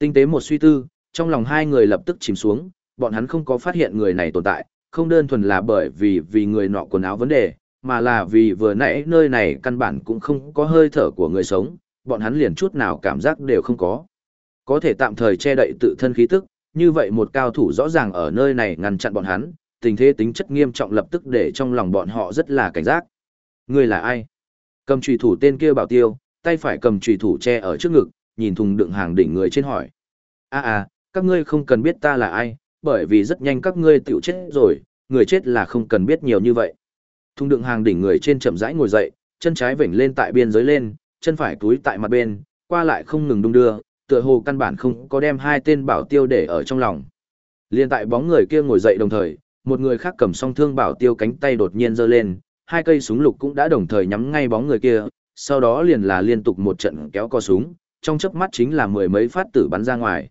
Tinh tế một suy tư, trong lòng hai người lập tức chìm xuống, bọn hắn không có phát hiện người này tồn tại, không đơn thuần là bởi vì vì người nọ quần áo vấn đề, mà là vì vừa nãy nơi này căn bản cũng không có hơi thở của người sống, bọn hắn liền chút nào cảm giác đều không có. Có thể tạm thời che đậy tự thân khí tức, như vậy một cao thủ rõ ràng ở nơi này ngăn chặn bọn hắn, tình thế tính chất nghiêm trọng lập tức để trong lòng bọn họ rất là cảnh giác. Người là ai? Cầm trùy thủ tên kia bảo tiêu, tay phải cầm trùy thủ che ở trước ngực, nhìn thùng đựng hàng đỉnh người trên hỏi. a à, các ngươi không cần biết ta là ai, bởi vì rất nhanh các ngươi tiểu chết rồi, người chết là không cần biết nhiều như vậy. Thùng đựng hàng đỉnh người trên chậm rãi ngồi dậy, chân trái vểnh lên tại biên giới lên, chân phải túi tại mặt bên, qua lại không ngừng đung đưa, tựa hồ căn bản không có đem hai tên bảo tiêu để ở trong lòng. Liên tại bóng người kia ngồi dậy đồng thời, một người khác cầm song thương bảo tiêu cánh tay đột nhiên giơ lên, hai cây súng lục cũng đã đồng thời nhắm ngay bóng người kia, sau đó liền là liên tục một trận kéo co súng, trong chớp mắt chính là mười mấy phát tử bắn ra ngoài.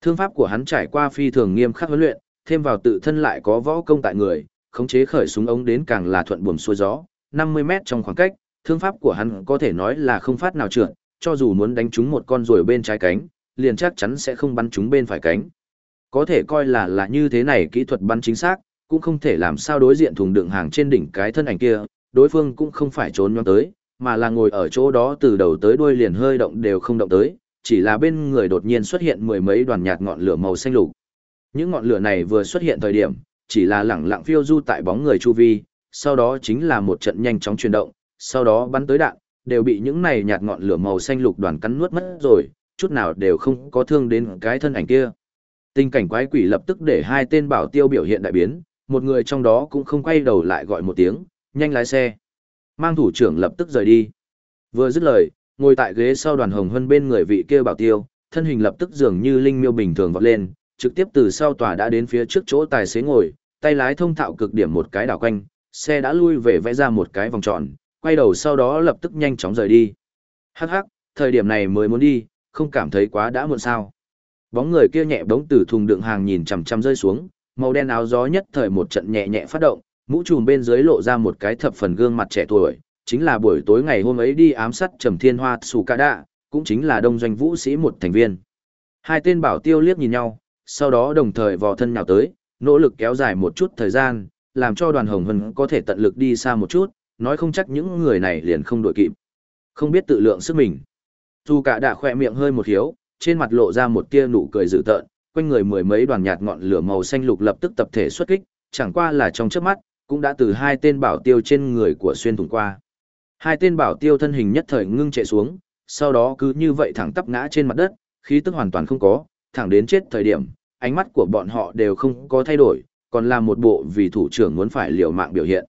Thương pháp của hắn trải qua phi thường nghiêm khắc huấn luyện, thêm vào tự thân lại có võ công tại người, khống chế khởi súng ống đến càng là thuận buồm xuôi gió, 50 mét trong khoảng cách, thương pháp của hắn có thể nói là không phát nào trượt, cho dù muốn đánh trúng một con rồi bên trái cánh, liền chắc chắn sẽ không bắn trúng bên phải cánh. Có thể coi là là như thế này kỹ thuật bắn chính xác, cũng không thể làm sao đối diện thùng đựng hàng trên đỉnh cái thân ảnh kia, đối phương cũng không phải trốn nhóm tới, mà là ngồi ở chỗ đó từ đầu tới đuôi liền hơi động đều không động tới, chỉ là bên người đột nhiên xuất hiện mười mấy đoàn nhạt ngọn lửa màu xanh lục. Những ngọn lửa này vừa xuất hiện thời điểm, chỉ là lẳng lặng phiêu du tại bóng người chu vi, sau đó chính là một trận nhanh chóng chuyển động, sau đó bắn tới đạn, đều bị những này nhạt ngọn lửa màu xanh lục đoàn cắn nuốt mất rồi, chút nào đều không có thương đến cái thân ảnh kia. Tình cảnh quái quỷ lập tức để hai tên bảo tiêu biểu hiện đại biến, một người trong đó cũng không quay đầu lại gọi một tiếng, nhanh lái xe. Mang thủ trưởng lập tức rời đi. Vừa dứt lời, ngồi tại ghế sau đoàn hồng hân bên người vị kia bảo tiêu, thân hình lập tức dường như linh miêu bình thường vọt lên, trực tiếp từ sau tòa đã đến phía trước chỗ tài xế ngồi, tay lái thông thạo cực điểm một cái đảo quanh, xe đã lui về vẽ ra một cái vòng tròn, quay đầu sau đó lập tức nhanh chóng rời đi. Hắc hắc, thời điểm này mới muốn đi, không cảm thấy quá đã muộn sao. Bóng người kia nhẹ bóng từ thùng đựng hàng nhìn chằm chằm rơi xuống, màu đen áo gió nhất thời một trận nhẹ nhẹ phát động, mũ trùm bên dưới lộ ra một cái thập phần gương mặt trẻ tuổi, chính là buổi tối ngày hôm ấy đi ám sát Trầm Thiên Hoa Sủ Cả Đạ, cũng chính là đông doanh vũ sĩ một thành viên. Hai tên bảo tiêu liếc nhìn nhau, sau đó đồng thời vò thân nhào tới, nỗ lực kéo dài một chút thời gian, làm cho đoàn hồng hân có thể tận lực đi xa một chút, nói không chắc những người này liền không đội kịp. Không biết tự lượng sức mình. Dù cả đã khỏe miệng hơi một hiếu, trên mặt lộ ra một tia nụ cười dữ tợn, quanh người mười mấy đoàn nhạt ngọn lửa màu xanh lục lập tức tập thể xuất kích, chẳng qua là trong chớp mắt, cũng đã từ hai tên bảo tiêu trên người của xuyên thủng qua. Hai tên bảo tiêu thân hình nhất thời ngưng chạy xuống, sau đó cứ như vậy thẳng tắp ngã trên mặt đất, khí tức hoàn toàn không có, thẳng đến chết thời điểm, ánh mắt của bọn họ đều không có thay đổi, còn là một bộ vì thủ trưởng muốn phải liều mạng biểu hiện.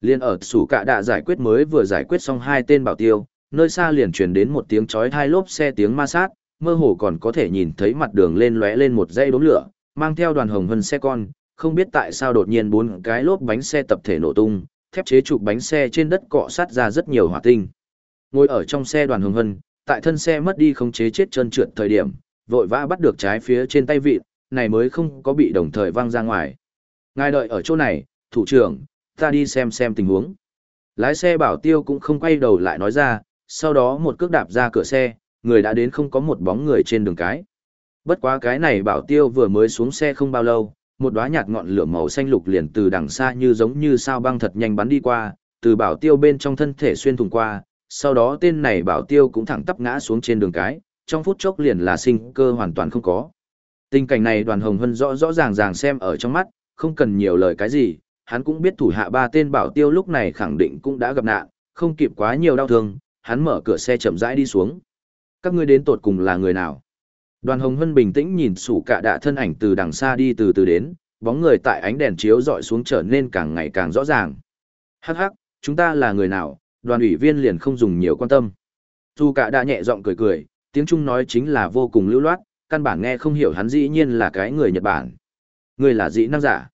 Liên ở sủ cạ đã giải quyết mới vừa giải quyết xong hai tên bảo tiêu, nơi xa liền truyền đến một tiếng chói hai lốp xe tiếng ma sát, mơ hồ còn có thể nhìn thấy mặt đường lên lóe lên một dây đốm lửa, mang theo đoàn hồng hân xe con, không biết tại sao đột nhiên bốn cái lốp bánh xe tập thể nổ tung, thép chế trục bánh xe trên đất cọ sát ra rất nhiều hỏa tinh. Ngồi ở trong xe đoàn hồng hân, tại thân xe mất đi không chế chết chân trượt thời điểm, vội vã bắt được trái phía trên tay vịt, này mới không có bị đồng thời văng ra ngoài. Ngài đợi ở chỗ này, thủ trưởng, ta đi xem xem tình huống. Lái xe bảo tiêu cũng không quay đầu lại nói ra, sau đó một cước đạp ra cửa xe, người đã đến không có một bóng người trên đường cái. Bất quá cái này bảo tiêu vừa mới xuống xe không bao lâu, một đóa nhạt ngọn lửa màu xanh lục liền từ đằng xa như giống như sao băng thật nhanh bắn đi qua, từ bảo tiêu bên trong thân thể xuyên thủng qua, sau đó tên này bảo tiêu cũng thẳng tắp ngã xuống trên đường cái, trong phút chốc liền là sinh cơ hoàn toàn không có. Tình cảnh này đoàn hồng hân rõ rõ ràng ràng xem ở trong mắt, không cần nhiều lời cái gì, hắn cũng biết thủ hạ ba tên bảo tiêu lúc này khẳng định cũng đã gặp nạn, không kịp quá nhiều đau thương, hắn mở cửa xe chậm rãi đi xuống. Các ngươi đến tột cùng là người nào? Đoàn Hồng Hân bình tĩnh nhìn sủ cả đạ thân ảnh từ đằng xa đi từ từ đến, bóng người tại ánh đèn chiếu dọi xuống trở nên càng ngày càng rõ ràng. Hắc hắc, chúng ta là người nào, đoàn ủy viên liền không dùng nhiều quan tâm. Sủ cả đã nhẹ giọng cười cười, tiếng Trung nói chính là vô cùng lưu loát, căn bản nghe không hiểu hắn dĩ nhiên là cái người Nhật Bản. Người là dĩ năng giả.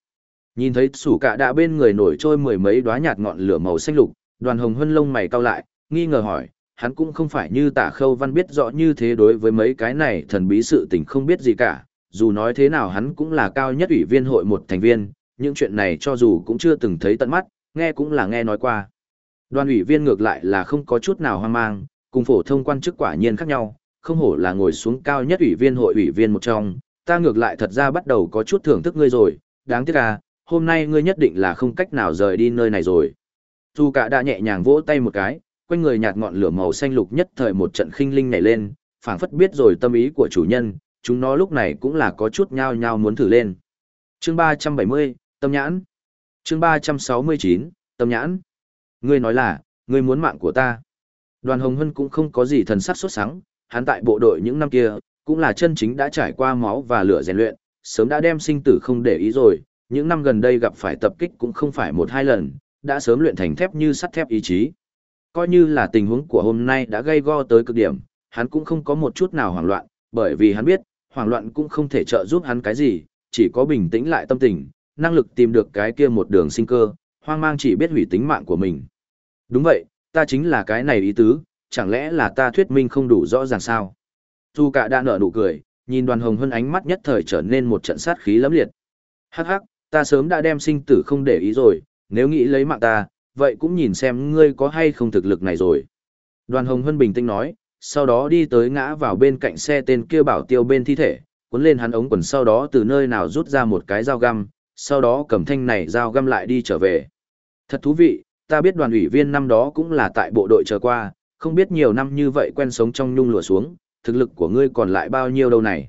Nhìn thấy sủ cả đã bên người nổi trôi mười mấy đóa nhạt ngọn lửa màu xanh lục, đoàn hồng hân lông mày cau lại, nghi ngờ hỏi, hắn cũng không phải như tả khâu văn biết rõ như thế đối với mấy cái này thần bí sự tình không biết gì cả, dù nói thế nào hắn cũng là cao nhất ủy viên hội một thành viên, những chuyện này cho dù cũng chưa từng thấy tận mắt, nghe cũng là nghe nói qua. Đoàn ủy viên ngược lại là không có chút nào hoang mang, cùng phổ thông quan chức quả nhiên khác nhau, không hổ là ngồi xuống cao nhất ủy viên hội ủy viên một trong, ta ngược lại thật ra bắt đầu có chút thưởng thức ngươi rồi, đáng tiếc à, hôm nay ngươi nhất định là không cách nào rời đi nơi này rồi. Dù cả đã nhẹ nhàng vỗ tay một cái, quanh người nhạt ngọn lửa màu xanh lục nhất thời một trận khinh linh nhảy lên, phảng phất biết rồi tâm ý của chủ nhân, chúng nó lúc này cũng là có chút nhao nhao muốn thử lên. Chương 370, Tâm nhãn. Chương 369, Tâm nhãn. Ngươi nói là, ngươi muốn mạng của ta. Đoàn Hồng Hân cũng không có gì thần sắc sốt sắng, hắn tại bộ đội những năm kia, cũng là chân chính đã trải qua máu và lửa rèn luyện, sớm đã đem sinh tử không để ý rồi, những năm gần đây gặp phải tập kích cũng không phải một hai lần, đã sớm luyện thành thép như sắt thép ý chí. Coi như là tình huống của hôm nay đã gây go tới cực điểm, hắn cũng không có một chút nào hoảng loạn, bởi vì hắn biết, hoảng loạn cũng không thể trợ giúp hắn cái gì, chỉ có bình tĩnh lại tâm tình, năng lực tìm được cái kia một đường sinh cơ, hoang mang chỉ biết hủy tính mạng của mình. Đúng vậy, ta chính là cái này ý tứ, chẳng lẽ là ta thuyết minh không đủ rõ ràng sao? Thu cả đã nở nụ cười, nhìn đoàn hồng hơn ánh mắt nhất thời trở nên một trận sát khí lẫm liệt. Hắc hắc, ta sớm đã đem sinh tử không để ý rồi, nếu nghĩ lấy mạng ta, vậy cũng nhìn xem ngươi có hay không thực lực này rồi. Đoàn hồng hân bình tĩnh nói, sau đó đi tới ngã vào bên cạnh xe tên kia bảo tiêu bên thi thể, cuốn lên hắn ống quần sau đó từ nơi nào rút ra một cái dao găm, sau đó cầm thanh này dao găm lại đi trở về. Thật thú vị, ta biết đoàn ủy viên năm đó cũng là tại bộ đội chờ qua, không biết nhiều năm như vậy quen sống trong nhung lụa xuống, thực lực của ngươi còn lại bao nhiêu đâu này.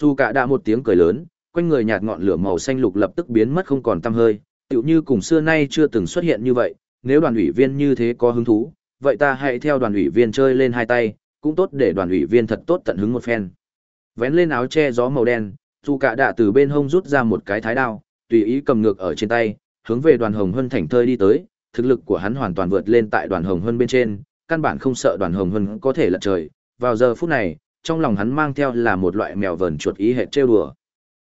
Dù cả đã một tiếng cười lớn, quanh người nhạt ngọn lửa màu xanh lục lập tức biến mất không còn tăm hơi, tựu như cùng xưa nay chưa từng xuất hiện như vậy, nếu đoàn ủy viên như thế có hứng thú, vậy ta hãy theo đoàn ủy viên chơi lên hai tay, cũng tốt để đoàn ủy viên thật tốt tận hứng một phen. Vén lên áo che gió màu đen, dù cả đã từ bên hông rút ra một cái thái đao, tùy ý cầm ngược ở trên tay, hướng về đoàn hồng hân thành thơi đi tới, thực lực của hắn hoàn toàn vượt lên tại đoàn hồng hân bên trên, căn bản không sợ đoàn hồng hân có thể lật trời. Vào giờ phút này, trong lòng hắn mang theo là một loại mèo vờn chuột ý hệ trêu đùa.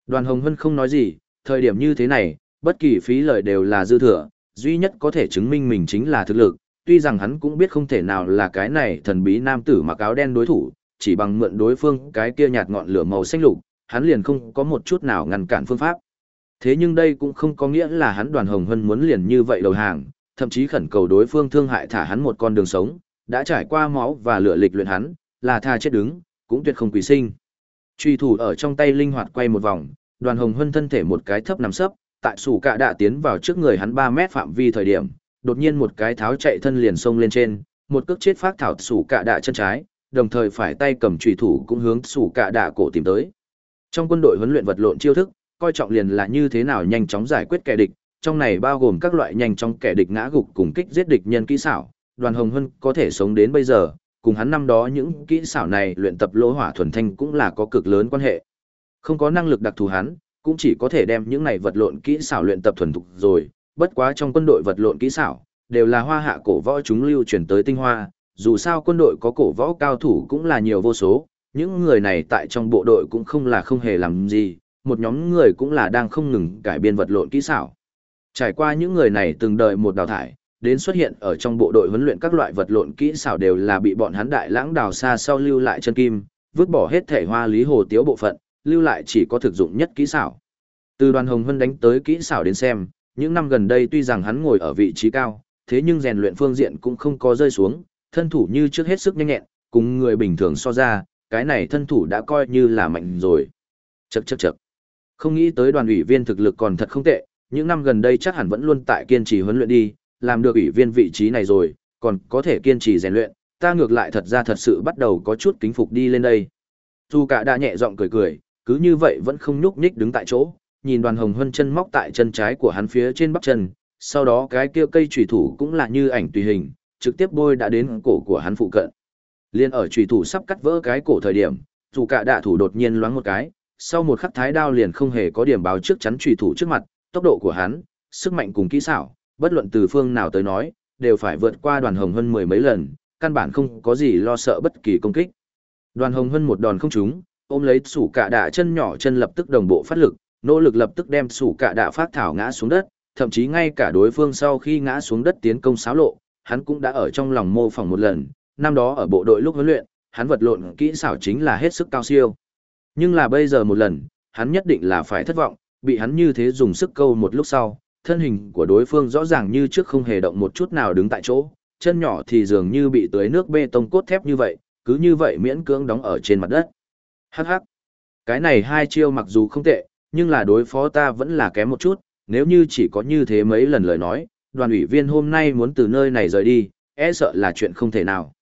Đoàn hồng hân không nói gì, thời điểm như thế này, bất kỳ phí lời đều là dư thừa, duy nhất có thể chứng minh mình chính là thực lực, tuy rằng hắn cũng biết không thể nào là cái này thần bí nam tử mặc áo đen đối thủ, chỉ bằng mượn đối phương cái kia nhạt ngọn lửa màu xanh lục, hắn liền không có một chút nào ngăn cản phương pháp. Thế nhưng đây cũng không có nghĩa là hắn đoàn hồng hân muốn liền như vậy đầu hàng, thậm chí khẩn cầu đối phương thương hại thả hắn một con đường sống, đã trải qua máu và lửa lịch luyện hắn, là tha chết đứng, cũng tuyệt không quỷ sinh. Truy thủ ở trong tay linh hoạt quay một vòng, đoàn hồng hân thân thể một cái thấp nằm sấp, tại sủ cạ đã tiến vào trước người hắn 3 mét phạm vi thời điểm, đột nhiên một cái tháo chạy thân liền xông lên trên, một cước chết phát thảo sủ cạ đạ chân trái, đồng thời phải tay cầm chủy thủ cũng hướng sủ cạ đạ cổ tìm tới. Trong quân đội huấn luyện vật lộn chiêu thức, coi trọng liền là như thế nào nhanh chóng giải quyết kẻ địch, trong này bao gồm các loại nhanh chóng kẻ địch ngã gục cùng kích giết địch nhân kỹ xảo, Đoàn Hồng Hân có thể sống đến bây giờ, cùng hắn năm đó những kỹ xảo này luyện tập lỗ hỏa thuần thanh cũng là có cực lớn quan hệ. Không có năng lực đặc thù hắn, cũng chỉ có thể đem những này vật lộn kỹ xảo luyện tập thuần thục rồi, bất quá trong quân đội vật lộn kỹ xảo, đều là hoa hạ cổ võ chúng lưu truyền tới tinh hoa, dù sao quân đội có cổ võ cao thủ cũng là nhiều vô số, những người này tại trong bộ đội cũng không là không hề làm gì, một nhóm người cũng là đang không ngừng cải biên vật lộn kỹ xảo. Trải qua những người này từng đợi một đào thải, đến xuất hiện ở trong bộ đội huấn luyện các loại vật lộn kỹ xảo đều là bị bọn hắn đại lãng đào xa sau lưu lại chân kim, vứt bỏ hết thể hoa lý hồ tiếu bộ phận, lưu lại chỉ có thực dụng nhất kỹ xảo. Từ đoàn hồng hân đánh tới kỹ xảo đến xem, những năm gần đây tuy rằng hắn ngồi ở vị trí cao, thế nhưng rèn luyện phương diện cũng không có rơi xuống, thân thủ như trước hết sức nhanh nhẹn, cùng người bình thường so ra, cái này thân thủ đã coi như là mạnh rồi. Chậc chậc chậc. Không nghĩ tới đoàn ủy viên thực lực còn thật không tệ, những năm gần đây chắc hẳn vẫn luôn tại kiên trì huấn luyện đi, làm được ủy viên vị trí này rồi, còn có thể kiên trì rèn luyện, ta ngược lại thật ra thật sự bắt đầu có chút kính phục đi lên đây. Dù cả đã nhẹ giọng cười cười, cứ như vậy vẫn không nhúc nhích đứng tại chỗ, nhìn đoàn hồng hân chân móc tại chân trái của hắn phía trên bắp chân, sau đó cái kia cây chủy thủ cũng là như ảnh tùy hình, trực tiếp bôi đã đến cổ của hắn phụ cận. Liên ở chủy thủ sắp cắt vỡ cái cổ thời điểm, dù cả đạ thủ đột nhiên loáng một cái, sau một khắc thái đao liền không hề có điểm báo trước chắn chủy thủ trước mặt, tốc độ của hắn, sức mạnh cùng kỹ xảo, bất luận từ phương nào tới nói, đều phải vượt qua đoàn hồng hân mười mấy lần, căn bản không có gì lo sợ bất kỳ công kích. Đoàn hồng hân một đòn không trúng, ôm lấy sủ cả đạ chân nhỏ chân lập tức đồng bộ phát lực, nỗ lực lập tức đem sủ cả đạ phát thảo ngã xuống đất, thậm chí ngay cả đối phương sau khi ngã xuống đất tiến công xáo lộ, hắn cũng đã ở trong lòng mô phỏng một lần, năm đó ở bộ đội lúc huấn luyện, hắn vật lộn kỹ xảo chính là hết sức cao siêu. Nhưng là bây giờ một lần, hắn nhất định là phải thất vọng, bị hắn như thế dùng sức câu một lúc sau, thân hình của đối phương rõ ràng như trước không hề động một chút nào đứng tại chỗ, chân nhỏ thì dường như bị tưới nước bê tông cốt thép như vậy, cứ như vậy miễn cưỡng đóng ở trên mặt đất. Hắc hắc. Cái này hai chiêu mặc dù không tệ, nhưng là đối phó ta vẫn là kém một chút, nếu như chỉ có như thế mấy lần lời nói, đoàn ủy viên hôm nay muốn từ nơi này rời đi, e sợ là chuyện không thể nào.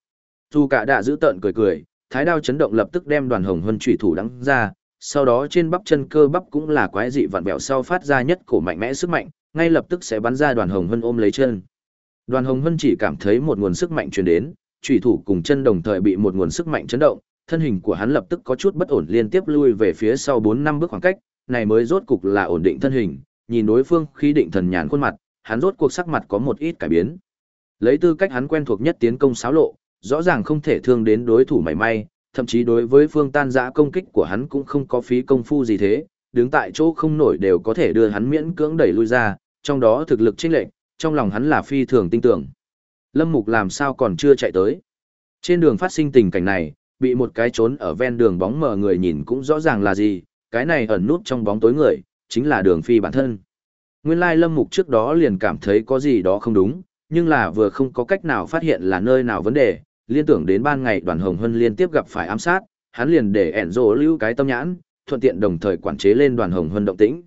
Dù cả đã giữ tợn cười cười, thái đao chấn động lập tức đem đoàn hồng huân trụy thủ đắng ra, sau đó trên bắp chân cơ bắp cũng là quái dị vặn bẹo sau phát ra nhất cổ mạnh mẽ sức mạnh, ngay lập tức sẽ bắn ra đoàn hồng huân ôm lấy chân. Đoàn hồng huân chỉ cảm thấy một nguồn sức mạnh truyền đến, trụy thủ cùng chân đồng thời bị một nguồn sức mạnh chấn động, thân hình của hắn lập tức có chút bất ổn liên tiếp lui về phía sau 4 năm bước khoảng cách, này mới rốt cục là ổn định thân hình, nhìn đối phương khí định thần nhàn khuôn mặt, hắn rốt cuộc sắc mặt có một ít cải biến. Lấy tư cách hắn quen thuộc nhất tiến công xáo lộ, rõ ràng không thể thương đến đối thủ mảy may, thậm chí đối với phương tan giã công kích của hắn cũng không có phí công phu gì thế, đứng tại chỗ không nổi đều có thể đưa hắn miễn cưỡng đẩy lui ra, trong đó thực lực chênh lệch, trong lòng hắn là phi thường tin tưởng. Lâm Mục làm sao còn chưa chạy tới. Trên đường phát sinh tình cảnh này, bị một cái trốn ở ven đường bóng mờ người nhìn cũng rõ ràng là gì, cái này ẩn nút trong bóng tối người, chính là đường phi bản thân. Nguyên lai Lâm Mục trước đó liền cảm thấy có gì đó không đúng, nhưng là vừa không có cách nào phát hiện là nơi nào vấn đề, liên tưởng đến ban ngày đoàn hồng hân liên tiếp gặp phải ám sát, hắn liền để ẻn rồ lưu cái tâm nhãn, thuận tiện đồng thời quản chế lên đoàn hồng hân động tĩnh.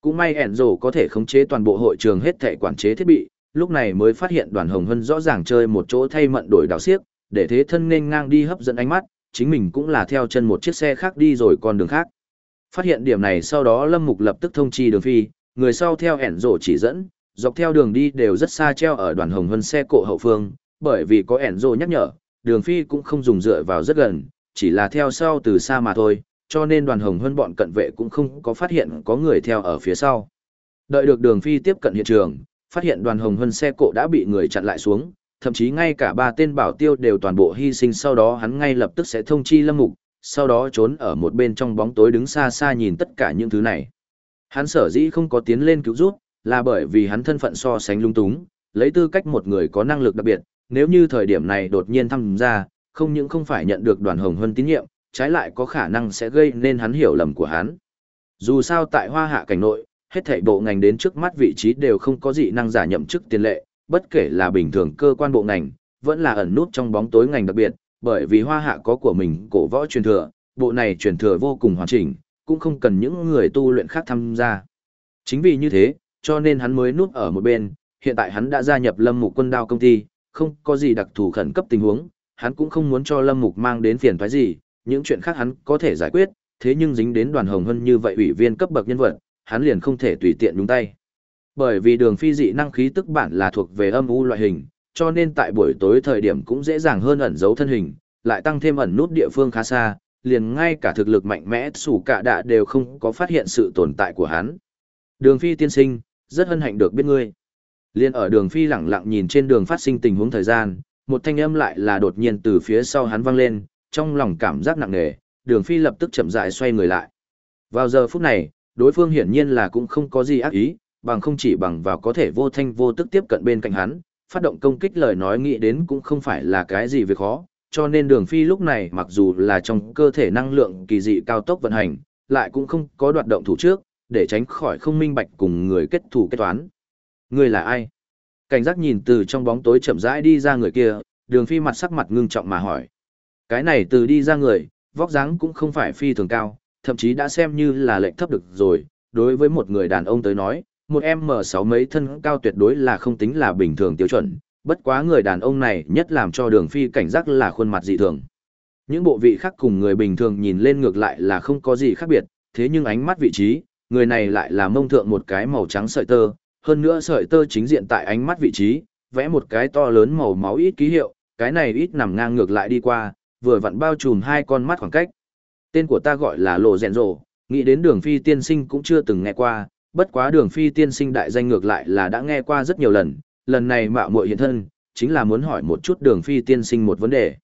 Cũng may ẻn rồ có thể khống chế toàn bộ hội trường hết thể quản chế thiết bị, lúc này mới phát hiện đoàn hồng hân rõ ràng chơi một chỗ thay mận đổi đảo xiếc, để thế thân nên ngang đi hấp dẫn ánh mắt, chính mình cũng là theo chân một chiếc xe khác đi rồi con đường khác. Phát hiện điểm này sau đó Lâm Mục lập tức thông chi đường phi, người sau theo ẻn rổ chỉ dẫn, dọc theo đường đi đều rất xa treo ở đoàn hồng hân xe cộ hậu phương, bởi vì có ẻn rổ nhắc nhở, đường phi cũng không dùng dựa vào rất gần, chỉ là theo sau từ xa mà thôi, cho nên đoàn hồng hân bọn cận vệ cũng không có phát hiện có người theo ở phía sau. Đợi được đường phi tiếp cận hiện trường, phát hiện đoàn hồng hân xe cộ đã bị người chặn lại xuống, thậm chí ngay cả ba tên bảo tiêu đều toàn bộ hy sinh sau đó hắn ngay lập tức sẽ thông chi lâm mục, sau đó trốn ở một bên trong bóng tối đứng xa xa nhìn tất cả những thứ này. Hắn sở dĩ không có tiến lên cứu giúp, là bởi vì hắn thân phận so sánh lung túng, lấy tư cách một người có năng lực đặc biệt, nếu như thời điểm này đột nhiên thăm ra, không những không phải nhận được đoàn hồng hơn tín nhiệm, trái lại có khả năng sẽ gây nên hắn hiểu lầm của hắn. Dù sao tại hoa hạ cảnh nội, hết thảy bộ ngành đến trước mắt vị trí đều không có dị năng giả nhậm chức tiền lệ, bất kể là bình thường cơ quan bộ ngành, vẫn là ẩn nút trong bóng tối ngành đặc biệt, bởi vì hoa hạ có của mình cổ võ truyền thừa, bộ này truyền thừa vô cùng hoàn chỉnh, cũng không cần những người tu luyện khác tham gia. Chính vì như thế, cho nên hắn mới núp ở một bên, hiện tại hắn đã gia nhập lâm mục quân đao công ty, không có gì đặc thù khẩn cấp tình huống, hắn cũng không muốn cho lâm mục mang đến phiền toái gì, những chuyện khác hắn có thể giải quyết, thế nhưng dính đến đoàn hồng hân như vậy ủy viên cấp bậc nhân vật, hắn liền không thể tùy tiện đúng tay. Bởi vì đường phi dị năng khí tức bản là thuộc về âm u loại hình, cho nên tại buổi tối thời điểm cũng dễ dàng hơn ẩn giấu thân hình, lại tăng thêm ẩn nút địa phương khá xa, liền ngay cả thực lực mạnh mẽ sủ cả đạ đều không có phát hiện sự tồn tại của hắn. Đường phi tiên sinh, rất hân hạnh được biết ngươi. Liên ở đường phi lẳng lặng nhìn trên đường phát sinh tình huống thời gian, một thanh âm lại là đột nhiên từ phía sau hắn vang lên, trong lòng cảm giác nặng nề, đường phi lập tức chậm rãi xoay người lại. Vào giờ phút này, đối phương hiển nhiên là cũng không có gì ác ý, bằng không chỉ bằng vào có thể vô thanh vô tức tiếp cận bên cạnh hắn, phát động công kích lời nói nghĩ đến cũng không phải là cái gì việc khó, cho nên đường phi lúc này mặc dù là trong cơ thể năng lượng kỳ dị cao tốc vận hành, lại cũng không có đoạt động thủ trước, để tránh khỏi không minh bạch cùng người kết thủ kết toán. Người là ai? Cảnh giác nhìn từ trong bóng tối chậm rãi đi ra người kia, đường phi mặt sắc mặt ngưng trọng mà hỏi. Cái này từ đi ra người, vóc dáng cũng không phải phi thường cao, thậm chí đã xem như là lệnh thấp được rồi, đối với một người đàn ông tới nói, một em m sáu mấy thân cao tuyệt đối là không tính là bình thường tiêu chuẩn, bất quá người đàn ông này nhất làm cho đường phi cảnh giác là khuôn mặt dị thường. Những bộ vị khác cùng người bình thường nhìn lên ngược lại là không có gì khác biệt, thế nhưng ánh mắt vị trí, người này lại là mông thượng một cái màu trắng sợi tơ, hơn nữa sợi tơ chính diện tại ánh mắt vị trí, vẽ một cái to lớn màu máu ít ký hiệu, cái này ít nằm ngang ngược lại đi qua, vừa vặn bao trùm hai con mắt khoảng cách. Tên của ta gọi là Lộ Rèn Rồ, nghĩ đến đường phi tiên sinh cũng chưa từng nghe qua, bất quá đường phi tiên sinh đại danh ngược lại là đã nghe qua rất nhiều lần, lần này mạo muội hiện thân, chính là muốn hỏi một chút đường phi tiên sinh một vấn đề.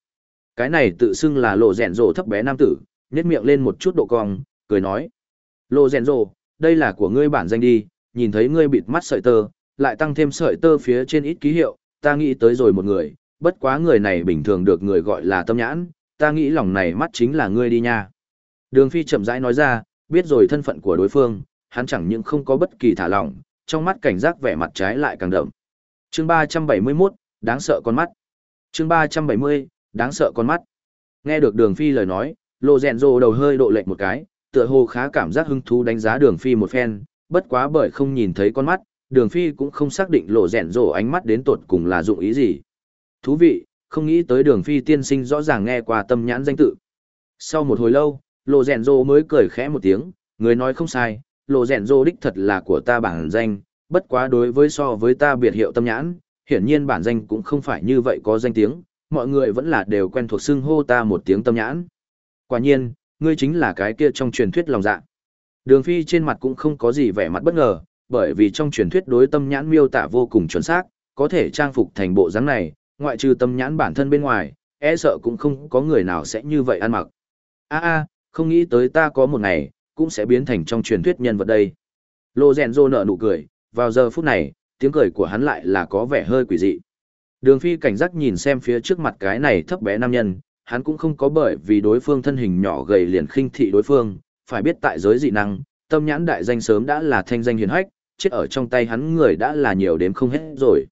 Cái này tự xưng là lộ rèn rồ thấp bé nam tử, nhét miệng lên một chút độ cong, cười nói. Lộ rèn rồ, đây là của ngươi bản danh đi, nhìn thấy ngươi bịt mắt sợi tơ, lại tăng thêm sợi tơ phía trên ít ký hiệu, ta nghĩ tới rồi một người, bất quá người này bình thường được người gọi là tâm nhãn, ta nghĩ lòng này mắt chính là ngươi đi nha. Đường phi chậm rãi nói ra, biết rồi thân phận của đối phương, hắn chẳng những không có bất kỳ thả lỏng, trong mắt cảnh giác vẻ mặt trái lại càng đậm. Chương 371, đáng sợ con mắt. Chương 370, đáng sợ con mắt. Nghe được đường phi lời nói, Lô Dẹn Dô đầu hơi độ lệch một cái, tựa hồ khá cảm giác hứng thú đánh giá đường phi một phen, bất quá bởi không nhìn thấy con mắt, đường phi cũng không xác định Lô Dẹn Dô ánh mắt đến tột cùng là dụng ý gì. Thú vị, không nghĩ tới đường phi tiên sinh rõ ràng nghe qua tâm nhãn danh tự. Sau một hồi lâu, Lô Dẹn Dô mới cười khẽ một tiếng, người nói không sai, lộ rèn rô đích thật là của ta bản danh, bất quá đối với so với ta biệt hiệu tâm nhãn, hiển nhiên bản danh cũng không phải như vậy có danh tiếng, mọi người vẫn là đều quen thuộc xưng hô ta một tiếng tâm nhãn. Quả nhiên, ngươi chính là cái kia trong truyền thuyết lòng dạ. Đường Phi trên mặt cũng không có gì vẻ mặt bất ngờ, bởi vì trong truyền thuyết đối tâm nhãn miêu tả vô cùng chuẩn xác, có thể trang phục thành bộ dáng này, ngoại trừ tâm nhãn bản thân bên ngoài, e sợ cũng không có người nào sẽ như vậy ăn mặc. A a, không nghĩ tới ta có một ngày, cũng sẽ biến thành trong truyền thuyết nhân vật đây. Lô rèn rô nở nụ cười, vào giờ phút này, tiếng cười của hắn lại là có vẻ hơi quỷ dị. Đường Phi cảnh giác nhìn xem phía trước mặt cái này thấp bé nam nhân, hắn cũng không có bởi vì đối phương thân hình nhỏ gầy liền khinh thị đối phương, phải biết tại giới dị năng, tâm nhãn đại danh sớm đã là thanh danh hiển hách, chết ở trong tay hắn người đã là nhiều đến không hết rồi.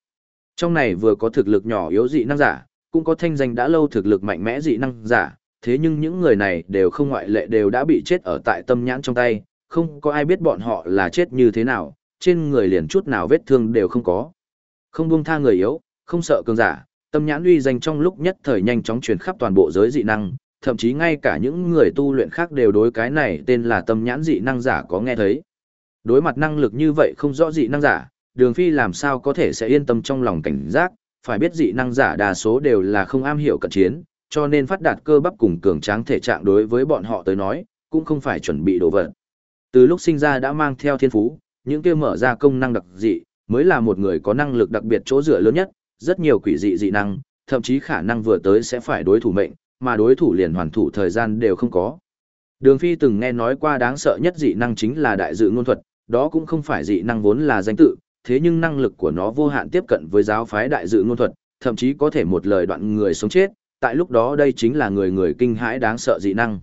Trong này vừa có thực lực nhỏ yếu dị năng giả, cũng có thanh danh đã lâu thực lực mạnh mẽ dị năng giả, thế nhưng những người này đều không ngoại lệ đều đã bị chết ở tại tâm nhãn trong tay, không có ai biết bọn họ là chết như thế nào, trên người liền chút nào vết thương đều không có. Không buông tha người yếu, không sợ cường giả, tâm nhãn uy danh trong lúc nhất thời nhanh chóng truyền khắp toàn bộ giới dị năng, thậm chí ngay cả những người tu luyện khác đều đối cái này tên là tâm nhãn dị năng giả có nghe thấy. Đối mặt năng lực như vậy không rõ dị năng giả, đường phi làm sao có thể sẽ yên tâm trong lòng cảnh giác, phải biết dị năng giả đa số đều là không am hiểu cận chiến, cho nên phát đạt cơ bắp cùng cường tráng thể trạng đối với bọn họ tới nói, cũng không phải chuẩn bị đồ vật. Từ lúc sinh ra đã mang theo thiên phú, những kia mở ra công năng đặc dị, mới là một người có năng lực đặc biệt chỗ dựa lớn nhất, rất nhiều quỷ dị dị năng, thậm chí khả năng vừa tới sẽ phải đối thủ mệnh, mà đối thủ liền hoàn thủ thời gian đều không có. Đường Phi từng nghe nói qua đáng sợ nhất dị năng chính là đại dự ngôn thuật, đó cũng không phải dị năng vốn là danh tự, thế nhưng năng lực của nó vô hạn tiếp cận với giáo phái đại dự ngôn thuật, thậm chí có thể một lời đoạn người sống chết, tại lúc đó đây chính là người người kinh hãi đáng sợ dị năng.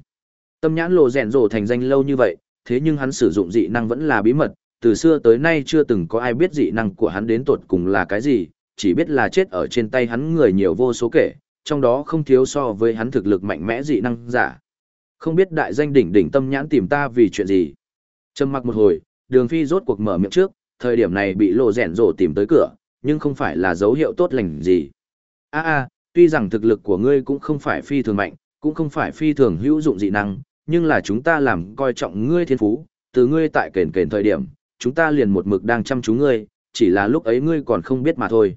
Tâm nhãn lộ rèn rồ thành danh lâu như vậy, thế nhưng hắn sử dụng dị năng vẫn là bí mật, từ xưa tới nay chưa từng có ai biết dị năng của hắn đến tột cùng là cái gì, chỉ biết là chết ở trên tay hắn người nhiều vô số kể, trong đó không thiếu so với hắn thực lực mạnh mẽ dị năng giả. Không biết đại danh đỉnh đỉnh tâm nhãn tìm ta vì chuyện gì. Trầm mặc một hồi, đường phi rốt cuộc mở miệng trước, thời điểm này bị lộ rèn rổ tìm tới cửa, nhưng không phải là dấu hiệu tốt lành gì. A a, tuy rằng thực lực của ngươi cũng không phải phi thường mạnh, cũng không phải phi thường hữu dụng dị năng, nhưng là chúng ta làm coi trọng ngươi thiên phú, từ ngươi tại kền kền thời điểm, chúng ta liền một mực đang chăm chú ngươi, chỉ là lúc ấy ngươi còn không biết mà thôi.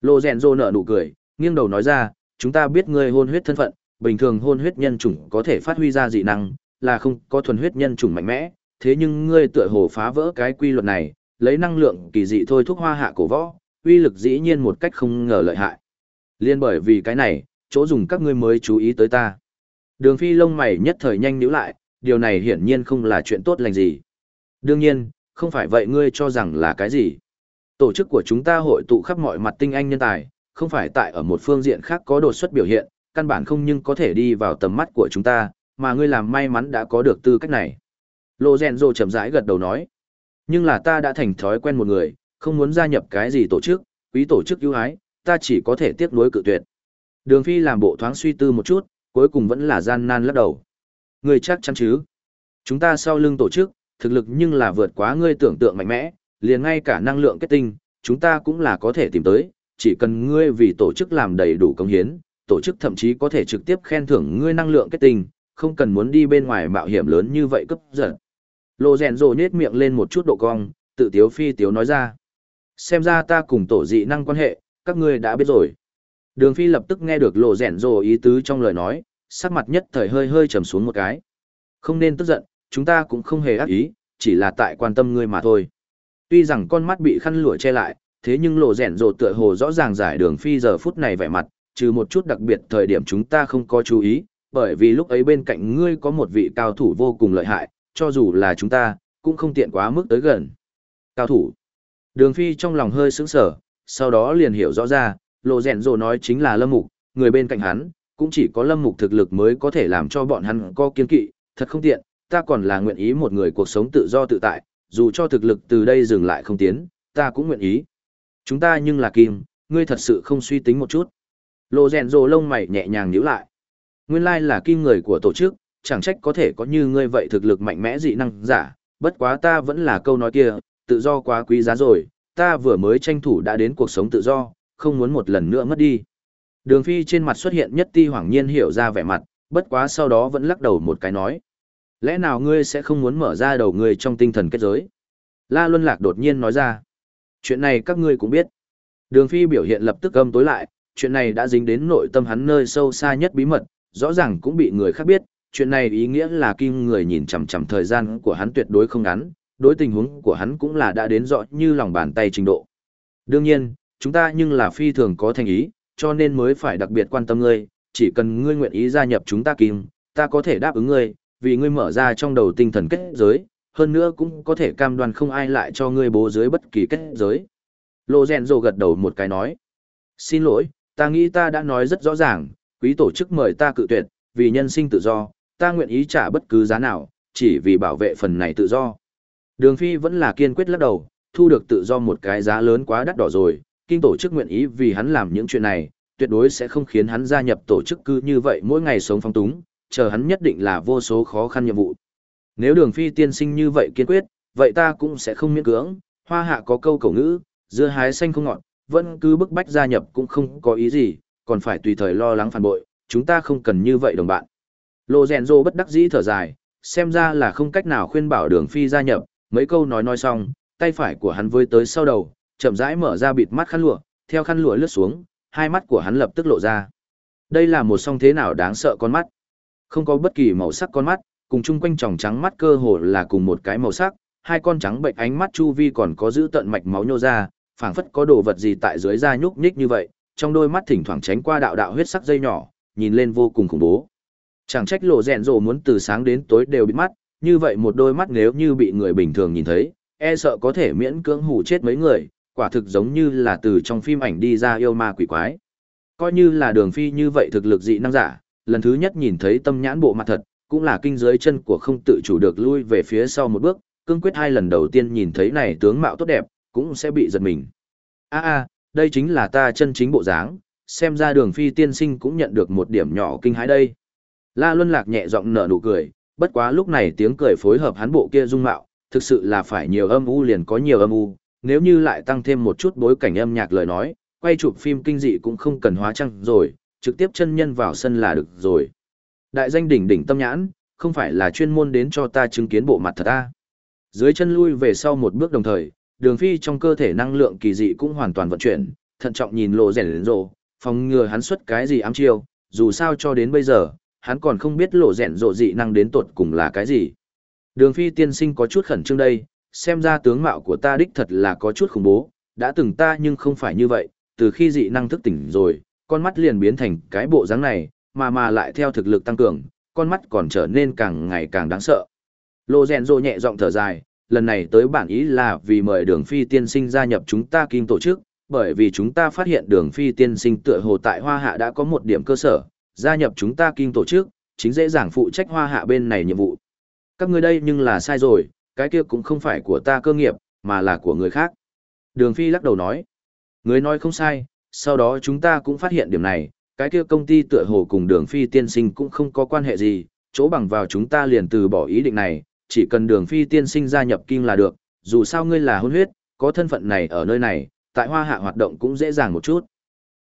Lô rèn rô nở nụ cười, nghiêng đầu nói ra, chúng ta biết ngươi hôn huyết thân phận, bình thường hôn huyết nhân chủng có thể phát huy ra dị năng, là không có thuần huyết nhân chủng mạnh mẽ, thế nhưng ngươi tựa hồ phá vỡ cái quy luật này, lấy năng lượng kỳ dị thôi thúc hoa hạ cổ võ, uy lực dĩ nhiên một cách không ngờ lợi hại. Liên bởi vì cái này, chỗ dùng các ngươi mới chú ý tới ta. Đường phi lông mày nhất thời nhanh níu lại, điều này hiển nhiên không là chuyện tốt lành gì. Đương nhiên, không phải vậy ngươi cho rằng là cái gì. Tổ chức của chúng ta hội tụ khắp mọi mặt tinh anh nhân tài, không phải tại ở một phương diện khác có đột xuất biểu hiện, căn bản không nhưng có thể đi vào tầm mắt của chúng ta, mà ngươi làm may mắn đã có được tư cách này. Lô Rèn Rô chậm rãi gật đầu nói. Nhưng là ta đã thành thói quen một người, không muốn gia nhập cái gì tổ chức, quý tổ chức ưu ái, ta chỉ có thể tiếp nối cự tuyệt. Đường Phi làm bộ thoáng suy tư một chút, cuối cùng vẫn là gian nan lắc đầu. Ngươi chắc chắn chứ? Chúng ta sau lưng tổ chức, thực lực nhưng là vượt quá ngươi tưởng tượng mạnh mẽ, liền ngay cả năng lượng kết tinh, chúng ta cũng là có thể tìm tới, chỉ cần ngươi vì tổ chức làm đầy đủ công hiến, tổ chức thậm chí có thể trực tiếp khen thưởng ngươi năng lượng kết tinh, không cần muốn đi bên ngoài mạo hiểm lớn như vậy cấp giật. Lô rèn rồ nhết miệng lên một chút độ cong, tự tiếu phi tiếu nói ra. Xem ra ta cùng tổ dị năng quan hệ, các ngươi đã biết rồi. Đường phi lập tức nghe được lộ rẻn rồ ý tứ trong lời nói, sắc mặt nhất thời hơi hơi trầm xuống một cái. Không nên tức giận, chúng ta cũng không hề ác ý, chỉ là tại quan tâm ngươi mà thôi. Tuy rằng con mắt bị khăn lụa che lại, thế nhưng lộ rẻn rồ tựa hồ rõ ràng giải đường phi giờ phút này vẻ mặt, trừ một chút đặc biệt thời điểm chúng ta không có chú ý, bởi vì lúc ấy bên cạnh ngươi có một vị cao thủ vô cùng lợi hại, cho dù là chúng ta, cũng không tiện quá mức tới gần. Cao thủ. Đường phi trong lòng hơi sững sờ, sau đó liền hiểu rõ ra, lộ rèn rồ nói chính là lâm mục, người bên cạnh hắn, cũng chỉ có lâm mục thực lực mới có thể làm cho bọn hắn có kiên kỵ, thật không tiện, ta còn là nguyện ý một người cuộc sống tự do tự tại, dù cho thực lực từ đây dừng lại không tiến, ta cũng nguyện ý. Chúng ta nhưng là kim, ngươi thật sự không suy tính một chút. Lộ rèn rồ lông mày nhẹ nhàng nhíu lại. Nguyên lai là kim người của tổ chức, chẳng trách có thể có như ngươi vậy thực lực mạnh mẽ dị năng giả, bất quá ta vẫn là câu nói kia, tự do quá quý giá rồi, ta vừa mới tranh thủ đã đến cuộc sống tự do, không muốn một lần nữa mất đi. Đường Phi trên mặt xuất hiện nhất ti hoảng nhiên hiểu ra vẻ mặt, bất quá sau đó vẫn lắc đầu một cái nói. Lẽ nào ngươi sẽ không muốn mở ra đầu ngươi trong tinh thần kết giới? La Luân Lạc đột nhiên nói ra. Chuyện này các ngươi cũng biết. Đường Phi biểu hiện lập tức âm tối lại, chuyện này đã dính đến nội tâm hắn nơi sâu xa nhất bí mật, rõ ràng cũng bị người khác biết, chuyện này ý nghĩa là kim người nhìn chằm chằm thời gian của hắn tuyệt đối không ngắn, đối tình huống của hắn cũng là đã đến rõ như lòng bàn tay trình độ. Đương nhiên, chúng ta nhưng là phi thường có thành ý, cho nên mới phải đặc biệt quan tâm ngươi, chỉ cần ngươi nguyện ý gia nhập chúng ta kim, ta có thể đáp ứng ngươi, vì ngươi mở ra trong đầu tinh thần kết giới, hơn nữa cũng có thể cam đoan không ai lại cho ngươi bố dưới bất kỳ kết giới. Lô Rèn Rồ gật đầu một cái nói. Xin lỗi, ta nghĩ ta đã nói rất rõ ràng, quý tổ chức mời ta cự tuyệt, vì nhân sinh tự do, ta nguyện ý trả bất cứ giá nào, chỉ vì bảo vệ phần này tự do. Đường Phi vẫn là kiên quyết lắc đầu, thu được tự do một cái giá lớn quá đắt đỏ rồi, kinh tổ chức nguyện ý vì hắn làm những chuyện này, tuyệt đối sẽ không khiến hắn gia nhập tổ chức cư như vậy mỗi ngày sống phong túng, chờ hắn nhất định là vô số khó khăn nhiệm vụ. Nếu đường phi tiên sinh như vậy kiên quyết, vậy ta cũng sẽ không miễn cưỡng, hoa hạ có câu cổ ngữ, dưa hái xanh không ngọt, vẫn cứ bức bách gia nhập cũng không có ý gì, còn phải tùy thời lo lắng phản bội, chúng ta không cần như vậy đồng bạn. Lô rèn Dô bất đắc dĩ thở dài, xem ra là không cách nào khuyên bảo đường phi gia nhập, mấy câu nói nói xong, tay phải của hắn với tới sau đầu, chậm rãi mở ra bịt mắt khăn lụa, theo khăn lụa lướt xuống, hai mắt của hắn lập tức lộ ra. Đây là một song thế nào đáng sợ con mắt. Không có bất kỳ màu sắc con mắt, cùng chung quanh tròng trắng mắt cơ hồ là cùng một cái màu sắc, hai con trắng bệnh ánh mắt chu vi còn có giữ tận mạch máu nhô ra, phảng phất có đồ vật gì tại dưới da nhúc nhích như vậy, trong đôi mắt thỉnh thoảng tránh qua đạo đạo huyết sắc dây nhỏ, nhìn lên vô cùng khủng bố. Chẳng trách lộ rèn rồ muốn từ sáng đến tối đều bị mắt, như vậy một đôi mắt nếu như bị người bình thường nhìn thấy, e sợ có thể miễn cưỡng hù chết mấy người, quả thực giống như là từ trong phim ảnh đi ra yêu ma quỷ quái. Coi như là đường phi như vậy thực lực dị năng giả, lần thứ nhất nhìn thấy tâm nhãn bộ mặt thật, cũng là kinh giới chân của không tự chủ được lui về phía sau một bước, cương quyết hai lần đầu tiên nhìn thấy này tướng mạo tốt đẹp, cũng sẽ bị giật mình. A a, đây chính là ta chân chính bộ dáng, xem ra đường phi tiên sinh cũng nhận được một điểm nhỏ kinh hãi đây. La Luân Lạc nhẹ giọng nở nụ cười, bất quá lúc này tiếng cười phối hợp hắn bộ kia dung mạo, thực sự là phải nhiều âm u liền có nhiều âm u, nếu như lại tăng thêm một chút bối cảnh âm nhạc lời nói, quay chụp phim kinh dị cũng không cần hóa trang rồi, trực tiếp chân nhân vào sân là được rồi. Đại danh đỉnh đỉnh tâm nhãn, không phải là chuyên môn đến cho ta chứng kiến bộ mặt thật ta. Dưới chân lui về sau một bước đồng thời, đường phi trong cơ thể năng lượng kỳ dị cũng hoàn toàn vận chuyển, thận trọng nhìn lộ rèn đến rồ, phòng ngừa hắn xuất cái gì ám chiêu, dù sao cho đến bây giờ, hắn còn không biết lộ rèn rộ dị năng đến tột cùng là cái gì. Đường phi tiên sinh có chút khẩn trương đây, xem ra tướng mạo của ta đích thật là có chút khủng bố, đã từng ta nhưng không phải như vậy, từ khi dị năng thức tỉnh rồi, con mắt liền biến thành cái bộ dáng này, mà mà lại theo thực lực tăng cường, con mắt còn trở nên càng ngày càng đáng sợ. Lộ rèn rộ nhẹ giọng thở dài, lần này tới bản ý là vì mời đường phi tiên sinh gia nhập chúng ta kim tổ chức, bởi vì chúng ta phát hiện đường phi tiên sinh tựa hồ tại hoa hạ đã có một điểm cơ sở, gia nhập chúng ta kinh tổ chức, chính dễ dàng phụ trách hoa hạ bên này nhiệm vụ. Các ngươi đây nhưng là sai rồi, cái kia cũng không phải của ta cơ nghiệp, mà là của người khác. Đường Phi lắc đầu nói, người nói không sai, sau đó chúng ta cũng phát hiện điểm này, cái kia công ty tựa hồ cùng đường Phi tiên sinh cũng không có quan hệ gì, chỗ bằng vào chúng ta liền từ bỏ ý định này, chỉ cần đường Phi tiên sinh gia nhập kinh là được, dù sao ngươi là hôn huyết, có thân phận này ở nơi này, tại hoa hạ hoạt động cũng dễ dàng một chút.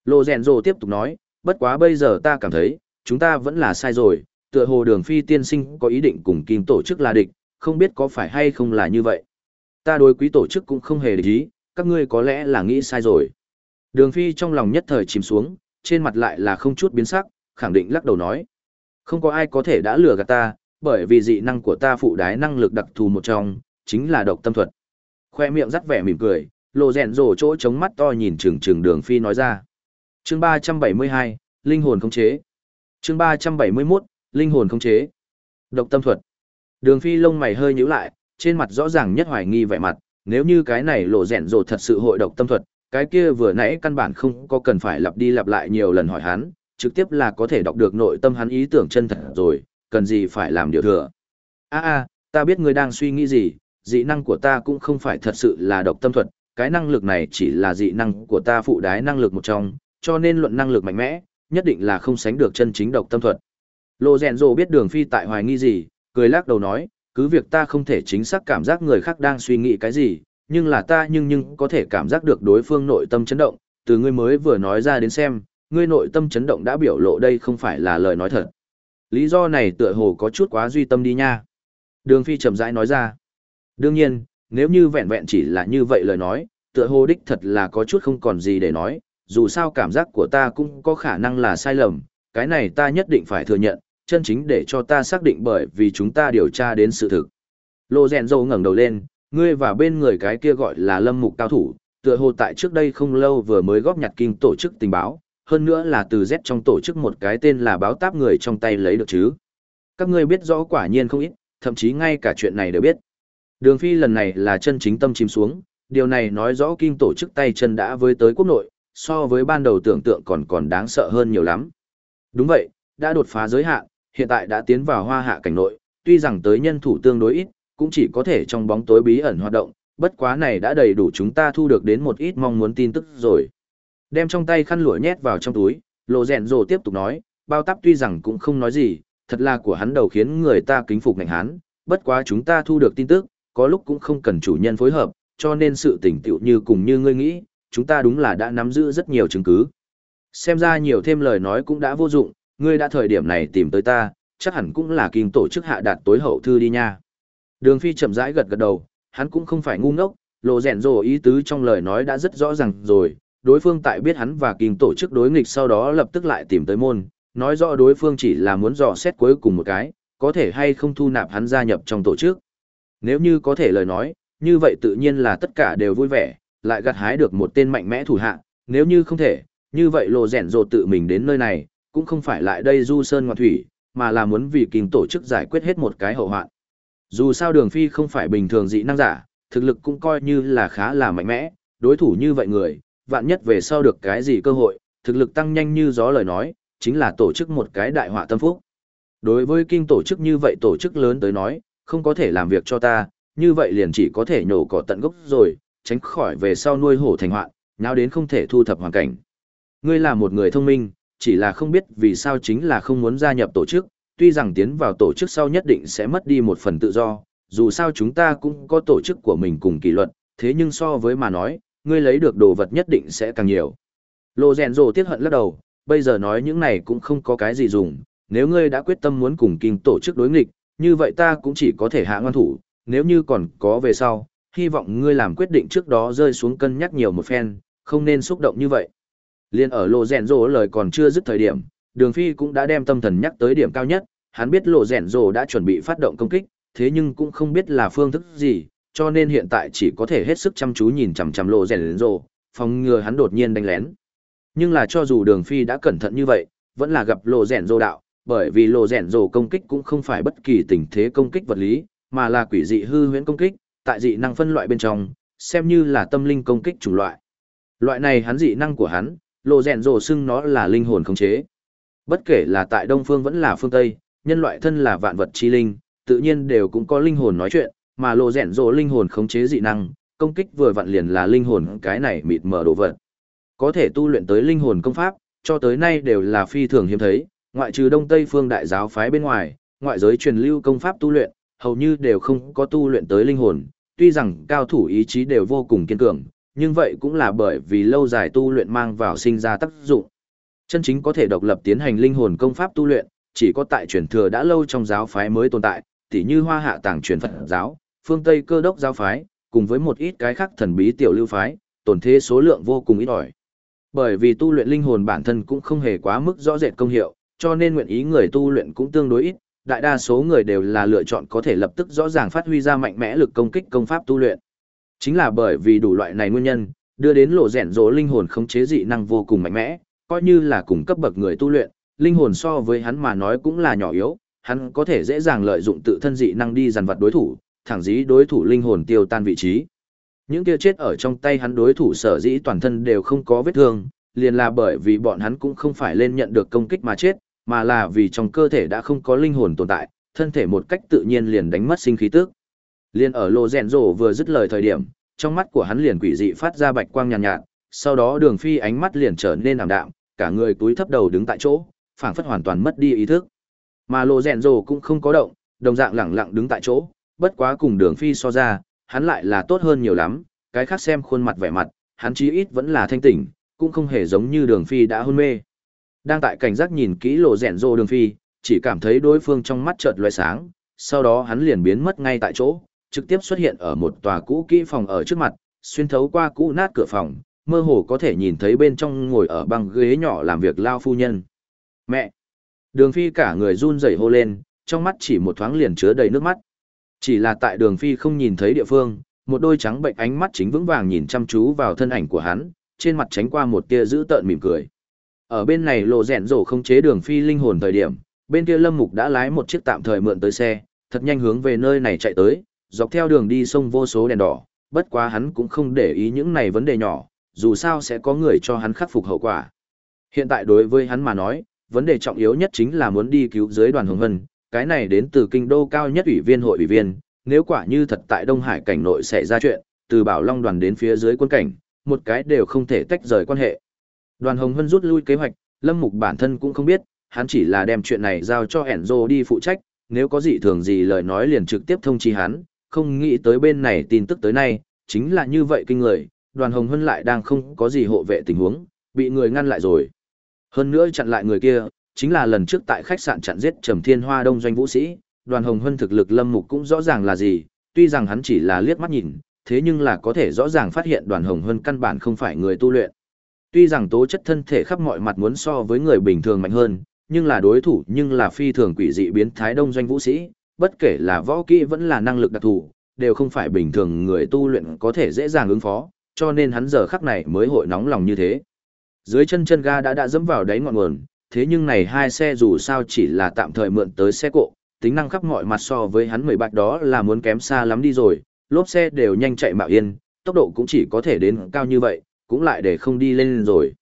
Lô Rèn Rồ tiếp tục nói, bất quá bây giờ ta cảm thấy, chúng ta vẫn là sai rồi, tựa hồ đường Phi tiên sinh có ý định cùng kim tổ chức là địch, không biết có phải hay không là như vậy. Ta đối quý tổ chức cũng không hề để ý, các ngươi có lẽ là nghĩ sai rồi. Đường Phi trong lòng nhất thời chìm xuống, trên mặt lại là không chút biến sắc, khẳng định lắc đầu nói. Không có ai có thể đã lừa gạt ta, bởi vì dị năng của ta phụ đái năng lực đặc thù một trong, chính là độc tâm thuật. Khoe miệng rắc vẻ mỉm cười, lộ rèn rổ chỗ chống mắt to nhìn chừng chừng đường Phi nói ra chương 372, Linh hồn không chế. chương 371, Linh hồn không chế. Độc tâm thuật. Đường phi lông mày hơi nhíu lại, trên mặt rõ ràng nhất hoài nghi vẻ mặt, nếu như cái này lộ rẹn rồ thật sự hội độc tâm thuật, cái kia vừa nãy căn bản không có cần phải lặp đi lặp lại nhiều lần hỏi hắn, trực tiếp là có thể đọc được nội tâm hắn ý tưởng chân thật rồi, cần gì phải làm điều thừa. A a, ta biết ngươi đang suy nghĩ gì, dị năng của ta cũng không phải thật sự là độc tâm thuật, cái năng lực này chỉ là dị năng của ta phụ đái năng lực một trong, cho nên luận năng lực mạnh mẽ, nhất định là không sánh được chân chính độc tâm thuật. Lô rèn rồ biết đường phi tại hoài nghi gì, cười lắc đầu nói, cứ việc ta không thể chính xác cảm giác người khác đang suy nghĩ cái gì, nhưng là ta nhưng nhưng có thể cảm giác được đối phương nội tâm chấn động, từ ngươi mới vừa nói ra đến xem, ngươi nội tâm chấn động đã biểu lộ đây không phải là lời nói thật. Lý do này tựa hồ có chút quá duy tâm đi nha. Đường Phi chậm rãi nói ra. Đương nhiên, nếu như vẹn vẹn chỉ là như vậy lời nói, tựa hồ đích thật là có chút không còn gì để nói, dù sao cảm giác của ta cũng có khả năng là sai lầm, cái này ta nhất định phải thừa nhận, chân chính để cho ta xác định bởi vì chúng ta điều tra đến sự thực. Lô rèn dâu ngẩng đầu lên, ngươi và bên người cái kia gọi là lâm mục cao thủ, tựa hồ tại trước đây không lâu vừa mới góp nhặt kinh tổ chức tình báo, hơn nữa là từ Z trong tổ chức một cái tên là báo táp người trong tay lấy được chứ. Các ngươi biết rõ quả nhiên không ít, thậm chí ngay cả chuyện này đều biết. Đường Phi lần này là chân chính tâm chìm xuống, điều này nói rõ kinh tổ chức tay chân đã với tới quốc nội, so với ban đầu tưởng tượng còn còn đáng sợ hơn nhiều lắm. Đúng vậy, đã đột phá giới hạn, hiện tại đã tiến vào hoa hạ cảnh nội, tuy rằng tới nhân thủ tương đối ít, cũng chỉ có thể trong bóng tối bí ẩn hoạt động, bất quá này đã đầy đủ chúng ta thu được đến một ít mong muốn tin tức rồi. Đem trong tay khăn lụa nhét vào trong túi, lộ rèn rồ tiếp tục nói, bao tắp tuy rằng cũng không nói gì, thật là của hắn đầu khiến người ta kính phục ngành hắn, bất quá chúng ta thu được tin tức, có lúc cũng không cần chủ nhân phối hợp, cho nên sự tỉnh tựu như cùng như ngươi nghĩ, chúng ta đúng là đã nắm giữ rất nhiều chứng cứ. Xem ra nhiều thêm lời nói cũng đã vô dụng, ngươi đã thời điểm này tìm tới ta, chắc hẳn cũng là kinh tổ chức hạ đạt tối hậu thư đi nha. Đường Phi chậm rãi gật gật đầu, hắn cũng không phải ngu ngốc, lộ rèn rồ ý tứ trong lời nói đã rất rõ ràng rồi, đối phương tại biết hắn và kinh tổ chức đối nghịch sau đó lập tức lại tìm tới môn, nói rõ đối phương chỉ là muốn dò xét cuối cùng một cái, có thể hay không thu nạp hắn gia nhập trong tổ chức. Nếu như có thể lời nói, như vậy tự nhiên là tất cả đều vui vẻ, lại gặt hái được một tên mạnh mẽ thủ hạ, nếu như không thể, như vậy lộ rèn rồ tự mình đến nơi này, cũng không phải lại đây du sơn ngoạn thủy, mà là muốn vì kinh tổ chức giải quyết hết một cái hậu hoạn. Dù sao đường phi không phải bình thường dị năng giả, thực lực cũng coi như là khá là mạnh mẽ, đối thủ như vậy người, vạn nhất về sau được cái gì cơ hội, thực lực tăng nhanh như gió lời nói, chính là tổ chức một cái đại họa tâm phúc. Đối với kinh tổ chức như vậy tổ chức lớn tới nói, không có thể làm việc cho ta, như vậy liền chỉ có thể nhổ cỏ tận gốc rồi, tránh khỏi về sau nuôi hổ thành hoạn, nháo đến không thể thu thập hoàn cảnh. Ngươi là một người thông minh, chỉ là không biết vì sao chính là không muốn gia nhập tổ chức, tuy rằng tiến vào tổ chức sau nhất định sẽ mất đi một phần tự do, dù sao chúng ta cũng có tổ chức của mình cùng kỷ luật, thế nhưng so với mà nói, ngươi lấy được đồ vật nhất định sẽ càng nhiều. Lô rèn rồ tiếc hận lắc đầu, bây giờ nói những này cũng không có cái gì dùng, nếu ngươi đã quyết tâm muốn cùng kinh tổ chức đối nghịch, như vậy ta cũng chỉ có thể hạ ngoan thủ, nếu như còn có về sau, hy vọng ngươi làm quyết định trước đó rơi xuống cân nhắc nhiều một phen, không nên xúc động như vậy. Liên ở lộ rèn rồ lời còn chưa dứt thời điểm, đường phi cũng đã đem tâm thần nhắc tới điểm cao nhất, hắn biết lộ rèn rồ đã chuẩn bị phát động công kích, thế nhưng cũng không biết là phương thức gì, cho nên hiện tại chỉ có thể hết sức chăm chú nhìn chằm chằm lộ rèn rồ, phòng ngừa hắn đột nhiên đánh lén. Nhưng là cho dù đường phi đã cẩn thận như vậy, vẫn là gặp lộ rèn rồ đạo, bởi vì lộ rèn rồ công kích cũng không phải bất kỳ tình thế công kích vật lý, mà là quỷ dị hư huyễn công kích, tại dị năng phân loại bên trong, xem như là tâm linh công kích chủng loại. Loại này hắn dị năng của hắn, lộ rèn rồ xưng nó là linh hồn khống chế. Bất kể là tại Đông Phương vẫn là phương Tây, nhân loại thân là vạn vật chi linh, tự nhiên đều cũng có linh hồn nói chuyện, mà lộ rèn rồ linh hồn khống chế dị năng, công kích vừa vặn liền là linh hồn cái này mịt mờ đồ vật. Có thể tu luyện tới linh hồn công pháp, cho tới nay đều là phi thường hiếm thấy, ngoại trừ Đông Tây phương đại giáo phái bên ngoài, ngoại giới truyền lưu công pháp tu luyện, hầu như đều không có tu luyện tới linh hồn, tuy rằng cao thủ ý chí đều vô cùng kiên cường, nhưng vậy cũng là bởi vì lâu dài tu luyện mang vào sinh ra tác dụng. Chân chính có thể độc lập tiến hành linh hồn công pháp tu luyện, chỉ có tại truyền thừa đã lâu trong giáo phái mới tồn tại, tỉ như Hoa Hạ Tàng truyền Phật giáo, phương Tây Cơ đốc giáo phái, cùng với một ít cái khác thần bí tiểu lưu phái, tổn thế số lượng vô cùng ít ỏi. Bởi vì tu luyện linh hồn bản thân cũng không hề quá mức rõ rệt công hiệu, cho nên nguyện ý người tu luyện cũng tương đối ít, đại đa số người đều là lựa chọn có thể lập tức rõ ràng phát huy ra mạnh mẽ lực công kích công pháp tu luyện. Chính là bởi vì đủ loại này nguyên nhân, đưa đến lộ rèn rỗ linh hồn khống chế dị năng vô cùng mạnh mẽ, coi như là cùng cấp bậc người tu luyện, linh hồn so với hắn mà nói cũng là nhỏ yếu, hắn có thể dễ dàng lợi dụng tự thân dị năng đi dàn vật đối thủ, thẳng dí đối thủ linh hồn tiêu tan vị trí. Những kia chết ở trong tay hắn đối thủ sở dĩ toàn thân đều không có vết thương, liền là bởi vì bọn hắn cũng không phải lên nhận được công kích mà chết, mà là vì trong cơ thể đã không có linh hồn tồn tại, thân thể một cách tự nhiên liền đánh mất sinh khí tức. Liên ở Lô Rèn Rồ vừa dứt lời thời điểm, trong mắt của hắn liền quỷ dị phát ra bạch quang nhàn nhạt, nhạt, sau đó Đường Phi ánh mắt liền trở nên ảm đạm, cả người túi thấp đầu đứng tại chỗ, phảng phất hoàn toàn mất đi ý thức. Mà Lô rèn rồ cũng không có động, đồng dạng lẳng lặng đứng tại chỗ, bất quá cùng đường phi so ra, hắn lại là tốt hơn nhiều lắm, cái khác xem khuôn mặt vẻ mặt, hắn chí ít vẫn là thanh tỉnh, cũng không hề giống như đường phi đã hôn mê. Đang tại cảnh giác nhìn kỹ lộ rèn rô đường phi, chỉ cảm thấy đối phương trong mắt chợt loé sáng, sau đó hắn liền biến mất ngay tại chỗ, trực tiếp xuất hiện ở một tòa cũ kỹ phòng ở trước mặt, xuyên thấu qua cũ nát cửa phòng, mơ hồ có thể nhìn thấy bên trong ngồi ở băng ghế nhỏ làm việc lao phu nhân. Mẹ! Đường phi cả người run rẩy hô lên, trong mắt chỉ một thoáng liền chứa đầy nước mắt. Chỉ là tại đường phi không nhìn thấy địa phương, một đôi trắng bệnh ánh mắt chính vững vàng nhìn chăm chú vào thân ảnh của hắn, trên mặt tránh qua một tia dữ tợn mỉm cười. Ở bên này lộ rèn rổ không chế đường phi linh hồn thời điểm, bên kia lâm mục đã lái một chiếc tạm thời mượn tới xe, thật nhanh hướng về nơi này chạy tới, dọc theo đường đi sông vô số đèn đỏ, bất quá hắn cũng không để ý những này vấn đề nhỏ, dù sao sẽ có người cho hắn khắc phục hậu quả. Hiện tại đối với hắn mà nói, vấn đề trọng yếu nhất chính là muốn đi cứu dưới đoàn hồng hân, cái này đến từ kinh đô cao nhất ủy viên hội ủy viên, nếu quả như thật tại Đông Hải cảnh nội xảy ra chuyện, từ Bảo Long đoàn đến phía dưới quân cảnh, một cái đều không thể tách rời quan hệ. Đoàn Hồng Hân rút lui kế hoạch, Lâm Mục bản thân cũng không biết, hắn chỉ là đem chuyện này giao cho Enzo đi phụ trách, nếu có gì thường gì lời nói liền trực tiếp thông chi hắn, không nghĩ tới bên này tin tức tới nay, chính là như vậy kinh người, đoàn Hồng Hân lại đang không có gì hộ vệ tình huống, bị người ngăn lại rồi. Hơn nữa chặn lại người kia, chính là lần trước tại khách sạn chặn giết Trầm Thiên Hoa Đông doanh vũ sĩ, đoàn Hồng Hân thực lực Lâm Mục cũng rõ ràng là gì, tuy rằng hắn chỉ là liếc mắt nhìn, thế nhưng là có thể rõ ràng phát hiện đoàn Hồng Hân căn bản không phải người tu luyện. Tuy rằng tố chất thân thể khắp mọi mặt muốn so với người bình thường mạnh hơn, nhưng là đối thủ nhưng là phi thường quỷ dị biến thái đông doanh vũ sĩ, bất kể là võ kỹ vẫn là năng lực đặc thù, đều không phải bình thường người tu luyện có thể dễ dàng ứng phó, cho nên hắn giờ khắc này mới hội nóng lòng như thế. Dưới chân chân ga đã đã dẫm vào đáy ngọn nguồn, thế nhưng này hai xe dù sao chỉ là tạm thời mượn tới xe cộ, tính năng khắp mọi mặt so với hắn mười bạc đó là muốn kém xa lắm đi rồi, lốp xe đều nhanh chạy mạo yên, tốc độ cũng chỉ có thể đến cao như vậy, cũng lại để không đi lên rồi.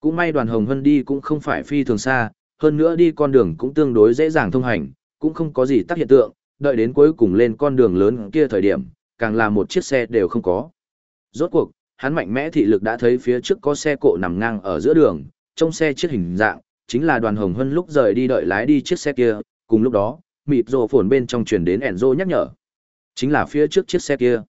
Cũng may đoàn hồng hân đi cũng không phải phi thường xa, hơn nữa đi con đường cũng tương đối dễ dàng thông hành, cũng không có gì tác hiện tượng, đợi đến cuối cùng lên con đường lớn kia thời điểm, càng là một chiếc xe đều không có. Rốt cuộc, hắn mạnh mẽ thị lực đã thấy phía trước có xe cộ nằm ngang ở giữa đường, trong xe chiếc hình dạng, chính là đoàn hồng hân lúc rời đi đợi lái đi chiếc xe kia, cùng lúc đó, mịp rồ phồn bên trong truyền đến Enzo nhắc nhở. Chính là phía trước chiếc xe kia.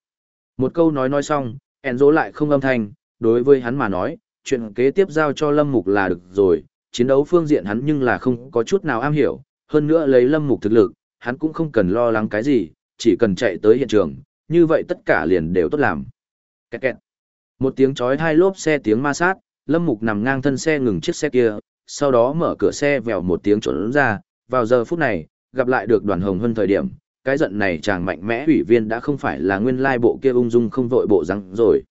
Một câu nói nói xong, Enzo lại không âm thanh, đối với hắn mà nói, chuyện kế tiếp giao cho Lâm Mục là được rồi, chiến đấu phương diện hắn nhưng là không có chút nào am hiểu, hơn nữa lấy Lâm Mục thực lực, hắn cũng không cần lo lắng cái gì, chỉ cần chạy tới hiện trường, như vậy tất cả liền đều tốt làm. Kẹt kẹt. Một tiếng chói hai lốp xe tiếng ma sát, Lâm Mục nằm ngang thân xe ngừng chiếc xe kia, sau đó mở cửa xe vèo một tiếng trốn ra, vào giờ phút này, gặp lại được đoàn hồng hơn thời điểm, cái giận này chàng mạnh mẽ ủy viên đã không phải là nguyên lai bộ kia ung dung không vội bộ răng rồi.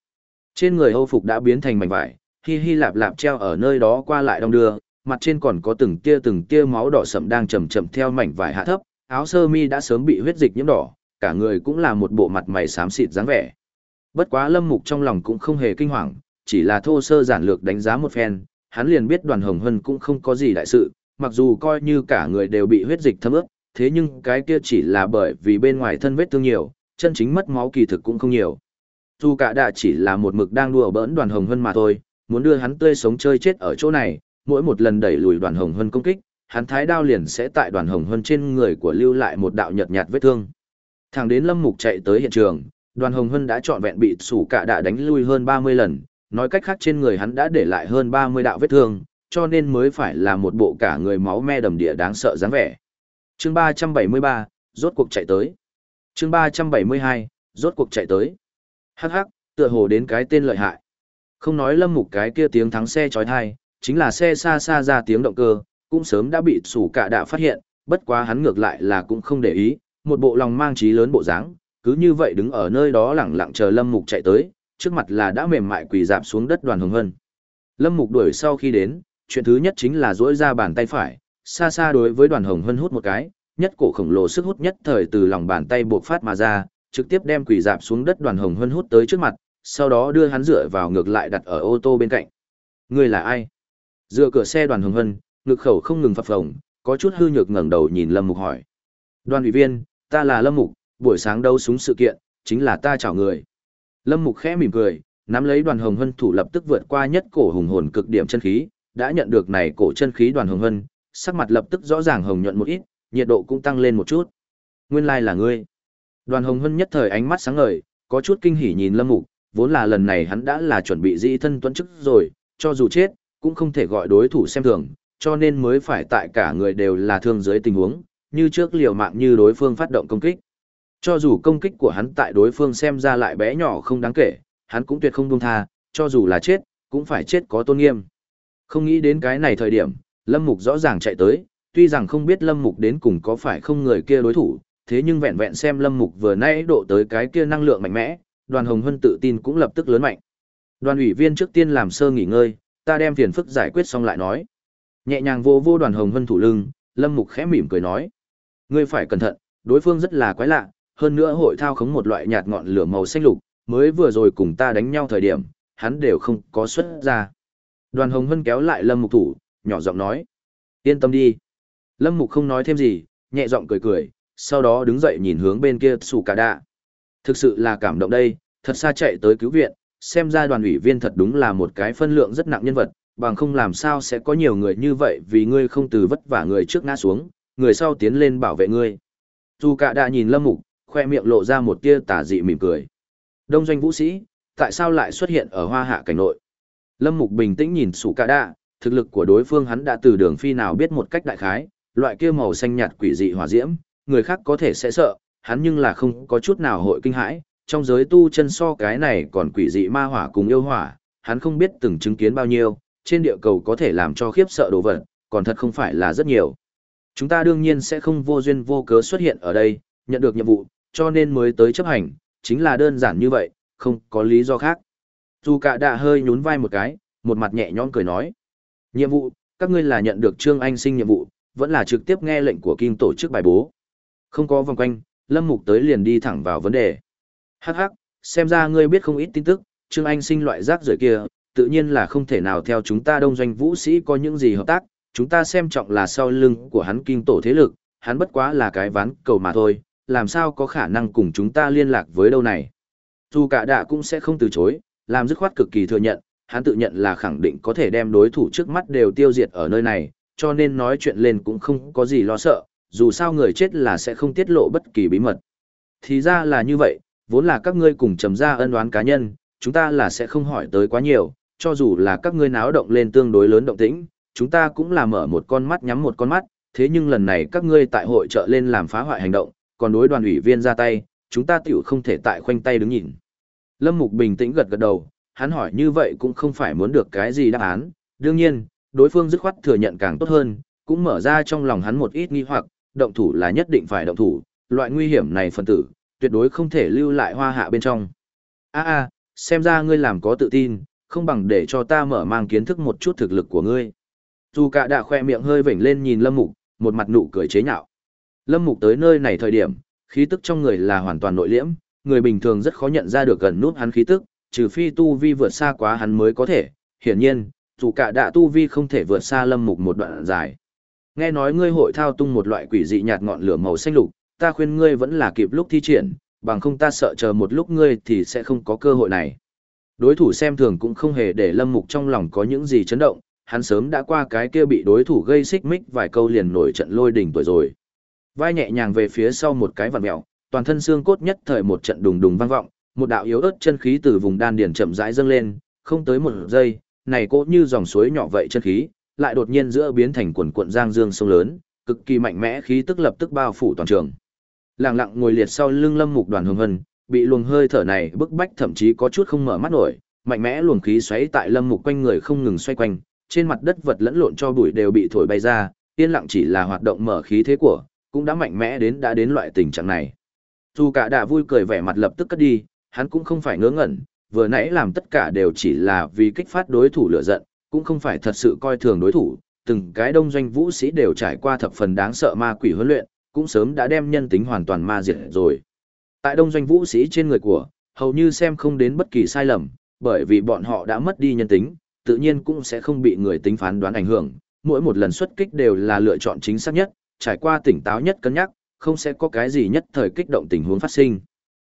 Trên người hâu phục đã biến thành mảnh vải, hi hi lạp lạp treo ở nơi đó qua lại đong đưa, mặt trên còn có từng tia từng tia máu đỏ sậm đang chậm chậm theo mảnh vải hạ thấp, áo sơ mi đã sớm bị huyết dịch nhiễm đỏ, cả người cũng là một bộ mặt mày xám xịt dáng vẻ. Bất quá Lâm Mục trong lòng cũng không hề kinh hoàng, chỉ là thô sơ giản lược đánh giá một phen, hắn liền biết Đoàn Hồng Hân cũng không có gì đại sự, mặc dù coi như cả người đều bị huyết dịch thấm ướt, thế nhưng cái kia chỉ là bởi vì bên ngoài thân vết thương nhiều, chân chính mất máu kỳ thực cũng không nhiều. Dù cả đã chỉ là một mực đang đùa bỡn Đoàn Hồng Hân mà thôi, muốn đưa hắn tươi sống chơi chết ở chỗ này, mỗi một lần đẩy lùi Đoàn Hồng Hân công kích, hắn thái đao liền sẽ tại Đoàn Hồng Hân trên người của lưu lại một đạo nhợt nhạt vết thương. Thẳng đến Lâm Mục chạy tới hiện trường, Đoàn Hồng Hân đã trọn vẹn bị sủ cả đã đánh lui hơn 30 lần, nói cách khác trên người hắn đã để lại hơn 30 đạo vết thương, cho nên mới phải là một bộ cả người máu me đầm địa đáng sợ dáng vẻ. Chương 373, rốt cuộc chạy tới. Chương 372, rốt cuộc chạy tới. Hắc hắc, tựa hồ đến cái tên lợi hại. Không nói lâm mục cái kia tiếng thắng xe chói tai, chính là xe xa xa ra tiếng động cơ, cũng sớm đã bị sủ cả đã phát hiện, bất quá hắn ngược lại là cũng không để ý, một bộ lòng mang trí lớn bộ dáng, cứ như vậy đứng ở nơi đó lẳng lặng chờ lâm mục chạy tới, trước mặt là đã mềm mại quỳ dạp xuống đất đoàn hồng hân. Lâm mục đuổi sau khi đến, chuyện thứ nhất chính là duỗi ra bàn tay phải, xa xa đối với đoàn hồng hân hút một cái, nhất cổ khổng lồ sức hút nhất thời từ lòng bàn tay buộc phát mà ra, trực tiếp đem quỷ dạp xuống đất đoàn hồng hân hút tới trước mặt, sau đó đưa hắn dựa vào ngược lại đặt ở ô tô bên cạnh. Người là ai? Dựa cửa xe đoàn hồng hân, ngực khẩu không ngừng phập phồng, có chút hư nhược ngẩng đầu nhìn Lâm Mục hỏi. Đoàn ủy viên, ta là Lâm Mục, buổi sáng đấu súng sự kiện, chính là ta chào người. Lâm Mục khẽ mỉm cười, nắm lấy đoàn hồng hân thủ lập tức vượt qua nhất cổ hùng hồn cực điểm chân khí, đã nhận được này cổ chân khí đoàn hồng hân, sắc mặt lập tức rõ ràng hồng nhuận một ít, nhiệt độ cũng tăng lên một chút. Nguyên lai like là ngươi. Đoàn Hồng Hân nhất thời ánh mắt sáng ngời, có chút kinh hỉ nhìn Lâm Mục, vốn là lần này hắn đã là chuẩn bị dĩ thân tuấn chức rồi, cho dù chết, cũng không thể gọi đối thủ xem thường, cho nên mới phải tại cả người đều là thương dưới tình huống, như trước liều mạng như đối phương phát động công kích. Cho dù công kích của hắn tại đối phương xem ra lại bé nhỏ không đáng kể, hắn cũng tuyệt không buông tha, cho dù là chết, cũng phải chết có tôn nghiêm. Không nghĩ đến cái này thời điểm, Lâm Mục rõ ràng chạy tới, tuy rằng không biết Lâm Mục đến cùng có phải không người kia đối thủ, thế nhưng vẹn vẹn xem Lâm Mục vừa nãy độ tới cái kia năng lượng mạnh mẽ, Đoàn Hồng Hân tự tin cũng lập tức lớn mạnh. Đoàn ủy viên trước tiên làm sơ nghỉ ngơi, ta đem phiền phức giải quyết xong lại nói. Nhẹ nhàng vô vô Đoàn Hồng Hân thủ lưng, Lâm Mục khẽ mỉm cười nói: "Ngươi phải cẩn thận, đối phương rất là quái lạ, hơn nữa hội thao khống một loại nhạt ngọn lửa màu xanh lục, mới vừa rồi cùng ta đánh nhau thời điểm, hắn đều không có xuất ra." Đoàn Hồng Hân kéo lại Lâm Mục thủ, nhỏ giọng nói: "Yên tâm đi." Lâm Mục không nói thêm gì, nhẹ giọng cười cười, sau đó đứng dậy nhìn hướng bên kia Sủ Cả Đạ. Thực sự là cảm động đây, thật xa chạy tới cứu viện, xem ra đoàn ủy viên thật đúng là một cái phân lượng rất nặng nhân vật, bằng không làm sao sẽ có nhiều người như vậy vì ngươi không từ vất vả người trước ngã xuống, người sau tiến lên bảo vệ ngươi. Dù cả đã nhìn Lâm Mục, khoe miệng lộ ra một tia tà dị mỉm cười. Đông doanh vũ sĩ, tại sao lại xuất hiện ở hoa hạ cảnh nội? Lâm Mục bình tĩnh nhìn Sủ Cả Đạ, thực lực của đối phương hắn đã từ đường phi nào biết một cách đại khái, loại kia màu xanh nhạt quỷ dị hỏa diễm, người khác có thể sẽ sợ, hắn nhưng là không có chút nào hội kinh hãi, trong giới tu chân so cái này còn quỷ dị ma hỏa cùng yêu hỏa, hắn không biết từng chứng kiến bao nhiêu, trên địa cầu có thể làm cho khiếp sợ đồ vật, còn thật không phải là rất nhiều. Chúng ta đương nhiên sẽ không vô duyên vô cớ xuất hiện ở đây, nhận được nhiệm vụ, cho nên mới tới chấp hành, chính là đơn giản như vậy, không có lý do khác. Dù cả đã hơi nhún vai một cái, một mặt nhẹ nhõm cười nói. Nhiệm vụ, các ngươi là nhận được Trương Anh sinh nhiệm vụ, vẫn là trực tiếp nghe lệnh của Kim tổ chức bài bố. Không có vòng quanh, Lâm Mục tới liền đi thẳng vào vấn đề. Hắc hắc, xem ra ngươi biết không ít tin tức, Trương Anh sinh loại rác rưởi kia, tự nhiên là không thể nào theo chúng ta đông doanh vũ sĩ có những gì hợp tác, chúng ta xem trọng là sau lưng của hắn kinh tổ thế lực, hắn bất quá là cái ván cầu mà thôi, làm sao có khả năng cùng chúng ta liên lạc với đâu này. Dù cả đạ cũng sẽ không từ chối, làm dứt khoát cực kỳ thừa nhận, hắn tự nhận là khẳng định có thể đem đối thủ trước mắt đều tiêu diệt ở nơi này, cho nên nói chuyện lên cũng không có gì lo sợ, dù sao người chết là sẽ không tiết lộ bất kỳ bí mật. Thì ra là như vậy, vốn là các ngươi cùng trầm ra ân oán cá nhân, chúng ta là sẽ không hỏi tới quá nhiều, cho dù là các ngươi náo động lên tương đối lớn động tĩnh, chúng ta cũng là mở một con mắt nhắm một con mắt, thế nhưng lần này các ngươi tại hội trợ lên làm phá hoại hành động, còn đối đoàn ủy viên ra tay, chúng ta tiểu không thể tại khoanh tay đứng nhìn. Lâm Mục bình tĩnh gật gật đầu, hắn hỏi như vậy cũng không phải muốn được cái gì đáp án, đương nhiên, đối phương dứt khoát thừa nhận càng tốt hơn, cũng mở ra trong lòng hắn một ít nghi hoặc, động thủ là nhất định phải động thủ, loại nguy hiểm này phần tử, tuyệt đối không thể lưu lại hoa hạ bên trong. A a, xem ra ngươi làm có tự tin, không bằng để cho ta mở mang kiến thức một chút thực lực của ngươi. Dù cả đã khoe miệng hơi vểnh lên nhìn Lâm Mục, một mặt nụ cười chế nhạo. Lâm Mục tới nơi này thời điểm, khí tức trong người là hoàn toàn nội liễm, người bình thường rất khó nhận ra được gần nút hắn khí tức, trừ phi tu vi vượt xa quá hắn mới có thể. Hiển nhiên, dù cả đã tu vi không thể vượt xa Lâm Mục một đoạn dài. Nghe nói ngươi hội thao tung một loại quỷ dị nhạt ngọn lửa màu xanh lục, ta khuyên ngươi vẫn là kịp lúc thi triển, bằng không ta sợ chờ một lúc ngươi thì sẽ không có cơ hội này. Đối thủ xem thường cũng không hề để Lâm Mục trong lòng có những gì chấn động, hắn sớm đã qua cái kia bị đối thủ gây xích mích vài câu liền nổi trận lôi đỉnh tuổi rồi. Vai nhẹ nhàng về phía sau một cái vặn mèo, toàn thân xương cốt nhất thời một trận đùng đùng vang vọng, một đạo yếu ớt chân khí từ vùng đan điền chậm rãi dâng lên, không tới một giây, này cốt như dòng suối nhỏ vậy chân khí, lại đột nhiên giữa biến thành quần cuộn giang dương sông lớn, cực kỳ mạnh mẽ khí tức lập tức bao phủ toàn trường. Lặng lặng ngồi liệt sau lưng Lâm Mục Đoàn Hồng Hân, bị luồng hơi thở này bức bách thậm chí có chút không mở mắt nổi, mạnh mẽ luồng khí xoáy tại Lâm Mục quanh người không ngừng xoay quanh, trên mặt đất vật lẫn lộn cho bụi đều bị thổi bay ra, yên lặng chỉ là hoạt động mở khí thế của, cũng đã mạnh mẽ đến đã đến loại tình trạng này. Dù cả đã vui cười vẻ mặt lập tức cất đi, hắn cũng không phải ngớ ngẩn, vừa nãy làm tất cả đều chỉ là vì kích phát đối thủ lửa giận, cũng không phải thật sự coi thường đối thủ, từng cái đông doanh vũ sĩ đều trải qua thập phần đáng sợ ma quỷ huấn luyện, cũng sớm đã đem nhân tính hoàn toàn ma diệt rồi. Tại đông doanh vũ sĩ trên người của, hầu như xem không đến bất kỳ sai lầm, bởi vì bọn họ đã mất đi nhân tính, tự nhiên cũng sẽ không bị người tính phán đoán ảnh hưởng, mỗi một lần xuất kích đều là lựa chọn chính xác nhất, trải qua tỉnh táo nhất cân nhắc, không sẽ có cái gì nhất thời kích động tình huống phát sinh.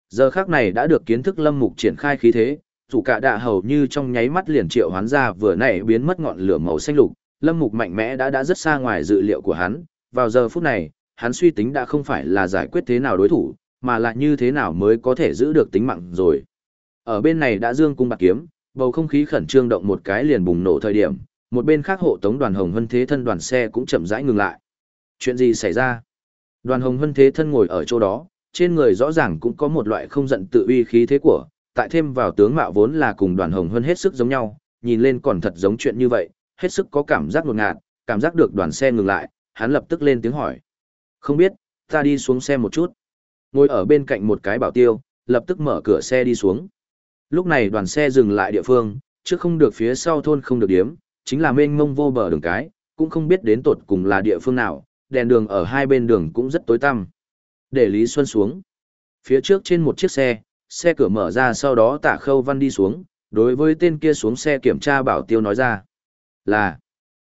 Giờ khác này đã được kiến thức lâm mục triển khai khí thế, dù cả đạ hầu như trong nháy mắt liền triệu hoán ra vừa nãy biến mất ngọn lửa màu xanh lục, lâm mục mạnh mẽ đã đã rất xa ngoài dự liệu của hắn, vào giờ phút này, hắn suy tính đã không phải là giải quyết thế nào đối thủ, mà là như thế nào mới có thể giữ được tính mạng rồi. Ở bên này đã dương cung bạc kiếm, bầu không khí khẩn trương động một cái liền bùng nổ thời điểm, một bên khác hộ tống đoàn hồng hân thế thân đoàn xe cũng chậm rãi ngừng lại. Chuyện gì xảy ra? Đoàn hồng hân thế thân ngồi ở chỗ đó, trên người rõ ràng cũng có một loại không giận tự uy khí thế của, tại thêm vào tướng mạo vốn là cùng đoàn hồng hơn hết sức giống nhau, nhìn lên còn thật giống chuyện như vậy, hết sức có cảm giác ngột ngạt, cảm giác được đoàn xe ngừng lại, hắn lập tức lên tiếng hỏi. Không biết, ta đi xuống xe một chút. Ngồi ở bên cạnh một cái bảo tiêu, lập tức mở cửa xe đi xuống. Lúc này đoàn xe dừng lại địa phương, trước không được phía sau thôn không được điếm, chính là mênh mông vô bờ đường cái, cũng không biết đến tột cùng là địa phương nào, đèn đường ở hai bên đường cũng rất tối tăm. Để Lý Xuân xuống. Phía trước trên một chiếc xe, xe cửa mở ra sau đó tả khâu văn đi xuống, đối với tên kia xuống xe kiểm tra bảo tiêu nói ra. Là.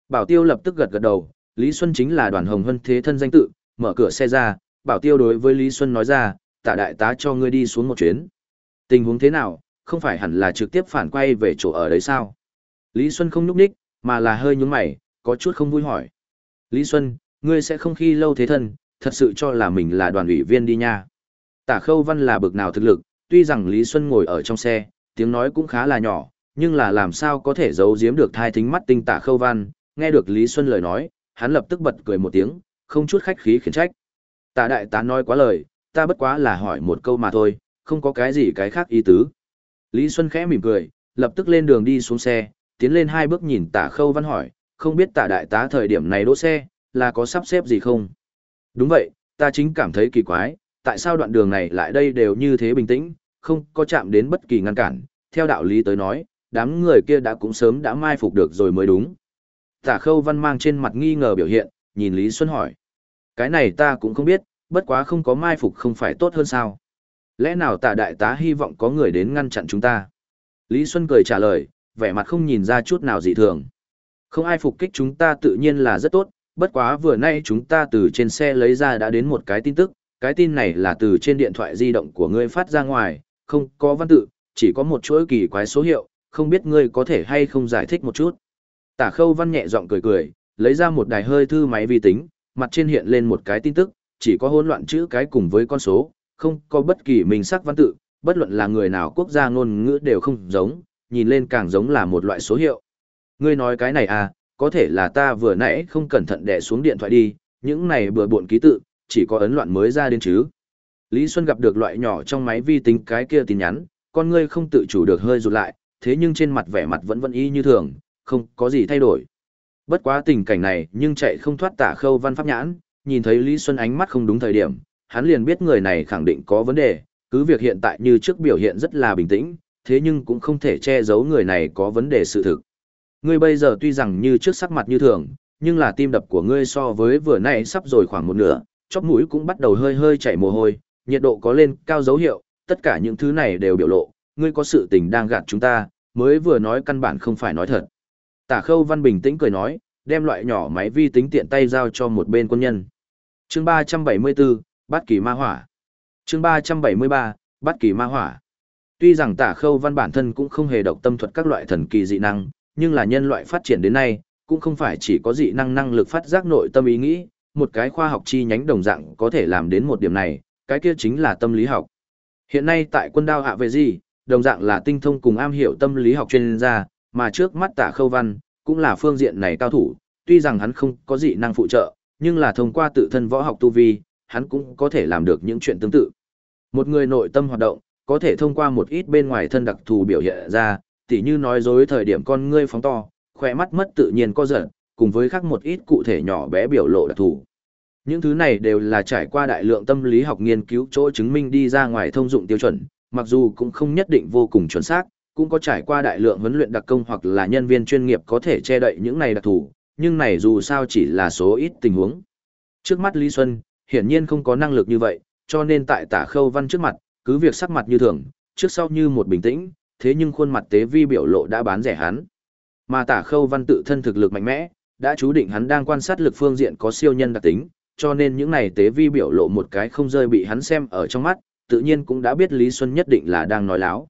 Bảo tiêu lập tức gật gật đầu, Lý Xuân chính là đoàn hồng hân thế thân danh tự, mở cửa xe ra, bảo tiêu đối với Lý Xuân nói ra, tạ đại tá cho ngươi đi xuống một chuyến. Tình huống thế nào, không phải hẳn là trực tiếp phản quay về chỗ ở đấy sao? Lý Xuân không núp đích, mà là hơi nhúng mày, có chút không vui hỏi. Lý Xuân, ngươi sẽ không khi lâu thế thân, thật sự cho là mình là đoàn ủy viên đi nha. Tả khâu văn là bực nào thực lực, tuy rằng Lý Xuân ngồi ở trong xe, tiếng nói cũng khá là nhỏ, nhưng là làm sao có thể giấu giếm được thai thính mắt tinh tả khâu văn, nghe được Lý Xuân lời nói, hắn lập tức bật cười một tiếng, không chút khách khí khiển trách. Tả đại tá nói quá lời, ta bất quá là hỏi một câu mà thôi, không có cái gì cái khác ý tứ. Lý Xuân khẽ mỉm cười, lập tức lên đường đi xuống xe, tiến lên hai bước nhìn tả khâu văn hỏi, không biết tả đại tá thời điểm này đỗ xe, là có sắp xếp gì không? Đúng vậy, ta chính cảm thấy kỳ quái, tại sao đoạn đường này lại đây đều như thế bình tĩnh, không có chạm đến bất kỳ ngăn cản, theo đạo lý tới nói, đám người kia đã cũng sớm đã mai phục được rồi mới đúng. Tả khâu văn mang trên mặt nghi ngờ biểu hiện, nhìn Lý Xuân hỏi. Cái này ta cũng không biết, bất quá không có mai phục không phải tốt hơn sao. Lẽ nào tả đại tá hy vọng có người đến ngăn chặn chúng ta? Lý Xuân cười trả lời, vẻ mặt không nhìn ra chút nào dị thường. Không ai phục kích chúng ta tự nhiên là rất tốt, bất quá vừa nay chúng ta từ trên xe lấy ra đã đến một cái tin tức, cái tin này là từ trên điện thoại di động của ngươi phát ra ngoài, không có văn tự, chỉ có một chuỗi kỳ quái số hiệu, không biết ngươi có thể hay không giải thích một chút. Tả khâu văn nhẹ giọng cười cười, lấy ra một đài hơi thư máy vi tính, mặt trên hiện lên một cái tin tức, chỉ có hỗn loạn chữ cái cùng với con số, không có bất kỳ mình sắc văn tự, bất luận là người nào quốc gia ngôn ngữ đều không giống, nhìn lên càng giống là một loại số hiệu. Ngươi nói cái này à, có thể là ta vừa nãy không cẩn thận đè xuống điện thoại đi, những này bừa bộn ký tự, chỉ có ấn loạn mới ra đến chứ. Lý Xuân gặp được loại nhỏ trong máy vi tính cái kia tin nhắn, con ngươi không tự chủ được hơi rụt lại, thế nhưng trên mặt vẻ mặt vẫn vẫn y như thường, không có gì thay đổi. Bất quá tình cảnh này nhưng chạy không thoát tả khâu văn pháp nhãn, nhìn thấy Lý Xuân ánh mắt không đúng thời điểm, hắn liền biết người này khẳng định có vấn đề, cứ việc hiện tại như trước biểu hiện rất là bình tĩnh, thế nhưng cũng không thể che giấu người này có vấn đề sự thực. Ngươi bây giờ tuy rằng như trước sắc mặt như thường, nhưng là tim đập của ngươi so với vừa nãy sắp rồi khoảng một nửa, chóp mũi cũng bắt đầu hơi hơi chảy mồ hôi, nhiệt độ có lên cao dấu hiệu, tất cả những thứ này đều biểu lộ, ngươi có sự tình đang gạt chúng ta, mới vừa nói căn bản không phải nói thật. Tả khâu văn bình tĩnh cười nói, đem loại nhỏ máy vi tính tiện tay giao cho một bên quân nhân. chương 374, Bát Kỳ Ma Hỏa. chương 373, Bát Kỳ Ma Hỏa. Tuy rằng tả khâu văn bản thân cũng không hề độc tâm thuật các loại thần kỳ dị năng, nhưng là nhân loại phát triển đến nay, cũng không phải chỉ có dị năng năng lực phát giác nội tâm ý nghĩ, một cái khoa học chi nhánh đồng dạng có thể làm đến một điểm này, cái kia chính là tâm lý học. Hiện nay tại quân đao hạ về gì, đồng dạng là tinh thông cùng am hiểu tâm lý học chuyên gia, mà trước mắt tả khâu văn, cũng là phương diện này cao thủ, tuy rằng hắn không có dị năng phụ trợ, nhưng là thông qua tự thân võ học tu vi, hắn cũng có thể làm được những chuyện tương tự. Một người nội tâm hoạt động, có thể thông qua một ít bên ngoài thân đặc thù biểu hiện ra, tỉ như nói dối thời điểm con ngươi phóng to, khỏe mắt mất tự nhiên co giật, cùng với khác một ít cụ thể nhỏ bé biểu lộ đặc thù. Những thứ này đều là trải qua đại lượng tâm lý học nghiên cứu chỗ chứng minh đi ra ngoài thông dụng tiêu chuẩn, mặc dù cũng không nhất định vô cùng chuẩn xác, cũng có trải qua đại lượng huấn luyện đặc công hoặc là nhân viên chuyên nghiệp có thể che đậy những này đặc thù, nhưng này dù sao chỉ là số ít tình huống. Trước mắt Lý Xuân, hiển nhiên không có năng lực như vậy, cho nên tại tả khâu văn trước mặt, cứ việc sắc mặt như thường, trước sau như một bình tĩnh, thế nhưng khuôn mặt tế vi biểu lộ đã bán rẻ hắn. Mà tả khâu văn tự thân thực lực mạnh mẽ, đã chú định hắn đang quan sát lực phương diện có siêu nhân đặc tính, cho nên những này tế vi biểu lộ một cái không rơi bị hắn xem ở trong mắt, tự nhiên cũng đã biết Lý Xuân nhất định là đang nói láo.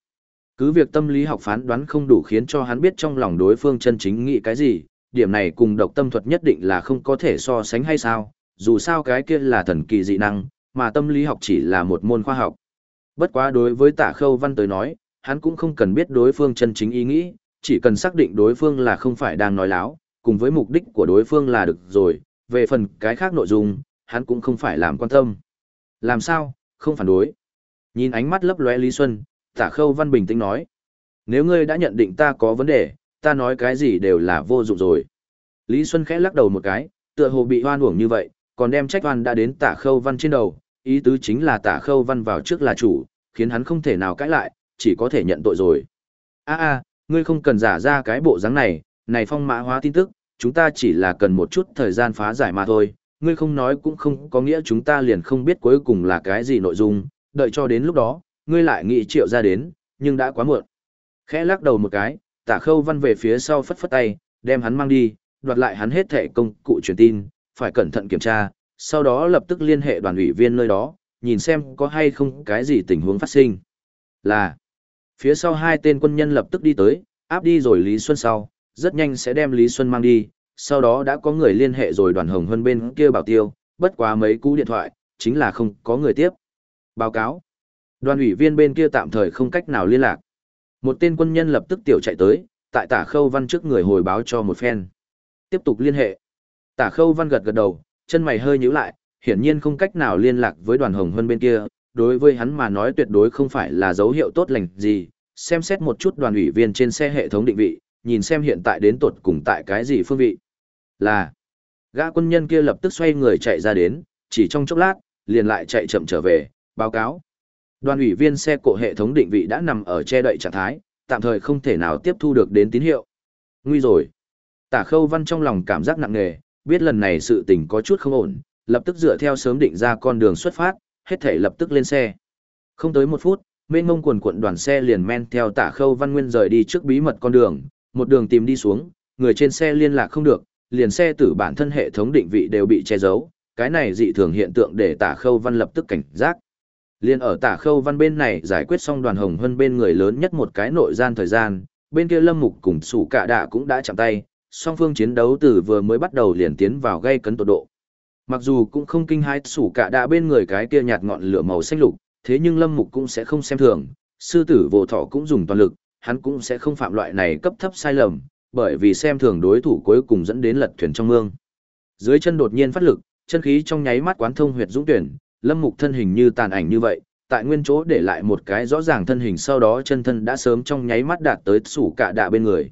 Cứ việc tâm lý học phán đoán không đủ khiến cho hắn biết trong lòng đối phương chân chính nghĩ cái gì, điểm này cùng độc tâm thuật nhất định là không có thể so sánh hay sao, dù sao cái kia là thần kỳ dị năng, mà tâm lý học chỉ là một môn khoa học. Bất quá đối với tả khâu văn tới nói, hắn cũng không cần biết đối phương chân chính ý nghĩ, chỉ cần xác định đối phương là không phải đang nói láo, cùng với mục đích của đối phương là được rồi, về phần cái khác nội dung, hắn cũng không phải làm quan tâm. Làm sao, không phản đối. Nhìn ánh mắt lấp lóe Lý Xuân, tả khâu văn bình tĩnh nói. Nếu ngươi đã nhận định ta có vấn đề, ta nói cái gì đều là vô dụng rồi. Lý Xuân khẽ lắc đầu một cái, tựa hồ bị hoan uổng như vậy, còn đem trách oan đã đến tả khâu văn trên đầu, ý tứ chính là tả khâu văn vào trước là chủ, khiến hắn không thể nào cãi lại, chỉ có thể nhận tội rồi. a a ngươi không cần giả ra cái bộ dáng này, này phong mã hóa tin tức, chúng ta chỉ là cần một chút thời gian phá giải mà thôi, ngươi không nói cũng không có nghĩa chúng ta liền không biết cuối cùng là cái gì nội dung, đợi cho đến lúc đó, ngươi lại nghĩ triệu ra đến, nhưng đã quá muộn. Khẽ lắc đầu một cái, tả khâu văn về phía sau phất phất tay, đem hắn mang đi, đoạt lại hắn hết thẻ công cụ truyền tin, phải cẩn thận kiểm tra, sau đó lập tức liên hệ đoàn ủy viên nơi đó, nhìn xem có hay không cái gì tình huống phát sinh. Là, phía sau hai tên quân nhân lập tức đi tới, áp đi rồi Lý Xuân sau, rất nhanh sẽ đem Lý Xuân mang đi, sau đó đã có người liên hệ rồi đoàn hồng hơn bên kia bảo tiêu, bất quá mấy cú điện thoại, chính là không có người tiếp. Báo cáo, đoàn ủy viên bên kia tạm thời không cách nào liên lạc. Một tên quân nhân lập tức tiểu chạy tới, tại tả khâu văn trước người hồi báo cho một phen. Tiếp tục liên hệ. Tả khâu văn gật gật đầu, chân mày hơi nhíu lại, hiển nhiên không cách nào liên lạc với đoàn hồng hơn bên kia, đối với hắn mà nói tuyệt đối không phải là dấu hiệu tốt lành gì, xem xét một chút đoàn ủy viên trên xe hệ thống định vị, nhìn xem hiện tại đến tột cùng tại cái gì phương vị. Là, gã quân nhân kia lập tức xoay người chạy ra đến, chỉ trong chốc lát, liền lại chạy chậm trở về, báo cáo. Đoàn ủy viên xe cộ hệ thống định vị đã nằm ở che đậy trạng thái, tạm thời không thể nào tiếp thu được đến tín hiệu. Nguy rồi. Tả khâu văn trong lòng cảm giác nặng nề, biết lần này sự tình có chút không ổn, lập tức dựa theo sớm định ra con đường xuất phát, hết thể lập tức lên xe. Không tới một phút, mênh mông quần quận đoàn xe liền men theo tả khâu văn nguyên rời đi trước bí mật con đường, một đường tìm đi xuống, người trên xe liên lạc không được, liền xe tử bản thân hệ thống định vị đều bị che giấu, cái này dị thường hiện tượng để tả khâu văn lập tức cảnh giác. Liên ở tả khâu văn bên này giải quyết xong đoàn hồng hơn bên người lớn nhất một cái nội gian thời gian, bên kia lâm mục cùng sủ cả đạ cũng đã chạm tay, song phương chiến đấu từ vừa mới bắt đầu liền tiến vào gây cấn tột độ. Mặc dù cũng không kinh hãi sủ cả đạ bên người cái kia nhạt ngọn lửa màu xanh lục, thế nhưng lâm mục cũng sẽ không xem thường, sư tử vô thọ cũng dùng toàn lực, hắn cũng sẽ không phạm loại này cấp thấp sai lầm, bởi vì xem thường đối thủ cuối cùng dẫn đến lật thuyền trong mương. Dưới chân đột nhiên phát lực, chân khí trong nháy mắt quán thông huyệt dũng tuyển, lâm mục thân hình như tàn ảnh như vậy, tại nguyên chỗ để lại một cái rõ ràng thân hình sau đó chân thân đã sớm trong nháy mắt đạt tới sủ cả đạ bên người.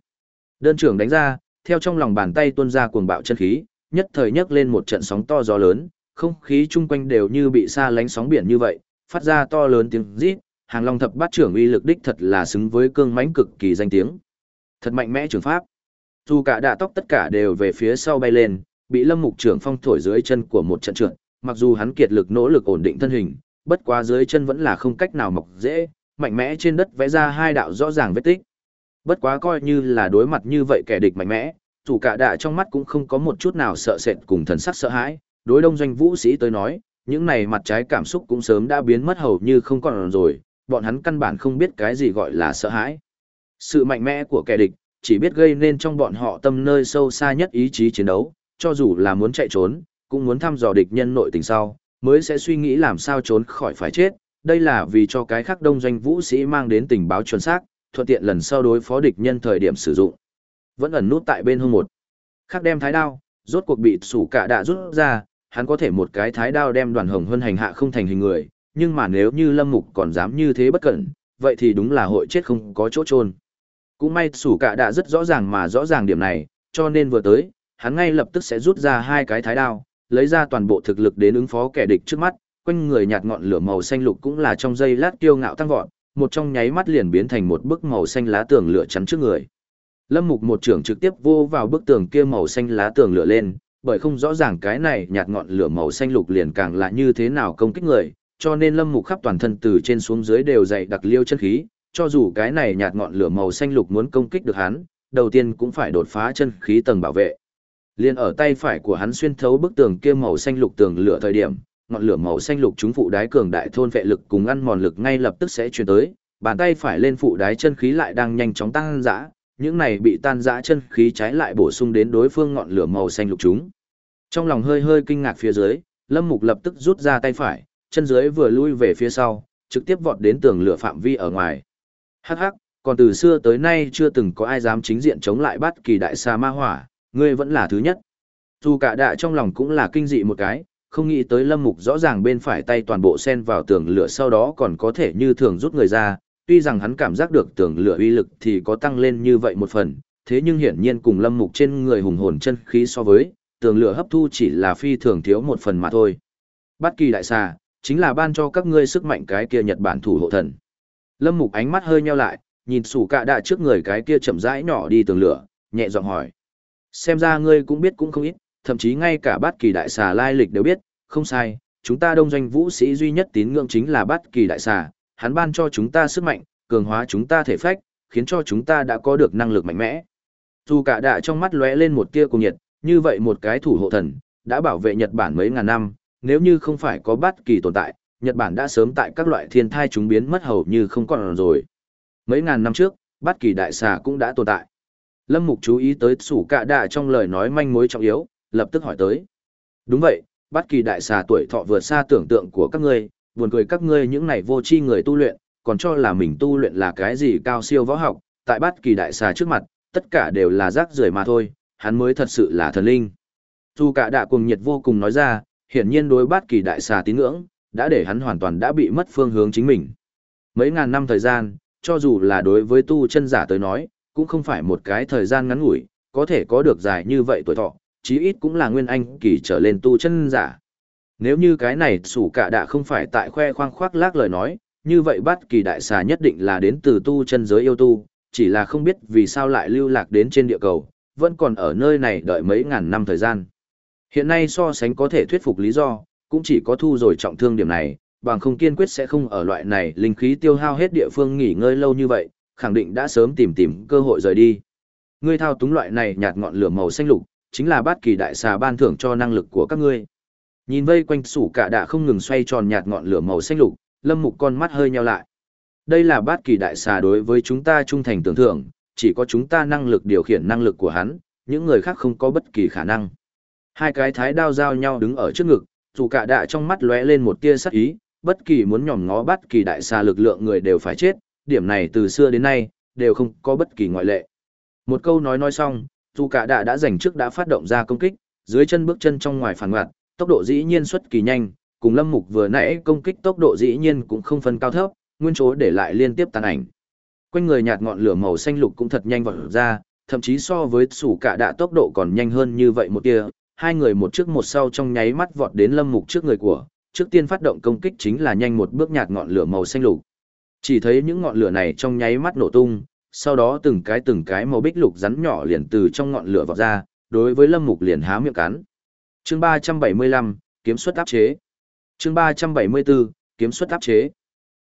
Đơn trưởng đánh ra, theo trong lòng bàn tay tuôn ra cuồng bạo chân khí, nhất thời nhấc lên một trận sóng to gió lớn, không khí chung quanh đều như bị xa lánh sóng biển như vậy, phát ra to lớn tiếng rít, hàng long thập bát trưởng uy lực đích thật là xứng với cương mãnh cực kỳ danh tiếng. Thật mạnh mẽ trường pháp. Dù cả đạ tóc tất cả đều về phía sau bay lên, bị lâm mục trưởng phong thổi dưới chân của một trận trượt, mặc dù hắn kiệt lực nỗ lực ổn định thân hình, bất quá dưới chân vẫn là không cách nào mọc dễ, mạnh mẽ trên đất vẽ ra hai đạo rõ ràng vết tích. Bất quá coi như là đối mặt như vậy kẻ địch mạnh mẽ, dù cả đạ trong mắt cũng không có một chút nào sợ sệt cùng thần sắc sợ hãi, đối đông doanh vũ sĩ tới nói, những này mặt trái cảm xúc cũng sớm đã biến mất hầu như không còn rồi, bọn hắn căn bản không biết cái gì gọi là sợ hãi. Sự mạnh mẽ của kẻ địch, chỉ biết gây nên trong bọn họ tâm nơi sâu xa nhất ý chí chiến đấu, cho dù là muốn chạy trốn, cũng muốn thăm dò địch nhân nội tình sau, mới sẽ suy nghĩ làm sao trốn khỏi phải chết. Đây là vì cho cái khác đông doanh vũ sĩ mang đến tình báo chuẩn xác, thuận tiện lần sau đối phó địch nhân thời điểm sử dụng. Vẫn ẩn nút tại bên hông một. Khác đem thái đao, rốt cuộc bị sủ cả đã rút ra, hắn có thể một cái thái đao đem đoàn hồng hơn hành hạ không thành hình người, nhưng mà nếu như lâm mục còn dám như thế bất cẩn, vậy thì đúng là hội chết không có chỗ trôn. Cũng may sủ cả đã rất rõ ràng mà rõ ràng điểm này, cho nên vừa tới, hắn ngay lập tức sẽ rút ra hai cái thái đao, lấy ra toàn bộ thực lực đến ứng phó kẻ địch trước mắt, quanh người nhạt ngọn lửa màu xanh lục cũng là trong giây lát kiêu ngạo tăng vọt, một trong nháy mắt liền biến thành một bức màu xanh lá tường lửa chắn trước người. Lâm Mục một trưởng trực tiếp vô vào bức tường kia màu xanh lá tường lửa lên, bởi không rõ ràng cái này nhạt ngọn lửa màu xanh lục liền càng là như thế nào công kích người, cho nên Lâm Mục khắp toàn thân từ trên xuống dưới đều dày đặc liêu chân khí, cho dù cái này nhạt ngọn lửa màu xanh lục muốn công kích được hắn, đầu tiên cũng phải đột phá chân khí tầng bảo vệ. Liên ở tay phải của hắn xuyên thấu bức tường kia màu xanh lục tường lửa thời điểm, ngọn lửa màu xanh lục chúng phụ đái cường đại thôn vệ lực cùng ăn mòn lực ngay lập tức sẽ truyền tới, bàn tay phải lên phụ đái chân khí lại đang nhanh chóng tăng dã, những này bị tan dã chân khí trái lại bổ sung đến đối phương ngọn lửa màu xanh lục chúng. Trong lòng hơi hơi kinh ngạc phía dưới, Lâm Mục lập tức rút ra tay phải, chân dưới vừa lui về phía sau, trực tiếp vọt đến tường lửa phạm vi ở ngoài. Hắc hắc, còn từ xưa tới nay chưa từng có ai dám chính diện chống lại bắt kỳ đại sa ma hỏa, ngươi vẫn là thứ nhất. Dù cả đạ trong lòng cũng là kinh dị một cái, không nghĩ tới lâm mục rõ ràng bên phải tay toàn bộ sen vào tường lửa sau đó còn có thể như thường rút người ra, tuy rằng hắn cảm giác được tường lửa uy lực thì có tăng lên như vậy một phần, thế nhưng hiển nhiên cùng lâm mục trên người hùng hồn chân khí so với, tường lửa hấp thu chỉ là phi thường thiếu một phần mà thôi. Bát kỳ đại xà, chính là ban cho các ngươi sức mạnh cái kia Nhật Bản thủ hộ thần. Lâm Mục ánh mắt hơi nheo lại, nhìn sủ cạ đạ trước người cái kia chậm rãi nhỏ đi tường lửa, nhẹ giọng hỏi. Xem ra ngươi cũng biết cũng không ít, thậm chí ngay cả bát kỳ đại xà lai lịch đều biết, không sai, chúng ta đông doanh vũ sĩ duy nhất tín ngưỡng chính là bát kỳ đại xà, hắn ban cho chúng ta sức mạnh, cường hóa chúng ta thể phách, khiến cho chúng ta đã có được năng lực mạnh mẽ. Dù cả đạ trong mắt lóe lên một tia cùng nhiệt, như vậy một cái thủ hộ thần, đã bảo vệ Nhật Bản mấy ngàn năm, nếu như không phải có bất kỳ tồn tại, Nhật Bản đã sớm tại các loại thiên thai chúng biến mất hầu như không còn rồi. Mấy ngàn năm trước, bát kỳ đại xà cũng đã tồn tại. Lâm Mục chú ý tới sủ cạ đạ trong lời nói manh mối trọng yếu, lập tức hỏi tới. Đúng vậy, bát kỳ đại xà tuổi thọ vượt xa tưởng tượng của các ngươi, buồn cười các ngươi những này vô tri người tu luyện, còn cho là mình tu luyện là cái gì cao siêu võ học, tại bát kỳ đại xà trước mặt, tất cả đều là rác rưởi mà thôi, hắn mới thật sự là thần linh. Dù cả đạ cùng nhiệt vô cùng nói ra, hiển nhiên đối bát kỳ đại xà tín ngưỡng, đã để hắn hoàn toàn đã bị mất phương hướng chính mình. Mấy ngàn năm thời gian, cho dù là đối với tu chân giả tới nói, cũng không phải một cái thời gian ngắn ngủi, có thể có được dài như vậy tuổi thọ, chí ít cũng là nguyên anh kỳ trở lên tu chân giả. Nếu như cái này sủ cả đạ không phải tại khoe khoang khoác lác lời nói, như vậy bát kỳ đại xà nhất định là đến từ tu chân giới yêu tu, chỉ là không biết vì sao lại lưu lạc đến trên địa cầu, vẫn còn ở nơi này đợi mấy ngàn năm thời gian. Hiện nay so sánh có thể thuyết phục lý do, cũng chỉ có thu rồi trọng thương điểm này, bằng không kiên quyết sẽ không ở loại này linh khí tiêu hao hết địa phương nghỉ ngơi lâu như vậy, khẳng định đã sớm tìm tìm cơ hội rời đi. Ngươi thao túng loại này nhạt ngọn lửa màu xanh lục, chính là bát kỳ đại xà ban thưởng cho năng lực của các ngươi. Nhìn vây quanh sủ cả đạ không ngừng xoay tròn nhạt ngọn lửa màu xanh lục, lâm mục con mắt hơi nheo lại. Đây là bát kỳ đại xà đối với chúng ta trung thành tưởng thưởng, chỉ có chúng ta năng lực điều khiển năng lực của hắn, những người khác không có bất kỳ khả năng. Hai cái thái đao giao nhau đứng ở trước ngực, dù cả đạ trong mắt lóe lên một tia sắc ý, bất kỳ muốn nhòm ngó bắt kỳ đại xà lực lượng người đều phải chết, điểm này từ xưa đến nay, đều không có bất kỳ ngoại lệ. Một câu nói nói xong, dù cả đạ đã giành trước đã phát động ra công kích, dưới chân bước chân trong ngoài phản ngoặt, tốc độ dĩ nhiên xuất kỳ nhanh, cùng lâm mục vừa nãy công kích tốc độ dĩ nhiên cũng không phân cao thấp, nguyên chỗ để lại liên tiếp tàn ảnh. Quanh người nhạt ngọn lửa màu xanh lục cũng thật nhanh vọt ra, thậm chí so với sủ cả đạ tốc độ còn nhanh hơn như vậy một tia, hai người một trước một sau trong nháy mắt vọt đến lâm mục trước người của, trước tiên phát động công kích chính là nhanh một bước nhạt ngọn lửa màu xanh lục. Chỉ thấy những ngọn lửa này trong nháy mắt nổ tung, sau đó từng cái từng cái màu bích lục rắn nhỏ liền từ trong ngọn lửa vọt ra, đối với lâm mục liền há miệng cắn. Chương 375, kiếm suất áp chế. Chương 374, kiếm suất áp chế.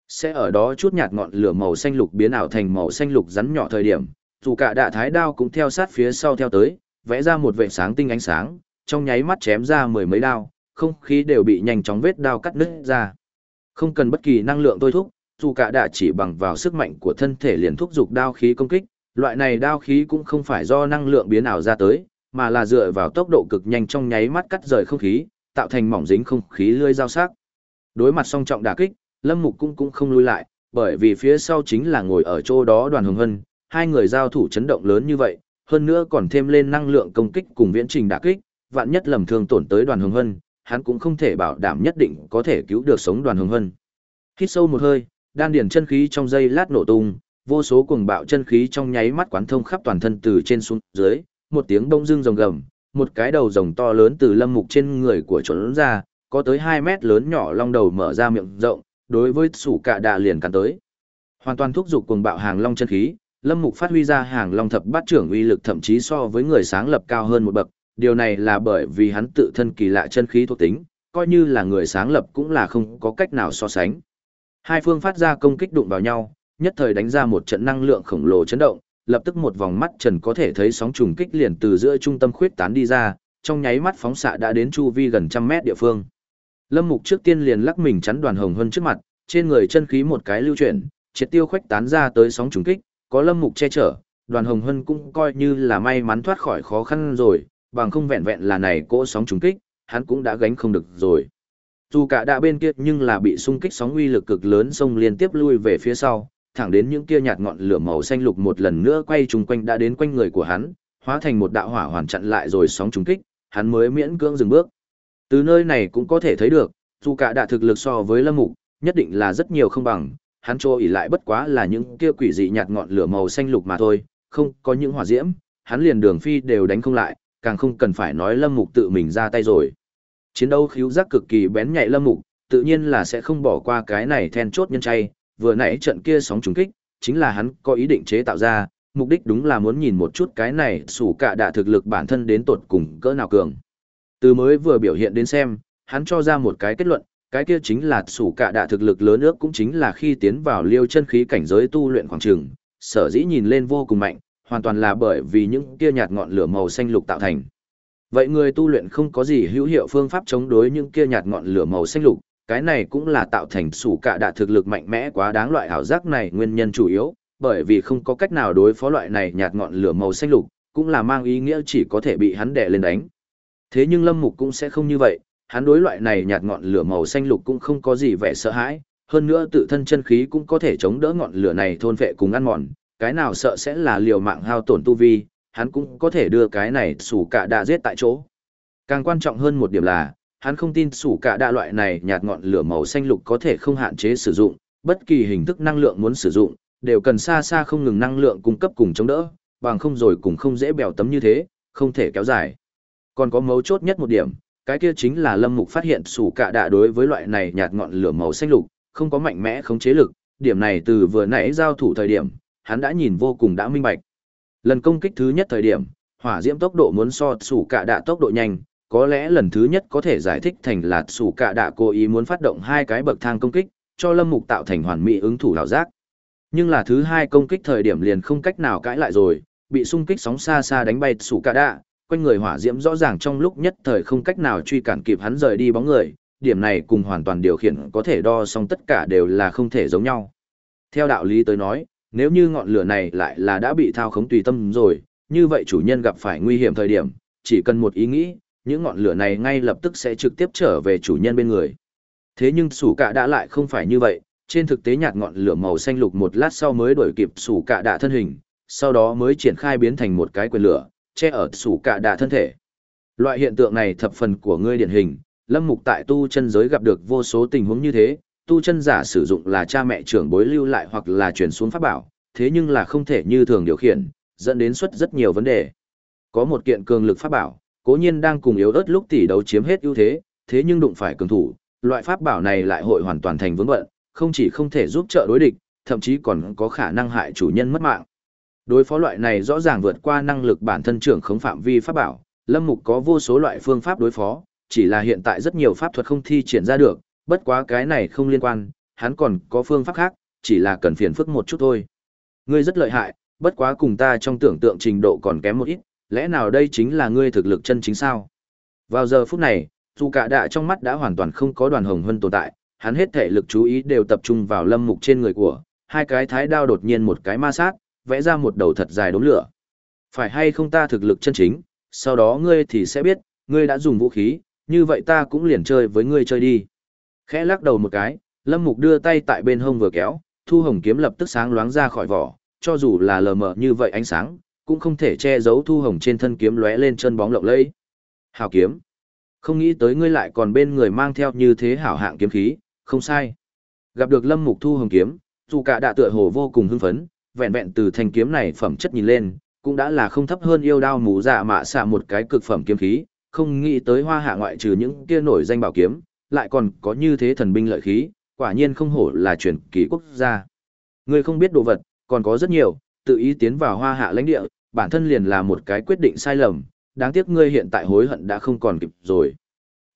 Sẽ ở đó chút nhạt ngọn lửa màu xanh lục biến ảo thành màu xanh lục rắn nhỏ thời điểm, dù cả đạ thái đao cũng theo sát phía sau theo tới, vẽ ra một vệ sáng tinh ánh sáng, trong nháy mắt chém ra mười mấy đao, không khí đều bị nhanh chóng vết đao cắt nứt ra. Không cần bất kỳ năng lượng tôi thúc, dù cả đã chỉ bằng vào sức mạnh của thân thể liền thúc dục đao khí công kích, loại này đao khí cũng không phải do năng lượng biến ảo ra tới, mà là dựa vào tốc độ cực nhanh trong nháy mắt cắt rời không khí, tạo thành mỏng dính không khí lưỡi dao sắc. Đối mặt song trọng đả kích, Lâm Mục cũng cũng không lui lại, bởi vì phía sau chính là ngồi ở chỗ đó Đoàn Hồng Hân, hai người giao thủ chấn động lớn như vậy, hơn nữa còn thêm lên năng lượng công kích cùng viễn trình đả kích, vạn nhất lầm thương tổn tới Đoàn Hồng Hân, hắn cũng không thể bảo đảm nhất định có thể cứu được sống Đoàn Hồng Hân. Hít sâu một hơi, đan điền chân khí trong dây lát nổ tung, vô số cuồng bạo chân khí trong nháy mắt quán thông khắp toàn thân từ trên xuống dưới, một tiếng bông dưng rồng gầm, một cái đầu rồng to lớn từ lâm mục trên người của trốn ra, có tới 2 mét lớn nhỏ long đầu mở ra miệng rộng, đối với sủ cạ đà liền cắn tới. Hoàn toàn thúc giục cuồng bạo hàng long chân khí, lâm mục phát huy ra hàng long thập bát trưởng uy lực thậm chí so với người sáng lập cao hơn một bậc, điều này là bởi vì hắn tự thân kỳ lạ chân khí thuộc tính, coi như là người sáng lập cũng là không có cách nào so sánh. Hai phương phát ra công kích đụng vào nhau, nhất thời đánh ra một trận năng lượng khổng lồ chấn động, lập tức một vòng mắt trần có thể thấy sóng trùng kích liền từ giữa trung tâm khuyết tán đi ra, trong nháy mắt phóng xạ đã đến chu vi gần trăm mét địa phương. Lâm Mục trước tiên liền lắc mình chắn đoàn hồng hơn trước mặt, trên người chân khí một cái lưu chuyển, triệt tiêu khuếch tán ra tới sóng trùng kích, có Lâm Mục che chở, đoàn hồng hân cũng coi như là may mắn thoát khỏi khó khăn rồi, bằng không vẹn vẹn là này cỗ sóng trùng kích, hắn cũng đã gánh không được rồi. Dù cả đã bên kia nhưng là bị xung kích sóng uy lực cực lớn xông liên tiếp lui về phía sau, thẳng đến những kia nhạt ngọn lửa màu xanh lục một lần nữa quay trùng quanh đã đến quanh người của hắn, hóa thành một đạo hỏa hoàn chặn lại rồi sóng trùng kích, hắn mới miễn cưỡng dừng bước. Từ nơi này cũng có thể thấy được, dù cả đã thực lực so với Lâm Mục, nhất định là rất nhiều không bằng, hắn trô ỉ lại bất quá là những kia quỷ dị nhạt ngọn lửa màu xanh lục mà thôi, không có những hỏa diễm, hắn liền đường phi đều đánh không lại, càng không cần phải nói Lâm Mục tự mình ra tay rồi. Chiến đấu khiếu giác cực kỳ bén nhạy Lâm Mục, tự nhiên là sẽ không bỏ qua cái này then chốt nhân chay, vừa nãy trận kia sóng trùng kích, chính là hắn có ý định chế tạo ra, mục đích đúng là muốn nhìn một chút cái này sủ cả đạ thực lực bản thân đến tột cùng cỡ nào cường. Từ mới vừa biểu hiện đến xem, hắn cho ra một cái kết luận, cái kia chính là sủ cả đạ thực lực lớn ước cũng chính là khi tiến vào liêu chân khí cảnh giới tu luyện khoảng trường, sở dĩ nhìn lên vô cùng mạnh, hoàn toàn là bởi vì những kia nhạt ngọn lửa màu xanh lục tạo thành. Vậy người tu luyện không có gì hữu hiệu phương pháp chống đối những kia nhạt ngọn lửa màu xanh lục, cái này cũng là tạo thành sủ cả đạ thực lực mạnh mẽ quá đáng loại ảo giác này nguyên nhân chủ yếu, bởi vì không có cách nào đối phó loại này nhạt ngọn lửa màu xanh lục, cũng là mang ý nghĩa chỉ có thể bị hắn đè lên đánh. Thế nhưng Lâm Mục cũng sẽ không như vậy, hắn đối loại này nhạt ngọn lửa màu xanh lục cũng không có gì vẻ sợ hãi, hơn nữa tự thân chân khí cũng có thể chống đỡ ngọn lửa này thôn vệ cùng ăn mòn, cái nào sợ sẽ là liều mạng hao tổn tu vi, hắn cũng có thể đưa cái này sủ cả đã giết tại chỗ. Càng quan trọng hơn một điểm là, hắn không tin sủ cả đa loại này nhạt ngọn lửa màu xanh lục có thể không hạn chế sử dụng, bất kỳ hình thức năng lượng muốn sử dụng, đều cần xa xa không ngừng năng lượng cung cấp cùng chống đỡ, bằng không rồi cũng không dễ bèo tấm như thế, không thể kéo dài. Còn có mấu chốt nhất một điểm, cái kia chính là Lâm Mục phát hiện sủ cả đã đối với loại này nhạt ngọn lửa màu xanh lục, không có mạnh mẽ khống chế lực, điểm này từ vừa nãy giao thủ thời điểm, hắn đã nhìn vô cùng đã minh bạch. Lần công kích thứ nhất thời điểm, hỏa diễm tốc độ muốn so sủ cả đạ tốc độ nhanh, có lẽ lần thứ nhất có thể giải thích thành là sủ cả đạ cố ý muốn phát động hai cái bậc thang công kích, cho Lâm Mục tạo thành hoàn mỹ ứng thủ lão giác. Nhưng là thứ hai công kích thời điểm liền không cách nào cãi lại rồi, bị xung kích sóng xa xa đánh bay sủ cả đạ, quanh người hỏa diễm rõ ràng trong lúc nhất thời không cách nào truy cản kịp hắn rời đi bóng người, điểm này cùng hoàn toàn điều khiển có thể đo xong tất cả đều là không thể giống nhau. Theo đạo lý tới nói, nếu như ngọn lửa này lại là đã bị thao khống tùy tâm rồi, như vậy chủ nhân gặp phải nguy hiểm thời điểm, chỉ cần một ý nghĩ, những ngọn lửa này ngay lập tức sẽ trực tiếp trở về chủ nhân bên người. Thế nhưng sủ cả đã lại không phải như vậy, trên thực tế nhạt ngọn lửa màu xanh lục một lát sau mới đổi kịp sủ cả đạ thân hình, sau đó mới triển khai biến thành một cái quyền lửa, che ở sủ cả đạ thân thể. Loại hiện tượng này thập phần của ngươi điển hình, lâm mục tại tu chân giới gặp được vô số tình huống như thế, tu chân giả sử dụng là cha mẹ trưởng bối lưu lại hoặc là truyền xuống pháp bảo, thế nhưng là không thể như thường điều khiển, dẫn đến xuất rất nhiều vấn đề. Có một kiện cường lực pháp bảo, cố nhiên đang cùng yếu ớt lúc tỷ đấu chiếm hết ưu thế, thế nhưng đụng phải cường thủ, loại pháp bảo này lại hội hoàn toàn thành vướng bận, không chỉ không thể giúp trợ đối địch, thậm chí còn có khả năng hại chủ nhân mất mạng. Đối phó loại này rõ ràng vượt qua năng lực bản thân trưởng khống phạm vi pháp bảo, Lâm Mục có vô số loại phương pháp đối phó, chỉ là hiện tại rất nhiều pháp thuật không thi triển ra được, bất quá cái này không liên quan, hắn còn có phương pháp khác, chỉ là cần phiền phức một chút thôi. Ngươi rất lợi hại, bất quá cùng ta trong tưởng tượng trình độ còn kém một ít, lẽ nào đây chính là ngươi thực lực chân chính sao? Vào giờ phút này, dù cả đạ trong mắt đã hoàn toàn không có đoàn hồng hân tồn tại, hắn hết thể lực chú ý đều tập trung vào lâm mục trên người của, hai cái thái đao đột nhiên một cái ma sát, vẽ ra một đầu thật dài đốm lửa. Phải hay không ta thực lực chân chính, sau đó ngươi thì sẽ biết, ngươi đã dùng vũ khí, như vậy ta cũng liền chơi với ngươi chơi đi. Khẽ lắc đầu một cái, lâm mục đưa tay tại bên hông vừa kéo, thu hồng kiếm lập tức sáng loáng ra khỏi vỏ, cho dù là lờ mờ như vậy ánh sáng, cũng không thể che giấu thu hồng trên thân kiếm lóe lên chân bóng lộng lẫy. hảo kiếm. Không nghĩ tới ngươi lại còn bên người mang theo như thế hảo hạng kiếm khí, không sai. Gặp được Lâm Mục thu hồng kiếm, dù cả đạ tựa hồ vô cùng hưng phấn, vẹn vẹn từ thanh kiếm này phẩm chất nhìn lên, cũng đã là không thấp hơn yêu đao mù dạ mạ xạ một cái cực phẩm kiếm khí, không nghĩ tới hoa hạ ngoại trừ những kia nổi danh bảo kiếm, lại còn có như thế thần binh lợi khí, quả nhiên không hổ là truyền kỳ quốc gia. Ngươi không biết đồ vật, còn có rất nhiều, tự ý tiến vào hoa hạ lãnh địa, bản thân liền là một cái quyết định sai lầm, đáng tiếc ngươi hiện tại hối hận đã không còn kịp rồi.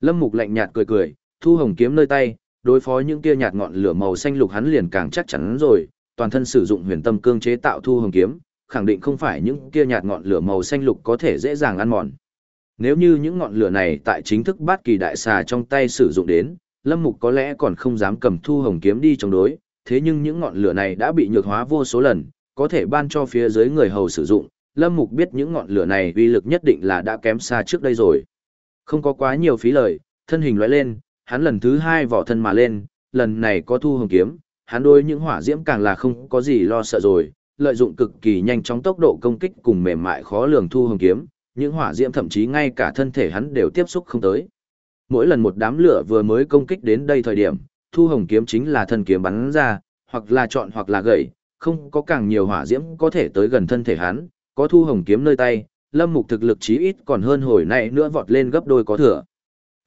Lâm Mục lạnh nhạt cười cười, thu hồng kiếm nơi tay, đối phó những kia nhạt ngọn lửa màu xanh lục hắn liền càng chắc chắn rồi, toàn thân sử dụng huyền tâm cương chế tạo thu hồng kiếm, khẳng định không phải những kia nhạt ngọn lửa màu xanh lục có thể dễ dàng ăn mòn. Nếu như những ngọn lửa này tại chính thức bát kỳ đại xà trong tay sử dụng đến, Lâm Mục có lẽ còn không dám cầm thu hồng kiếm đi chống đối, thế nhưng những ngọn lửa này đã bị nhược hóa vô số lần, có thể ban cho phía dưới người hầu sử dụng, Lâm Mục biết những ngọn lửa này uy lực nhất định là đã kém xa trước đây rồi. Không có quá nhiều phí lời, thân hình lóe lên, hắn lần thứ hai vỏ thân mà lên, lần này có thu hồng kiếm, hắn đối những hỏa diễm càng là không có gì lo sợ rồi, lợi dụng cực kỳ nhanh chóng tốc độ công kích cùng mềm mại khó lường thu hồng kiếm, những hỏa diễm thậm chí ngay cả thân thể hắn đều tiếp xúc không tới. Mỗi lần một đám lửa vừa mới công kích đến đây thời điểm, thu hồng kiếm chính là thân kiếm bắn ra, hoặc là chọn hoặc là gậy, không có càng nhiều hỏa diễm có thể tới gần thân thể hắn, có thu hồng kiếm nơi tay, lâm mục thực lực chí ít còn hơn hồi nãy nữa vọt lên gấp đôi có thừa.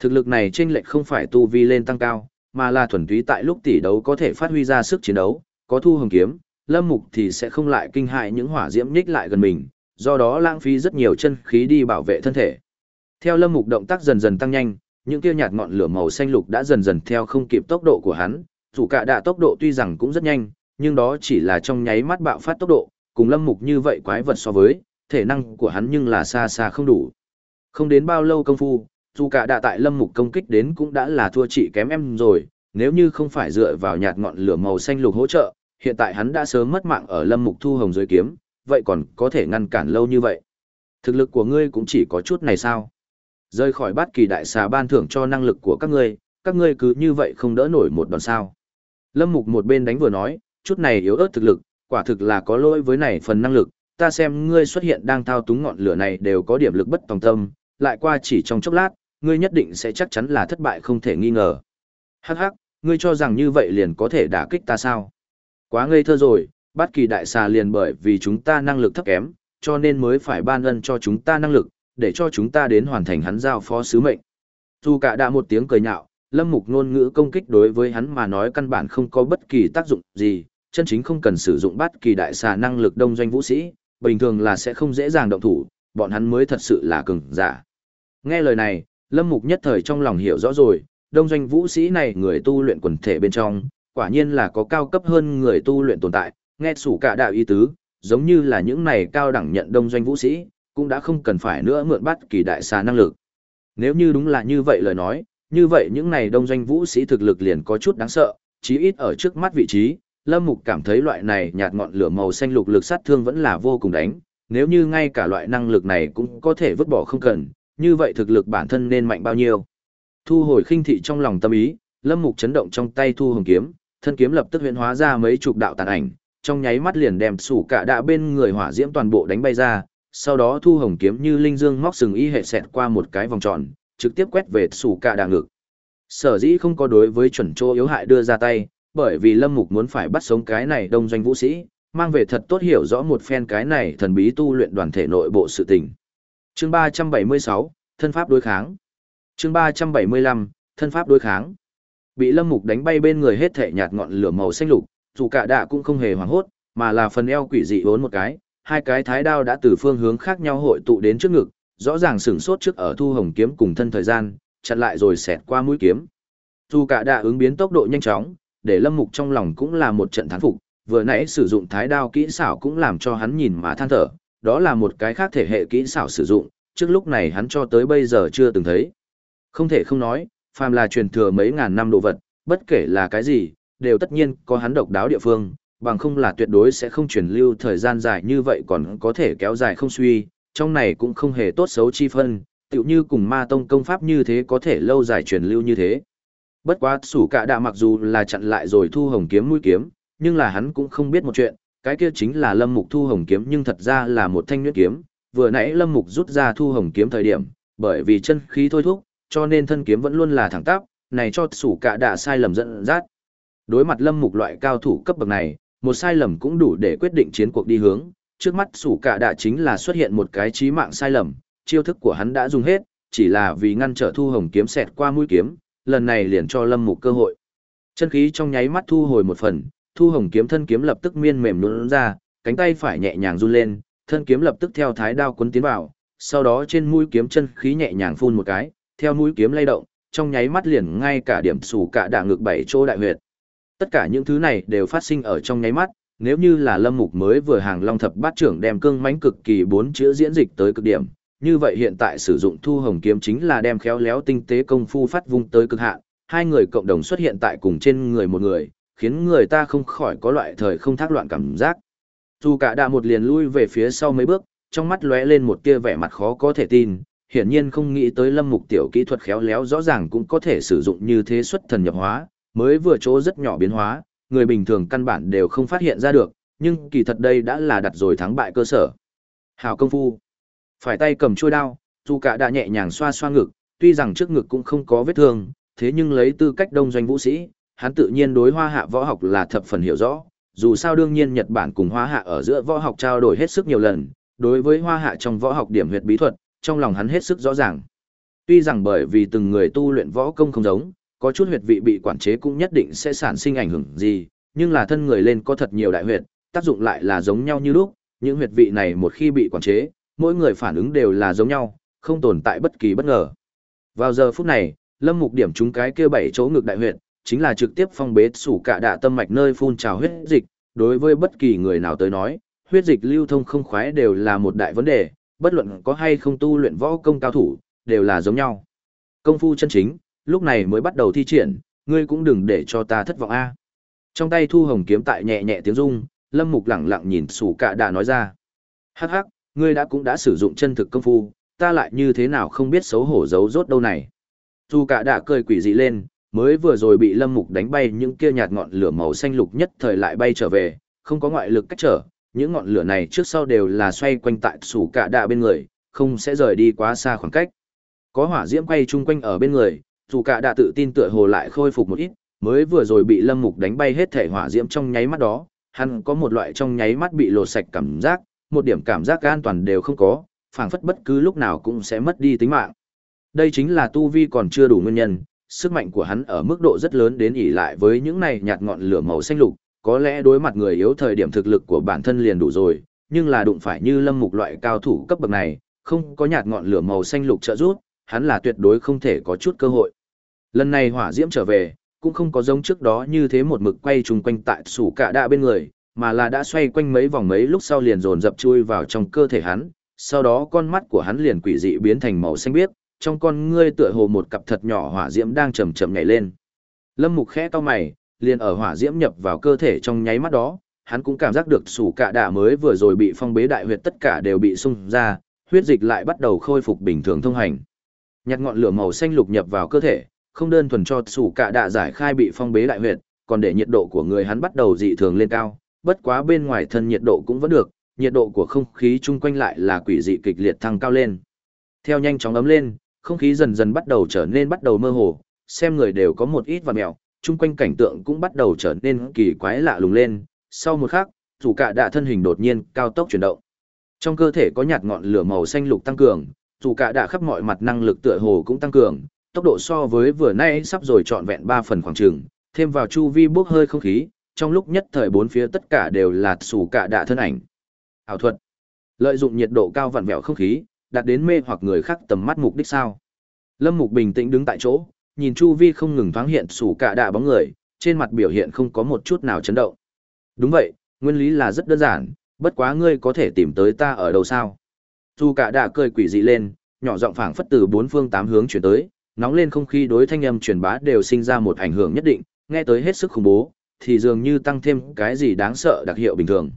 Thực lực này chênh lệch không phải tu vi lên tăng cao, mà là thuần túy tại lúc tỷ đấu có thể phát huy ra sức chiến đấu, có thu hồng kiếm, lâm mục thì sẽ không lại kinh hại những hỏa diễm nhích lại gần mình, do đó lãng phí rất nhiều chân khí đi bảo vệ thân thể. Theo lâm mục động tác dần dần tăng nhanh, những kia nhạt ngọn lửa màu xanh lục đã dần dần theo không kịp tốc độ của hắn, dù cả đạ tốc độ tuy rằng cũng rất nhanh, nhưng đó chỉ là trong nháy mắt bạo phát tốc độ, cùng lâm mục như vậy quái vật so với, thể năng của hắn nhưng là xa xa không đủ. Không đến bao lâu công phu, dù cả đạ tại lâm mục công kích đến cũng đã là thua chị kém em rồi, nếu như không phải dựa vào nhạt ngọn lửa màu xanh lục hỗ trợ, hiện tại hắn đã sớm mất mạng ở lâm mục thu hồng dưới kiếm, vậy còn có thể ngăn cản lâu như vậy. Thực lực của ngươi cũng chỉ có chút này sao? Rơi khỏi bát kỳ đại xà ban thưởng cho năng lực của các ngươi, các ngươi cứ như vậy không đỡ nổi một đòn sao. Lâm mục một bên đánh vừa nói, chút này yếu ớt thực lực, quả thực là có lỗi với này phần năng lực, ta xem ngươi xuất hiện đang thao túng ngọn lửa này đều có điểm lực bất tòng tâm, lại qua chỉ trong chốc lát, ngươi nhất định sẽ chắc chắn là thất bại không thể nghi ngờ. Hắc hắc, ngươi cho rằng như vậy liền có thể đả kích ta sao? Quá ngây thơ rồi, bất kỳ đại xà liền bởi vì chúng ta năng lực thấp kém, cho nên mới phải ban ân cho chúng ta năng lực, để cho chúng ta đến hoàn thành hắn giao phó sứ mệnh. Dù cả đã một tiếng cười nhạo, lâm mục ngôn ngữ công kích đối với hắn mà nói căn bản không có bất kỳ tác dụng gì, chân chính không cần sử dụng bất kỳ đại xà năng lực đông doanh vũ sĩ, bình thường là sẽ không dễ dàng động thủ, bọn hắn mới thật sự là cường giả. Nghe lời này, lâm mục nhất thời trong lòng hiểu rõ rồi, đông doanh vũ sĩ này người tu luyện quần thể bên trong, quả nhiên là có cao cấp hơn người tu luyện tồn tại, nghe sủ cả đạo ý tứ, giống như là những này cao đẳng nhận đông doanh vũ sĩ, cũng đã không cần phải nữa mượn bắt kỳ đại xà năng lực. Nếu như đúng là như vậy lời nói, như vậy những này đông doanh vũ sĩ thực lực liền có chút đáng sợ, chí ít ở trước mắt vị trí, Lâm Mục cảm thấy loại này nhạt ngọn lửa màu xanh lục lực sát thương vẫn là vô cùng đánh, nếu như ngay cả loại năng lực này cũng có thể vứt bỏ không cần, như vậy thực lực bản thân nên mạnh bao nhiêu. Thu hồi khinh thị trong lòng tâm ý, Lâm Mục chấn động trong tay thu hồng kiếm, thân kiếm lập tức huyễn hóa ra mấy chục đạo tàn ảnh, trong nháy mắt liền đem sủ cả đạ bên người hỏa diễm toàn bộ đánh bay ra, sau đó thu hồng kiếm như linh dương móc sừng y hệ xẹt qua một cái vòng tròn, trực tiếp quét về sủ cả đạ ngực. Sở dĩ không có đối với chuẩn chỗ yếu hại đưa ra tay, bởi vì Lâm Mục muốn phải bắt sống cái này đông doanh vũ sĩ, mang về thật tốt hiểu rõ một phen cái này thần bí tu luyện đoàn thể nội bộ sự tình. Chương 376, thân pháp đối kháng. Chương 375, thân pháp đối kháng. Bị Lâm Mục đánh bay bên người hết thể nhạt ngọn lửa màu xanh lục, dù cả đạ cũng không hề hoảng hốt, mà là phần eo quỷ dị vốn một cái, hai cái thái đao đã từ phương hướng khác nhau hội tụ đến trước ngực, rõ ràng sửng sốt trước ở thu hồng kiếm cùng thân thời gian, chặn lại rồi xẹt qua mũi kiếm. Dù cả đạ ứng biến tốc độ nhanh chóng, để Lâm Mục trong lòng cũng là một trận thán phục, vừa nãy sử dụng thái đao kỹ xảo cũng làm cho hắn nhìn mà than thở, đó là một cái khác thể hệ kỹ xảo sử dụng, trước lúc này hắn cho tới bây giờ chưa từng thấy. Không thể không nói, phàm là truyền thừa mấy ngàn năm đồ vật, bất kể là cái gì, đều tất nhiên có hắn độc đáo địa phương, bằng không là tuyệt đối sẽ không truyền lưu thời gian dài như vậy còn có thể kéo dài không suy, trong này cũng không hề tốt xấu chi phân, tựu như cùng ma tông công pháp như thế có thể lâu dài truyền lưu như thế. Bất quá sủ cả đạ mặc dù là chặn lại rồi thu hồng kiếm mũi kiếm, nhưng là hắn cũng không biết một chuyện, cái kia chính là lâm mục thu hồng kiếm nhưng thật ra là một thanh nhuyễn kiếm, vừa nãy lâm mục rút ra thu hồng kiếm thời điểm, bởi vì chân khí thôi thúc, cho nên thân kiếm vẫn luôn là thẳng tắp, này cho sủ cả đạ sai lầm dẫn dắt. Đối mặt lâm mục loại cao thủ cấp bậc này, một sai lầm cũng đủ để quyết định chiến cuộc đi hướng, trước mắt sủ cả đã chính là xuất hiện một cái chí mạng sai lầm, chiêu thức của hắn đã dùng hết, chỉ là vì ngăn trở thu hồng kiếm xẹt qua mũi kiếm, lần này liền cho lâm mục cơ hội. Chân khí trong nháy mắt thu hồi một phần, thu hồng kiếm thân kiếm lập tức miên mềm nhũn ra, cánh tay phải nhẹ nhàng run lên, thân kiếm lập tức theo thái đao cuốn tiến vào, sau đó trên mũi kiếm chân khí nhẹ nhàng phun một cái, theo mũi kiếm lay động, trong nháy mắt liền ngay cả điểm sủ cả đạ ngược bảy chỗ đại huyệt. Tất cả những thứ này đều phát sinh ở trong nháy mắt, nếu như là lâm mục mới vừa hàng long thập bát trưởng đem cương mãnh cực kỳ bốn chữ diễn dịch tới cực điểm, như vậy hiện tại sử dụng thu hồng kiếm chính là đem khéo léo tinh tế công phu phát vung tới cực hạn, hai người cộng đồng xuất hiện tại cùng trên người một người, khiến người ta không khỏi có loại thời không thác loạn cảm giác. Dù cả đạ một liền lui về phía sau mấy bước, trong mắt lóe lên một tia vẻ mặt khó có thể tin, hiển nhiên không nghĩ tới lâm mục tiểu kỹ thuật khéo léo rõ ràng cũng có thể sử dụng như thế xuất thần nhập hóa, mới vừa chỗ rất nhỏ biến hóa, người bình thường căn bản đều không phát hiện ra được, nhưng kỳ thật đây đã là đặt rồi thắng bại cơ sở. Hào công phu. Phải tay cầm chuôi đao, dù cả đã nhẹ nhàng xoa xoa ngực, tuy rằng trước ngực cũng không có vết thương, thế nhưng lấy tư cách đông doanh vũ sĩ, hắn tự nhiên đối hoa hạ võ học là thập phần hiểu rõ, dù sao đương nhiên Nhật Bản cùng hoa hạ ở giữa võ học trao đổi hết sức nhiều lần, đối với hoa hạ trong võ học điểm huyệt bí thuật, trong lòng hắn hết sức rõ ràng. Tuy rằng bởi vì từng người tu luyện võ công không giống, có chút huyệt vị bị quản chế cũng nhất định sẽ sản sinh ảnh hưởng gì, nhưng là thân người lên có thật nhiều đại huyệt, tác dụng lại là giống nhau như lúc, những huyệt vị này một khi bị quản chế, mỗi người phản ứng đều là giống nhau, không tồn tại bất kỳ bất ngờ. Vào giờ phút này, Lâm Mục điểm trúng cái kia bảy chỗ ngực đại huyệt, chính là trực tiếp phong bế sủ cả đạ tâm mạch nơi phun trào huyết dịch, đối với bất kỳ người nào tới nói, huyết dịch lưu thông không khoái đều là một đại vấn đề, bất luận có hay không tu luyện võ công cao thủ, đều là giống nhau. Công phu chân chính, lúc này mới bắt đầu thi triển, ngươi cũng đừng để cho ta thất vọng a. Trong tay Thu Hồng kiếm tại nhẹ nhẹ tiếng rung, Lâm Mục lẳng lặng nhìn sủ cả đạ nói ra. Hắc hắc, ngươi đã cũng đã sử dụng chân thực công phu, ta lại như thế nào không biết xấu hổ giấu rốt đâu này. sủ cả đạ cười quỷ dị lên, mới vừa rồi bị lâm mục đánh bay những kia nhạt ngọn lửa màu xanh lục nhất thời lại bay trở về, không có ngoại lực cách trở, những ngọn lửa này trước sau đều là xoay quanh tại sủ cả đạ bên người, không sẽ rời đi quá xa khoảng cách. Có hỏa diễm quay chung quanh ở bên người, dù cả đã tự tin tựa hồ lại khôi phục một ít, mới vừa rồi bị lâm mục đánh bay hết thể hỏa diễm trong nháy mắt đó, hắn có một loại trong nháy mắt bị lột sạch cảm giác, một điểm cảm giác an toàn đều không có, phảng phất bất cứ lúc nào cũng sẽ mất đi tính mạng. Đây chính là tu vi còn chưa đủ nguyên nhân, sức mạnh của hắn ở mức độ rất lớn đến ỉ lại với những này nhạt ngọn lửa màu xanh lục, có lẽ đối mặt người yếu thời điểm thực lực của bản thân liền đủ rồi, nhưng là đụng phải như lâm mục loại cao thủ cấp bậc này, không có nhạt ngọn lửa màu xanh lục trợ giúp, hắn là tuyệt đối không thể có chút cơ hội. Lần này hỏa diễm trở về, cũng không có giống trước đó như thế một mực quay chung quanh tại sủ cả đạ bên người, mà là đã xoay quanh mấy vòng mấy lúc sau liền dồn dập chui vào trong cơ thể hắn, sau đó con mắt của hắn liền quỷ dị biến thành màu xanh biếc, trong con ngươi tựa hồ một cặp thật nhỏ hỏa diễm đang chậm chậm nhảy lên. Lâm Mục khẽ cau mày, liền ở hỏa diễm nhập vào cơ thể trong nháy mắt đó, hắn cũng cảm giác được sủ cạ đạ mới vừa rồi bị phong bế đại huyệt tất cả đều bị sung ra, huyết dịch lại bắt đầu khôi phục bình thường thông hành. Nhặt ngọn lửa màu xanh lục nhập vào cơ thể, không đơn thuần cho sủ cả đạ giải khai bị phong bế đại huyệt, còn để nhiệt độ của người hắn bắt đầu dị thường lên cao, bất quá bên ngoài thân nhiệt độ cũng vẫn được, nhiệt độ của không khí chung quanh lại là quỷ dị kịch liệt thăng cao lên. Theo nhanh chóng ấm lên, không khí dần dần bắt đầu trở nên bắt đầu mơ hồ, xem người đều có một ít và mèo, chung quanh cảnh tượng cũng bắt đầu trở nên kỳ quái lạ lùng lên. Sau một khắc, dù cả đạ thân hình đột nhiên cao tốc chuyển động. Trong cơ thể có nhạt ngọn lửa màu xanh lục tăng cường, dù cả đạ khắp mọi mặt năng lực tựa hồ cũng tăng cường, tốc độ so với vừa nay sắp rồi trọn vẹn 3 phần khoảng trường, thêm vào chu vi bốc hơi không khí, trong lúc nhất thời bốn phía tất cả đều là sủ cả đạ thân ảnh. Ảo thuật. Lợi dụng nhiệt độ cao vặn vẹo không khí, đạt đến mê hoặc người khác tầm mắt mục đích sao. Lâm Mục bình tĩnh đứng tại chỗ, nhìn chu vi không ngừng thoáng hiện sủ cả đạ bóng người, trên mặt biểu hiện không có một chút nào chấn động. Đúng vậy, nguyên lý là rất đơn giản, bất quá ngươi có thể tìm tới ta ở đâu sao. Chu cả đạ cười quỷ dị lên, nhỏ giọng phảng phất từ bốn phương tám hướng chuyển tới, nóng lên không khí đối thanh âm truyền bá đều sinh ra một ảnh hưởng nhất định, nghe tới hết sức khủng bố, thì dường như tăng thêm cái gì đáng sợ đặc hiệu bình thường.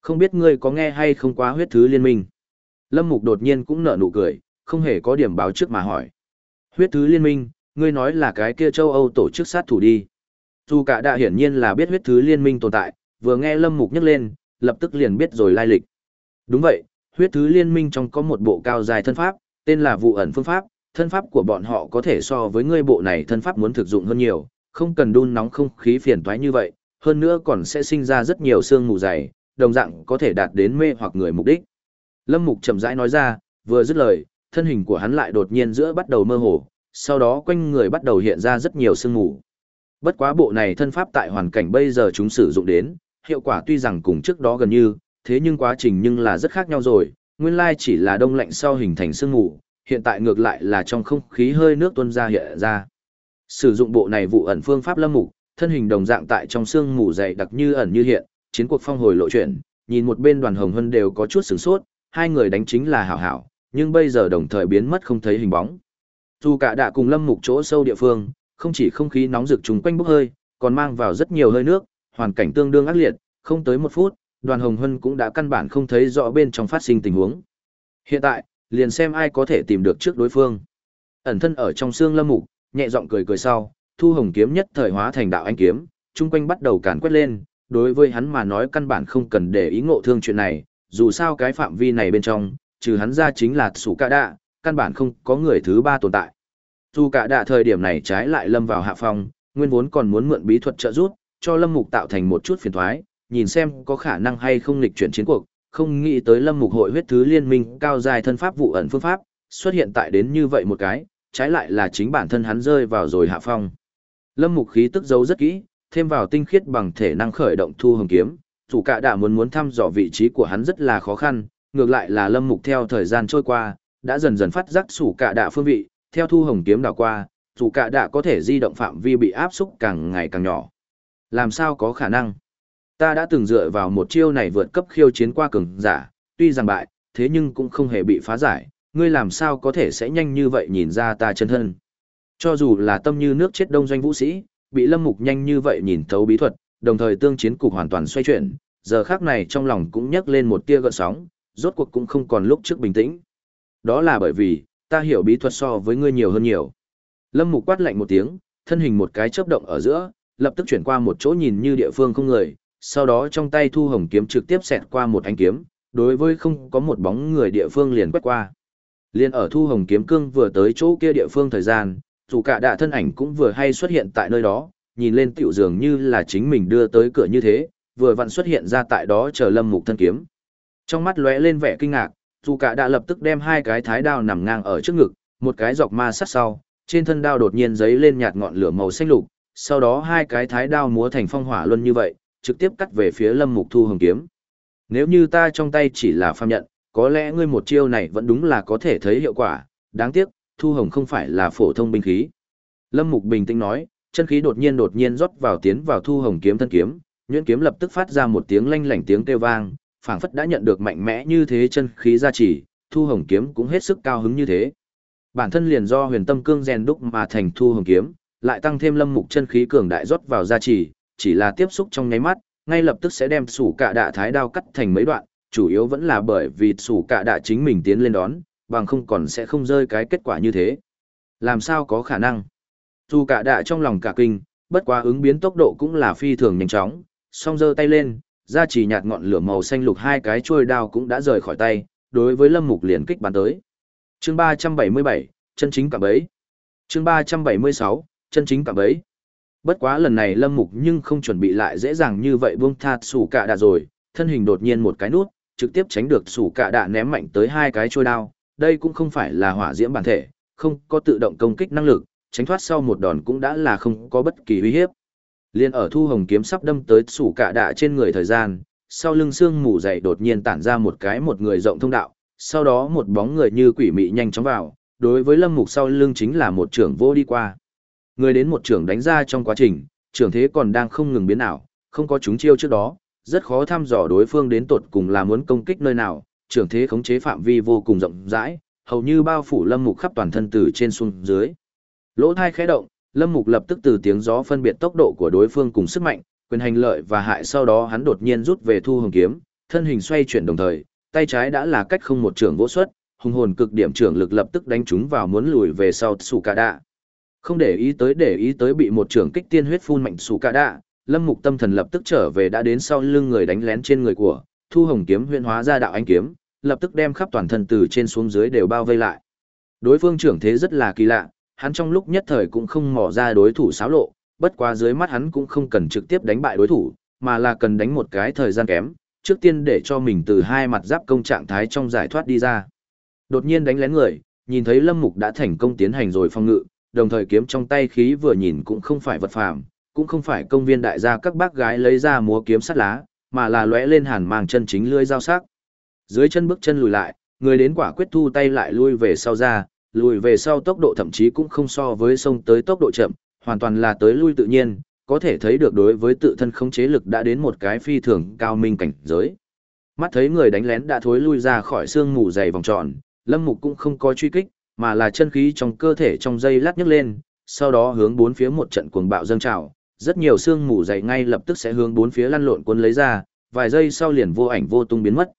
Không biết ngươi có nghe hay không quá huyết thứ liên minh. Lâm Mục đột nhiên cũng nở nụ cười, không hề có điểm báo trước mà hỏi. Huyết thứ liên minh, ngươi nói là cái kia châu Âu tổ chức sát thủ đi. Dù cả đã hiển nhiên là biết huyết thứ liên minh tồn tại, vừa nghe Lâm Mục nhắc lên, lập tức liền biết rồi lai lịch. Đúng vậy, huyết thứ liên minh trong có một bộ cao dài thân pháp, tên là vụ ẩn phương pháp, thân pháp của bọn họ có thể so với ngươi bộ này thân pháp muốn thực dụng hơn nhiều, không cần đun nóng không khí phiền toái như vậy, hơn nữa còn sẽ sinh ra rất nhiều xương mù dày, đồng dạng có thể đạt đến mê hoặc người mục đích. Lâm Mục chậm rãi nói ra, vừa dứt lời, thân hình của hắn lại đột nhiên giữa bắt đầu mơ hồ, sau đó quanh người bắt đầu hiện ra rất nhiều sương mù. Bất quá bộ này thân pháp tại hoàn cảnh bây giờ chúng sử dụng đến, hiệu quả tuy rằng cùng trước đó gần như, thế nhưng quá trình nhưng là rất khác nhau rồi, nguyên lai chỉ là đông lạnh sau hình thành sương mù, hiện tại ngược lại là trong không khí hơi nước tuôn ra hiện ra. Sử dụng bộ này vụ ẩn phương pháp lâm mục, thân hình đồng dạng tại trong sương mù dày đặc như ẩn như hiện, chiến cuộc phong hồi lộ chuyển, nhìn một bên đoàn hồng hân đều có chút sửng sốt, hai người đánh chính là hảo hảo, nhưng bây giờ đồng thời biến mất không thấy hình bóng. Dù cả đã cùng lâm mục chỗ sâu địa phương, không chỉ không khí nóng rực trùng quanh bốc hơi, còn mang vào rất nhiều hơi nước, hoàn cảnh tương đương ác liệt, không tới một phút, đoàn hồng hân cũng đã căn bản không thấy rõ bên trong phát sinh tình huống. Hiện tại, liền xem ai có thể tìm được trước đối phương. Ẩn thân ở trong xương lâm mục, nhẹ giọng cười cười sau, thu hồng kiếm nhất thời hóa thành đạo anh kiếm, chung quanh bắt đầu càn quét lên, đối với hắn mà nói căn bản không cần để ý ngộ thương chuyện này, dù sao cái phạm vi này bên trong, trừ hắn ra chính là sủ cả đạ, căn bản không có người thứ ba tồn tại. Dù cả đạ thời điểm này trái lại lâm vào hạ phong, nguyên vốn còn muốn mượn bí thuật trợ giúp, cho lâm mục tạo thành một chút phiền thoái, nhìn xem có khả năng hay không lịch chuyển chiến cuộc, không nghĩ tới lâm mục hội huyết thứ liên minh cao dài thân pháp vụ ẩn phương pháp, xuất hiện tại đến như vậy một cái, trái lại là chính bản thân hắn rơi vào rồi hạ phong. Lâm mục khí tức giấu rất kỹ, thêm vào tinh khiết bằng thể năng khởi động thu hồng kiếm, chủ cả đã muốn muốn thăm dò vị trí của hắn rất là khó khăn, ngược lại là lâm mục theo thời gian trôi qua, đã dần dần phát giác chủ cả đã phương vị, theo thu hồng kiếm đảo qua, chủ cả đã có thể di động phạm vi bị áp xúc càng ngày càng nhỏ. Làm sao có khả năng? Ta đã từng dựa vào một chiêu này vượt cấp khiêu chiến qua cường giả, tuy rằng bại, thế nhưng cũng không hề bị phá giải, ngươi làm sao có thể sẽ nhanh như vậy nhìn ra ta chân thân. Cho dù là tâm như nước chết đông doanh vũ sĩ, bị lâm mục nhanh như vậy nhìn thấu bí thuật, đồng thời tương chiến cục hoàn toàn xoay chuyển, giờ khác này trong lòng cũng nhấc lên một tia gợn sóng, rốt cuộc cũng không còn lúc trước bình tĩnh. Đó là bởi vì, ta hiểu bí thuật so với ngươi nhiều hơn nhiều. Lâm mục quát lạnh một tiếng, thân hình một cái chớp động ở giữa, lập tức chuyển qua một chỗ nhìn như địa phương không người, sau đó trong tay thu hồng kiếm trực tiếp xẹt qua một ánh kiếm, đối với không có một bóng người địa phương liền quét qua. Liên ở thu hồng kiếm cương vừa tới chỗ kia địa phương thời gian, dù cả đạ thân ảnh cũng vừa hay xuất hiện tại nơi đó, nhìn lên tiểu dường như là chính mình đưa tới cửa như thế, vừa vặn xuất hiện ra tại đó chờ lâm mục thân kiếm. Trong mắt lóe lên vẻ kinh ngạc, dù cả đã lập tức đem hai cái thái đao nằm ngang ở trước ngực, một cái dọc ma sát sau, trên thân đao đột nhiên giấy lên nhạt ngọn lửa màu xanh lục, sau đó hai cái thái đao múa thành phong hỏa luân như vậy, trực tiếp cắt về phía lâm mục thu hồng kiếm. Nếu như ta trong tay chỉ là phàm nhận, có lẽ ngươi một chiêu này vẫn đúng là có thể thấy hiệu quả, đáng tiếc, thu hồng không phải là phổ thông binh khí. Lâm Mục bình tĩnh nói, chân khí đột nhiên đột nhiên rót vào tiến vào thu hồng kiếm thân kiếm, nhuyễn kiếm lập tức phát ra một tiếng lanh lảnh tiếng kêu vang, phảng phất đã nhận được mạnh mẽ như thế chân khí gia trì, thu hồng kiếm cũng hết sức cao hứng như thế. Bản thân liền do huyền tâm cương rèn đúc mà thành thu hồng kiếm, lại tăng thêm lâm mục chân khí cường đại rót vào gia trì, chỉ là tiếp xúc trong nháy mắt, ngay lập tức sẽ đem sủ cả đạ thái đao cắt thành mấy đoạn, chủ yếu vẫn là bởi vì sủ cả đạ chính mình tiến lên đón, bằng không còn sẽ không rơi cái kết quả như thế. Làm sao có khả năng? Dù cả đạ trong lòng cả kinh, bất quá ứng biến tốc độ cũng là phi thường nhanh chóng, song giơ tay lên, ra chỉ nhạt ngọn lửa màu xanh lục hai cái chuôi đao cũng đã rời khỏi tay, đối với Lâm Mục liền kích bắn tới. Chương 377, chân chính cả bấy. Chương 376, chân chính cả bấy. Bất quá lần này Lâm Mục nhưng không chuẩn bị lại dễ dàng như vậy buông tha sủ cả đạ rồi, thân hình đột nhiên một cái nút, trực tiếp tránh được sủ cả đạ ném mạnh tới hai cái chuôi đao, đây cũng không phải là hỏa diễm bản thể, không có tự động công kích năng lực, tránh thoát sau một đòn cũng đã là không có bất kỳ uy hiếp. Liên ở thu hồng kiếm sắp đâm tới sủ cả đạ trên người thời gian, sau lưng xương mù dày đột nhiên tản ra một cái một người rộng thông đạo, sau đó một bóng người như quỷ mị nhanh chóng vào, đối với lâm mục sau lưng chính là một trưởng vô đi qua. Người đến một trưởng đánh ra trong quá trình, trưởng thế còn đang không ngừng biến ảo, không có chúng chiêu trước đó, rất khó thăm dò đối phương đến tột cùng là muốn công kích nơi nào, trưởng thế khống chế phạm vi vô cùng rộng rãi, hầu như bao phủ Lâm Mục khắp toàn thân từ trên xuống dưới. Lỗ thai khẽ động, Lâm Mục lập tức từ tiếng gió phân biệt tốc độ của đối phương cùng sức mạnh, quyền hành lợi và hại sau đó hắn đột nhiên rút về thu hồng kiếm, thân hình xoay chuyển đồng thời, tay trái đã là cách không một trưởng vỗ xuất, hùng hồn cực điểm trưởng lực lập tức đánh chúng vào muốn lùi về sau sủ cả đạ. Không để ý tới để ý tới bị một trường kích tiên huyết phun mạnh sủ cả đạ, Lâm Mục tâm thần lập tức trở về đã đến sau lưng người đánh lén trên người của, thu hồng kiếm huyễn hóa ra đạo anh kiếm, lập tức đem khắp toàn thân từ trên xuống dưới đều bao vây lại. Đối phương trưởng thế rất là kỳ lạ, hắn trong lúc nhất thời cũng không mò ra đối thủ xáo lộ, bất quá dưới mắt hắn cũng không cần trực tiếp đánh bại đối thủ, mà là cần đánh một cái thời gian kém, trước tiên để cho mình từ hai mặt giáp công trạng thái trong giải thoát đi ra. Đột nhiên đánh lén người, nhìn thấy Lâm Mục đã thành công tiến hành rồi phong ngự, đồng thời kiếm trong tay khí vừa nhìn cũng không phải vật phàm, cũng không phải công viên đại gia các bác gái lấy ra múa kiếm sắt lá, mà là lóe lên hàn mang chân chính lưỡi dao sắc. Dưới chân bước chân lùi lại, người đến quả quyết thu tay lại lui về sau ra, lùi về sau tốc độ thậm chí cũng không so với sông tới tốc độ chậm, hoàn toàn là tới lui tự nhiên, có thể thấy được đối với tự thân khống chế lực đã đến một cái phi thường cao minh cảnh giới. Mắt thấy người đánh lén đã thối lui ra khỏi xương mù dày vòng tròn, Lâm Mục cũng không có truy kích, mà là chân khí trong cơ thể trong dây lát nhấc lên, sau đó hướng bốn phía một trận cuồng bạo dâng trào, rất nhiều xương mù dày ngay lập tức sẽ hướng bốn phía lăn lộn cuốn lấy ra, vài giây sau liền vô ảnh vô tung biến mất.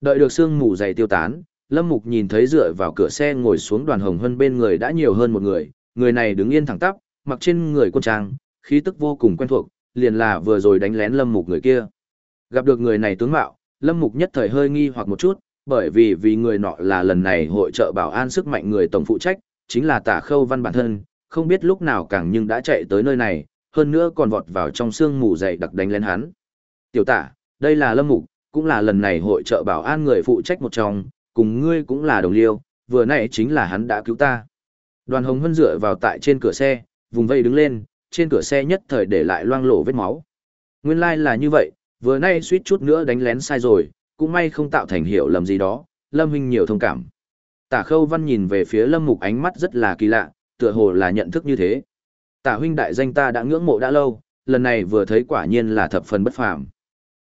Đợi được xương mù dày tiêu tán, Lâm Mục nhìn thấy dựa vào cửa xe ngồi xuống đoàn hồng hân bên người đã nhiều hơn một người, người này đứng yên thẳng tắp, mặc trên người quân trang, khí tức vô cùng quen thuộc, liền là vừa rồi đánh lén Lâm Mục người kia. Gặp được người này tướng mạo, Lâm Mục nhất thời hơi nghi hoặc một chút, bởi vì vì người nọ là lần này hội trợ bảo an sức mạnh người tổng phụ trách, chính là tả khâu văn bản thân, không biết lúc nào càng nhưng đã chạy tới nơi này, hơn nữa còn vọt vào trong xương mù dày đặc đánh lên hắn. Tiểu tả, đây là Lâm Mục, cũng là lần này hội trợ bảo an người phụ trách một trong, cùng ngươi cũng là đồng liêu, vừa nãy chính là hắn đã cứu ta. Đoàn hồng hân dựa vào tại trên cửa xe, vùng vây đứng lên, trên cửa xe nhất thời để lại loang lổ vết máu. Nguyên lai like là như vậy, vừa nay suýt chút nữa đánh lén sai rồi, cũng may không tạo thành hiểu lầm gì đó, Lâm Huynh nhiều thông cảm. Tả Khâu Văn nhìn về phía Lâm Mục ánh mắt rất là kỳ lạ, tựa hồ là nhận thức như thế. Tả huynh đại danh ta đã ngưỡng mộ đã lâu, lần này vừa thấy quả nhiên là thập phần bất phàm.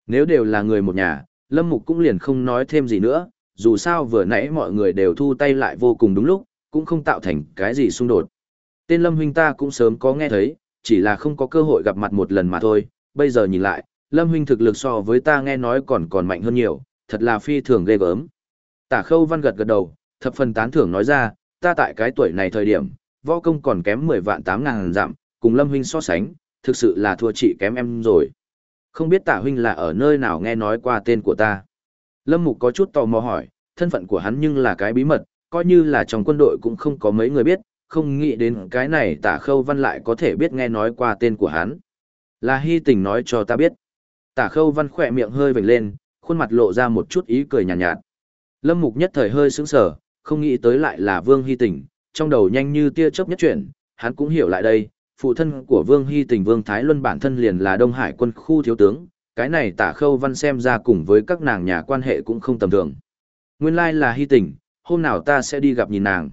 Nếu đều là người một nhà, Lâm Mục cũng liền không nói thêm gì nữa, dù sao vừa nãy mọi người đều thu tay lại vô cùng đúng lúc, cũng không tạo thành cái gì xung đột. Tên Lâm huynh ta cũng sớm có nghe thấy, chỉ là không có cơ hội gặp mặt một lần mà thôi, bây giờ nhìn lại, Lâm huynh thực lực so với ta nghe nói còn còn mạnh hơn nhiều, thật là phi thường ghê gớm. Tả Khâu Văn gật gật đầu, thập phần tán thưởng nói ra, ta tại cái tuổi này thời điểm, võ công còn kém 10 vạn 8 ngàn dặm, cùng Lâm huynh so sánh, thực sự là thua chị kém em rồi. Không biết Tả huynh là ở nơi nào nghe nói qua tên của ta. Lâm Mục có chút tò mò hỏi, thân phận của hắn nhưng là cái bí mật, coi như là trong quân đội cũng không có mấy người biết, không nghĩ đến cái này Tả Khâu Văn lại có thể biết nghe nói qua tên của hắn. Là Hy Tình nói cho ta biết. Tả Khâu Văn khỏe miệng hơi vểnh lên, khuôn mặt lộ ra một chút ý cười nhàn nhạt, nhạt. Lâm Mục nhất thời hơi sững sờ, không nghĩ tới lại là Vương Hy Tình, trong đầu nhanh như tia chớp nhất chuyển, hắn cũng hiểu lại đây, phụ thân của Vương Hy Tình Vương Thái Luân bản thân liền là Đông Hải quân khu thiếu tướng, cái này Tả Khâu Văn xem ra cùng với các nàng nhà quan hệ cũng không tầm thường. Nguyên lai là Hy Tình, hôm nào ta sẽ đi gặp nhìn nàng.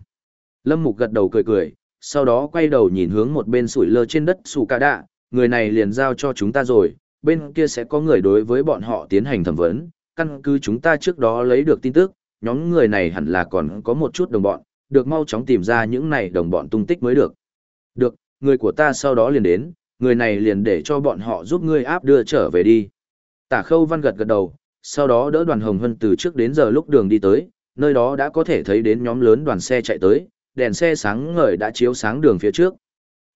Lâm Mục gật đầu cười cười, sau đó quay đầu nhìn hướng một bên sủi lơ trên đất sủ cả đạ, người này liền giao cho chúng ta rồi, bên kia sẽ có người đối với bọn họ tiến hành thẩm vấn, căn cứ chúng ta trước đó lấy được tin tức, nhóm người này hẳn là còn có một chút đồng bọn, được mau chóng tìm ra những này đồng bọn tung tích mới được. Được, người của ta sau đó liền đến, người này liền để cho bọn họ giúp ngươi áp đưa trở về đi. Tả khâu văn gật gật đầu, sau đó đỡ đoàn hồng hân từ trước đến giờ lúc đường đi tới, nơi đó đã có thể thấy đến nhóm lớn đoàn xe chạy tới, đèn xe sáng ngời đã chiếu sáng đường phía trước.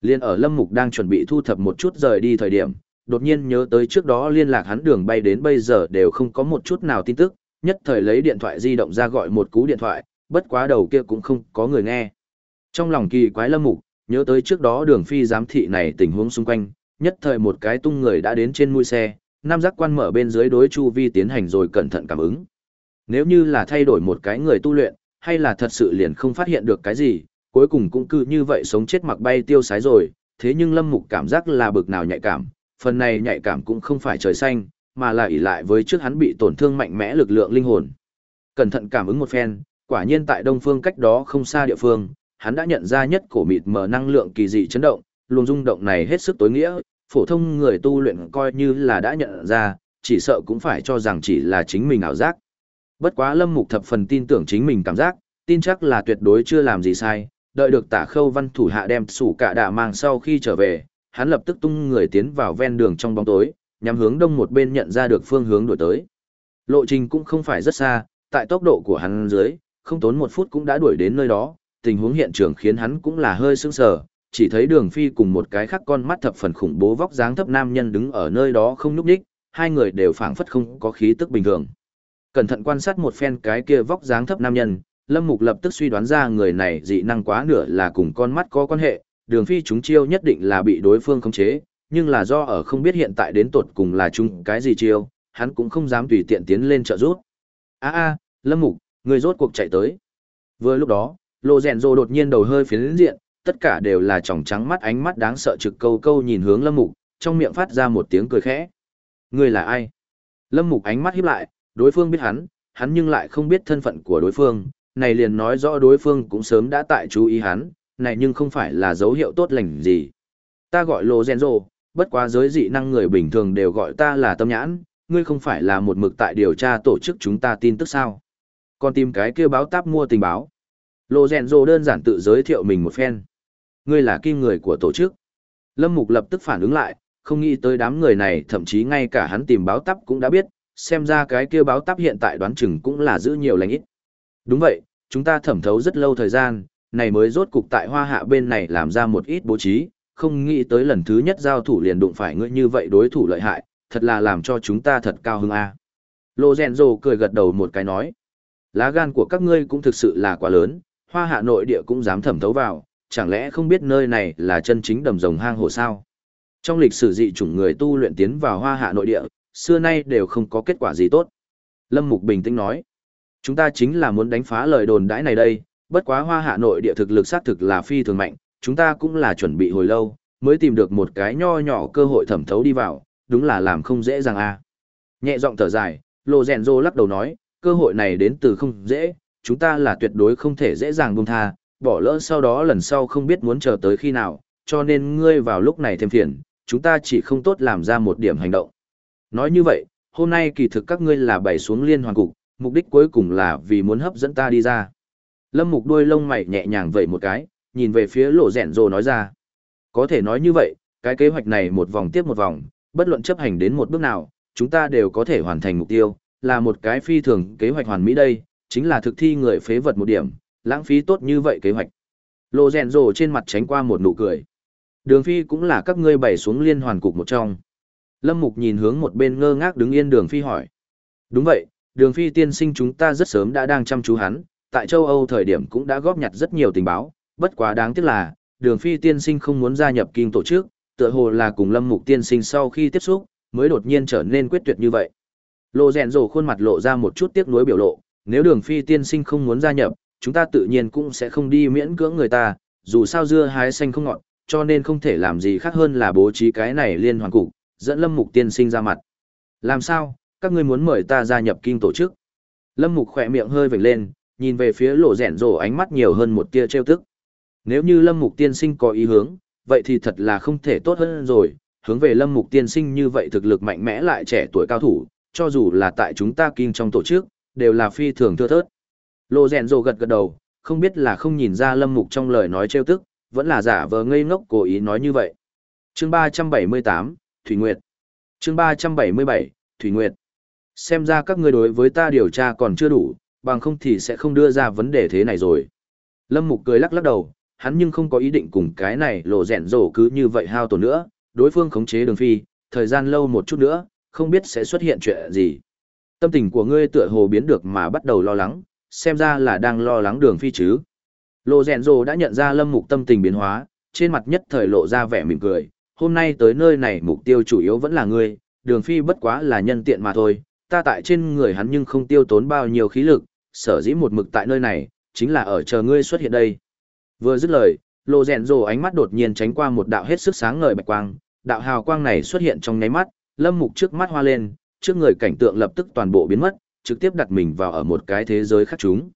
Liên ở Lâm Mục đang chuẩn bị thu thập một chút rời đi thời điểm, đột nhiên nhớ tới trước đó liên lạc hắn đường bay đến bây giờ đều không có một chút nào tin tức, nhất thời lấy điện thoại di động ra gọi một cú điện thoại, bất quá đầu kia cũng không có người nghe. Trong lòng kỳ quái Lâm Mục, nhớ tới trước đó đường phi giám thị này tình huống xung quanh, nhất thời một cái tung người đã đến trên mũi xe, nam giác quan mở bên dưới đối chu vi tiến hành rồi cẩn thận cảm ứng. Nếu như là thay đổi một cái người tu luyện, hay là thật sự liền không phát hiện được cái gì, cuối cùng cũng cứ như vậy sống chết mặc bay tiêu sái rồi, thế nhưng Lâm Mục cảm giác là bực nào nhạy cảm, phần này nhạy cảm cũng không phải trời xanh, mà là ỷ lại với trước hắn bị tổn thương mạnh mẽ lực lượng linh hồn. Cẩn thận cảm ứng một phen, quả nhiên tại đông phương cách đó không xa địa phương, hắn đã nhận ra nhất cổ mịt mờ năng lượng kỳ dị chấn động, luồng rung động này hết sức tối nghĩa, phổ thông người tu luyện coi như là đã nhận ra, chỉ sợ cũng phải cho rằng chỉ là chính mình ảo giác. Bất quá Lâm Mục thập phần tin tưởng chính mình cảm giác, tin chắc là tuyệt đối chưa làm gì sai, đợi được tả khâu văn thủ hạ đem sủ cả đạ mang sau khi trở về, hắn lập tức tung người tiến vào ven đường trong bóng tối, nhắm hướng đông một bên nhận ra được phương hướng đổi tới. Lộ trình cũng không phải rất xa, tại tốc độ của hắn dưới, không tốn một phút cũng đã đuổi đến nơi đó, tình huống hiện trường khiến hắn cũng là hơi sững sờ, chỉ thấy đường phi cùng một cái khác con mắt thập phần khủng bố vóc dáng thấp nam nhân đứng ở nơi đó không nhúc nhích, hai người đều phảng phất không có khí tức bình thường. Cẩn thận quan sát một phen cái kia vóc dáng thấp nam nhân, Lâm Mục lập tức suy đoán ra người này dị năng quá nửa là cùng con mắt có quan hệ, đường phi chúng chiêu nhất định là bị đối phương khống chế, nhưng là do ở không biết hiện tại đến tột cùng là chúng cái gì chiêu, hắn cũng không dám tùy tiện tiến lên trợ giúp. A a, Lâm Mục, người rốt cuộc chạy tới. Vừa lúc đó, Lô Rèn rô đột nhiên đầu hơi phiến diện, tất cả đều là tròng trắng mắt ánh mắt đáng sợ trực câu câu nhìn hướng Lâm Mục, trong miệng phát ra một tiếng cười khẽ. Người là ai? Lâm Mục ánh mắt híp lại, đối phương biết hắn, hắn nhưng lại không biết thân phận của đối phương, này liền nói rõ đối phương cũng sớm đã tại chú ý hắn, này nhưng không phải là dấu hiệu tốt lành gì. Ta gọi Lô Rèn Rồ, bất quá giới dị năng người bình thường đều gọi ta là tâm nhãn, ngươi không phải là một mực tại điều tra tổ chức chúng ta tin tức sao. Còn tìm cái kêu báo táp mua tình báo. Lô rèn rồ đơn giản tự giới thiệu mình một phen. Ngươi là kim người của tổ chức. Lâm Mục lập tức phản ứng lại, không nghĩ tới đám người này thậm chí ngay cả hắn tìm báo táp cũng đã biết, xem ra cái kia báo táp hiện tại đoán chừng cũng là giữ nhiều lành ít. Đúng vậy, chúng ta thẩm thấu rất lâu thời gian, này mới rốt cục tại hoa hạ bên này làm ra một ít bố trí, không nghĩ tới lần thứ nhất giao thủ liền đụng phải ngươi như vậy đối thủ lợi hại, thật là làm cho chúng ta thật cao hứng a. Lô Rèn Rồ cười gật đầu một cái nói. Lá gan của các ngươi cũng thực sự là quá lớn, hoa hạ nội địa cũng dám thẩm thấu vào, chẳng lẽ không biết nơi này là chân chính đầm rồng hang hồ sao? Trong lịch sử dị chủng người tu luyện tiến vào hoa hạ nội địa, xưa nay đều không có kết quả gì tốt. Lâm Mục bình tĩnh nói. Chúng ta chính là muốn đánh phá lời đồn đãi này đây, bất quá hoa hạ nội địa thực lực xác thực là phi thường mạnh, chúng ta cũng là chuẩn bị hồi lâu, mới tìm được một cái nho nhỏ cơ hội thẩm thấu đi vào, đúng là làm không dễ dàng a. Nhẹ giọng thở dài, Lô Rèn Rô lắc đầu nói, cơ hội này đến từ không dễ, chúng ta là tuyệt đối không thể dễ dàng buông tha, bỏ lỡ sau đó lần sau không biết muốn chờ tới khi nào, cho nên ngươi vào lúc này thêm phiền, chúng ta chỉ không tốt làm ra một điểm hành động. Nói như vậy, hôm nay kỳ thực các ngươi là bày xuống liên hoàn cục, mục đích cuối cùng là vì muốn hấp dẫn ta đi ra. Lâm Mục đuôi lông mày nhẹ nhàng vẩy một cái, nhìn về phía lộ rẻn rồ nói ra. Có thể nói như vậy, cái kế hoạch này một vòng tiếp một vòng, bất luận chấp hành đến một bước nào, chúng ta đều có thể hoàn thành mục tiêu, là một cái phi thường kế hoạch hoàn mỹ đây, chính là thực thi người phế vật một điểm, lãng phí tốt như vậy kế hoạch. Lộ rèn rồ trên mặt tránh qua một nụ cười. Đường phi cũng là các ngươi bày xuống liên hoàn cục một trong. Lâm Mục nhìn hướng một bên ngơ ngác đứng yên đường phi hỏi. Đúng vậy, đường phi tiên sinh chúng ta rất sớm đã đang chăm chú hắn, tại châu Âu thời điểm cũng đã góp nhặt rất nhiều tình báo, bất quá đáng tiếc là, đường phi tiên sinh không muốn gia nhập kinh tổ chức, tựa hồ là cùng Lâm Mục tiên sinh sau khi tiếp xúc, mới đột nhiên trở nên quyết tuyệt như vậy. Lộ rèn rổ khuôn mặt lộ ra một chút tiếc nuối biểu lộ, nếu đường phi tiên sinh không muốn gia nhập, chúng ta tự nhiên cũng sẽ không đi miễn cưỡng người ta, dù sao dưa hái xanh không ngọt, cho nên không thể làm gì khác hơn là bố trí cái này liên hoàn cục, dẫn Lâm Mục tiên sinh ra mặt. Làm sao, các ngươi muốn mời ta gia nhập kinh tổ chức? Lâm Mục khỏe miệng hơi vểnh lên, nhìn về phía lộ rèn rổ ánh mắt nhiều hơn một tia trêu tức. Nếu như Lâm Mục tiên sinh có ý hướng, vậy thì thật là không thể tốt hơn rồi, hướng về Lâm Mục tiên sinh như vậy thực lực mạnh mẽ lại trẻ tuổi cao thủ, cho dù là tại chúng ta kinh trong tổ chức, đều là phi thường thưa thớt. Lộ rèn rổ gật gật đầu, không biết là không nhìn ra Lâm Mục trong lời nói trêu tức, vẫn là giả vờ ngây ngốc cố ý nói như vậy. Chương 378, Thủy Nguyệt. Chương 377, Thủy Nguyệt. Xem ra các ngươi đối với ta điều tra còn chưa đủ, bằng không thì sẽ không đưa ra vấn đề thế này rồi. Lâm Mục cười lắc lắc đầu, hắn nhưng không có ý định cùng cái này lộ rẹn rổ cứ như vậy hao tổn nữa, đối phương khống chế đường phi, thời gian lâu một chút nữa, không biết sẽ xuất hiện chuyện gì. Tâm tình của ngươi tựa hồ biến được mà bắt đầu lo lắng, xem ra là đang lo lắng đường phi chứ. Lộ rẹn rổ đã nhận ra lâm mục tâm tình biến hóa, trên mặt nhất thời lộ ra vẻ mỉm cười, hôm nay tới nơi này mục tiêu chủ yếu vẫn là ngươi, đường phi bất quá là nhân tiện mà thôi, ta tại trên người hắn nhưng không tiêu tốn bao nhiêu khí lực, sở dĩ một mực tại nơi này, chính là ở chờ ngươi xuất hiện đây. Vừa dứt lời, lộ rèn rồ ánh mắt đột nhiên tránh qua một đạo hết sức sáng ngời bạch quang, đạo hào quang này xuất hiện trong nháy mắt, lâm mục trước mắt hoa lên, trước người cảnh tượng lập tức toàn bộ biến mất, trực tiếp đặt mình vào ở một cái thế giới khác chúng.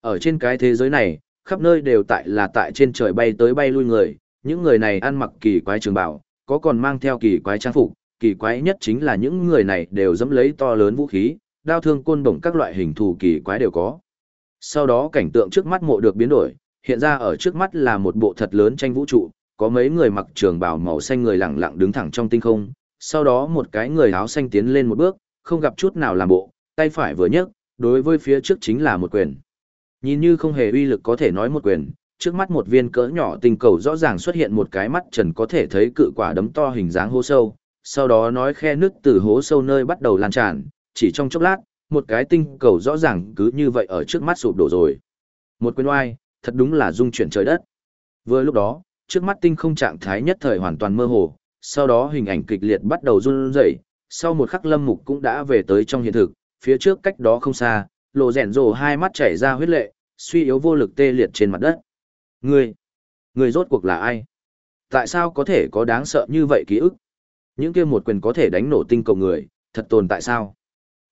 Ở trên cái thế giới này, khắp nơi đều tại là tại trên trời bay tới bay lui người, những người này ăn mặc kỳ quái trường bào, có còn mang theo kỳ quái trang phục, kỳ quái nhất chính là những người này đều dẫm lấy to lớn vũ khí, đao thương côn bổng các loại hình thù kỳ quái đều có. Sau đó cảnh tượng trước mắt mộ được biến đổi, hiện ra ở trước mắt là một bộ thật lớn tranh vũ trụ, có mấy người mặc trường bào màu xanh người lặng lặng đứng thẳng trong tinh không, sau đó một cái người áo xanh tiến lên một bước, không gặp chút nào làm bộ, tay phải vừa nhấc, đối với phía trước chính là một quyền. Nhìn như không hề uy lực có thể nói một quyền, trước mắt một viên cỡ nhỏ tinh cầu rõ ràng xuất hiện một cái mắt trần có thể thấy cự quả đấm to hình dáng hố sâu, sau đó nói khe nước từ hố sâu nơi bắt đầu lan tràn, chỉ trong chốc lát, một cái tinh cầu rõ ràng cứ như vậy ở trước mắt sụp đổ rồi. Một quyền oai, thật đúng là dung chuyển trời đất. Vừa lúc đó, trước mắt tinh không trạng thái nhất thời hoàn toàn mơ hồ, sau đó hình ảnh kịch liệt bắt đầu run rẩy, sau một khắc lâm mục cũng đã về tới trong hiện thực, phía trước cách đó không xa, lộ rèn rồ hai mắt chảy ra huyết lệ, suy yếu vô lực tê liệt trên mặt đất. Ngươi, ngươi rốt cuộc là ai? Tại sao có thể có đáng sợ như vậy ký ức? Những kia một quyền có thể đánh nổ tinh cầu người, thật tồn tại sao?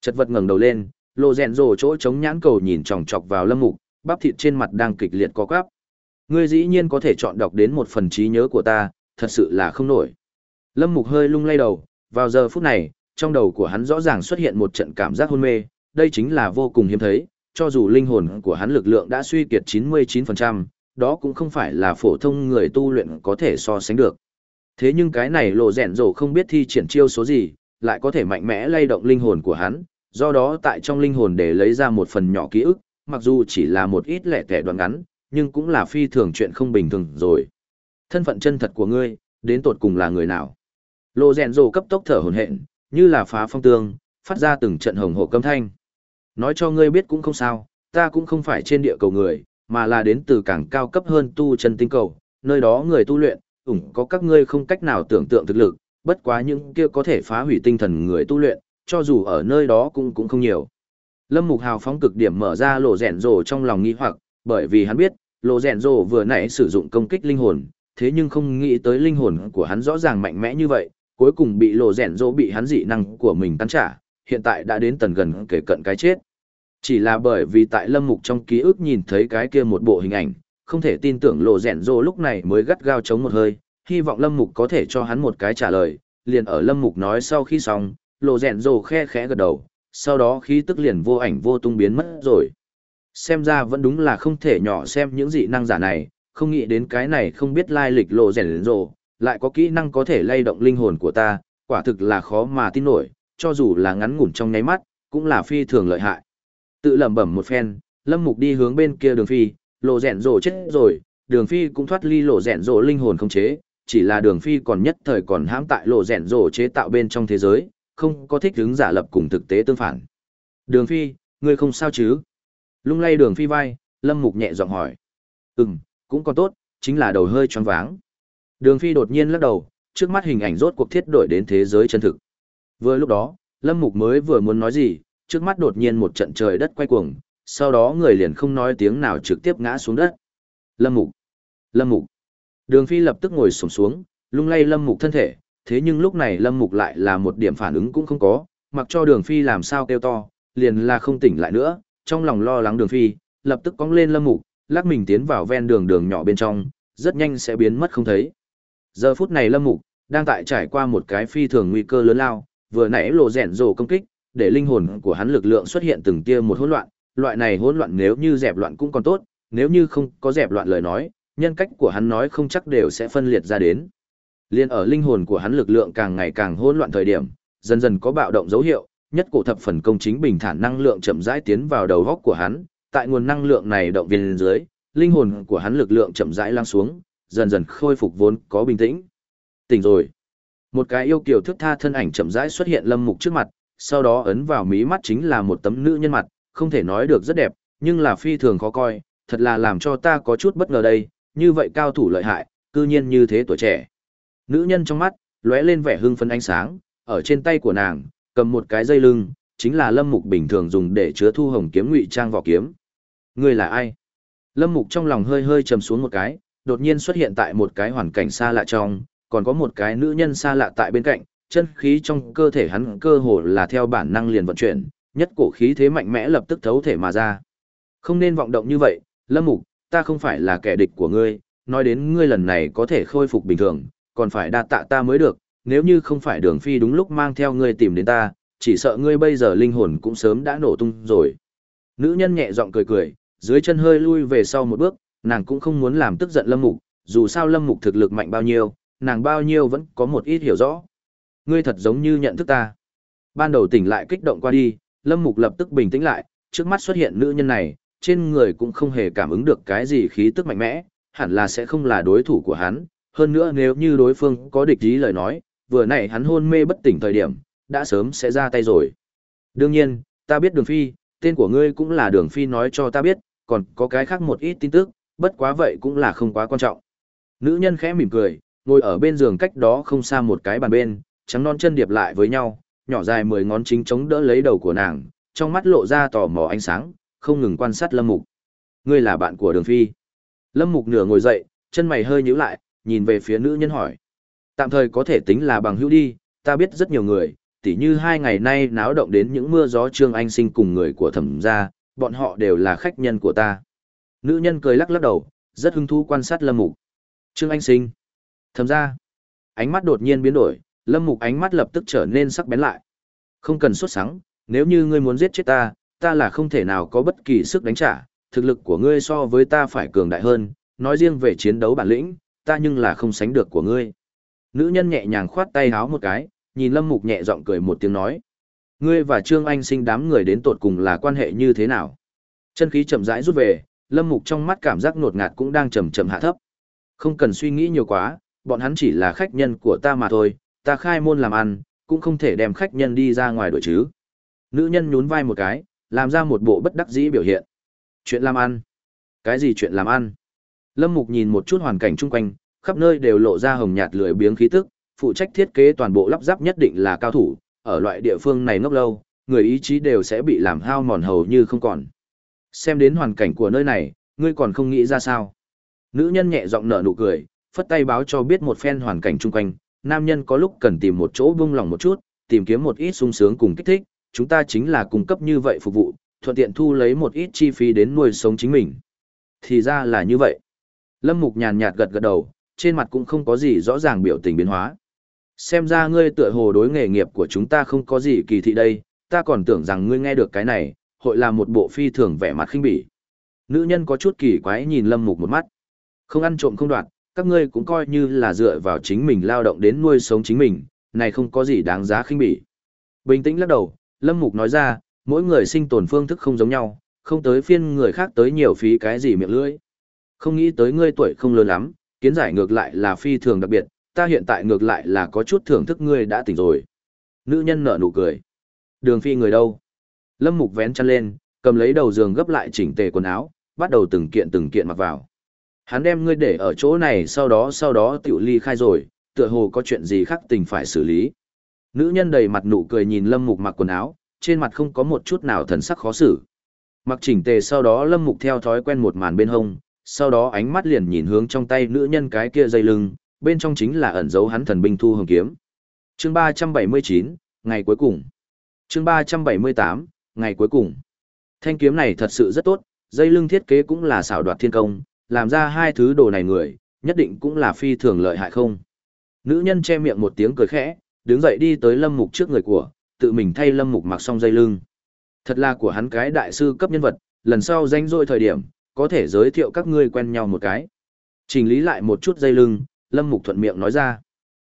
Chật vật ngẩng đầu lên, lộ rèn rồ chỗ chống nhãn cầu nhìn chòng chọc vào lâm mục, bắp thịt trên mặt đang kịch liệt co quắp. Ngươi dĩ nhiên có thể chọn đọc đến một phần trí nhớ của ta, thật sự là không nổi. Lâm Mục hơi lung lay đầu, vào giờ phút này, trong đầu của hắn rõ ràng xuất hiện một trận cảm giác hôn mê, đây chính là vô cùng hiếm thấy, cho dù linh hồn của hắn lực lượng đã suy kiệt 99%, đó cũng không phải là phổ thông người tu luyện có thể so sánh được. Thế nhưng cái này lộ rèn rổ không biết thi triển chiêu số gì, lại có thể mạnh mẽ lay động linh hồn của hắn, do đó tại trong linh hồn để lấy ra một phần nhỏ ký ức, mặc dù chỉ là một ít lẻ tẻ đoạn ngắn, nhưng cũng là phi thường chuyện không bình thường rồi. Thân phận chân thật của ngươi, đến tột cùng là người nào? Lô rèn rồ cấp tốc thở hồn hện, như là phá phong tương, phát ra từng trận hồng hộ câm thanh. Nói cho ngươi biết cũng không sao, ta cũng không phải trên địa cầu người, mà là đến từ càng cao cấp hơn tu chân tinh cầu, nơi đó người tu luyện, ủng có các ngươi không cách nào tưởng tượng thực lực, bất quá những kia có thể phá hủy tinh thần người tu luyện, cho dù ở nơi đó cũng cũng không nhiều. Lâm Mục Hào phóng cực điểm mở ra lộ rèn rồ trong lòng nghi hoặc, bởi vì hắn biết, lộ rèn rồ vừa nãy sử dụng công kích linh hồn, thế nhưng không nghĩ tới linh hồn của hắn rõ ràng mạnh mẽ như vậy, cuối cùng bị lộ rèn rồ bị hắn dị năng của mình tán trả, hiện tại đã đến tần gần kể cận cái chết. Chỉ là bởi vì tại Lâm Mục trong ký ức nhìn thấy cái kia một bộ hình ảnh, không thể tin tưởng lộ rèn rồ lúc này mới gắt gao chống một hơi, hy vọng Lâm Mục có thể cho hắn một cái trả lời, liền ở Lâm Mục nói sau khi xong, lộ rèn rồ khe khẽ gật đầu, sau đó khí tức liền vô ảnh vô tung biến mất rồi. Xem ra vẫn đúng là không thể nhỏ xem những dị năng giả này, không nghĩ đến cái này không biết lai lịch lộ rèn rồ, lại có kỹ năng có thể lay động linh hồn của ta, quả thực là khó mà tin nổi, cho dù là ngắn ngủn trong nháy mắt, cũng là phi thường lợi hại. Tự lẩm bẩm một phen, Lâm Mục đi hướng bên kia đường phi, lộ rèn rồ chết rồi, đường phi cũng thoát ly lộ rèn rồ linh hồn không chế, chỉ là đường phi còn nhất thời còn hãm tại lộ rèn rồ chế tạo bên trong thế giới, không có thích hướng giả lập cùng thực tế tương phản. Đường phi, ngươi không sao chứ? Lung lay đường phi vai, Lâm Mục nhẹ giọng hỏi. Ừm, cũng còn tốt, chính là đầu hơi choáng váng. Đường phi đột nhiên lắc đầu, trước mắt hình ảnh rốt cuộc thiết đổi đến thế giới chân thực. Vừa lúc đó, Lâm Mục mới vừa muốn nói gì, trước mắt đột nhiên một trận trời đất quay cuồng, sau đó người liền không nói tiếng nào trực tiếp ngã xuống đất. Lâm Mục! Lâm Mục! Đường Phi lập tức ngồi sổng xuống, lung lay Lâm Mục thân thể, thế nhưng lúc này Lâm Mục lại là một điểm phản ứng cũng không có, mặc cho Đường Phi làm sao kêu to, liền là không tỉnh lại nữa, trong lòng lo lắng Đường Phi, lập tức cong lên Lâm Mục, lắc mình tiến vào ven đường đường nhỏ bên trong, rất nhanh sẽ biến mất không thấy. Giờ phút này Lâm Mục đang tại trải qua một cái phi thường nguy cơ lớn lao, vừa nãy lộ rèn rồ công kích, để linh hồn của hắn lực lượng xuất hiện từng tia một hỗn loạn, loại này hỗn loạn nếu như dẹp loạn cũng còn tốt, nếu như không có dẹp loạn lời nói, nhân cách của hắn nói không chắc đều sẽ phân liệt ra đến. Liên ở linh hồn của hắn lực lượng càng ngày càng hỗn loạn thời điểm, dần dần có bạo động dấu hiệu, nhất cổ thập phần công chính bình thản năng lượng chậm rãi tiến vào đầu góc của hắn, tại nguồn năng lượng này động viên dưới, linh hồn của hắn lực lượng chậm rãi lắng xuống, dần dần khôi phục vốn có bình tĩnh. Tỉnh rồi. Một cái yêu kiều thức tha thân ảnh chậm rãi xuất hiện lâm mục trước mặt, sau đó ấn vào mí mắt chính là một tấm nữ nhân mặt, không thể nói được rất đẹp, nhưng là phi thường khó coi, thật là làm cho ta có chút bất ngờ đây, như vậy cao thủ lợi hại, cư nhiên như thế tuổi trẻ. Nữ nhân trong mắt, lóe lên vẻ hưng phấn ánh sáng, ở trên tay của nàng, cầm một cái dây lưng, chính là lâm mục bình thường dùng để chứa thu hồng kiếm ngụy trang vỏ kiếm. Người là ai? Lâm mục trong lòng hơi hơi trầm xuống một cái, đột nhiên xuất hiện tại một cái hoàn cảnh xa lạ trong, còn có một cái nữ nhân xa lạ tại bên cạnh, chân khí trong cơ thể hắn cơ hồ là theo bản năng liền vận chuyển, nhất cổ khí thế mạnh mẽ lập tức thấu thể mà ra. Không nên vọng động như vậy, Lâm Mục, ta không phải là kẻ địch của ngươi, nói đến ngươi lần này có thể khôi phục bình thường, còn phải đa tạ ta mới được, nếu như không phải đường phi đúng lúc mang theo ngươi tìm đến ta, chỉ sợ ngươi bây giờ linh hồn cũng sớm đã nổ tung rồi. Nữ nhân nhẹ giọng cười cười, dưới chân hơi lui về sau một bước, nàng cũng không muốn làm tức giận Lâm Mục, dù sao Lâm Mục thực lực mạnh bao nhiêu, nàng bao nhiêu vẫn có một ít hiểu rõ. Ngươi thật giống như nhận thức ta. Ban đầu tỉnh lại kích động qua đi, Lâm Mục lập tức bình tĩnh lại, trước mắt xuất hiện nữ nhân này, trên người cũng không hề cảm ứng được cái gì khí tức mạnh mẽ, hẳn là sẽ không là đối thủ của hắn. Hơn nữa nếu như đối phương có địch ý lời nói, vừa nãy hắn hôn mê bất tỉnh thời điểm, đã sớm sẽ ra tay rồi. Đương nhiên, ta biết Đường Phi, tên của ngươi cũng là Đường Phi nói cho ta biết, còn có cái khác một ít tin tức, bất quá vậy cũng là không quá quan trọng. Nữ nhân khẽ mỉm cười, ngồi ở bên giường cách đó không xa một cái bàn bên, trắng non chân điệp lại với nhau, nhỏ dài mười ngón chính chống đỡ lấy đầu của nàng, trong mắt lộ ra tò mò ánh sáng, không ngừng quan sát Lâm Mục. Ngươi là bạn của Đường Phi. Lâm Mục nửa ngồi dậy, chân mày hơi nhíu lại, nhìn về phía nữ nhân hỏi. Tạm thời có thể tính là bằng hữu đi, ta biết rất nhiều người, tỉ như hai ngày nay náo động đến những mưa gió Trương Anh sinh cùng người của thẩm gia, bọn họ đều là khách nhân của ta. Nữ nhân cười lắc lắc đầu, rất hứng thú quan sát Lâm Mục. Trương Anh sinh. Thẩm gia. Ánh mắt đột nhiên biến đổi, Lâm Mục ánh mắt lập tức trở nên sắc bén lại. Không cần xuất sáng, nếu như ngươi muốn giết chết ta, ta là không thể nào có bất kỳ sức đánh trả, thực lực của ngươi so với ta phải cường đại hơn, nói riêng về chiến đấu bản lĩnh, ta nhưng là không sánh được của ngươi. Nữ nhân nhẹ nhàng khoát tay háo một cái, nhìn Lâm Mục nhẹ giọng cười một tiếng nói. Ngươi và Trương Anh sinh đám người đến tột cùng là quan hệ như thế nào? Chân khí chậm rãi rút về, Lâm Mục trong mắt cảm giác nột ngạt cũng đang chậm chậm hạ thấp. Không cần suy nghĩ nhiều quá, bọn hắn chỉ là khách nhân của ta mà thôi, ta khai môn làm ăn, cũng không thể đem khách nhân đi ra ngoài đổi chứ. Nữ nhân nhún vai một cái, làm ra một bộ bất đắc dĩ biểu hiện. Chuyện làm ăn? Cái gì chuyện làm ăn? Lâm Mục nhìn một chút hoàn cảnh chung quanh, khắp nơi đều lộ ra hồng nhạt lười biếng khí tức, phụ trách thiết kế toàn bộ lắp ráp nhất định là cao thủ, ở loại địa phương này ngốc lâu, người ý chí đều sẽ bị làm hao mòn hầu như không còn. Xem đến hoàn cảnh của nơi này, ngươi còn không nghĩ ra sao. Nữ nhân nhẹ giọng nở nụ cười, phất tay báo cho biết một phen hoàn cảnh chung quanh, nam nhân có lúc cần tìm một chỗ buông lòng một chút, tìm kiếm một ít sung sướng cùng kích thích, chúng ta chính là cung cấp như vậy phục vụ, thuận tiện thu lấy một ít chi phí đến nuôi sống chính mình. Thì ra là như vậy. Lâm Mục nhàn nhạt gật gật đầu, trên mặt cũng không có gì rõ ràng biểu tình biến hóa. Xem ra ngươi tựa hồ đối nghề nghiệp của chúng ta không có gì kỳ thị đây, ta còn tưởng rằng ngươi nghe được cái này, hội là một bộ phi thường vẻ mặt khinh bỉ. Nữ nhân có chút kỳ quái nhìn Lâm Mục một mắt. Không ăn trộm không đoạt, các ngươi cũng coi như là dựa vào chính mình lao động đến nuôi sống chính mình, này không có gì đáng giá khinh bỉ. Bình tĩnh lắc đầu, Lâm Mục nói ra, mỗi người sinh tồn phương thức không giống nhau, không tới phiên người khác tới nhiều phí cái gì miệng lưỡi. Không nghĩ tới ngươi tuổi không lớn lắm, kiến giải ngược lại là phi thường đặc biệt, ta hiện tại ngược lại là có chút thưởng thức ngươi đã tỉnh rồi. Nữ nhân nở nụ cười. Đường phi người đâu? Lâm Mục vén chăn lên, cầm lấy đầu giường gấp lại chỉnh tề quần áo, bắt đầu từng kiện từng kiện mặc vào. Hắn đem ngươi để ở chỗ này sau đó sau đó tiểu ly khai rồi, tựa hồ có chuyện gì khác tình phải xử lý. Nữ nhân đầy mặt nụ cười nhìn Lâm Mục mặc quần áo, trên mặt không có một chút nào thần sắc khó xử. Mặc chỉnh tề sau đó Lâm Mục theo thói quen một màn bên hông, sau đó ánh mắt liền nhìn hướng trong tay nữ nhân cái kia dây lưng, bên trong chính là ẩn dấu hắn thần binh thu hồng kiếm. Chương 379, ngày cuối cùng. Chương 378, ngày cuối cùng. Thanh kiếm này thật sự rất tốt, dây lưng thiết kế cũng là xảo đoạt thiên công, làm ra hai thứ đồ này người, nhất định cũng là phi thường lợi hại không. Nữ nhân che miệng một tiếng cười khẽ, đứng dậy đi tới lâm mục trước người của, tự mình thay lâm mục mặc xong dây lưng. Thật là của hắn cái đại sư cấp nhân vật, lần sau danh dội thời điểm, có thể giới thiệu các ngươi quen nhau một cái. Trình lý lại một chút dây lưng, lâm mục thuận miệng nói ra.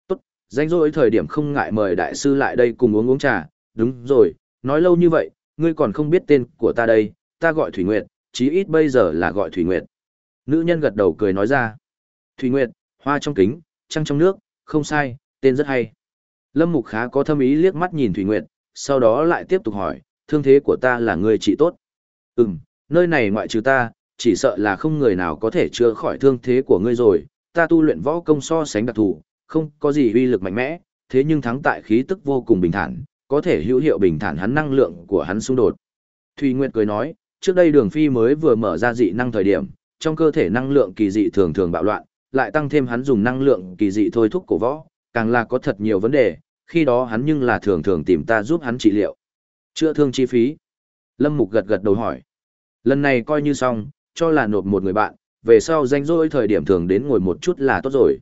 Tốt, danh rỗi thời điểm không ngại mời đại sư lại đây cùng uống uống trà, đúng rồi, nói lâu như vậy, ngươi còn không biết tên của ta đây, ta gọi Thủy Nguyệt, chí ít bây giờ là gọi Thủy Nguyệt. Nữ nhân gật đầu cười nói ra. Thủy Nguyệt, hoa trong kính, trăng trong nước, không sai, tên rất hay. Lâm Mục khá có thâm ý liếc mắt nhìn Thủy Nguyệt, sau đó lại tiếp tục hỏi, thương thế của ta là người trị tốt. Ừm, nơi này ngoại trừ ta, chỉ sợ là không người nào có thể chữa khỏi thương thế của ngươi rồi, ta tu luyện võ công so sánh đặc thù, không có gì uy lực mạnh mẽ, thế nhưng thắng tại khí tức vô cùng bình thản, có thể hữu hiệu bình thản hắn năng lượng của hắn xung đột. Thùy Nguyệt cười nói, trước đây đường phi mới vừa mở ra dị năng thời điểm, trong cơ thể năng lượng kỳ dị thường thường bạo loạn, lại tăng thêm hắn dùng năng lượng kỳ dị thôi thúc cổ võ, càng là có thật nhiều vấn đề, khi đó hắn nhưng là thường thường tìm ta giúp hắn trị liệu. Chữa thương chi phí. Lâm Mục gật gật đầu hỏi. Lần này coi như xong, cho là nộp một người bạn, về sau danh rỗi thời điểm thường đến ngồi một chút là tốt rồi.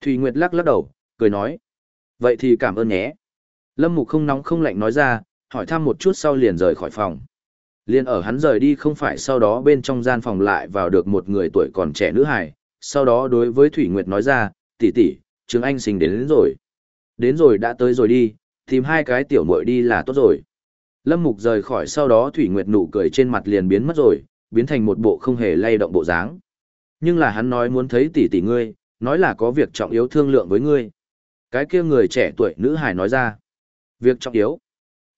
Thùy Nguyệt lắc lắc đầu, cười nói. Vậy thì cảm ơn nhé. Lâm Mục không nóng không lạnh nói ra, hỏi thăm một chút sau liền rời khỏi phòng. Liên ở hắn rời đi không phải sau đó bên trong gian phòng lại vào được một người tuổi còn trẻ nữ hài, sau đó đối với Thủy Nguyệt nói ra, tỷ tỷ, Trương Anh sinh đến, đến rồi. Đến rồi đã tới rồi đi, tìm hai cái tiểu muội đi là tốt rồi. Lâm Mục rời khỏi sau đó Thủy Nguyệt nụ cười trên mặt liền biến mất rồi, biến thành một bộ không hề lay động bộ dáng. Nhưng là hắn nói muốn thấy tỷ tỷ ngươi, nói là có việc trọng yếu thương lượng với ngươi. Cái kia người trẻ tuổi nữ hài nói ra. Việc trọng yếu.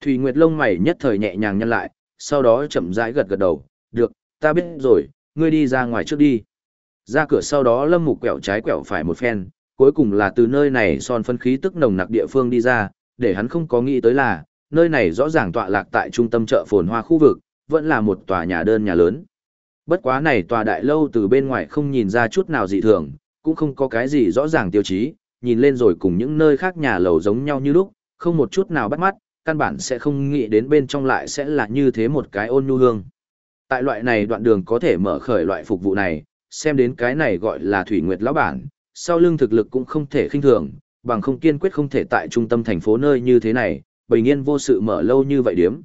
Thủy Nguyệt lông mày nhất thời nhẹ nhàng nhăn lại, sau đó chậm rãi gật gật đầu, được, ta biết rồi, ngươi đi ra ngoài trước đi. Ra cửa sau đó lâm mục quẹo trái quẹo phải một phen, cuối cùng là từ nơi này son phân khí tức nồng nặc địa phương đi ra, để hắn không có nghĩ tới là, nơi này rõ ràng tọa lạc tại trung tâm chợ phồn hoa khu vực, vẫn là một tòa nhà đơn nhà lớn. Bất quá này tòa đại lâu từ bên ngoài không nhìn ra chút nào dị thường, cũng không có cái gì rõ ràng tiêu chí, nhìn lên rồi cùng những nơi khác nhà lầu giống nhau như lúc, không một chút nào bắt mắt, căn bản sẽ không nghĩ đến bên trong lại sẽ là như thế một cái ôn nhu hương. Tại loại này đoạn đường có thể mở khởi loại phục vụ này, xem đến cái này gọi là Thủy Nguyệt lão bản, sau lưng thực lực cũng không thể khinh thường, bằng không kiên quyết không thể tại trung tâm thành phố nơi như thế này, bình yên vô sự mở lâu như vậy điếm.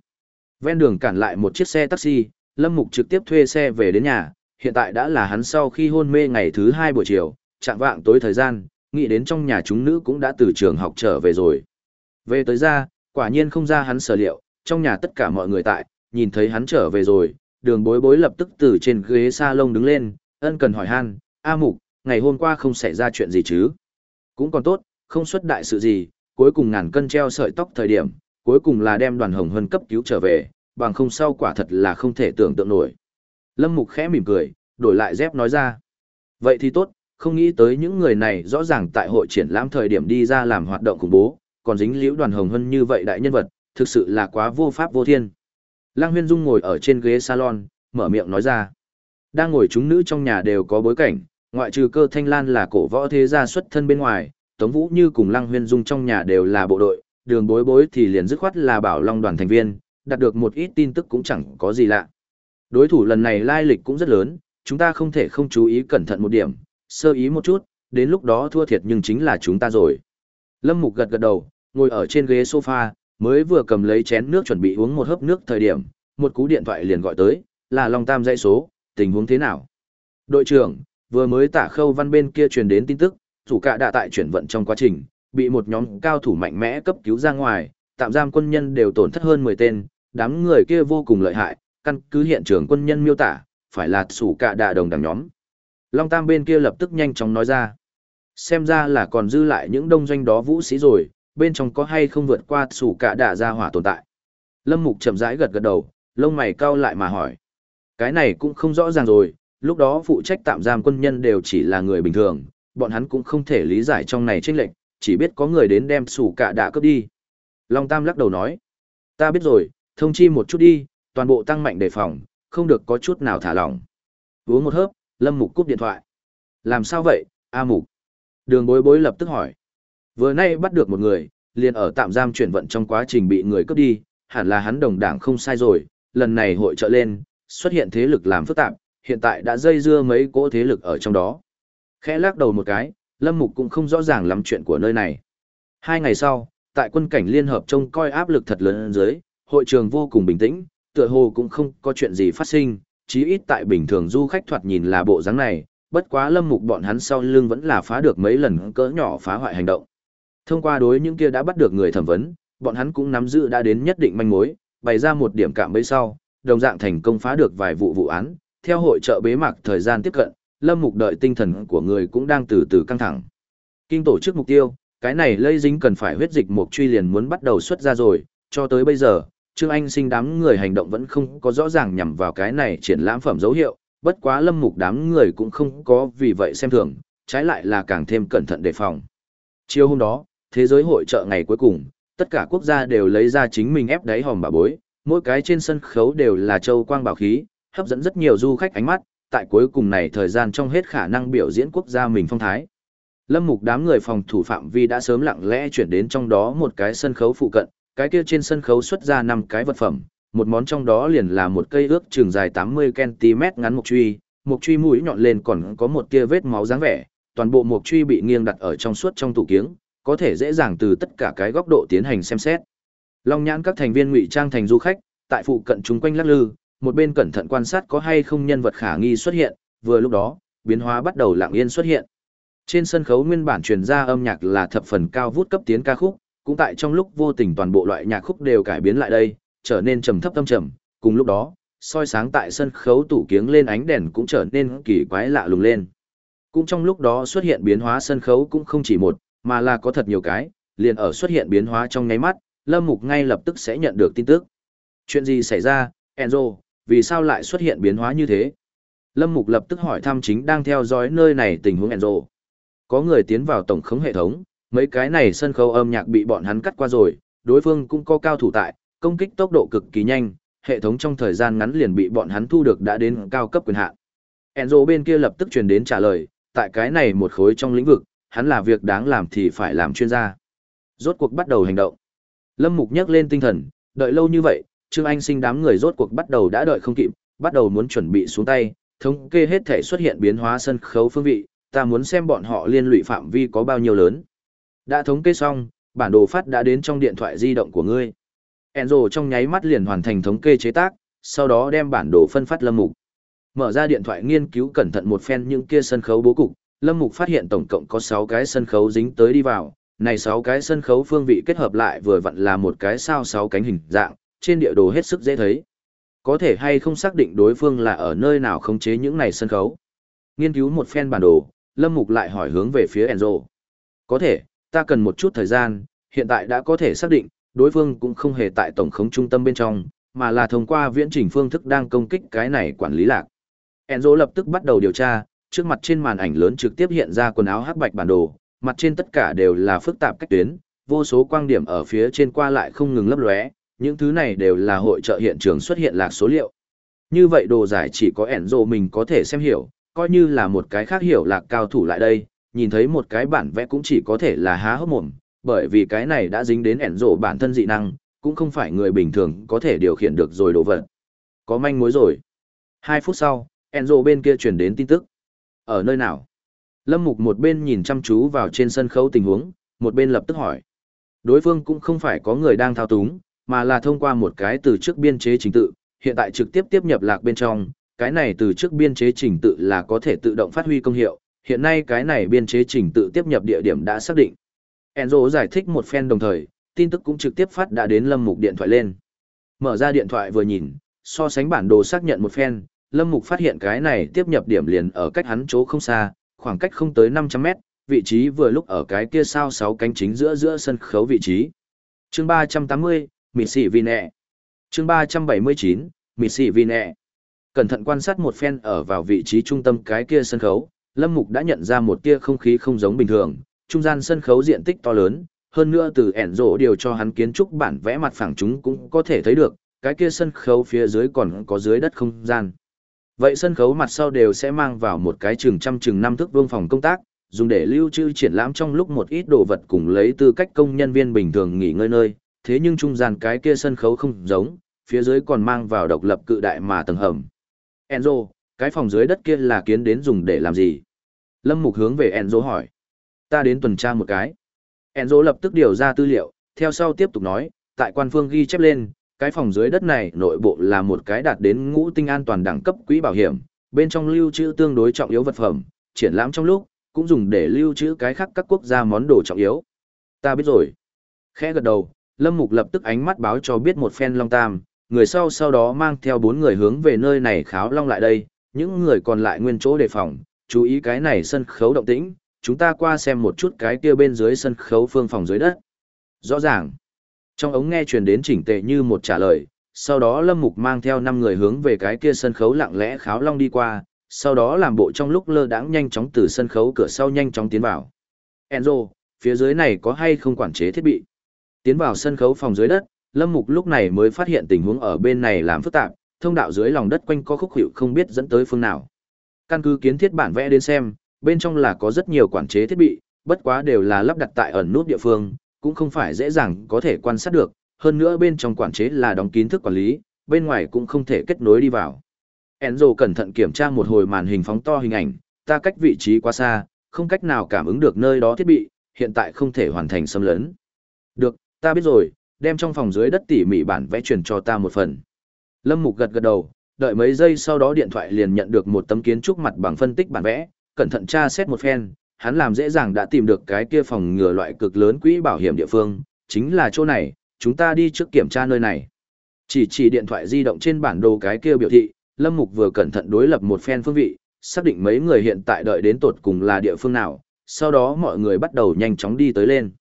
Ven đường cản lại một chiếc xe taxi, Lâm Mục trực tiếp thuê xe về đến nhà, hiện tại đã là hắn sau khi hôn mê ngày thứ hai buổi chiều, chạm vạng tối thời gian, nghĩ đến trong nhà chúng nữ cũng đã từ trường học trở về rồi. Về tới ra, quả nhiên không ra hắn sở liệu, trong nhà tất cả mọi người tại, nhìn thấy hắn trở về rồi, đường bối bối lập tức từ trên ghế salon đứng lên, ân cần hỏi han, A Mục, ngày hôm qua không xảy ra chuyện gì chứ? Cũng còn tốt, không xuất đại sự gì, cuối cùng ngàn cân treo sợi tóc thời điểm, cuối cùng là đem đoàn hồng hân cấp cứu trở về, bằng không sau quả thật là không thể tưởng tượng nổi. Lâm Mục khẽ mỉm cười, đổi lại dép nói ra. Vậy thì tốt, không nghĩ tới những người này rõ ràng tại hội triển lãm thời điểm đi ra làm hoạt động khủng bố, còn dính liễu đoàn hồng hân như vậy đại nhân vật, thực sự là quá vô pháp vô thiên. Lăng Huyên Dung ngồi ở trên ghế salon, mở miệng nói ra. Đang ngồi chúng nữ trong nhà đều có bối cảnh, ngoại trừ cơ thanh lan là cổ võ thế gia xuất thân bên ngoài, Tống Vũ như cùng Lăng Huyên Dung trong nhà đều là bộ đội, đường bối bối thì liền dứt khoát là bảo long đoàn thành viên, đạt được một ít tin tức cũng chẳng có gì lạ. Đối thủ lần này lai lịch cũng rất lớn, chúng ta không thể không chú ý cẩn thận một điểm, sơ ý một chút, đến lúc đó thua thiệt nhưng chính là chúng ta rồi. Lâm Mục gật gật đầu, ngồi ở trên ghế sofa, mới vừa cầm lấy chén nước chuẩn bị uống một hớp nước thời điểm, một cú điện thoại liền gọi tới, là Long Tam dãy số, tình huống thế nào? Đội trưởng, vừa mới tả khâu văn bên kia truyền đến tin tức, chủ cạ đã tại chuyển vận trong quá trình, bị một nhóm cao thủ mạnh mẽ cấp cứu ra ngoài, tạm giam quân nhân đều tổn thất hơn 10 tên, đám người kia vô cùng lợi hại, căn cứ hiện trường quân nhân miêu tả, phải là sủ cả đà đồng đảng nhóm. Long Tam bên kia lập tức nhanh chóng nói ra. Xem ra là còn dư lại những đông doanh đó vũ sĩ rồi, bên trong có hay không vượt qua sủ cả đà ra hỏa tồn tại. Lâm Mục chậm rãi gật gật đầu, lông mày cau lại mà hỏi. Cái này cũng không rõ ràng rồi, lúc đó phụ trách tạm giam quân nhân đều chỉ là người bình thường, bọn hắn cũng không thể lý giải trong này chênh lệnh, chỉ biết có người đến đem sủ cạ đã cướp đi. Long Tam lắc đầu nói. Ta biết rồi, thông chi một chút đi, toàn bộ tăng mạnh đề phòng, không được có chút nào thả lỏng. Uống một hớp, Lâm Mục cúp điện thoại. Làm sao vậy, A Mục? Đường bối bối lập tức hỏi. Vừa nay bắt được một người, liền ở tạm giam chuyển vận trong quá trình bị người cướp đi, hẳn là hắn đồng đảng không sai rồi, lần này hội trợ lên, xuất hiện thế lực làm phức tạp, hiện tại đã dây dưa mấy cỗ thế lực ở trong đó. Khẽ lắc đầu một cái, Lâm Mục cũng không rõ ràng lắm chuyện của nơi này. Hai ngày sau, tại quân cảnh liên hợp trông coi áp lực thật lớn dưới, hội trường vô cùng bình tĩnh, tựa hồ cũng không có chuyện gì phát sinh, chí ít tại bình thường du khách thoạt nhìn là bộ dáng này, bất quá lâm mục bọn hắn sau lưng vẫn là phá được mấy lần cỡ nhỏ phá hoại hành động. Thông qua đối những kia đã bắt được người thẩm vấn, bọn hắn cũng nắm giữ đã đến nhất định manh mối, bày ra một điểm cạm bẫy sau, đồng dạng thành công phá được vài vụ vụ án, theo hội trợ bế mạc thời gian tiếp cận, lâm mục đợi tinh thần của người cũng đang từ từ căng thẳng. Kinh tổ chức mục tiêu, cái này lây dính cần phải huyết dịch mục truy liền muốn bắt đầu xuất ra rồi, cho tới bây giờ, Trương Anh sinh đám người hành động vẫn không có rõ ràng nhằm vào cái này triển lãm phẩm dấu hiệu, bất quá lâm mục đám người cũng không có vì vậy xem thường, trái lại là càng thêm cẩn thận đề phòng. Chiều hôm đó, thế giới hội trợ ngày cuối cùng, tất cả quốc gia đều lấy ra chính mình ép đáy hòm bà bối, mỗi cái trên sân khấu đều là châu quang bảo khí, hấp dẫn rất nhiều du khách ánh mắt, tại cuối cùng này thời gian trong hết khả năng biểu diễn quốc gia mình phong thái. Lâm mục đám người phòng thủ phạm vi đã sớm lặng lẽ chuyển đến trong đó một cái sân khấu phụ cận, cái kia trên sân khấu xuất ra năm cái vật phẩm, một món trong đó liền là một cây ước trường dài 80cm ngắn mục truy, mục truy mũi nhọn lên còn có một tia vết máu dáng vẻ, toàn bộ mục truy bị nghiêng đặt ở trong suốt trong tủ kiếng, có thể dễ dàng từ tất cả cái góc độ tiến hành xem xét. Long nhãn các thành viên ngụy trang thành du khách, tại phụ cận chúng quanh lắc lư, một bên cẩn thận quan sát có hay không nhân vật khả nghi xuất hiện, vừa lúc đó, biến hóa bắt đầu lặng yên xuất hiện. Trên sân khấu nguyên bản truyền ra âm nhạc là thập phần cao vút cấp tiến ca khúc, cũng tại trong lúc vô tình toàn bộ loại nhạc khúc đều cải biến lại đây, trở nên trầm thấp tâm trầm, cùng lúc đó, soi sáng tại sân khấu tủ kiếng lên ánh đèn cũng trở nên kỳ quái lạ lùng lên. Cũng trong lúc đó xuất hiện biến hóa sân khấu cũng không chỉ một, mà là có thật nhiều cái, liền ở xuất hiện biến hóa trong nháy mắt, Lâm Mục ngay lập tức sẽ nhận được tin tức. Chuyện gì xảy ra, Enzo, vì sao lại xuất hiện biến hóa như thế? Lâm Mục lập tức hỏi thăm chính đang theo dõi nơi này tình huống Enzo. Có người tiến vào tổng khống hệ thống, mấy cái này sân khấu âm nhạc bị bọn hắn cắt qua rồi, đối phương cũng có cao thủ tại, công kích tốc độ cực kỳ nhanh, hệ thống trong thời gian ngắn liền bị bọn hắn thu được đã đến cao cấp quyền hạn. Enzo bên kia lập tức truyền đến trả lời, tại cái này một khối trong lĩnh vực, hắn là việc đáng làm thì phải làm chuyên gia. Rốt cuộc bắt đầu hành động. Lâm Mục nhắc lên tinh thần, đợi lâu như vậy, Trương Anh sinh đám người rốt cuộc bắt đầu đã đợi không kịp, bắt đầu muốn chuẩn bị xuống tay, thống kê hết thể xuất hiện biến hóa sân khấu phương vị, ta muốn xem bọn họ liên lụy phạm vi có bao nhiêu lớn. Đã thống kê xong, bản đồ phát đã đến trong điện thoại di động của ngươi. Enzo trong nháy mắt liền hoàn thành thống kê chế tác, sau đó đem bản đồ phân phát Lâm Mục. Mở ra điện thoại nghiên cứu cẩn thận một phen những kia sân khấu bố cục, Lâm Mục phát hiện tổng cộng có 6 cái sân khấu dính tới đi vào, này 6 cái sân khấu phương vị kết hợp lại vừa vặn là một cái sao 6 cánh hình dạng, trên địa đồ hết sức dễ thấy. Có thể hay không xác định đối phương là ở nơi nào khống chế những này sân khấu. Nghiên cứu một phen bản đồ, Lâm Mục lại hỏi hướng về phía Enzo. Có thể, ta cần một chút thời gian, hiện tại đã có thể xác định, đối phương cũng không hề tại tổng khống trung tâm bên trong, mà là thông qua viễn trình phương thức đang công kích cái này quản lý lạc. Enzo lập tức bắt đầu điều tra, trước mặt trên màn ảnh lớn trực tiếp hiện ra quần áo hắc bạch bản đồ, mặt trên tất cả đều là phức tạp cách tuyến, vô số quang điểm ở phía trên qua lại không ngừng lấp lóe, những thứ này đều là hội trợ hiện trường xuất hiện lạc số liệu. Như vậy đồ giải chỉ có Enzo mình có thể xem hiểu, coi như là một cái khác hiểu lạc cao thủ lại đây, nhìn thấy một cái bản vẽ cũng chỉ có thể là há hốc mồm, bởi vì cái này đã dính đến Enzo bản thân dị năng, cũng không phải người bình thường có thể điều khiển được rồi đồ vật. Có manh mối rồi. Hai phút sau, Enzo bên kia truyền đến tin tức. Ở nơi nào? Lâm Mục một bên nhìn chăm chú vào trên sân khấu tình huống, một bên lập tức hỏi. Đối phương cũng không phải có người đang thao túng, mà là thông qua một cái từ trước biên chế trình tự, hiện tại trực tiếp tiếp nhập lạc bên trong, cái này từ trước biên chế trình tự là có thể tự động phát huy công hiệu, hiện nay cái này biên chế trình tự tiếp nhập địa điểm đã xác định. Enzo giải thích một phen đồng thời, tin tức cũng trực tiếp phát đã đến Lâm Mục điện thoại lên. Mở ra điện thoại vừa nhìn, so sánh bản đồ xác nhận một phen, Lâm Mục phát hiện cái này tiếp nhập điểm liền ở cách hắn chỗ không xa, khoảng cách không tới 500 mét, vị trí vừa lúc ở cái kia sao sáu cánh chính giữa giữa sân khấu vị trí. Chương 380, Mị Sĩ Vine. Chương 379, xì Sĩ Vine. Cẩn thận quan sát một phen ở vào vị trí trung tâm cái kia sân khấu, Lâm Mục đã nhận ra một tia không khí không giống bình thường, trung gian sân khấu diện tích to lớn, hơn nữa từ ẻn rổ điều cho hắn kiến trúc bản vẽ mặt phẳng chúng cũng có thể thấy được, cái kia sân khấu phía dưới còn có dưới đất không gian. Vậy sân khấu mặt sau đều sẽ mang vào một cái trường trăm trường năm thước vương phòng công tác, dùng để lưu trữ triển lãm trong lúc một ít đồ vật cùng lấy tư cách công nhân viên bình thường nghỉ ngơi nơi, thế nhưng trung gian cái kia sân khấu không giống, phía dưới còn mang vào độc lập cự đại mà tầng hầm. Enzo, cái phòng dưới đất kia là kiến đến dùng để làm gì? Lâm Mục hướng về Enzo hỏi. Ta đến tuần tra một cái. Enzo lập tức điều ra tư liệu, theo sau tiếp tục nói, tại quan phương ghi chép lên, cái phòng dưới đất này nội bộ là một cái đạt đến ngũ tinh an toàn đẳng cấp quỹ bảo hiểm, bên trong lưu trữ tương đối trọng yếu vật phẩm, triển lãm trong lúc, cũng dùng để lưu trữ cái khác các quốc gia món đồ trọng yếu. Ta biết rồi. Khẽ gật đầu, Lâm Mục lập tức ánh mắt báo cho biết một phen Long Tam, người sau sau đó mang theo bốn người hướng về nơi này kháo long lại đây, những người còn lại nguyên chỗ đề phòng, chú ý cái này sân khấu động tĩnh, chúng ta qua xem một chút cái kia bên dưới sân khấu phương phòng dưới đất. Rõ ràng, trong ống nghe truyền đến chỉnh tề như một trả lời, sau đó Lâm Mục mang theo năm người hướng về cái kia sân khấu lặng lẽ kháo long đi qua, sau đó làm bộ trong lúc lơ đãng nhanh chóng từ sân khấu cửa sau nhanh chóng tiến vào. Enzo, phía dưới này có hay không quản chế thiết bị? Tiến vào sân khấu phòng dưới đất, Lâm Mục lúc này mới phát hiện tình huống ở bên này làm phức tạp, thông đạo dưới lòng đất quanh có khúc hiệu không biết dẫn tới phương nào. Căn cứ kiến thiết bản vẽ đến xem, bên trong là có rất nhiều quản chế thiết bị, bất quá đều là lắp đặt tại ẩn nút địa phương, cũng không phải dễ dàng có thể quan sát được, hơn nữa bên trong quản chế là đóng kín thức quản lý, bên ngoài cũng không thể kết nối đi vào. Enzo cẩn thận kiểm tra một hồi màn hình phóng to hình ảnh, ta cách vị trí quá xa, không cách nào cảm ứng được nơi đó thiết bị, hiện tại không thể hoàn thành xâm lấn. Được, ta biết rồi, đem trong phòng dưới đất tỉ mỉ bản vẽ truyền cho ta một phần. Lâm Mục gật gật đầu, đợi mấy giây sau đó điện thoại liền nhận được một tấm kiến trúc mặt bằng phân tích bản vẽ, cẩn thận tra xét một phen, hắn làm dễ dàng đã tìm được cái kia phòng ngừa loại cực lớn quỹ bảo hiểm địa phương, chính là chỗ này, chúng ta đi trước kiểm tra nơi này. Chỉ chỉ điện thoại di động trên bản đồ cái kia biểu thị, Lâm Mục vừa cẩn thận đối lập một phen phương vị, xác định mấy người hiện tại đợi đến tột cùng là địa phương nào, sau đó mọi người bắt đầu nhanh chóng đi tới lên.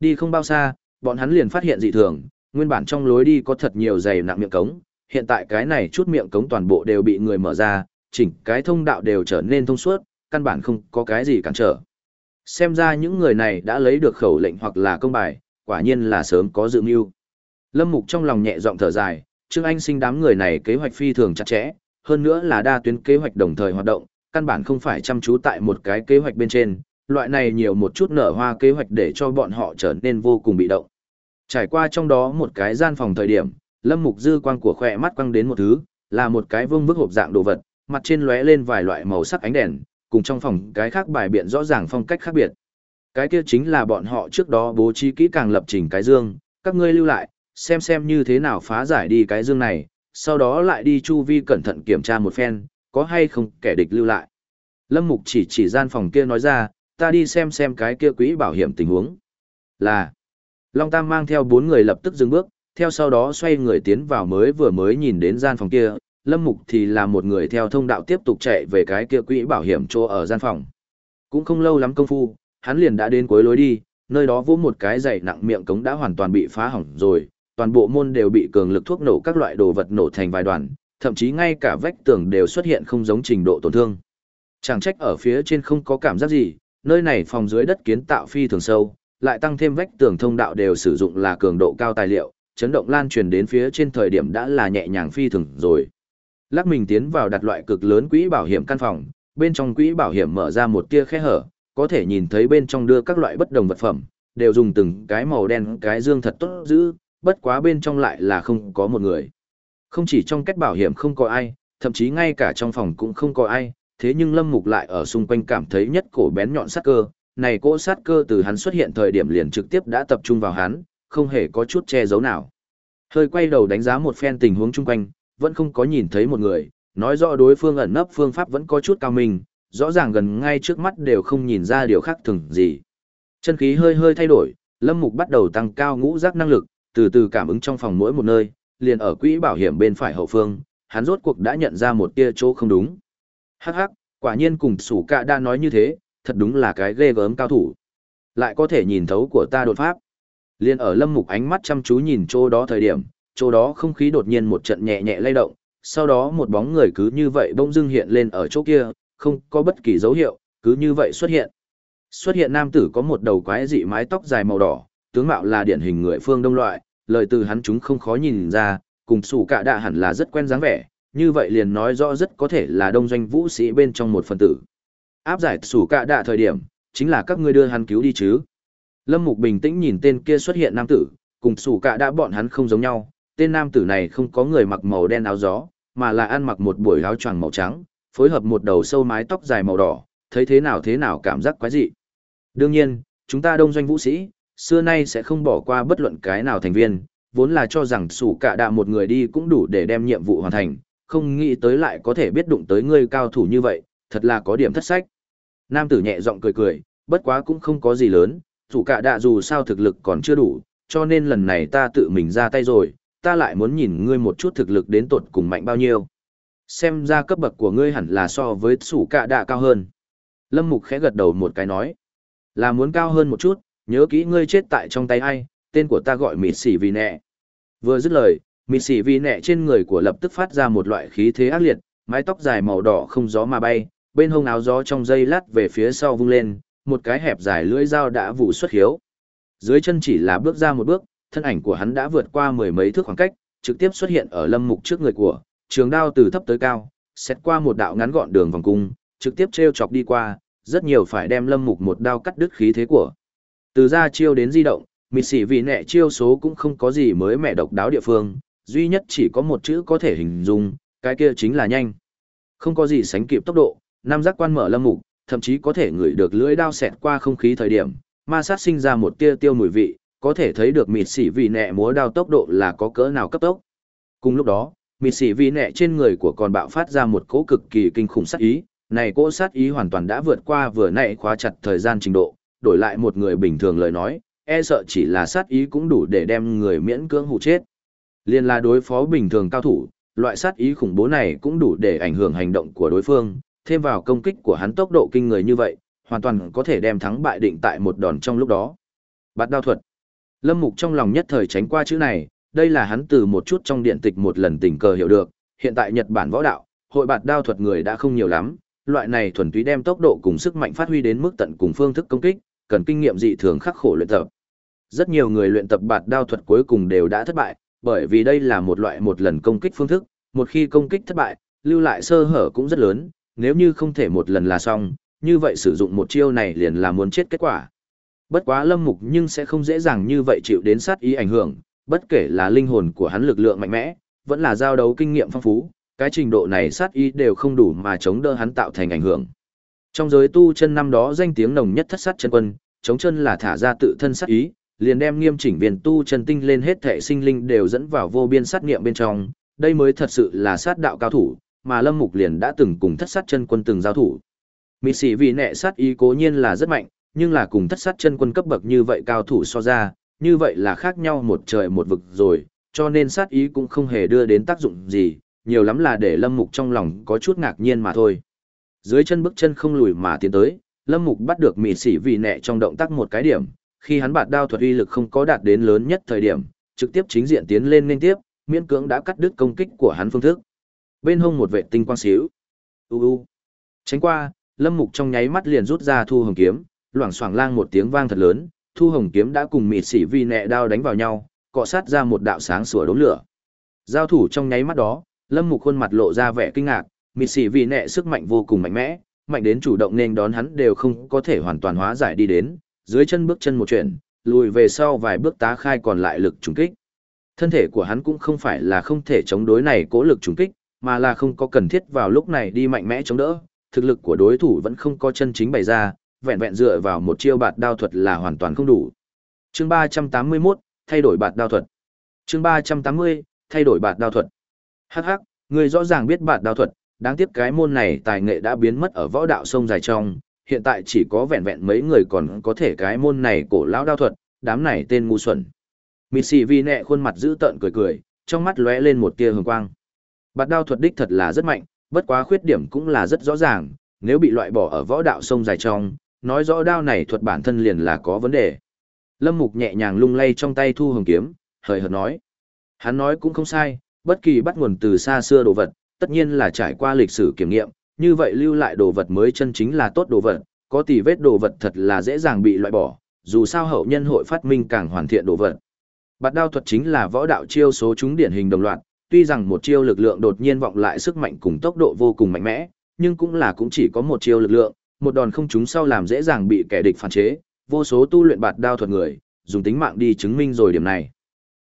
Đi không bao xa, bọn hắn liền phát hiện dị thường, nguyên bản trong lối đi có thật nhiều dày nặng miệng cống, hiện tại cái này chút miệng cống toàn bộ đều bị người mở ra, chỉnh cái thông đạo đều trở nên thông suốt, căn bản không có cái gì cản trở. Xem ra những người này đã lấy được khẩu lệnh hoặc là công bài, quả nhiên là sớm có dự mưu. Lâm Mục trong lòng nhẹ giọng thở dài, Trương Anh sinh đám người này kế hoạch phi thường chặt chẽ, hơn nữa là đa tuyến kế hoạch đồng thời hoạt động, căn bản không phải chăm chú tại một cái kế hoạch bên trên, loại này nhiều một chút nở hoa kế hoạch để cho bọn họ trở nên vô cùng bị động. Trải qua trong đó một cái gian phòng thời điểm, Lâm Mục dư quang của khỏe mắt quăng đến một thứ, là một cái vương bức hộp dạng đồ vật, mặt trên lóe lên vài loại màu sắc ánh đèn, cùng trong phòng cái khác bài biện rõ ràng phong cách khác biệt. Cái kia chính là bọn họ trước đó bố trí kỹ càng lập trình cái dương, các ngươi lưu lại, xem xem như thế nào phá giải đi cái dương này, sau đó lại đi chu vi cẩn thận kiểm tra một phen, có hay không kẻ địch lưu lại. Lâm Mục chỉ chỉ gian phòng kia nói ra, ta đi xem xem cái kia quỹ bảo hiểm tình huống. Là, Long Tam mang theo bốn người lập tức dừng bước, theo sau đó xoay người tiến vào mới vừa mới nhìn đến gian phòng kia, Lâm Mục thì là một người theo thông đạo tiếp tục chạy về cái kia quỹ bảo hiểm chỗ ở gian phòng. Cũng không lâu lắm công phu, hắn liền đã đến cuối lối đi, nơi đó vỗ một cái dày nặng miệng cống đã hoàn toàn bị phá hỏng rồi, toàn bộ môn đều bị cường lực thuốc nổ các loại đồ vật nổ thành vài đoàn, thậm chí ngay cả vách tường đều xuất hiện không giống trình độ tổn thương. Chẳng trách ở phía trên không có cảm giác gì, nơi này phòng dưới đất kiến tạo phi thường sâu, lại tăng thêm vách tường thông đạo đều sử dụng là cường độ cao tài liệu, chấn động lan truyền đến phía trên thời điểm đã là nhẹ nhàng phi thường rồi. Lắc mình tiến vào đặt loại cực lớn quỹ bảo hiểm căn phòng, bên trong quỹ bảo hiểm mở ra một tia khe hở, có thể nhìn thấy bên trong đưa các loại bất đồng vật phẩm, đều dùng từng cái màu đen cái dương thật tốt giữ, bất quá bên trong lại là không có một người. Không chỉ trong cách bảo hiểm không có ai, thậm chí ngay cả trong phòng cũng không có ai, thế nhưng Lâm Mục lại ở xung quanh cảm thấy nhất cổ bén nhọn sát cơ, này cỗ sát cơ từ hắn xuất hiện thời điểm liền trực tiếp đã tập trung vào hắn, không hề có chút che giấu nào. Hơi quay đầu đánh giá một phen tình huống chung quanh, vẫn không có nhìn thấy một người, nói rõ đối phương ẩn nấp phương pháp vẫn có chút cao minh, rõ ràng gần ngay trước mắt đều không nhìn ra điều khác thường gì. Chân khí hơi hơi thay đổi, Lâm Mục bắt đầu tăng cao ngũ giác năng lực, từ từ cảm ứng trong phòng mỗi một nơi, liền ở quỹ bảo hiểm bên phải hậu phương, hắn rốt cuộc đã nhận ra một tia chỗ không đúng. Hắc hắc, quả nhiên cùng sủ cạ đã nói như thế, thật đúng là cái ghê gớm cao thủ. Lại có thể nhìn thấu của ta đột pháp. Liên ở lâm mục ánh mắt chăm chú nhìn chỗ đó thời điểm, chỗ đó không khí đột nhiên một trận nhẹ nhẹ lay động, sau đó một bóng người cứ như vậy bỗng dưng hiện lên ở chỗ kia, không có bất kỳ dấu hiệu, cứ như vậy xuất hiện. Xuất hiện nam tử có một đầu quái dị mái tóc dài màu đỏ, tướng mạo là điển hình người phương đông loại, lời từ hắn chúng không khó nhìn ra, cùng sủ cạ đạ hẳn là rất quen dáng vẻ, như vậy liền nói rõ rất có thể là đông doanh vũ sĩ bên trong một phần tử. Áp giải sủ cạ đạ thời điểm, chính là các ngươi đưa hắn cứu đi chứ. Lâm Mục bình tĩnh nhìn tên kia xuất hiện nam tử, cùng sủ cạ đạ bọn hắn không giống nhau, tên nam tử này không có người mặc màu đen áo gió, mà là ăn mặc một buổi áo choàng màu trắng, phối hợp một đầu sâu mái tóc dài màu đỏ, thấy thế nào thế nào cảm giác quái dị. Đương nhiên, chúng ta đông doanh vũ sĩ, xưa nay sẽ không bỏ qua bất luận cái nào thành viên, vốn là cho rằng sủ cạ đạ một người đi cũng đủ để đem nhiệm vụ hoàn thành, không nghĩ tới lại có thể biết đụng tới ngươi cao thủ như vậy, thật là có điểm thất sách. Nam tử nhẹ giọng cười cười, bất quá cũng không có gì lớn, Thủ cạ đạ dù sao thực lực còn chưa đủ, cho nên lần này ta tự mình ra tay rồi, ta lại muốn nhìn ngươi một chút thực lực đến tột cùng mạnh bao nhiêu. Xem ra cấp bậc của ngươi hẳn là so với sủ cạ đạ cao hơn. Lâm Mục khẽ gật đầu một cái nói, là muốn cao hơn một chút, nhớ kỹ ngươi chết tại trong tay ai, tên của ta gọi mịt xỉ vì nẹ. Vừa dứt lời, mịt xỉ vì nẹ trên người của lập tức phát ra một loại khí thế ác liệt, mái tóc dài màu đỏ không gió mà bay, bên hông áo gió trong dây lát về phía sau vung lên, một cái hẹp dài lưỡi dao đã vụ xuất hiếu. Dưới chân chỉ là bước ra một bước, thân ảnh của hắn đã vượt qua mười mấy thước khoảng cách, trực tiếp xuất hiện ở lâm mục trước người của, trường đao từ thấp tới cao, xét qua một đạo ngắn gọn đường vòng cung, trực tiếp treo chọc đi qua, rất nhiều phải đem lâm mục một đao cắt đứt khí thế của. Từ ra chiêu đến di động, mịt xỉ vì nẹ chiêu số cũng không có gì mới mẻ độc đáo địa phương, duy nhất chỉ có một chữ có thể hình dung, cái kia chính là nhanh. Không có gì sánh kịp tốc độ, nam giác quan mở lâm mục, thậm chí có thể ngửi được lưỡi đao xẹt qua không khí thời điểm, ma sát sinh ra một tia tiêu mùi vị, có thể thấy được mịt xỉ vì nẹ múa đao tốc độ là có cỡ nào cấp tốc. Cùng lúc đó, mịt xỉ vì nẹ trên người của con bạo phát ra một cỗ cực kỳ kinh khủng sát ý, này cỗ sát ý hoàn toàn đã vượt qua vừa nãy khóa chặt thời gian trình độ, đổi lại một người bình thường lời nói, e sợ chỉ là sát ý cũng đủ để đem người miễn cưỡng hụ chết. Liên là đối phó bình thường cao thủ, loại sát ý khủng bố này cũng đủ để ảnh hưởng hành động của đối phương, thêm vào công kích của hắn tốc độ kinh người như vậy, hoàn toàn có thể đem thắng bại định tại một đòn trong lúc đó. Bạt đao thuật. Lâm Mục trong lòng nhất thời tránh qua chữ này, đây là hắn từ một chút trong điện tịch một lần tình cờ hiểu được, hiện tại Nhật Bản võ đạo, hội bạt đao thuật người đã không nhiều lắm, loại này thuần túy đem tốc độ cùng sức mạnh phát huy đến mức tận cùng phương thức công kích, cần kinh nghiệm dị thường khắc khổ luyện tập. Rất nhiều người luyện tập bạt đao thuật cuối cùng đều đã thất bại, bởi vì đây là một loại một lần công kích phương thức, một khi công kích thất bại, lưu lại sơ hở cũng rất lớn, nếu như không thể một lần là xong, như vậy sử dụng một chiêu này liền là muốn chết kết quả. Bất quá lâm mục nhưng sẽ không dễ dàng như vậy chịu đến sát ý ảnh hưởng, bất kể là linh hồn của hắn lực lượng mạnh mẽ, vẫn là giao đấu kinh nghiệm phong phú, cái trình độ này sát ý đều không đủ mà chống đỡ hắn tạo thành ảnh hưởng. Trong giới tu chân năm đó danh tiếng nồng nhất thất sát chân quân, chống chân là thả ra tự thân sát ý, liền đem nghiêm chỉnh viên tu chân tinh lên hết thể sinh linh đều dẫn vào vô biên sát nghiệm bên trong, đây mới thật sự là sát đạo cao thủ, mà Lâm Mục liền đã từng cùng thất sát chân quân từng giao thủ. Mị sĩ vì nệ sát ý cố nhiên là rất mạnh, nhưng là cùng thất sát chân quân cấp bậc như vậy cao thủ so ra, như vậy là khác nhau một trời một vực rồi, cho nên sát ý cũng không hề đưa đến tác dụng gì, nhiều lắm là để Lâm Mục trong lòng có chút ngạc nhiên mà thôi. Dưới chân bước chân không lùi mà tiến tới, Lâm Mục bắt được mị sĩ vì nệ trong động tác một cái điểm, khi hắn bạt đao thuật uy lực không có đạt đến lớn nhất thời điểm, trực tiếp chính diện tiến lên nên tiếp, miễn cưỡng đã cắt đứt công kích của hắn phương thức. Bên hông một vệ tinh quang xíu. U u. Tránh qua, Lâm Mục trong nháy mắt liền rút ra thu hồng kiếm, loảng xoảng lang một tiếng vang thật lớn, thu hồng kiếm đã cùng mịt xỉ vi nẹ đao đánh vào nhau, cọ sát ra một đạo sáng sủa đốm lửa. Giao thủ trong nháy mắt đó, Lâm Mục khuôn mặt lộ ra vẻ kinh ngạc, mịt xỉ vi nẹ sức mạnh vô cùng mạnh mẽ, mạnh đến chủ động nên đón hắn đều không có thể hoàn toàn hóa giải đi đến, dưới chân bước chân một chuyển, lùi về sau vài bước tá khai còn lại lực trùng kích. Thân thể của hắn cũng không phải là không thể chống đối này cố lực trùng kích, mà là không có cần thiết vào lúc này đi mạnh mẽ chống đỡ, thực lực của đối thủ vẫn không có chân chính bày ra, vẹn vẹn dựa vào một chiêu bạt đao thuật là hoàn toàn không đủ. Chương 381, thay đổi bạt đao thuật. Chương 380, thay đổi bạt đao thuật. Hắc hắc, người rõ ràng biết bạt đao thuật, đáng tiếc cái môn này tài nghệ đã biến mất ở võ đạo sông dài trong, hiện tại chỉ có vẹn vẹn mấy người còn có thể cái môn này cổ lão đao thuật, đám này tên ngu xuẩn. Mị sĩ vi nẹ khuôn mặt giữ tợn cười cười, trong mắt lóe lên một tia hường quang. Bạt đao thuật đích thật là rất mạnh, bất quá khuyết điểm cũng là rất rõ ràng, nếu bị loại bỏ ở võ đạo sông dài trong, nói rõ đao này thuật bản thân liền là có vấn đề. Lâm Mục nhẹ nhàng lung lay trong tay thu hồng kiếm, hời hợt nói. Hắn nói cũng không sai, bất kỳ bắt nguồn từ xa xưa đồ vật, tất nhiên là trải qua lịch sử kiểm nghiệm, như vậy lưu lại đồ vật mới chân chính là tốt đồ vật, có tỷ vết đồ vật thật là dễ dàng bị loại bỏ, dù sao hậu nhân hội phát minh càng hoàn thiện đồ vật. Bạt đao thuật chính là võ đạo chiêu số chúng điển hình đồng loạt, tuy rằng một chiêu lực lượng đột nhiên vọng lại sức mạnh cùng tốc độ vô cùng mạnh mẽ, nhưng cũng là cũng chỉ có một chiêu lực lượng, một đòn không trúng sau làm dễ dàng bị kẻ địch phản chế, vô số tu luyện bạt đao thuật người, dùng tính mạng đi chứng minh rồi điểm này.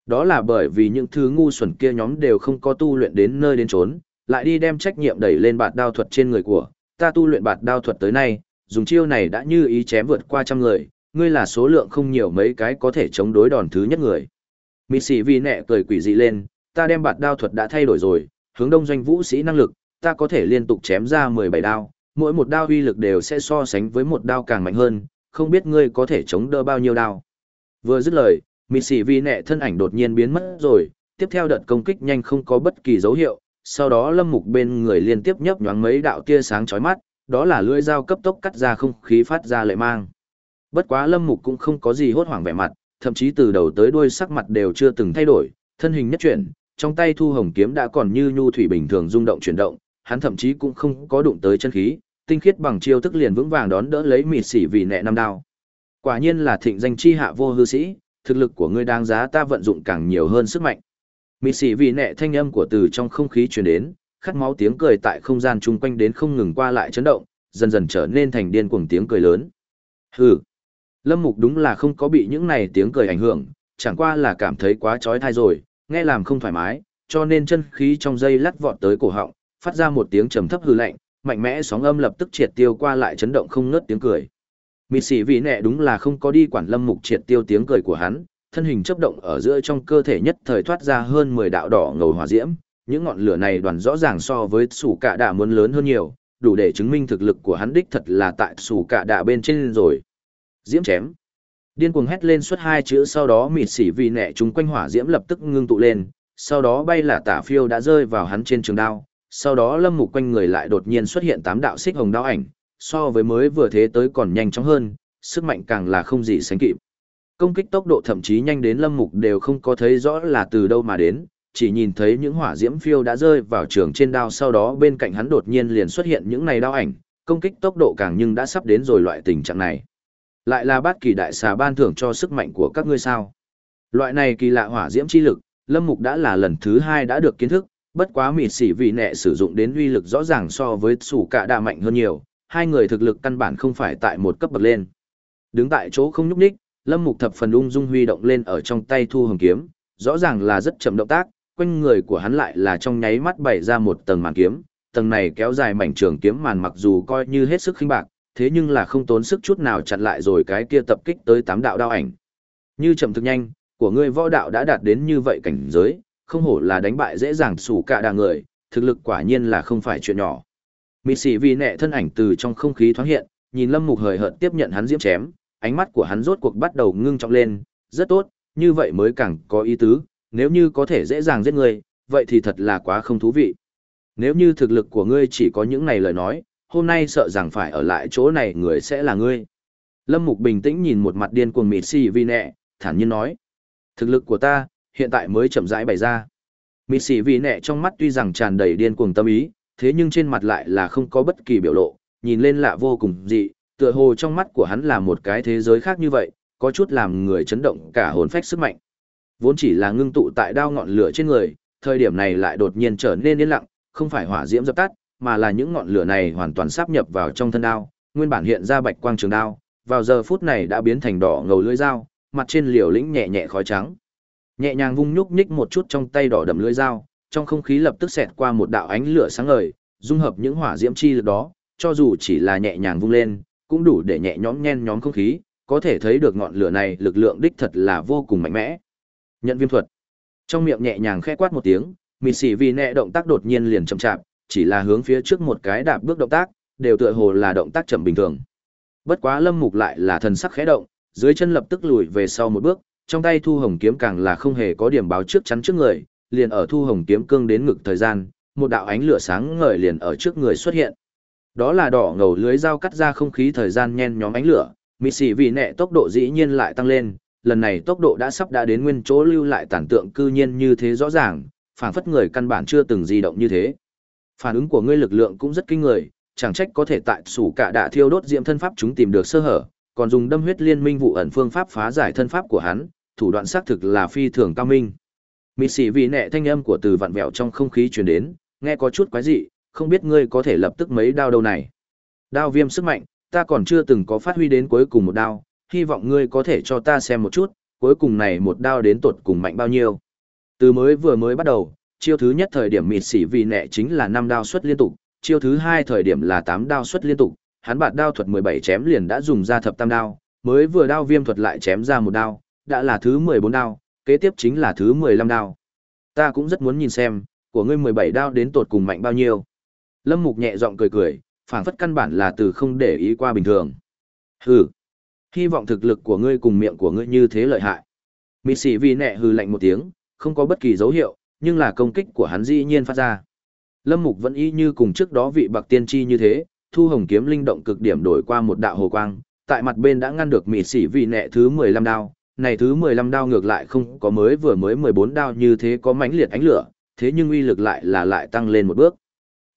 Đó là bởi vì những thứ ngu xuẩn kia nhóm đều không có tu luyện đến nơi đến chốn lại đi đem trách nhiệm đẩy lên bạt đao thuật trên người của, ta tu luyện bạt đao thuật tới nay, dùng chiêu này đã như ý chém vượt qua trăm người, ngươi là số lượng không nhiều mấy cái có thể chống đối đòn thứ nhất người. Mị sĩ vì nẹ cười quỷ dị lên, ta đem bạt đao thuật đã thay đổi rồi, hướng đông doanh vũ sĩ năng lực, ta có thể liên tục chém ra 17 đao, mỗi một đao uy lực đều sẽ so sánh với một đao càng mạnh hơn, không biết ngươi có thể chống đỡ bao nhiêu đao. Vừa dứt lời, mị sĩ vi nẹ thân ảnh đột nhiên biến mất rồi, tiếp theo đợt công kích nhanh không có bất kỳ dấu hiệu, sau đó lâm mục bên người liên tiếp nhấp nhoáng mấy đạo tia sáng chói mắt, đó là lưỡi dao cấp tốc cắt ra không khí phát ra lệ mang. Bất quá lâm mục cũng không có gì hốt hoảng vẻ mặt, thậm chí từ đầu tới đuôi sắc mặt đều chưa từng thay đổi, thân hình nhất chuyển, trong tay thu hồng kiếm đã còn như nhu thủy bình thường rung động chuyển động, hắn thậm chí cũng không có đụng tới chân khí, tinh khiết bằng chiêu thức liền vững vàng đón đỡ lấy mịt xỉ vì nẹ năm đao. Quả nhiên là thịnh danh chi hạ vô hư sĩ, thực lực của ngươi đáng giá ta vận dụng càng nhiều hơn sức mạnh. Mị xỉ vì nẹ thanh âm của từ trong không khí truyền đến, khát máu tiếng cười tại không gian chung quanh đến không ngừng qua lại chấn động, dần dần trở nên thành điên cuồng tiếng cười lớn. Hừ. Lâm Mục đúng là không có bị những này tiếng cười ảnh hưởng, chẳng qua là cảm thấy quá chói tai rồi, nghe làm không thoải mái, cho nên chân khí trong dây lắt vọt tới cổ họng, phát ra một tiếng trầm thấp hư lạnh, mạnh mẽ sóng âm lập tức triệt tiêu qua lại chấn động không ngớt tiếng cười. Mị sĩ vì nẹ đúng là không có đi quản lâm mục triệt tiêu tiếng cười của hắn, thân hình chấp động ở giữa trong cơ thể nhất thời thoát ra hơn 10 đạo đỏ ngầu hỏa diễm, những ngọn lửa này đoàn rõ ràng so với sủ cạ đà muốn lớn hơn nhiều, đủ để chứng minh thực lực của hắn đích thật là tại sủ cạ đà bên trên rồi. Diễm chém. Điên cuồng hét lên suốt hai chữ sau đó mịt xỉ vì nẹ chúng quanh hỏa diễm lập tức ngưng tụ lên, sau đó bay là tả phiêu đã rơi vào hắn trên trường đao, sau đó lâm mục quanh người lại đột nhiên xuất hiện tám đạo xích hồng đao ảnh, so với mới vừa thế tới còn nhanh chóng hơn, sức mạnh càng là không gì sánh kịp. Công kích tốc độ thậm chí nhanh đến lâm mục đều không có thấy rõ là từ đâu mà đến, chỉ nhìn thấy những hỏa diễm phiêu đã rơi vào trường trên đao sau đó bên cạnh hắn đột nhiên liền xuất hiện những này đao ảnh, công kích tốc độ càng nhưng đã sắp đến rồi loại tình trạng này. Lại là bát kỳ đại xà ban thưởng cho sức mạnh của các ngươi sao. Loại này kỳ lạ hỏa diễm chi lực, lâm mục đã là lần thứ hai đã được kiến thức, bất quá mịt xỉ vì nẹ sử dụng đến uy lực rõ ràng so với sủ cả đà mạnh hơn nhiều, hai người thực lực căn bản không phải tại một cấp bậc lên. Đứng tại chỗ không nhúc nhích, lâm mục thập phần ung dung huy động lên ở trong tay thu hồng kiếm, rõ ràng là rất chậm động tác, quanh người của hắn lại là trong nháy mắt bày ra một tầng màn kiếm, tầng này kéo dài mảnh trường kiếm màn mặc dù coi như hết sức khinh bạc, thế nhưng là không tốn sức chút nào chặn lại rồi cái kia tập kích tới tám đạo đao ảnh. Như chậm thực nhanh, của ngươi võ đạo đã đạt đến như vậy cảnh giới, không hổ là đánh bại dễ dàng sủ cả đà người, thực lực quả nhiên là không phải chuyện nhỏ. Mị sĩ vì nẹ thân ảnh từ trong không khí thoáng hiện, nhìn Lâm Mục hời hợt tiếp nhận hắn diễm chém, ánh mắt của hắn rốt cuộc bắt đầu ngưng trọng lên, rất tốt, như vậy mới càng có ý tứ, nếu như có thể dễ dàng giết ngươi, vậy thì thật là quá không thú vị. Nếu như thực lực của ngươi chỉ có những này lời nói, hôm nay sợ rằng phải ở lại chỗ này người sẽ là ngươi. Lâm Mục bình tĩnh nhìn một mặt điên cuồng mịt xì vi nẹ, thản nhiên nói. Thực lực của ta, hiện tại mới chậm rãi bày ra. Mịt xì vi nẹ trong mắt tuy rằng tràn đầy điên cuồng tâm ý, thế nhưng trên mặt lại là không có bất kỳ biểu lộ, nhìn lên lạ vô cùng dị, tựa hồ trong mắt của hắn là một cái thế giới khác như vậy, có chút làm người chấn động cả hồn phách sức mạnh. Vốn chỉ là ngưng tụ tại đao ngọn lửa trên người, thời điểm này lại đột nhiên trở nên yên lặng, không phải hỏa diễm dập tắt, mà là những ngọn lửa này hoàn toàn sáp nhập vào trong thân đao, nguyên bản hiện ra bạch quang trường đao, vào giờ phút này đã biến thành đỏ ngầu lưỡi dao, mặt trên liều lĩnh nhẹ nhẹ khói trắng. Nhẹ nhàng vung nhúc nhích một chút trong tay đỏ đậm lưỡi dao, trong không khí lập tức xẹt qua một đạo ánh lửa sáng ngời, dung hợp những hỏa diễm chi lực đó, cho dù chỉ là nhẹ nhàng vung lên, cũng đủ để nhẹ nhõm nhen nhóm không khí, có thể thấy được ngọn lửa này lực lượng đích thật là vô cùng mạnh mẽ. Nhận viêm thuật. Trong miệng nhẹ nhàng khẽ quát một tiếng, mịt xỉ vì nẹ động tác đột nhiên liền chậm chạp, chỉ là hướng phía trước một cái đạp bước động tác, đều tựa hồ là động tác chậm bình thường. Bất quá Lâm Mục lại là thần sắc khẽ động, dưới chân lập tức lùi về sau một bước, trong tay Thu Hồng kiếm càng là không hề có điểm báo trước chắn trước người, liền ở Thu Hồng kiếm cương đến ngực thời gian, một đạo ánh lửa sáng ngời liền ở trước người xuất hiện. Đó là đỏ ngầu lưới dao cắt ra không khí thời gian nhen nhóm ánh lửa, mị xỉ vì nẹ tốc độ dĩ nhiên lại tăng lên, lần này tốc độ đã sắp đã đến nguyên chỗ lưu lại tản tượng cư nhiên như thế rõ ràng, phảng phất người căn bản chưa từng di động như thế. Phản ứng của ngươi lực lượng cũng rất kinh người, chẳng trách có thể tại sủ cả đạ thiêu đốt diệm thân pháp chúng tìm được sơ hở, còn dùng đâm huyết liên minh vụ ẩn phương pháp phá giải thân pháp của hắn, thủ đoạn xác thực là phi thường cao minh. Mị sĩ vì nẹ thanh âm của từ vặn vẹo trong không khí truyền đến, nghe có chút quái dị, không biết ngươi có thể lập tức mấy đao đâu này. Đao viêm sức mạnh, ta còn chưa từng có phát huy đến cuối cùng một đao, hy vọng ngươi có thể cho ta xem một chút, cuối cùng này một đao đến tột cùng mạnh bao nhiêu. Từ mới vừa mới bắt đầu, chiêu thứ nhất thời điểm mịt xỉ vì nẹ chính là năm đao xuất liên tục, chiêu thứ hai thời điểm là tám đao xuất liên tục, hắn bạt đao thuật 17 chém liền đã dùng ra thập tam đao, mới vừa đao viêm thuật lại chém ra một đao, đã là thứ 14 đao, kế tiếp chính là thứ 15 đao. Ta cũng rất muốn nhìn xem, của ngươi 17 đao đến tột cùng mạnh bao nhiêu. Lâm Mục nhẹ giọng cười cười, phảng phất căn bản là từ không để ý qua bình thường. Hừ, hy vọng thực lực của ngươi cùng miệng của ngươi như thế lợi hại. Mị sĩ vì nẹ hừ lạnh một tiếng, không có bất kỳ dấu hiệu, nhưng là công kích của hắn dĩ nhiên phát ra. Lâm Mục vẫn y như cùng trước đó vị bạc tiên tri như thế, thu hồng kiếm linh động cực điểm đổi qua một đạo hồ quang, tại mặt bên đã ngăn được mị sĩ vì nẹ thứ 15 đao, này thứ 15 đao ngược lại không có mới vừa mới 14 đao như thế có mãnh liệt ánh lửa, thế nhưng uy lực lại là lại tăng lên một bước.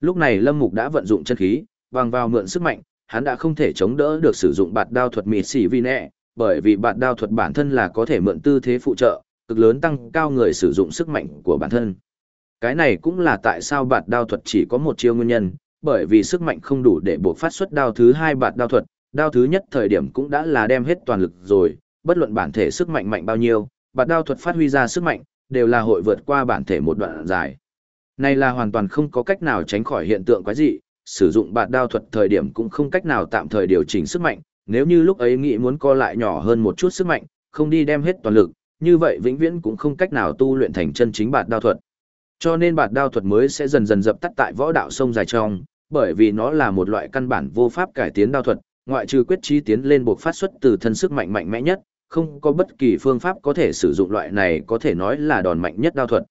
Lúc này Lâm Mục đã vận dụng chân khí, bằng vào mượn sức mạnh, hắn đã không thể chống đỡ được sử dụng bạt đao thuật mị xỉ vì nẹ, bởi vì bạt đao thuật bản thân là có thể mượn tư thế phụ trợ, cực lớn tăng cao người sử dụng sức mạnh của bản thân. Cái này cũng là tại sao bạt đao thuật chỉ có một chiêu nguyên nhân, bởi vì sức mạnh không đủ để buộc phát xuất đao thứ hai bạt đao thuật, đao thứ nhất thời điểm cũng đã là đem hết toàn lực rồi, bất luận bản thể sức mạnh mạnh bao nhiêu, bạt đao thuật phát huy ra sức mạnh, đều là hội vượt qua bản thể một đoạn dài. Này là hoàn toàn không có cách nào tránh khỏi hiện tượng quái dị, sử dụng bạt đao thuật thời điểm cũng không cách nào tạm thời điều chỉnh sức mạnh, nếu như lúc ấy nghĩ muốn co lại nhỏ hơn một chút sức mạnh, không đi đem hết toàn lực, như vậy vĩnh viễn cũng không cách nào tu luyện thành chân chính bạt đao thuật. Cho nên bạt đao thuật mới sẽ dần dần dập tắt tại võ đạo sông dài trong, bởi vì nó là một loại căn bản vô pháp cải tiến đao thuật, ngoại trừ quyết trí tiến lên buộc phát xuất từ thân sức mạnh mạnh mẽ nhất, không có bất kỳ phương pháp có thể sử dụng loại này có thể nói là đòn mạnh nhất đao thuật.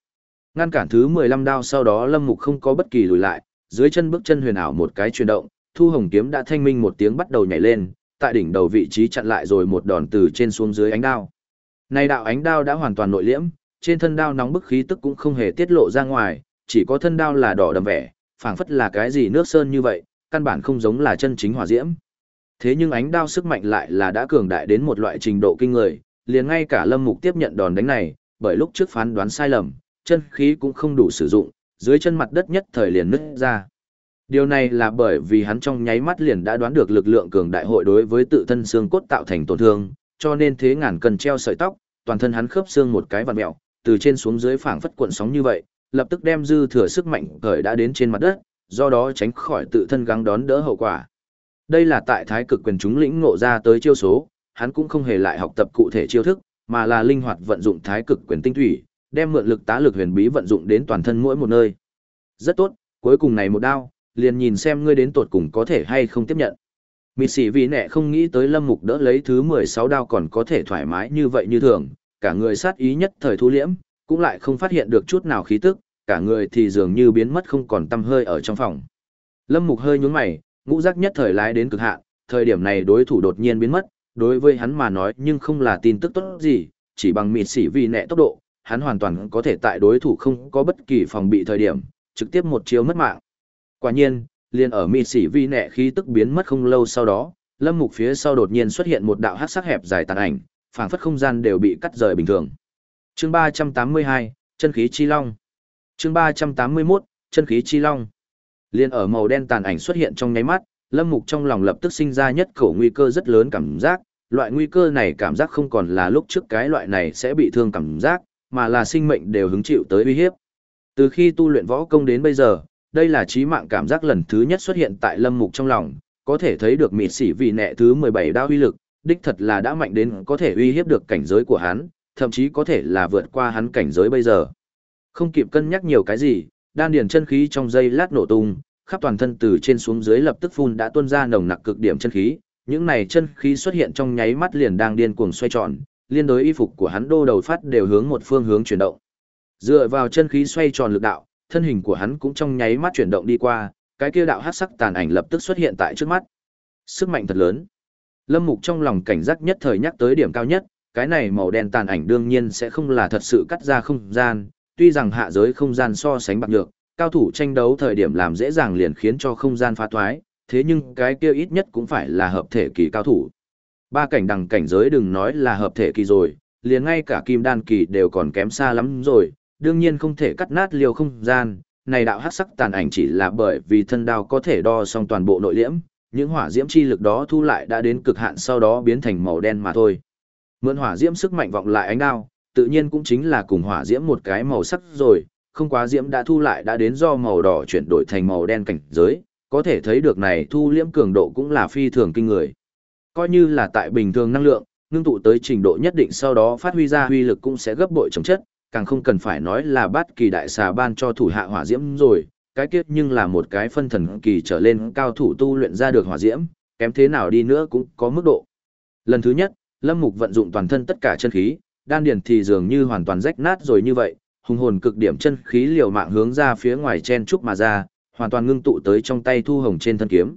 Ngăn cản thứ 15 đao sau đó Lâm Mục không có bất kỳ lùi lại, dưới chân bước chân huyền ảo một cái chuyển động, Thu Hồng kiếm đã thanh minh một tiếng bắt đầu nhảy lên, tại đỉnh đầu vị trí chặn lại rồi một đòn từ trên xuống dưới ánh đao. Này đạo ánh đao đã hoàn toàn nội liễm, trên thân đao nóng bức khí tức cũng không hề tiết lộ ra ngoài, chỉ có thân đao là đỏ đậm vẻ, phảng phất là cái gì nước sơn như vậy, căn bản không giống là chân chính hỏa diễm. Thế nhưng ánh đao sức mạnh lại là đã cường đại đến một loại trình độ kinh người, liền ngay cả Lâm Mục tiếp nhận đòn đánh này, bởi lúc trước phán đoán sai lầm, chân khí cũng không đủ sử dụng, dưới chân mặt đất nhất thời liền nứt ra. Điều này là bởi vì hắn trong nháy mắt liền đã đoán được lực lượng cường đại hội đối với tự thân xương cốt tạo thành tổn thương, cho nên thế ngàn cần treo sợi tóc, toàn thân hắn khớp xương một cái vặn mèo, từ trên xuống dưới phảng phất cuộn sóng như vậy, lập tức đem dư thừa sức mạnh cởi đã đến trên mặt đất, do đó tránh khỏi tự thân gắng đón đỡ hậu quả. Đây là tại thái cực quyền chúng lĩnh ngộ ra tới chiêu số, hắn cũng không hề lại học tập cụ thể chiêu thức, mà là linh hoạt vận dụng thái cực quyền tinh thủy, đem mượn lực tá lực huyền bí vận dụng đến toàn thân mỗi một nơi. Rất tốt, cuối cùng này một đao, liền nhìn xem ngươi đến tột cùng có thể hay không tiếp nhận. Mị sĩ vì nẹ không nghĩ tới lâm mục đỡ lấy thứ 16 đao còn có thể thoải mái như vậy như thường, cả người sát ý nhất thời thu liễm, cũng lại không phát hiện được chút nào khí tức, cả người thì dường như biến mất không còn tâm hơi ở trong phòng. Lâm Mục hơi nhướng mày, ngũ giác nhất thời lái đến cực hạn, thời điểm này đối thủ đột nhiên biến mất, đối với hắn mà nói nhưng không là tin tức tốt gì, chỉ bằng mịt sĩ vì nẹ tốc độ, hắn hoàn toàn có thể tại đối thủ không có bất kỳ phòng bị thời điểm, trực tiếp một chiêu mất mạng. Quả nhiên, liền ở mịt xỉ vi nẹ khí tức biến mất không lâu sau đó, lâm mục phía sau đột nhiên xuất hiện một đạo hắc sắc hẹp dài tàn ảnh, phảng phất không gian đều bị cắt rời bình thường. Chương 382, chân khí chi long. Chương 381, chân khí chi long. Liên ở màu đen tàn ảnh xuất hiện trong nháy mắt, Lâm Mục trong lòng lập tức sinh ra nhất khẩu nguy cơ rất lớn cảm giác, loại nguy cơ này cảm giác không còn là lúc trước cái loại này sẽ bị thương cảm giác, mà là sinh mệnh đều hứng chịu tới uy hiếp. Từ khi tu luyện võ công đến bây giờ, đây là trí mạng cảm giác lần thứ nhất xuất hiện tại Lâm Mục trong lòng, có thể thấy được mịt xỉ vì nẹ thứ 17 đao uy lực, đích thật là đã mạnh đến có thể uy hiếp được cảnh giới của hắn, thậm chí có thể là vượt qua hắn cảnh giới bây giờ. Không kịp cân nhắc nhiều cái gì, đan điền chân khí trong dây lát nổ tung, khắp toàn thân từ trên xuống dưới lập tức phun đã tuôn ra nồng nặc cực điểm chân khí, những này chân khí xuất hiện trong nháy mắt liền đang điên cuồng xoay tròn, liên đối y phục của hắn đô đầu phát đều hướng một phương hướng chuyển động. Dựa vào chân khí xoay tròn lực đạo, thân hình của hắn cũng trong nháy mắt chuyển động đi qua, cái kia đạo hắc sắc tàn ảnh lập tức xuất hiện tại trước mắt. Sức mạnh thật lớn. Lâm Mục trong lòng cảnh giác nhất thời nhắc tới điểm cao nhất, cái này màu đen tàn ảnh đương nhiên sẽ không là thật sự cắt ra không gian, tuy rằng hạ giới không gian so sánh bạc nhược, cao thủ tranh đấu thời điểm làm dễ dàng liền khiến cho không gian phá thoái, thế nhưng cái kia ít nhất cũng phải là hợp thể kỳ cao thủ. Ba cảnh đằng cảnh giới đừng nói là hợp thể kỳ rồi, liền ngay cả kim đan kỳ đều còn kém xa lắm rồi, đương nhiên không thể cắt nát liều không gian, này đạo hắc sắc tàn ảnh chỉ là bởi vì thân đao có thể đo xong toàn bộ nội liễm, những hỏa diễm chi lực đó thu lại đã đến cực hạn sau đó biến thành màu đen mà thôi. Mượn hỏa diễm sức mạnh vọng lại ánh đao, tự nhiên cũng chính là cùng hỏa diễm một cái màu sắc rồi, không quá diễm đã thu lại đã đến do màu đỏ chuyển đổi thành màu đen cảnh giới, có thể thấy được này thu liễm cường độ cũng là phi thường kinh người. Coi như là tại bình thường năng lượng, ngưng tụ tới trình độ nhất định sau đó phát huy ra huy lực cũng sẽ gấp bội chống chất, càng không cần phải nói là bắt kỳ đại xà ban cho thủ hạ hỏa diễm rồi, cái kiếp nhưng là một cái phân thần kỳ trở lên cao thủ tu luyện ra được hỏa diễm, kém thế nào đi nữa cũng có mức độ. Lần thứ nhất, Lâm Mục vận dụng toàn thân tất cả chân khí, đan điền thì dường như hoàn toàn rách nát rồi như vậy, hùng hồn cực điểm chân khí liều mạng hướng ra phía ngoài chen trúc mà ra, hoàn toàn ngưng tụ tới trong tay Thu Hồng trên thân kiếm.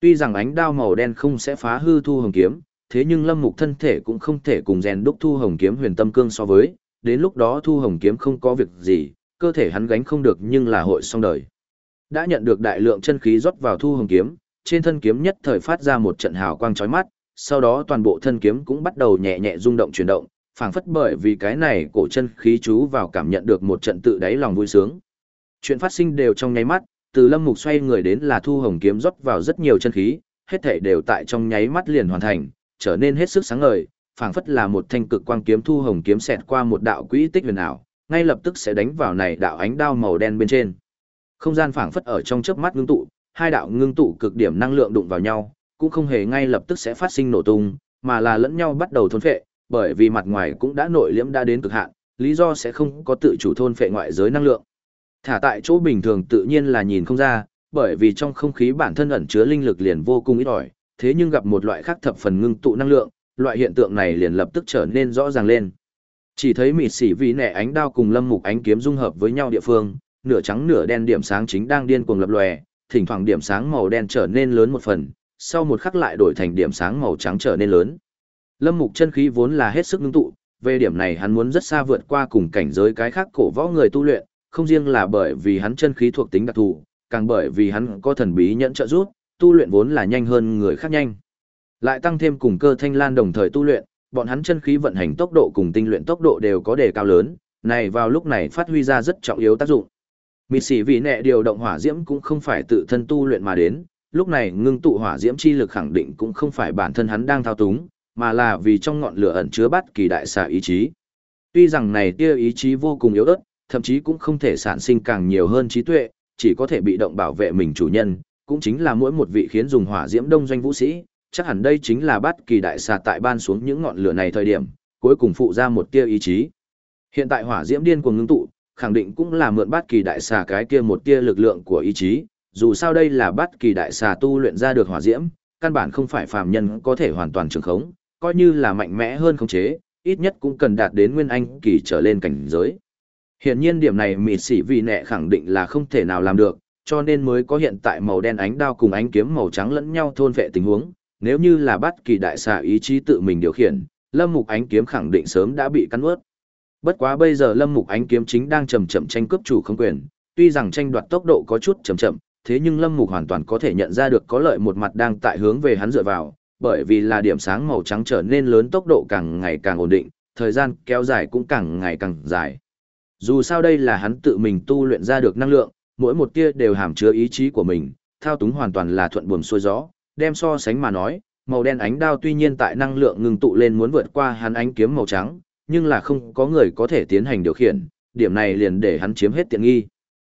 Tuy rằng ánh đao màu đen không sẽ phá hư Thu Hồng kiếm, thế nhưng Lâm Mục thân thể cũng không thể cùng rèn đúc Thu Hồng kiếm huyền tâm cương so với, đến lúc đó Thu Hồng kiếm không có việc gì, cơ thể hắn gánh không được nhưng là hội xong đời. Đã nhận được đại lượng chân khí rót vào Thu Hồng kiếm, trên thân kiếm nhất thời phát ra một trận hào quang chói mắt, sau đó toàn bộ thân kiếm cũng bắt đầu nhẹ nhẹ rung động chuyển động, phảng phất bởi vì cái này cổ chân khí chú vào cảm nhận được một trận tự đáy lòng vui sướng. Chuyện phát sinh đều trong nháy mắt, từ Lâm Mục xoay người đến là Thu Hồng kiếm rót vào rất nhiều chân khí, hết thảy đều tại trong nháy mắt liền hoàn thành, trở nên hết sức sáng ngời, phảng phất là một thanh cực quang kiếm Thu Hồng kiếm xẹt qua một đạo quỹ tích huyền ảo, ngay lập tức sẽ đánh vào này đạo ánh đao màu đen bên trên. Không gian phảng phất ở trong chớp mắt ngưng tụ, hai đạo ngưng tụ cực điểm năng lượng đụng vào nhau, cũng không hề ngay lập tức sẽ phát sinh nổ tung, mà là lẫn nhau bắt đầu thôn phệ, bởi vì mặt ngoài cũng đã nội liễm đã đến cực hạn, lý do sẽ không có tự chủ thôn phệ ngoại giới năng lượng. Thả tại chỗ bình thường tự nhiên là nhìn không ra, bởi vì trong không khí bản thân ẩn chứa linh lực liền vô cùng ít ỏi, thế nhưng gặp một loại khác thập phần ngưng tụ năng lượng, loại hiện tượng này liền lập tức trở nên rõ ràng lên. Chỉ thấy mịt xỉ vì nẻ ánh đao cùng lâm mục ánh kiếm dung hợp với nhau địa phương, nửa trắng nửa đen điểm sáng chính đang điên cuồng lập lòe, thỉnh thoảng điểm sáng màu đen trở nên lớn một phần, sau một khắc lại đổi thành điểm sáng màu trắng trở nên lớn. Lâm Mục chân khí vốn là hết sức ngưng tụ, về điểm này hắn muốn rất xa vượt qua cùng cảnh giới cái khác cổ võ người tu luyện, không riêng là bởi vì hắn chân khí thuộc tính đặc thù, càng bởi vì hắn có thần bí nhẫn trợ giúp, tu luyện vốn là nhanh hơn người khác nhanh. Lại tăng thêm cùng cơ thanh lan đồng thời tu luyện, bọn hắn chân khí vận hành tốc độ cùng tinh luyện tốc độ đều có đề cao lớn, này vào lúc này phát huy ra rất trọng yếu tác dụng. Mị sĩ vì nệ điều động hỏa diễm cũng không phải tự thân tu luyện mà đến, lúc này ngưng tụ hỏa diễm chi lực khẳng định cũng không phải bản thân hắn đang thao túng, mà là vì trong ngọn lửa ẩn chứa bất kỳ đại xà ý chí. Tuy rằng này tia ý chí vô cùng yếu ớt, thậm chí cũng không thể sản sinh càng nhiều hơn trí tuệ, chỉ có thể bị động bảo vệ mình chủ nhân, cũng chính là mỗi một vị khiến dùng hỏa diễm đông doanh vũ sĩ, chắc hẳn đây chính là bất kỳ đại xà tại ban xuống những ngọn lửa này thời điểm, cuối cùng phụ ra một tia ý chí. Hiện tại hỏa diễm điên cuồng ngưng tụ, khẳng định cũng là mượn bất kỳ đại xà cái kia một tia lực lượng của ý chí, dù sao đây là bất kỳ đại xà tu luyện ra được hỏa diễm, căn bản không phải phàm nhân có thể hoàn toàn trường khống, coi như là mạnh mẽ hơn khống chế, ít nhất cũng cần đạt đến nguyên anh kỳ trở lên cảnh giới. Hiện nhiên điểm này mịt xỉ vì nẹ khẳng định là không thể nào làm được, cho nên mới có hiện tại màu đen ánh đao cùng ánh kiếm màu trắng lẫn nhau thôn vệ tình huống. Nếu như là bất kỳ đại xà ý chí tự mình điều khiển, lâm mục ánh kiếm khẳng định sớm đã bị cắn ướt. Bất quá bây giờ lâm mục ánh kiếm chính đang chậm chậm tranh cướp chủ không quyền, tuy rằng tranh đoạt tốc độ có chút chậm chậm, thế nhưng lâm mục hoàn toàn có thể nhận ra được có lợi một mặt đang tại hướng về hắn dựa vào, bởi vì là điểm sáng màu trắng trở nên lớn tốc độ càng ngày càng ổn định, thời gian kéo dài cũng càng ngày càng dài. Dù sao đây là hắn tự mình tu luyện ra được năng lượng, mỗi một tia đều hàm chứa ý chí của mình, thao túng hoàn toàn là thuận buồm xuôi gió, đem so sánh mà nói, màu đen ánh đao tuy nhiên tại năng lượng ngừng tụ lên muốn vượt qua hắn ánh kiếm màu trắng, nhưng là không có người có thể tiến hành điều khiển, điểm này liền để hắn chiếm hết tiện nghi.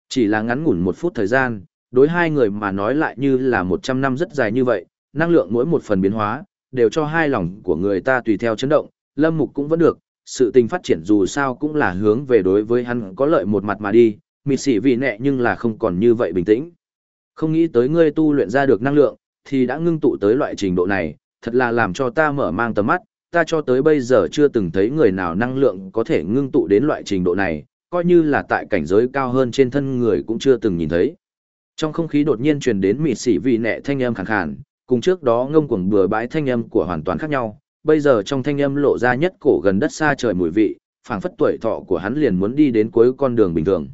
Chỉ là ngắn ngủn một phút thời gian, đối hai người mà nói lại như là một trăm năm rất dài như vậy, năng lượng mỗi một phần biến hóa, đều cho hai lòng của người ta tùy theo chấn động, lâm mục cũng vẫn được, sự tình phát triển dù sao cũng là hướng về đối với hắn có lợi một mặt mà đi, mịt xỉ vì nẹ nhưng là không còn như vậy bình tĩnh. Không nghĩ tới ngươi tu luyện ra được năng lượng, thì đã ngưng tụ tới loại trình độ này, thật là làm cho ta mở mang tầm mắt, ta cho tới bây giờ chưa từng thấy người nào năng lượng có thể ngưng tụ đến loại trình độ này, coi như là tại cảnh giới cao hơn trên thân người cũng chưa từng nhìn thấy. Trong không khí đột nhiên truyền đến mịt xỉ vì nẹ thanh âm khàn khàn, cùng trước đó ngông cuồng bừa bãi thanh âm của hoàn toàn khác nhau, bây giờ trong thanh âm lộ ra nhất cổ gần đất xa trời mùi vị, phảng phất tuổi thọ của hắn liền muốn đi đến cuối con đường bình thường.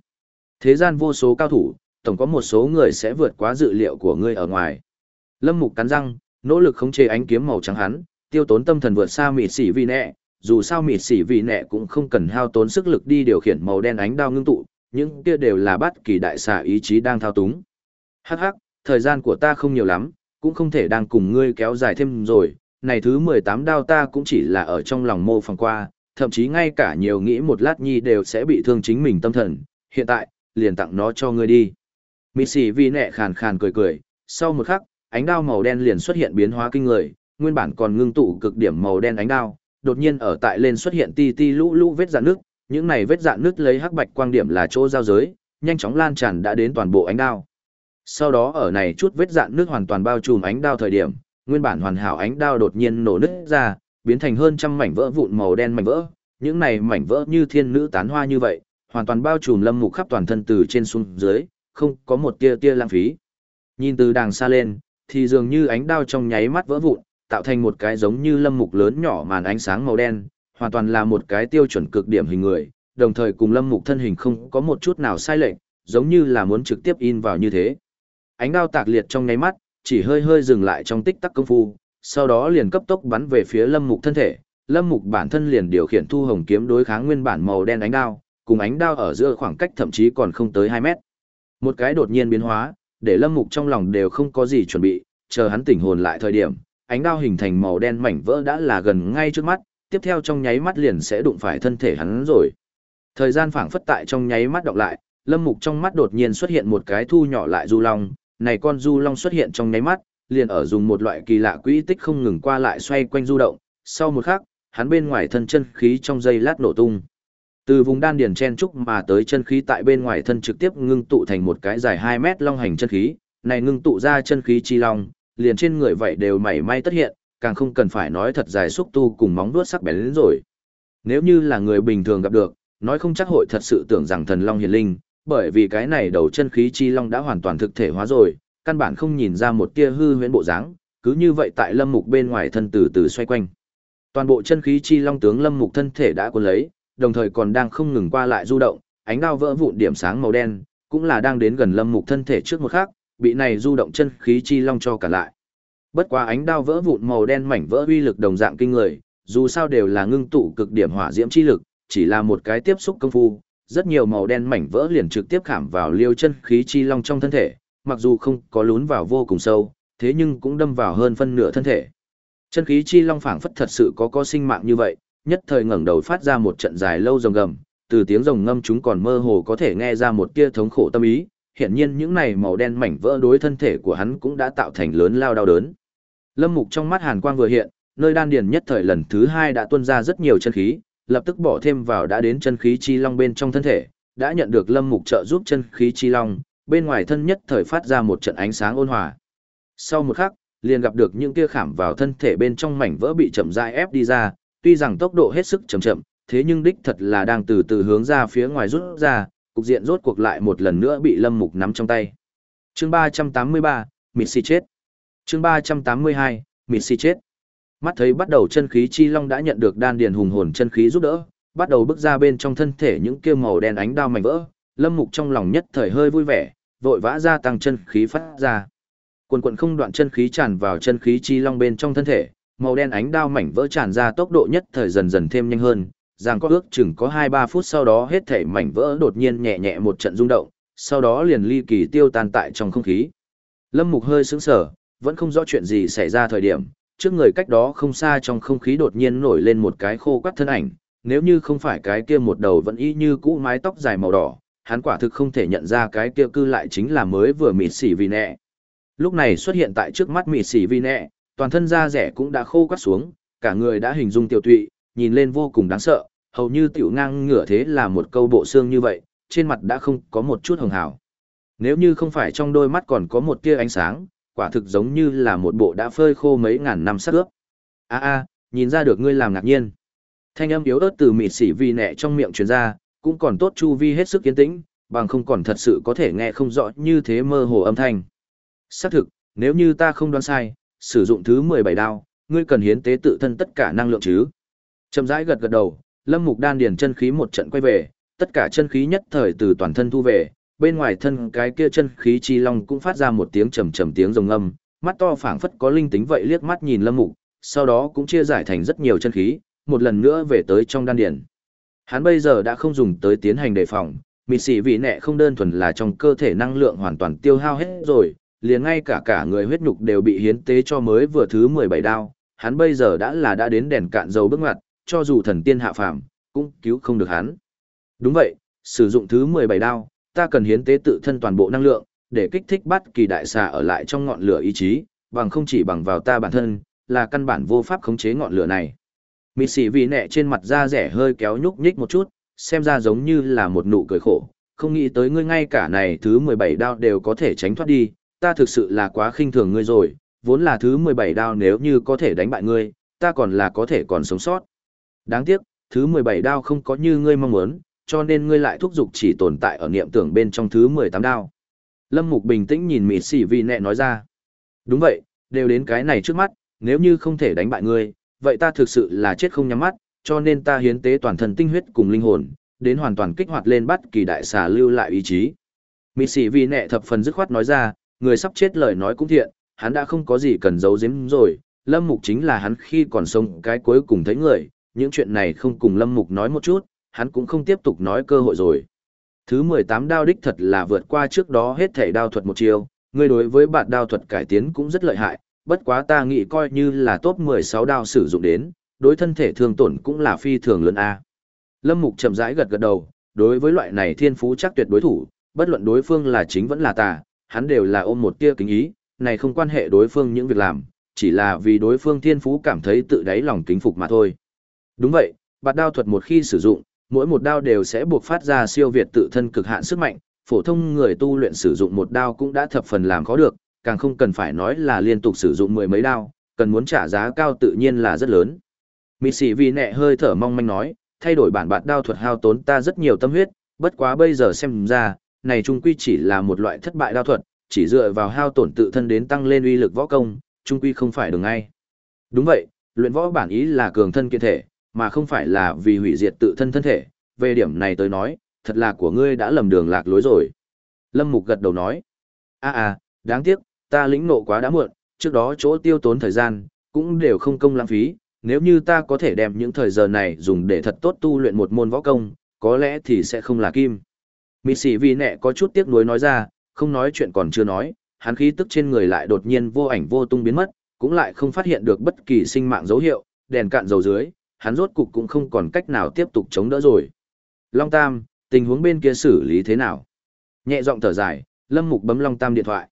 Thế gian vô số cao thủ, tổng có một số người sẽ vượt quá dự liệu của ngươi ở ngoài. Lâm Mục cắn răng, nỗ lực khống chế ánh kiếm màu trắng hắn, tiêu tốn tâm thần vượt xa mịt xỉ vì nẹ, dù sao mịt xỉ vì nẹ cũng không cần hao tốn sức lực đi điều khiển màu đen ánh đao ngưng tụ, những kia đều là bất kỳ đại xà ý chí đang thao túng. Hắc hắc, thời gian của ta không nhiều lắm, cũng không thể đang cùng ngươi kéo dài thêm rồi, này thứ 18 đao ta cũng chỉ là ở trong lòng mô phỏng qua, thậm chí ngay cả nhiều nghĩ một lát nhi đều sẽ bị thương chính mình tâm thần, hiện tại, liền tặng nó cho ngươi đi. Mị sĩ vì nẹ khàn khàn cười cười, sau một khắc, ánh đao màu đen liền xuất hiện biến hóa kinh người, nguyên bản còn ngưng tụ cực điểm màu đen ánh đao, đột nhiên ở tại lên xuất hiện ti ti lũ lũ vết dạng nước, những này vết dạng nước lấy hắc bạch quang điểm là chỗ giao giới, nhanh chóng lan tràn đã đến toàn bộ ánh đao. Sau đó ở này chút vết dạng nước hoàn toàn bao trùm ánh đao thời điểm, nguyên bản hoàn hảo ánh đao đột nhiên nổ nứt ra, biến thành hơn trăm mảnh vỡ vụn màu đen mảnh vỡ. Những này mảnh vỡ như thiên nữ tán hoa như vậy, hoàn toàn bao trùm lâm mục khắp toàn thân từ trên xuống dưới, không có một tia tia lãng phí. Nhìn từ đàng xa lên, thì dường như ánh đao trong nháy mắt vỡ vụn, tạo thành một cái giống như lâm mục lớn nhỏ màn ánh sáng màu đen, hoàn toàn là một cái tiêu chuẩn cực điểm hình người, đồng thời cùng lâm mục thân hình không có một chút nào sai lệch, giống như là muốn trực tiếp in vào như thế. Ánh đao tạc liệt trong nháy mắt, chỉ hơi hơi dừng lại trong tích tắc công phu, sau đó liền cấp tốc bắn về phía Lâm Mục thân thể. Lâm Mục bản thân liền điều khiển thu hồng kiếm đối kháng nguyên bản màu đen ánh đao, cùng ánh đao ở giữa khoảng cách thậm chí còn không tới 2 mét. Một cái đột nhiên biến hóa, để Lâm Mục trong lòng đều không có gì chuẩn bị, chờ hắn tỉnh hồn lại thời điểm, ánh đao hình thành màu đen mảnh vỡ đã là gần ngay trước mắt, tiếp theo trong nháy mắt liền sẽ đụng phải thân thể hắn rồi. Thời gian phảng phất tại trong nháy mắt đọc lại, Lâm Mục trong mắt đột nhiên xuất hiện một cái thu nhỏ lại du long, này con du long xuất hiện trong nháy mắt, liền ở dùng một loại kỳ lạ quỹ tích không ngừng qua lại xoay quanh du động, sau một khắc, hắn bên ngoài thân chân khí trong dây lát nổ tung. Từ vùng đan điền chen trúc mà tới chân khí tại bên ngoài thân trực tiếp ngưng tụ thành một cái dài 2 mét long hành chân khí, này ngưng tụ ra chân khí chi long, liền trên người vậy đều mảy may tất hiện, càng không cần phải nói thật dài xúc tu cùng móng vuốt sắc bén đến rồi. Nếu như là người bình thường gặp được, nói không chắc hội thật sự tưởng rằng thần long hiền linh, bởi vì cái này đầu chân khí chi long đã hoàn toàn thực thể hóa rồi, căn bản không nhìn ra một tia hư huyễn bộ dáng, cứ như vậy tại lâm mục bên ngoài thân từ từ xoay quanh. Toàn bộ chân khí chi long tướng lâm mục thân thể đã cuốn lấy, đồng thời còn đang không ngừng qua lại du động, ánh đao vỡ vụn điểm sáng màu đen, cũng là đang đến gần lâm mục thân thể trước một khắc, bị này du động chân khí chi long cho cả lại. Bất quá ánh đao vỡ vụn màu đen mảnh vỡ uy lực đồng dạng kinh người, dù sao đều là ngưng tụ cực điểm hỏa diễm chi lực, chỉ là một cái tiếp xúc công phu, rất nhiều màu đen mảnh vỡ liền trực tiếp khảm vào liêu chân khí chi long trong thân thể, mặc dù không có lún vào vô cùng sâu, thế nhưng cũng đâm vào hơn phân nửa thân thể. Chân khí chi long phảng phất thật sự có có sinh mạng như vậy, nhất thời ngẩng đầu phát ra một trận dài lâu rồng gầm, từ tiếng rồng ngâm chúng còn mơ hồ có thể nghe ra một tia thống khổ tâm ý, hiển nhiên những này màu đen mảnh vỡ đối thân thể của hắn cũng đã tạo thành lớn lao đau đớn. Lâm Mục trong mắt hàn quang vừa hiện, nơi đan điền nhất thời lần thứ hai đã tuôn ra rất nhiều chân khí, lập tức bỏ thêm vào đã đến chân khí chi long bên trong thân thể, đã nhận được Lâm Mục trợ giúp chân khí chi long, bên ngoài thân nhất thời phát ra một trận ánh sáng ôn hòa. Sau một khắc, liền gặp được những kia khảm vào thân thể bên trong mảnh vỡ bị chậm rãi ép đi ra, tuy rằng tốc độ hết sức chậm chậm, thế nhưng đích thật là đang từ từ hướng ra phía ngoài rút ra, cục diện rốt cuộc lại một lần nữa bị Lâm Mục nắm trong tay. Chương 383, Mịt si chết. Chương 382, Mịt si chết. Mắt thấy bắt đầu chân khí chi long đã nhận được đan điền hùng hồn chân khí giúp đỡ, bắt đầu bước ra bên trong thân thể những kia màu đen ánh đao mảnh vỡ, Lâm Mục trong lòng nhất thời hơi vui vẻ, vội vã gia tăng chân khí phát ra. Quần quần không đoạn chân khí tràn vào chân khí chi long bên trong thân thể, màu đen ánh đao mảnh vỡ tràn ra tốc độ nhất thời dần dần thêm nhanh hơn, rằng có ước chừng có 2-3 phút sau đó hết thể mảnh vỡ đột nhiên nhẹ nhẹ một trận rung động, sau đó liền ly kỳ tiêu tan tại trong không khí. Lâm Mục hơi sững sờ, vẫn không rõ chuyện gì xảy ra thời điểm, trước người cách đó không xa trong không khí đột nhiên nổi lên một cái khô quắt thân ảnh, nếu như không phải cái kia một đầu vẫn y như cũ mái tóc dài màu đỏ, hắn quả thực không thể nhận ra cái kia cư lại chính là mới vừa mịt xỉ vì nẹ. Lúc này xuất hiện tại trước mắt mịt xỉ vì nẹ, toàn thân da rẻ cũng đã khô quắt xuống, cả người đã hình dung tiểu tụy, nhìn lên vô cùng đáng sợ, hầu như tiểu ngang ngửa thế là một câu bộ xương như vậy, trên mặt đã không có một chút hồng hào. Nếu như không phải trong đôi mắt còn có một tia ánh sáng, quả thực giống như là một bộ đã phơi khô mấy ngàn năm sắc ướp. A a, nhìn ra được ngươi làm ngạc nhiên. Thanh âm yếu ớt từ mịt xỉ vi nẹ trong miệng truyền ra, cũng còn tốt chu vi hết sức yên tĩnh, bằng không còn thật sự có thể nghe không rõ như thế mơ hồ âm thanh. Xác thực, nếu như ta không đoán sai, sử dụng thứ 17 đao, ngươi cần hiến tế tự thân tất cả năng lượng chứ. Chậm rãi gật gật đầu, Lâm Mục đan điền chân khí một trận quay về, tất cả chân khí nhất thời từ toàn thân thu về, bên ngoài thân cái kia chân khí chi long cũng phát ra một tiếng trầm trầm tiếng rồng âm, mắt to phảng phất có linh tính vậy liếc mắt nhìn Lâm Mục, sau đó cũng chia giải thành rất nhiều chân khí, một lần nữa về tới trong đan điền. Hắn bây giờ đã không dùng tới tiến hành đề phòng, mịt xỉ vị nẹ không đơn thuần là trong cơ thể năng lượng hoàn toàn tiêu hao hết rồi, liền ngay cả cả người huyết nhục đều bị hiến tế cho mới vừa thứ 17 đao, hắn bây giờ đã là đã đến đèn cạn dầu bước ngoặt, cho dù thần tiên hạ phàm, cũng cứu không được hắn. Đúng vậy, sử dụng thứ 17 đao, ta cần hiến tế tự thân toàn bộ năng lượng, để kích thích bắt kỳ đại xà ở lại trong ngọn lửa ý chí, bằng không chỉ bằng vào ta bản thân, là căn bản vô pháp khống chế ngọn lửa này. Mị sĩ vì nẹ trên mặt da rẻ hơi kéo nhúc nhích một chút, xem ra giống như là một nụ cười khổ, không nghĩ tới ngươi ngay cả này thứ 17 đao đều có thể tránh thoát đi, ta thực sự là quá khinh thường ngươi rồi, vốn là thứ 17 đao nếu như có thể đánh bại ngươi, ta còn là có thể còn sống sót. Đáng tiếc, thứ 17 đao không có như ngươi mong muốn, cho nên ngươi lại thúc giục chỉ tồn tại ở niệm tưởng bên trong thứ 18 đao. Lâm Mục bình tĩnh nhìn Mị Sĩ Vi nẹ nói ra. Đúng vậy, đều đến cái này trước mắt, nếu như không thể đánh bại ngươi, vậy ta thực sự là chết không nhắm mắt, cho nên ta hiến tế toàn thân tinh huyết cùng linh hồn, đến hoàn toàn kích hoạt lên bắt kỳ đại xà lưu lại ý chí. Mị Sĩ Vi nẹ thập phần dứt khoát nói ra, người sắp chết lời nói cũng thiện, hắn đã không có gì cần giấu giếm rồi, Lâm Mục chính là hắn khi còn sống cái cuối cùng thấy người, những chuyện này không cùng Lâm Mục nói một chút, hắn cũng không tiếp tục nói cơ hội rồi. Thứ 18 đao đích thật là vượt qua trước đó hết thể đao thuật một chiều, Ngươi đối với bạn đao thuật cải tiến cũng rất lợi hại, bất quá ta nghĩ coi như là top 16 đao sử dụng đến, đối thân thể thương tổn cũng là phi thường lớn A. Lâm Mục chậm rãi gật gật đầu, đối với loại này thiên phú chắc tuyệt đối thủ, bất luận đối phương là chính vẫn là tà, hắn đều là ôm một tia kính ý, này không quan hệ đối phương những việc làm, chỉ là vì đối phương thiên phú cảm thấy tự đáy lòng kính phục mà thôi. Đúng vậy, bạt đao thuật một khi sử dụng, mỗi một đao đều sẽ buộc phát ra siêu việt tự thân cực hạn sức mạnh, phổ thông người tu luyện sử dụng một đao cũng đã thập phần làm khó được, càng không cần phải nói là liên tục sử dụng mười mấy đao, cần muốn trả giá cao tự nhiên là rất lớn. Mị sĩ vì nẹ hơi thở mong manh nói, thay đổi bản bạt đao thuật hao tốn ta rất nhiều tâm huyết, bất quá bây giờ xem ra, này trung quy chỉ là một loại thất bại đao thuật, chỉ dựa vào hao tổn tự thân đến tăng lên uy lực võ công, trung quy không phải đường ngay. Đúng vậy, luyện võ bản ý là cường thân kiện thể, mà không phải là vì hủy diệt tự thân thân thể, về điểm này tới nói, thật là của ngươi đã lầm đường lạc lối rồi. Lâm Mục gật đầu nói, a à, à, đáng tiếc, ta lĩnh nộ quá đã muộn, trước đó chỗ tiêu tốn thời gian, cũng đều không công lãng phí, nếu như ta có thể đem những thời giờ này dùng để thật tốt tu luyện một môn võ công, có lẽ thì sẽ không là kim. Mị sĩ vì nẹ có chút tiếc nuối nói ra, không nói chuyện còn chưa nói, hắn khí tức trên người lại đột nhiên vô ảnh vô tung biến mất, cũng lại không phát hiện được bất kỳ sinh mạng dấu hiệu, đèn cạn dầu dưới, hắn rốt cục cũng không còn cách nào tiếp tục chống đỡ rồi. Long Tam, tình huống bên kia xử lý thế nào? Nhẹ giọng thở dài, Lâm Mục bấm Long Tam điện thoại.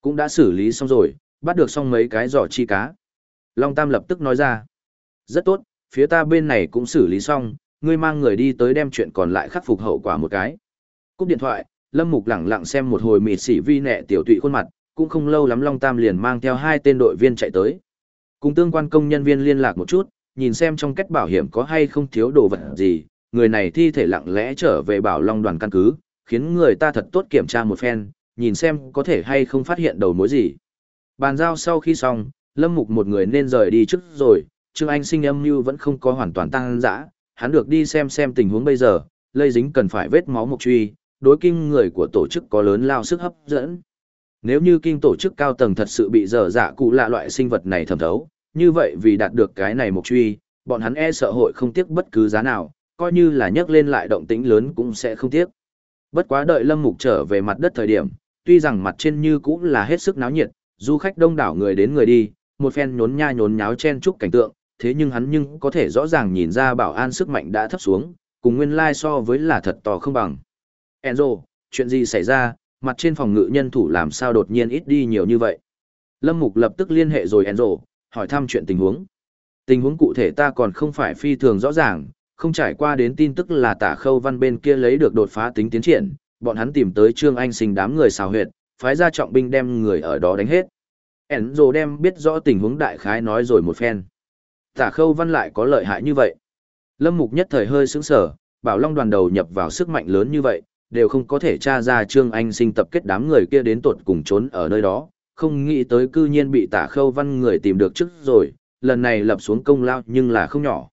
Cũng đã xử lý xong rồi, bắt được xong mấy cái giỏ chi cá. Long Tam lập tức nói ra. Rất tốt, phía ta bên này cũng xử lý xong, ngươi mang người đi tới đem chuyện còn lại khắc phục hậu quả một cái. Cúp điện thoại, Lâm Mục lẳng lặng xem một hồi mịt xỉ vi nẹ tiểu tụy khuôn mặt, cũng không lâu lắm Long Tam liền mang theo hai tên đội viên chạy tới. Cùng tương quan công nhân viên liên lạc một chút, nhìn xem trong cách bảo hiểm có hay không thiếu đồ vật gì, người này thi thể lặng lẽ trở về bảo long đoàn căn cứ, khiến người ta thật tốt kiểm tra một phen, nhìn xem có thể hay không phát hiện đầu mối gì. Bàn giao sau khi xong, Lâm Mục một người nên rời đi trước rồi, Trương Anh sinh âm mưu vẫn không có hoàn toàn tăng dã, hắn được đi xem xem tình huống bây giờ, lây dính cần phải vết máu mục truy, đối kinh người của tổ chức có lớn lao sức hấp dẫn. Nếu như kinh tổ chức cao tầng thật sự bị dở dạ cụ lạ loại sinh vật này thẩm thấu, như vậy vì đạt được cái này mục truy, bọn hắn e sợ hội không tiếc bất cứ giá nào, coi như là nhấc lên lại động tĩnh lớn cũng sẽ không tiếc. Bất quá đợi Lâm Mục trở về mặt đất thời điểm, tuy rằng mặt trên như cũng là hết sức náo nhiệt, du khách đông đảo người đến người đi, một phen nhốn nha nhốn nháo chen chúc cảnh tượng, thế nhưng hắn nhưng có thể rõ ràng nhìn ra bảo an sức mạnh đã thấp xuống, cùng nguyên lai so với là thật to không bằng. Enzo, chuyện gì xảy ra, mặt trên phòng ngự nhân thủ làm sao đột nhiên ít đi nhiều như vậy? Lâm Mục lập tức liên hệ rồi Enzo, hỏi thăm chuyện tình huống. Tình huống cụ thể ta còn không phải phi thường rõ ràng, không trải qua đến tin tức là tả khâu văn bên kia lấy được đột phá tính tiến triển, bọn hắn tìm tới Trương Anh sinh đám người xào huyệt, phái ra trọng binh đem người ở đó đánh hết. Enzo đem biết rõ tình huống đại khái nói rồi một phen. Tả khâu văn lại có lợi hại như vậy. Lâm Mục nhất thời hơi sững sở, bảo long đoàn đầu nhập vào sức mạnh lớn như vậy, đều không có thể tra ra Trương Anh sinh tập kết đám người kia đến tột cùng trốn ở nơi đó, không nghĩ tới cư nhiên bị tả khâu văn người tìm được trước rồi, lần này lập xuống công lao nhưng là không nhỏ.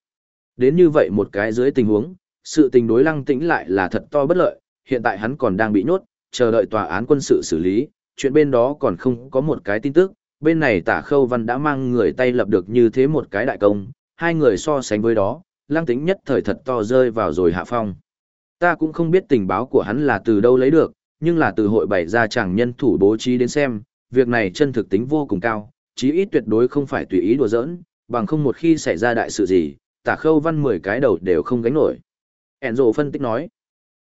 Đến như vậy một cái dưới tình huống, sự tình đối lăng tĩnh lại là thật to bất lợi, hiện tại hắn còn đang bị nhốt, chờ đợi tòa án quân sự xử lý, chuyện bên đó còn không có một cái tin tức, bên này tả khâu văn đã mang người tay lập được như thế một cái đại công, hai người so sánh với đó, lăng tĩnh nhất thời thật to rơi vào rồi hạ phong. Ta cũng không biết tình báo của hắn là từ đâu lấy được, nhưng là từ hội bày ra chẳng nhân thủ bố trí đến xem, việc này chân thực tính vô cùng cao, chí ít tuyệt đối không phải tùy ý đùa giỡn, bằng không một khi xảy ra đại sự gì, tả khâu văn 10 cái đầu đều không gánh nổi. Enzo phân tích nói,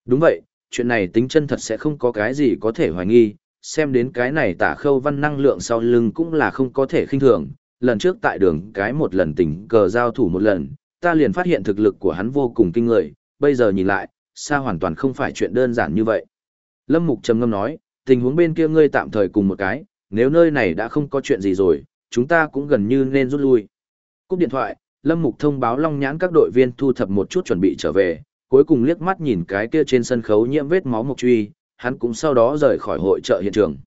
đúng vậy, chuyện này tính chân thật sẽ không có cái gì có thể hoài nghi, xem đến cái này tả khâu văn năng lượng sau lưng cũng là không có thể khinh thường, lần trước tại đường cái một lần tình cờ giao thủ một lần, ta liền phát hiện thực lực của hắn vô cùng kinh người, bây giờ nhìn lại, xa hoàn toàn không phải chuyện đơn giản như vậy. Lâm Mục trầm ngâm nói, tình huống bên kia ngươi tạm thời cùng một cái, nếu nơi này đã không có chuyện gì rồi, chúng ta cũng gần như nên rút lui. Cúp điện thoại, Lâm Mục thông báo Long Nhãn các đội viên thu thập một chút chuẩn bị trở về, cuối cùng liếc mắt nhìn cái kia trên sân khấu nhiễm vết máu mục truy, hắn cũng sau đó rời khỏi hội trợ hiện trường.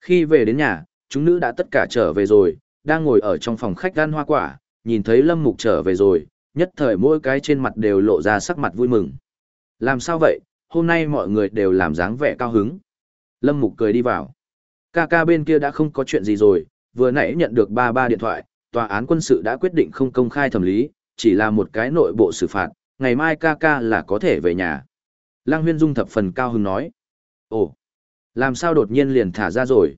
Khi về đến nhà, chúng nữ đã tất cả trở về rồi, đang ngồi ở trong phòng khách ăn hoa quả, nhìn thấy Lâm Mục trở về rồi, nhất thời mỗi cái trên mặt đều lộ ra sắc mặt vui mừng. Làm sao vậy, hôm nay mọi người đều làm dáng vẻ cao hứng. Lâm Mục cười đi vào. Ca ca bên kia đã không có chuyện gì rồi, vừa nãy nhận được ba ba điện thoại, tòa án quân sự đã quyết định không công khai thẩm lý, chỉ là một cái nội bộ xử phạt, ngày mai ca ca là có thể về nhà. Lăng Huyên Dung thập phần cao hứng nói. Ồ, làm sao đột nhiên liền thả ra rồi?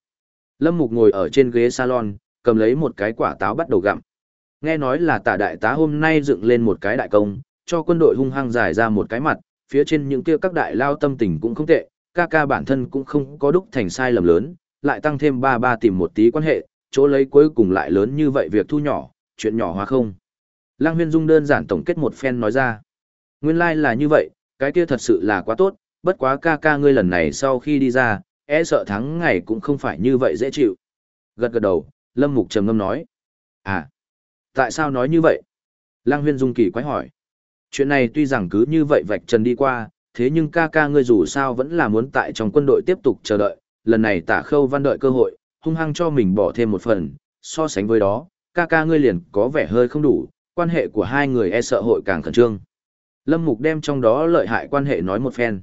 Lâm Mục ngồi ở trên ghế salon, cầm lấy một cái quả táo bắt đầu gặm. Nghe nói là tả đại tá hôm nay dựng lên một cái đại công, cho quân đội hung hăng giải ra một cái mặt, phía trên những kia các đại lao tâm tình cũng không tệ, ca ca bản thân cũng không có đúc thành sai lầm lớn, lại tăng thêm ba ba tìm một tí quan hệ, chỗ lấy cuối cùng lại lớn như vậy việc thu nhỏ, chuyện nhỏ hóa không. Lăng Huyên Dung đơn giản tổng kết một phen nói ra. Nguyên lai like là như vậy, cái kia thật sự là quá tốt, bất quá ca ca ngươi lần này sau khi đi ra, e sợ thắng ngày cũng không phải như vậy dễ chịu. Gật gật đầu, Lâm Mục trầm ngâm nói. À, tại sao nói như vậy? Lăng Huyên Dung kỳ quái hỏi. Chuyện này tuy rằng cứ như vậy vạch trần đi qua, thế nhưng ca ca ngươi dù sao vẫn là muốn tại trong quân đội tiếp tục chờ đợi, lần này tả khâu văn đợi cơ hội, hung hăng cho mình bỏ thêm một phần, so sánh với đó, ca ca ngươi liền có vẻ hơi không đủ, quan hệ của hai người e sợ hội càng khẩn trương. Lâm Mục đem trong đó lợi hại quan hệ nói một phen.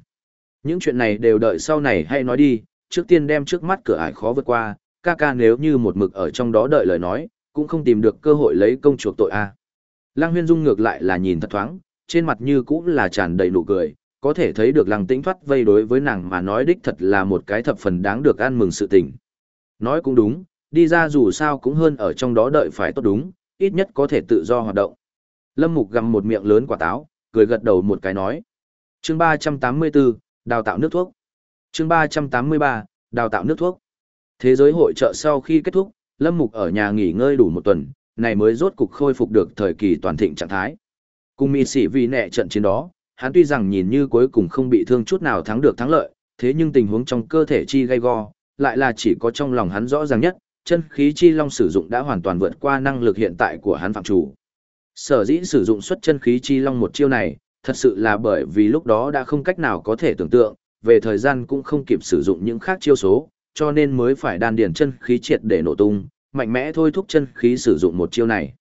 Những chuyện này đều đợi sau này hay nói đi, trước tiên đem trước mắt cửa ải khó vượt qua, ca ca nếu như một mực ở trong đó đợi lời nói, cũng không tìm được cơ hội lấy công chuộc tội a. À. Lăng Huyên Dung ngược lại là nhìn thật thoáng, trên mặt như cũng là tràn đầy nụ cười, có thể thấy được Lăng Tĩnh thoát vây đối với nàng mà nói đích thật là một cái thập phần đáng được ăn mừng sự tình. Nói cũng đúng, đi ra dù sao cũng hơn ở trong đó đợi phải tốt đúng, ít nhất có thể tự do hoạt động. Lâm Mục gặm một miệng lớn quả táo, cười gật đầu một cái nói. Chương 384, đào tạo nước thuốc. Chương 383, đào tạo nước thuốc. Thế giới hội trợ sau khi kết thúc, Lâm Mục ở nhà nghỉ ngơi đủ một tuần, này mới rốt cục khôi phục được thời kỳ toàn thịnh trạng thái. Cùng mì xỉ vì nẹ trận chiến đó, hắn tuy rằng nhìn như cuối cùng không bị thương chút nào thắng được thắng lợi, thế nhưng tình huống trong cơ thể chi gay go, lại là chỉ có trong lòng hắn rõ ràng nhất, chân khí chi long sử dụng đã hoàn toàn vượt qua năng lực hiện tại của hắn phạm chủ. Sở dĩ sử dụng xuất chân khí chi long một chiêu này, thật sự là bởi vì lúc đó đã không cách nào có thể tưởng tượng, về thời gian cũng không kịp sử dụng những khác chiêu số, cho nên mới phải đan điền chân khí triệt để nổ tung, mạnh mẽ thôi thúc chân khí sử dụng một chiêu này.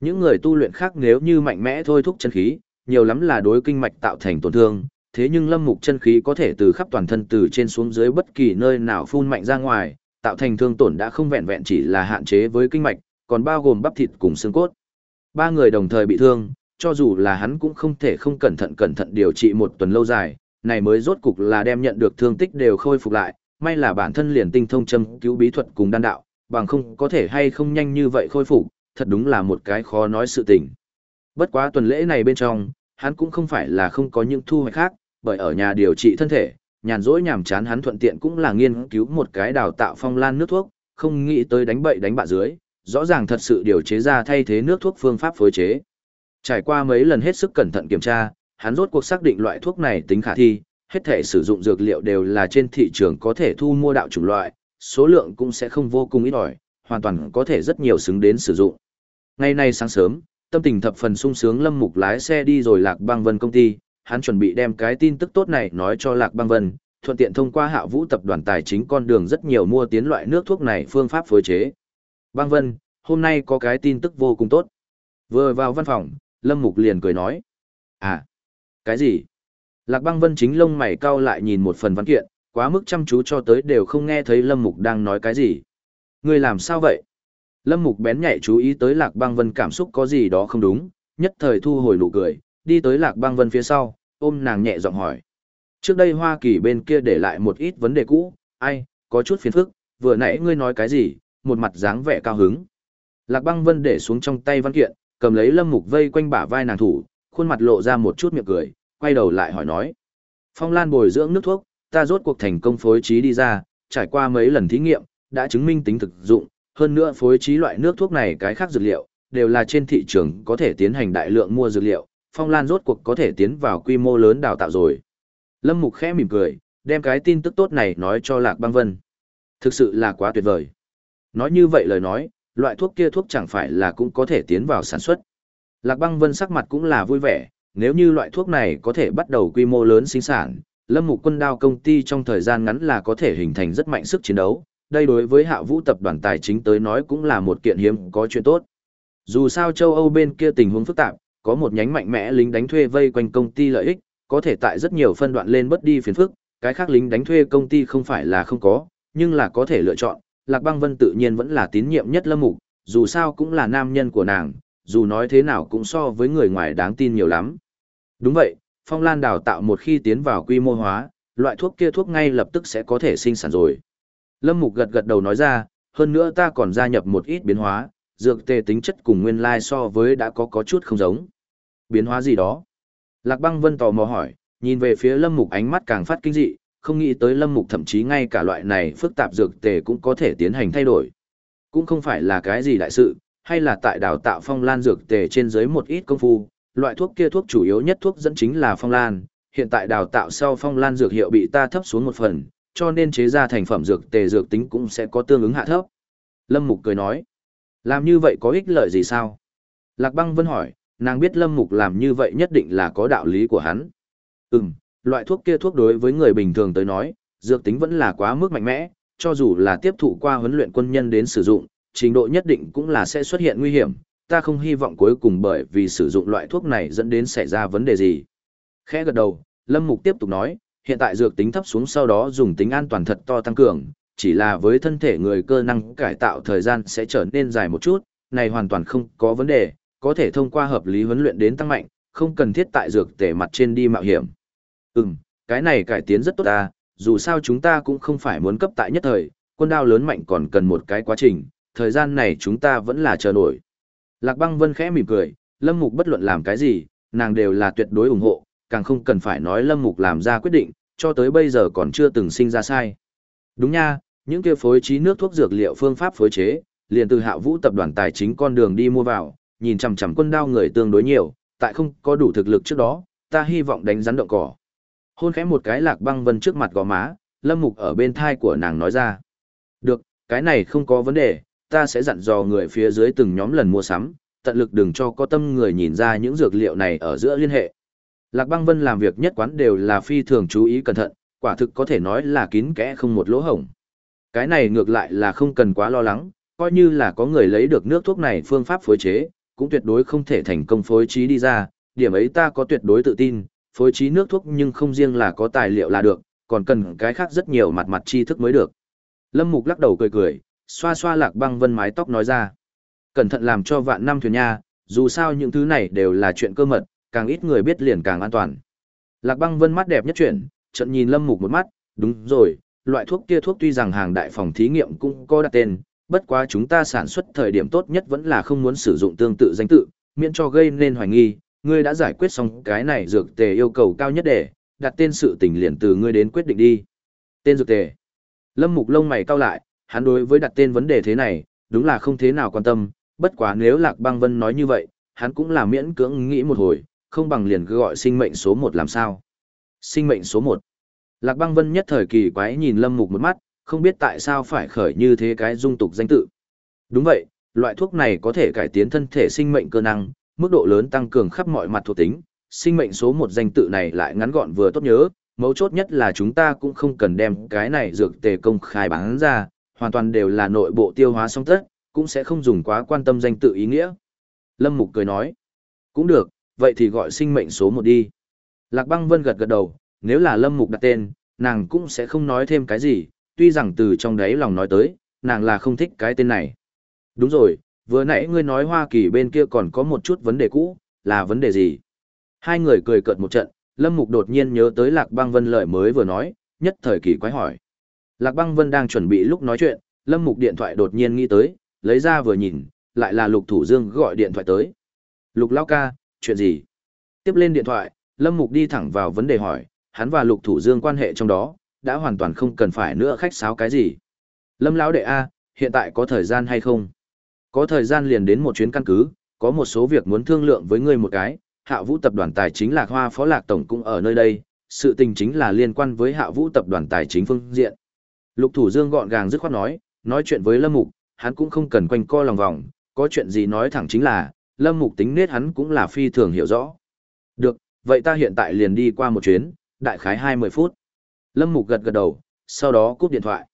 Những người tu luyện khác nếu như mạnh mẽ thôi thúc chân khí, nhiều lắm là đối kinh mạch tạo thành tổn thương, thế nhưng lâm mục chân khí có thể từ khắp toàn thân từ trên xuống dưới bất kỳ nơi nào phun mạnh ra ngoài, tạo thành thương tổn đã không vẹn vẹn chỉ là hạn chế với kinh mạch, còn bao gồm bắp thịt cùng xương cốt. Ba người đồng thời bị thương, cho dù là hắn cũng không thể không cẩn thận cẩn thận điều trị một tuần lâu dài, này mới rốt cục là đem nhận được thương tích đều khôi phục lại, may là bản thân liền tinh thông châm cứu bí thuật cùng đan đạo, bằng không có thể hay không nhanh như vậy khôi phục, thật đúng là một cái khó nói sự tình. Bất quá tuần lễ này bên trong, hắn cũng không phải là không có những thu hoạch khác, bởi ở nhà điều trị thân thể, nhàn rỗi nhàm chán hắn thuận tiện cũng là nghiên cứu một cái đào tạo phong lan nước thuốc, không nghĩ tới đánh bậy đánh bạ dưới, rõ ràng thật sự điều chế ra thay thế nước thuốc phương pháp phối chế. Trải qua mấy lần hết sức cẩn thận kiểm tra, hắn rốt cuộc xác định loại thuốc này tính khả thi, hết thể sử dụng dược liệu đều là trên thị trường có thể thu mua đạo chủng loại, số lượng cũng sẽ không vô cùng ít ỏi, hoàn toàn có thể rất nhiều xứng đến sử dụng. Ngày nay sáng sớm, tâm tình thập phần sung sướng Lâm Mục lái xe đi rồi Lạc Băng Vân công ty, hắn chuẩn bị đem cái tin tức tốt này nói cho Lạc Băng Vân, thuận tiện thông qua Hạ Vũ tập đoàn tài chính con đường rất nhiều mua tiến loại nước thuốc này phương pháp phối chế. Băng Vân, hôm nay có cái tin tức vô cùng tốt. Vừa vào văn phòng, Lâm Mục liền cười nói. À, cái gì? Lạc Băng Vân chính lông mày cau lại nhìn một phần văn kiện, quá mức chăm chú cho tới đều không nghe thấy Lâm Mục đang nói cái gì. Ngươi làm sao vậy? Lâm Mục bén nhạy chú ý tới Lạc Băng Vân cảm xúc có gì đó không đúng, nhất thời thu hồi nụ cười, đi tới Lạc Băng Vân phía sau, ôm nàng nhẹ giọng hỏi. Trước đây Hoa Kỳ bên kia để lại một ít vấn đề cũ, ai, có chút phiền phức, vừa nãy ngươi nói cái gì, một mặt dáng vẻ cao hứng. Lạc Băng Vân để xuống trong tay văn kiện, cầm lấy Lâm Mục vây quanh bả vai nàng thủ, khuôn mặt lộ ra một chút miệng cười, quay đầu lại hỏi nói. Phong Lan bồi dưỡng nước thuốc, ta rốt cuộc thành công phối trí đi ra, trải qua mấy lần thí nghiệm, đã chứng minh tính thực dụng, hơn nữa phối trí loại nước thuốc này cái khác dược liệu, đều là trên thị trường có thể tiến hành đại lượng mua dược liệu, Phong Lan rốt cuộc có thể tiến vào quy mô lớn đào tạo rồi. Lâm Mục khẽ mỉm cười, đem cái tin tức tốt này nói cho Lạc Băng Vân. Thực sự là quá tuyệt vời. Nói như vậy lời nói, loại thuốc kia thuốc chẳng phải là cũng có thể tiến vào sản xuất. Lạc Băng Vân sắc mặt cũng là vui vẻ, nếu như loại thuốc này có thể bắt đầu quy mô lớn sinh sản, Lâm Mục Quân Đao công ty trong thời gian ngắn là có thể hình thành rất mạnh sức chiến đấu, đây đối với Hạ Vũ tập đoàn tài chính tới nói cũng là một kiện hiếm có chuyện tốt. Dù sao châu Âu bên kia tình huống phức tạp, có một nhánh mạnh mẽ lính đánh thuê vây quanh công ty lợi ích, có thể tại rất nhiều phân đoạn lên bất đi phiền phức, cái khác lính đánh thuê công ty không phải là không có, nhưng là có thể lựa chọn, Lạc Băng Vân tự nhiên vẫn là tín nhiệm nhất Lâm Mục, dù sao cũng là nam nhân của nàng, dù nói thế nào cũng so với người ngoài đáng tin nhiều lắm. Đúng vậy, Phong Lan đào tạo một khi tiến vào quy mô hóa, loại thuốc kia thuốc ngay lập tức sẽ có thể sinh sản rồi. Lâm Mục gật gật đầu nói ra, hơn nữa ta còn gia nhập một ít biến hóa, dược tề tính chất cùng nguyên lai so với đã có có chút không giống. Biến hóa gì đó? Lạc băng vân tò mò hỏi, nhìn về phía Lâm Mục ánh mắt càng phát kinh dị, không nghĩ tới Lâm Mục thậm chí ngay cả loại này phức tạp dược tề cũng có thể tiến hành thay đổi. Cũng không phải là cái gì đại sự, hay là tại đào tạo phong lan dược tề trên dưới một ít công phu, loại thuốc kia thuốc chủ yếu nhất thuốc dẫn chính là phong lan, hiện tại đào tạo sau phong lan dược hiệu bị ta thấp xuống một phần, cho nên chế ra thành phẩm dược tề dược tính cũng sẽ có tương ứng hạ thấp. Lâm Mục cười nói, làm như vậy có ích lợi gì sao? Lạc băng vân hỏi, nàng biết Lâm Mục làm như vậy nhất định là có đạo lý của hắn. Ừm, loại thuốc kia thuốc đối với người bình thường tới nói, dược tính vẫn là quá mức mạnh mẽ, cho dù là tiếp thụ qua huấn luyện quân nhân đến sử dụng, trình độ nhất định cũng là sẽ xuất hiện nguy hiểm, ta không hy vọng cuối cùng bởi vì sử dụng loại thuốc này dẫn đến xảy ra vấn đề gì. Khẽ gật đầu, Lâm Mục tiếp tục nói, hiện tại dược tính thấp xuống sau đó dùng tính an toàn thật to tăng cường, chỉ là với thân thể người cơ năng cải tạo thời gian sẽ trở nên dài một chút, này hoàn toàn không có vấn đề, có thể thông qua hợp lý huấn luyện đến tăng mạnh, không cần thiết tại dược tể mặt trên đi mạo hiểm. Ừm, cái này cải tiến rất tốt ta, dù sao chúng ta cũng không phải muốn cấp tại nhất thời, quân đao lớn mạnh còn cần một cái quá trình, thời gian này chúng ta vẫn là chờ nổi. Lạc băng vân khẽ mỉm cười, Lâm Mục bất luận làm cái gì, nàng đều là tuyệt đối ủng hộ, càng không cần phải nói Lâm Mục làm ra quyết định, cho tới bây giờ còn chưa từng sinh ra sai. Đúng nha, những kia phối trí nước thuốc dược liệu phương pháp phối chế, liền từ Hạ Vũ tập đoàn tài chính con đường đi mua vào, nhìn chằm chằm quân đao người tương đối nhiều, tại không có đủ thực lực trước đó, ta hy vọng đánh rắn động cỏ. Hôn khẽ một cái lạc băng vân trước mặt gò má, Lâm Mục ở bên thai của nàng nói ra. Được, cái này không có vấn đề, ta sẽ dặn dò người phía dưới từng nhóm lần mua sắm, tận lực đừng cho có tâm người nhìn ra những dược liệu này ở giữa liên hệ. Lạc Băng Vân làm việc nhất quán đều là phi thường chú ý cẩn thận, quả thực có thể nói là kín kẽ không một lỗ hổng. Cái này ngược lại là không cần quá lo lắng, coi như là có người lấy được nước thuốc này phương pháp phối chế, cũng tuyệt đối không thể thành công phối trí đi ra, điểm ấy ta có tuyệt đối tự tin, phối trí nước thuốc nhưng không riêng là có tài liệu là được, còn cần cái khác rất nhiều mặt mặt tri thức mới được. Lâm Mục lắc đầu cười cười, xoa xoa lạc băng vân mái tóc nói ra. Cẩn thận làm cho vạn năm thuyền nha, dù sao những thứ này đều là chuyện cơ mật, càng ít người biết liền càng an toàn. Lạc băng vân mắt đẹp nhất chuyển, trận nhìn Lâm Mục một mắt, đúng rồi, loại thuốc kia thuốc tuy rằng hàng đại phòng thí nghiệm cũng có đặt tên, bất quá chúng ta sản xuất thời điểm tốt nhất vẫn là không muốn sử dụng tương tự danh tự, miễn cho gây nên hoài nghi, ngươi đã giải quyết xong cái này dược tề yêu cầu cao nhất để, đặt tên sự tình liền từ ngươi đến quyết định đi. Tên dược tề. Lâm Mục lông mày cau lại, hắn đối với đặt tên vấn đề thế này, đúng là không thế nào quan tâm, bất quá nếu Lạc Băng Vân nói như vậy, hắn cũng là miễn cưỡng nghĩ một hồi, không bằng liền cứ gọi sinh mệnh số 1 làm sao. Sinh mệnh số 1. Lạc Băng Vân nhất thời kỳ quái nhìn Lâm Mục một mắt, không biết tại sao phải khởi như thế cái dung tục danh tự. Đúng vậy, loại thuốc này có thể cải tiến thân thể sinh mệnh cơ năng, mức độ lớn tăng cường khắp mọi mặt thuộc tính, sinh mệnh số một danh tự này lại ngắn gọn vừa tốt nhớ, mấu chốt nhất là chúng ta cũng không cần đem cái này dược tề công khai bán ra, hoàn toàn đều là nội bộ tiêu hóa song tất, cũng sẽ không dùng quá quan tâm danh tự ý nghĩa. Lâm Mục cười nói, cũng được, vậy thì gọi sinh mệnh số một đi. Lạc băng vân gật gật đầu, nếu là Lâm Mục đặt tên, nàng cũng sẽ không nói thêm cái gì, tuy rằng từ trong đấy lòng nói tới, nàng là không thích cái tên này. Đúng rồi, vừa nãy ngươi nói Hoa Kỳ bên kia còn có một chút vấn đề cũ, là vấn đề gì? Hai người cười cợt một trận, Lâm Mục đột nhiên nhớ tới Lạc Băng Vân lời mới vừa nói, nhất thời kỳ quái hỏi. Lạc Băng Vân đang chuẩn bị lúc nói chuyện, Lâm Mục điện thoại đột nhiên nghĩ tới, lấy ra vừa nhìn, lại là Lục Thủ Dương gọi điện thoại tới. Lục Lao ca, chuyện gì? Tiếp lên điện thoại, Lâm Mục đi thẳng vào vấn đề hỏi, hắn và Lục Thủ Dương quan hệ trong đó, đã hoàn toàn không cần phải nữa khách sáo cái gì. Lâm Lão đệ A, hiện tại có thời gian hay không? Có thời gian liền đến một chuyến căn cứ, có một số việc muốn thương lượng với ngươi một cái, hạ vũ tập đoàn tài chính Lạc Hoa Phó Lạc Tổng cũng ở nơi đây, sự tình chính là liên quan với hạ vũ tập đoàn tài chính phương diện. Lục Thủ Dương gọn gàng dứt khoát nói, nói chuyện với Lâm Mục, hắn cũng không cần quanh co lòng vòng, có chuyện gì nói thẳng chính là, Lâm Mục tính nết hắn cũng là phi thường hiểu rõ. Được, vậy ta hiện tại liền đi qua một chuyến, đại khái 20 phút. Lâm Mục gật gật đầu, sau đó cúp điện thoại.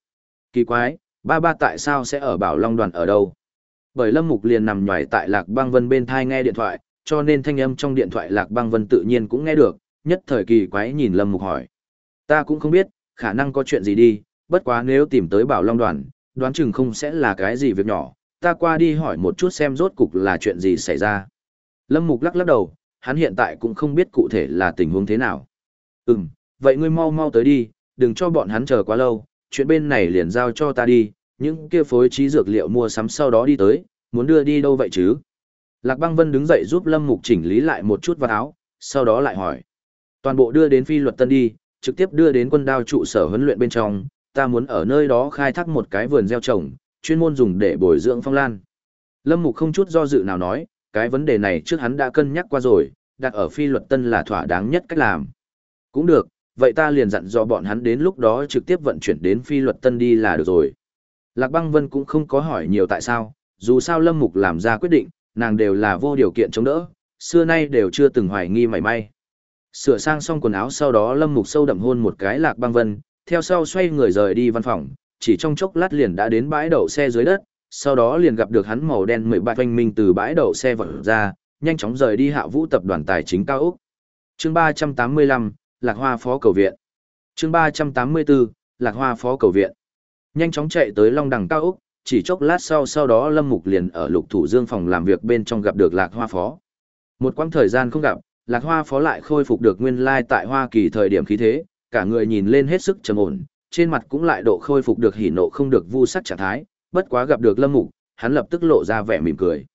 Kỳ quái, ba ba tại sao sẽ ở Bảo Long đoàn ở đâu? Bởi Lâm Mục liền nằm nhòi tại Lạc Băng Vân bên thai nghe điện thoại, cho nên thanh âm trong điện thoại Lạc Băng Vân tự nhiên cũng nghe được, nhất thời kỳ quái nhìn Lâm Mục hỏi. Ta cũng không biết, khả năng có chuyện gì đi, bất quá nếu tìm tới Bảo Long đoàn, đoán chừng không sẽ là cái gì việc nhỏ, ta qua đi hỏi một chút xem rốt cục là chuyện gì xảy ra. Lâm Mục lắc lắc đầu, hắn hiện tại cũng không biết cụ thể là tình huống thế nào. Ừm, vậy ngươi mau mau tới đi, đừng cho bọn hắn chờ quá lâu, chuyện bên này liền giao cho ta đi, những kia phối trí dược liệu mua sắm sau đó đi tới, muốn đưa đi đâu vậy chứ? Lạc băng vân đứng dậy giúp Lâm Mục chỉnh lý lại một chút vào áo, sau đó lại hỏi. Toàn bộ đưa đến phi luật tân đi, trực tiếp đưa đến quân đao trụ sở huấn luyện bên trong, ta muốn ở nơi đó khai thác một cái vườn gieo trồng, chuyên môn dùng để bồi dưỡng phong lan. Lâm Mục không chút do dự nào nói, cái vấn đề này trước hắn đã cân nhắc qua rồi, đặt ở phi luật tân là thỏa đáng nhất cách làm. Cũng được, vậy ta liền dặn dò bọn hắn đến lúc đó trực tiếp vận chuyển đến phi luật tân đi là được rồi. Lạc băng vân cũng không có hỏi nhiều tại sao, dù sao Lâm Mục làm ra quyết định, nàng đều là vô điều kiện chống đỡ, xưa nay đều chưa từng hoài nghi mảy may. Sửa sang xong quần áo sau đó Lâm Mục sâu đậm hôn một cái Lạc băng vân, theo sau xoay người rời đi văn phòng, chỉ trong chốc lát liền đã đến bãi đậu xe dưới đất, sau đó liền gặp được hắn màu đen mười bạch oanh minh từ bãi đậu xe vọt ra, nhanh chóng rời đi hạ vũ tập đoàn tài chính cao Úc. chương 385, Lạc Hoa Phó Cầu Viện. chương 384, Lạc Hoa Phó Cầu Viện. Nhanh chóng chạy tới Long Đằng Cao Úc, chỉ chốc lát sau sau đó Lâm Mục liền ở Lục Thủ Dương phòng làm việc bên trong gặp được Lạc Hoa Phó. Một quãng thời gian không gặp, Lạc Hoa Phó lại khôi phục được nguyên lai tại Hoa Kỳ thời điểm khí thế, cả người nhìn lên hết sức trầm ổn, trên mặt cũng lại độ khôi phục được hỉ nộ không được vu sắc trạng thái, bất quá gặp được Lâm Mục, hắn lập tức lộ ra vẻ mỉm cười.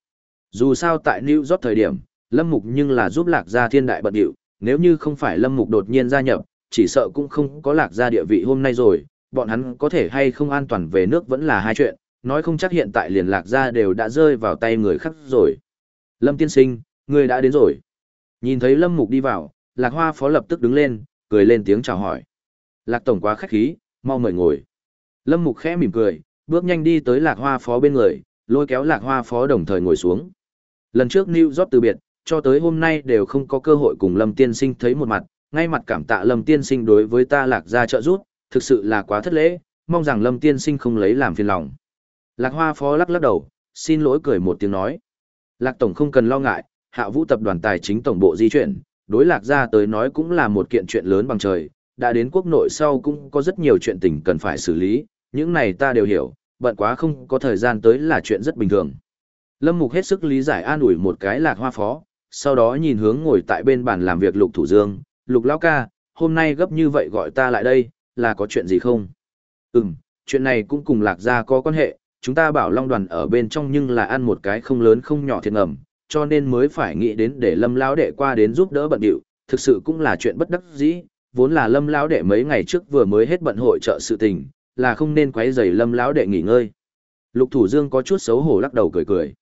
Dù sao tại New York thời điểm, Lâm Mục nhưng là giúp Lạc gia thiên đại bận điệu, nếu như không phải Lâm Mục đột nhiên gia nhập, chỉ sợ cũng không có Lạc gia địa vị hôm nay rồi, bọn hắn có thể hay không an toàn về nước vẫn là hai chuyện, nói không chắc hiện tại liền Lạc gia đều đã rơi vào tay người khác rồi. Lâm tiên sinh, người đã đến rồi. Nhìn thấy Lâm Mục đi vào, Lạc Hoa phó lập tức đứng lên, cười lên tiếng chào hỏi. Lạc Tổng quá khách khí, mau mời ngồi. Lâm Mục khẽ mỉm cười, bước nhanh đi tới Lạc Hoa phó bên người, lôi kéo Lạc Hoa phó đồng thời ngồi xuống. Lần trước New York từ biệt, cho tới hôm nay đều không có cơ hội cùng Lâm Tiên Sinh thấy một mặt, ngay mặt cảm tạ Lâm Tiên Sinh đối với ta lạc gia trợ giúp, thực sự là quá thất lễ, mong rằng Lâm Tiên Sinh không lấy làm phiền lòng. Lạc Hoa Phó lắc lắc đầu, xin lỗi cười một tiếng nói. Lạc Tổng không cần lo ngại, hạ vũ tập đoàn tài chính tổng bộ di chuyển, đối lạc gia tới nói cũng là một kiện chuyện lớn bằng trời, đã đến quốc nội sau cũng có rất nhiều chuyện tình cần phải xử lý, những này ta đều hiểu, bận quá không có thời gian tới là chuyện rất bình thường. Lâm Mục hết sức lý giải an ủi một cái lạc hoa phó, sau đó nhìn hướng ngồi tại bên bàn làm việc Lục Thủ Dương, Lục Lão ca, hôm nay gấp như vậy gọi ta lại đây, là có chuyện gì không? Ừm, chuyện này cũng cùng lạc gia có quan hệ, chúng ta bảo Long đoàn ở bên trong nhưng là ăn một cái không lớn không nhỏ thiệt ngầm, cho nên mới phải nghĩ đến để Lâm Lão đệ qua đến giúp đỡ bận điệu, thực sự cũng là chuyện bất đắc dĩ, vốn là Lâm Lão đệ mấy ngày trước vừa mới hết bận hội trợ sự tình, là không nên quấy rầy Lâm Lão đệ nghỉ ngơi. Lục Thủ Dương có chút xấu hổ lắc đầu cười cười.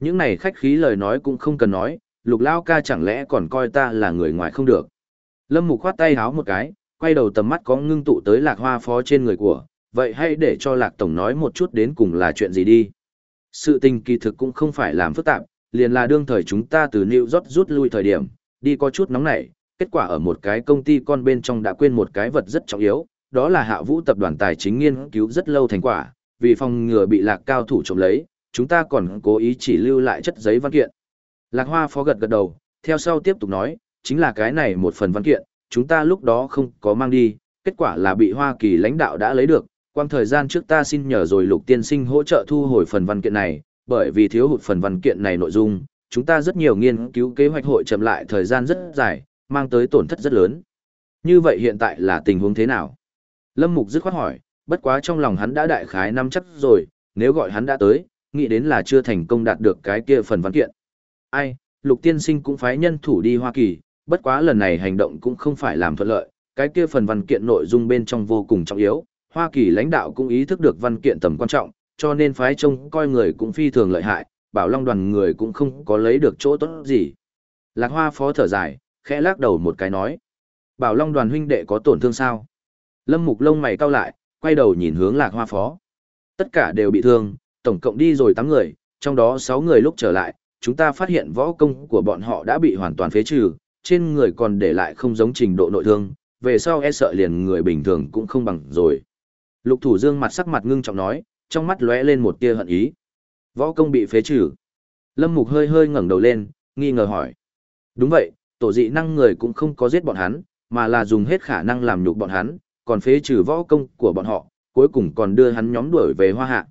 Những này khách khí lời nói cũng không cần nói, Lục Lão ca chẳng lẽ còn coi ta là người ngoài không được. Lâm Mục khoát tay háo một cái, quay đầu tầm mắt có ngưng tụ tới Lạc Hoa phó trên người của, vậy hãy để cho Lạc Tổng nói một chút đến cùng là chuyện gì đi. Sự tình kỳ thực cũng không phải làm phức tạp, liền là đương thời chúng ta từ New York rút lui thời điểm, đi có chút nóng nảy, kết quả ở một cái công ty con bên trong đã quên một cái vật rất trọng yếu, đó là hạ vũ tập đoàn tài chính nghiên cứu rất lâu thành quả, vì phòng ngừa bị lạc cao thủ trộm lấy, chúng ta còn cố ý chỉ lưu lại chất giấy văn kiện. Lạc hoa phó gật gật đầu, theo sau tiếp tục nói, chính là cái này một phần văn kiện, chúng ta lúc đó không có mang đi, kết quả là bị Hoa Kỳ lãnh đạo đã lấy được, quang thời gian trước ta xin nhờ rồi lục tiên sinh hỗ trợ thu hồi phần văn kiện này, bởi vì thiếu hụt phần văn kiện này nội dung, chúng ta rất nhiều nghiên cứu kế hoạch hội chậm lại thời gian rất dài, mang tới tổn thất rất lớn. Như vậy hiện tại là tình huống thế nào? Lâm Mục dứt khoát hỏi, bất quá trong lòng hắn đã đại khái nắm chắc rồi, nếu gọi hắn đã tới, nghĩ đến là chưa thành công đạt được cái kia phần văn kiện. Ai, Lục Tiên Sinh cũng phái nhân thủ đi Hoa Kỳ, bất quá lần này hành động cũng không phải làm thuận lợi, cái kia phần văn kiện nội dung bên trong vô cùng trọng yếu, Hoa Kỳ lãnh đạo cũng ý thức được văn kiện tầm quan trọng, cho nên phái trông coi người cũng phi thường lợi hại, bảo long đoàn người cũng không có lấy được chỗ tốt gì. Lạc Hoa phó thở dài, khẽ lắc đầu một cái nói. Bảo long đoàn huynh đệ có tổn thương sao? Lâm Mục lông mày cau lại, quay đầu nhìn hướng Lạc Hoa phó. Tất cả đều bị thương, tổng cộng đi rồi 8 người, trong đó 6 người lúc trở lại, chúng ta phát hiện võ công của bọn họ đã bị hoàn toàn phế trừ, trên người còn để lại không giống trình độ nội thương, về sau e sợ liền người bình thường cũng không bằng rồi. Lục Thủ Dương mặt sắc mặt ngưng trọng nói, trong mắt lóe lên một tia hận ý. Võ công bị phế trừ. Lâm Mục hơi hơi ngẩng đầu lên, nghi ngờ hỏi. Đúng vậy, tổ dị năng người cũng không có giết bọn hắn, mà là dùng hết khả năng làm nhục bọn hắn, còn phế trừ võ công của bọn họ, cuối cùng còn đưa hắn nhóm đuổi về hoa hạ.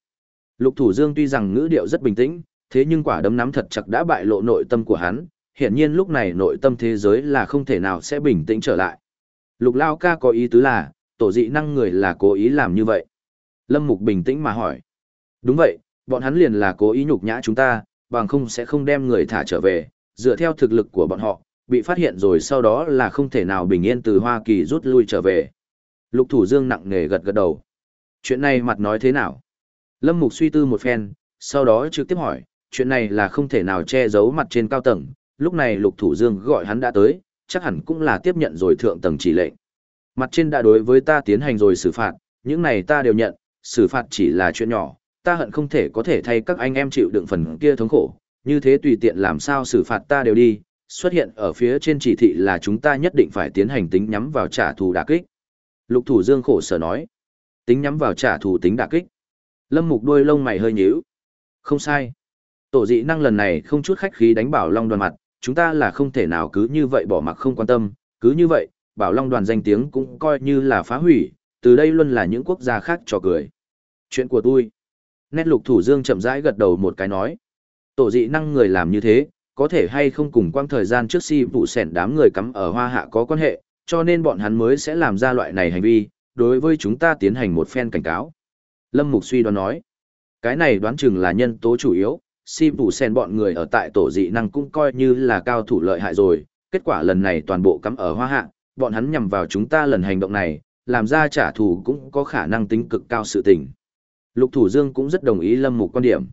Lục Thủ Dương tuy rằng ngữ điệu rất bình tĩnh, thế nhưng quả đấm nắm thật chặt đã bại lộ nội tâm của hắn, hiển nhiên lúc này nội tâm thế giới là không thể nào sẽ bình tĩnh trở lại. Lục Lao ca có ý tứ là, tổ dị năng người là cố ý làm như vậy. Lâm Mục bình tĩnh mà hỏi. Đúng vậy, bọn hắn liền là cố ý nhục nhã chúng ta, bằng không sẽ không đem người thả trở về, dựa theo thực lực của bọn họ, bị phát hiện rồi sau đó là không thể nào bình yên từ Hoa Kỳ rút lui trở về. Lục Thủ Dương nặng nề gật gật đầu. Chuyện này mặt nói thế nào? Lâm Mục suy tư một phen, sau đó trực tiếp hỏi, chuyện này là không thể nào che giấu mặt trên cao tầng, lúc này Lục Thủ Dương gọi hắn đã tới, chắc hẳn cũng là tiếp nhận rồi thượng tầng chỉ lệnh. Mặt trên đã đối với ta tiến hành rồi xử phạt, những này ta đều nhận, xử phạt chỉ là chuyện nhỏ, ta hận không thể có thể thay các anh em chịu đựng phần kia thống khổ, như thế tùy tiện làm sao xử phạt ta đều đi, xuất hiện ở phía trên chỉ thị là chúng ta nhất định phải tiến hành tính nhắm vào trả thù đả kích. Lục Thủ Dương khổ sở nói, tính nhắm vào trả thù tính đả kích. Lâm Mục đuôi lông mày hơi nhíu. Không sai. Tổ dị năng lần này không chút khách khí đánh bảo Long đoàn mặt, chúng ta là không thể nào cứ như vậy bỏ mặc không quan tâm, cứ như vậy, bảo Long đoàn danh tiếng cũng coi như là phá hủy, từ đây luôn là những quốc gia khác trò cười. Chuyện của tôi. Nét lục thủ dương chậm rãi gật đầu một cái nói. Tổ dị năng người làm như thế, có thể hay không cùng quang thời gian trước si vụ sẻn đám người cắm ở hoa hạ có quan hệ, cho nên bọn hắn mới sẽ làm ra loại này hành vi, đối với chúng ta tiến hành một phen cảnh cáo. Lâm Mục suy đoán nói, cái này đoán chừng là nhân tố chủ yếu, si vụ sẻn bọn người ở tại tổ dị năng cũng coi như là cao thủ lợi hại rồi, kết quả lần này toàn bộ cắm ở hoa hạ, bọn hắn nhằm vào chúng ta lần hành động này, làm ra trả thù cũng có khả năng tính cực cao sự tình. Lục Thủ Dương cũng rất đồng ý Lâm Mục quan điểm.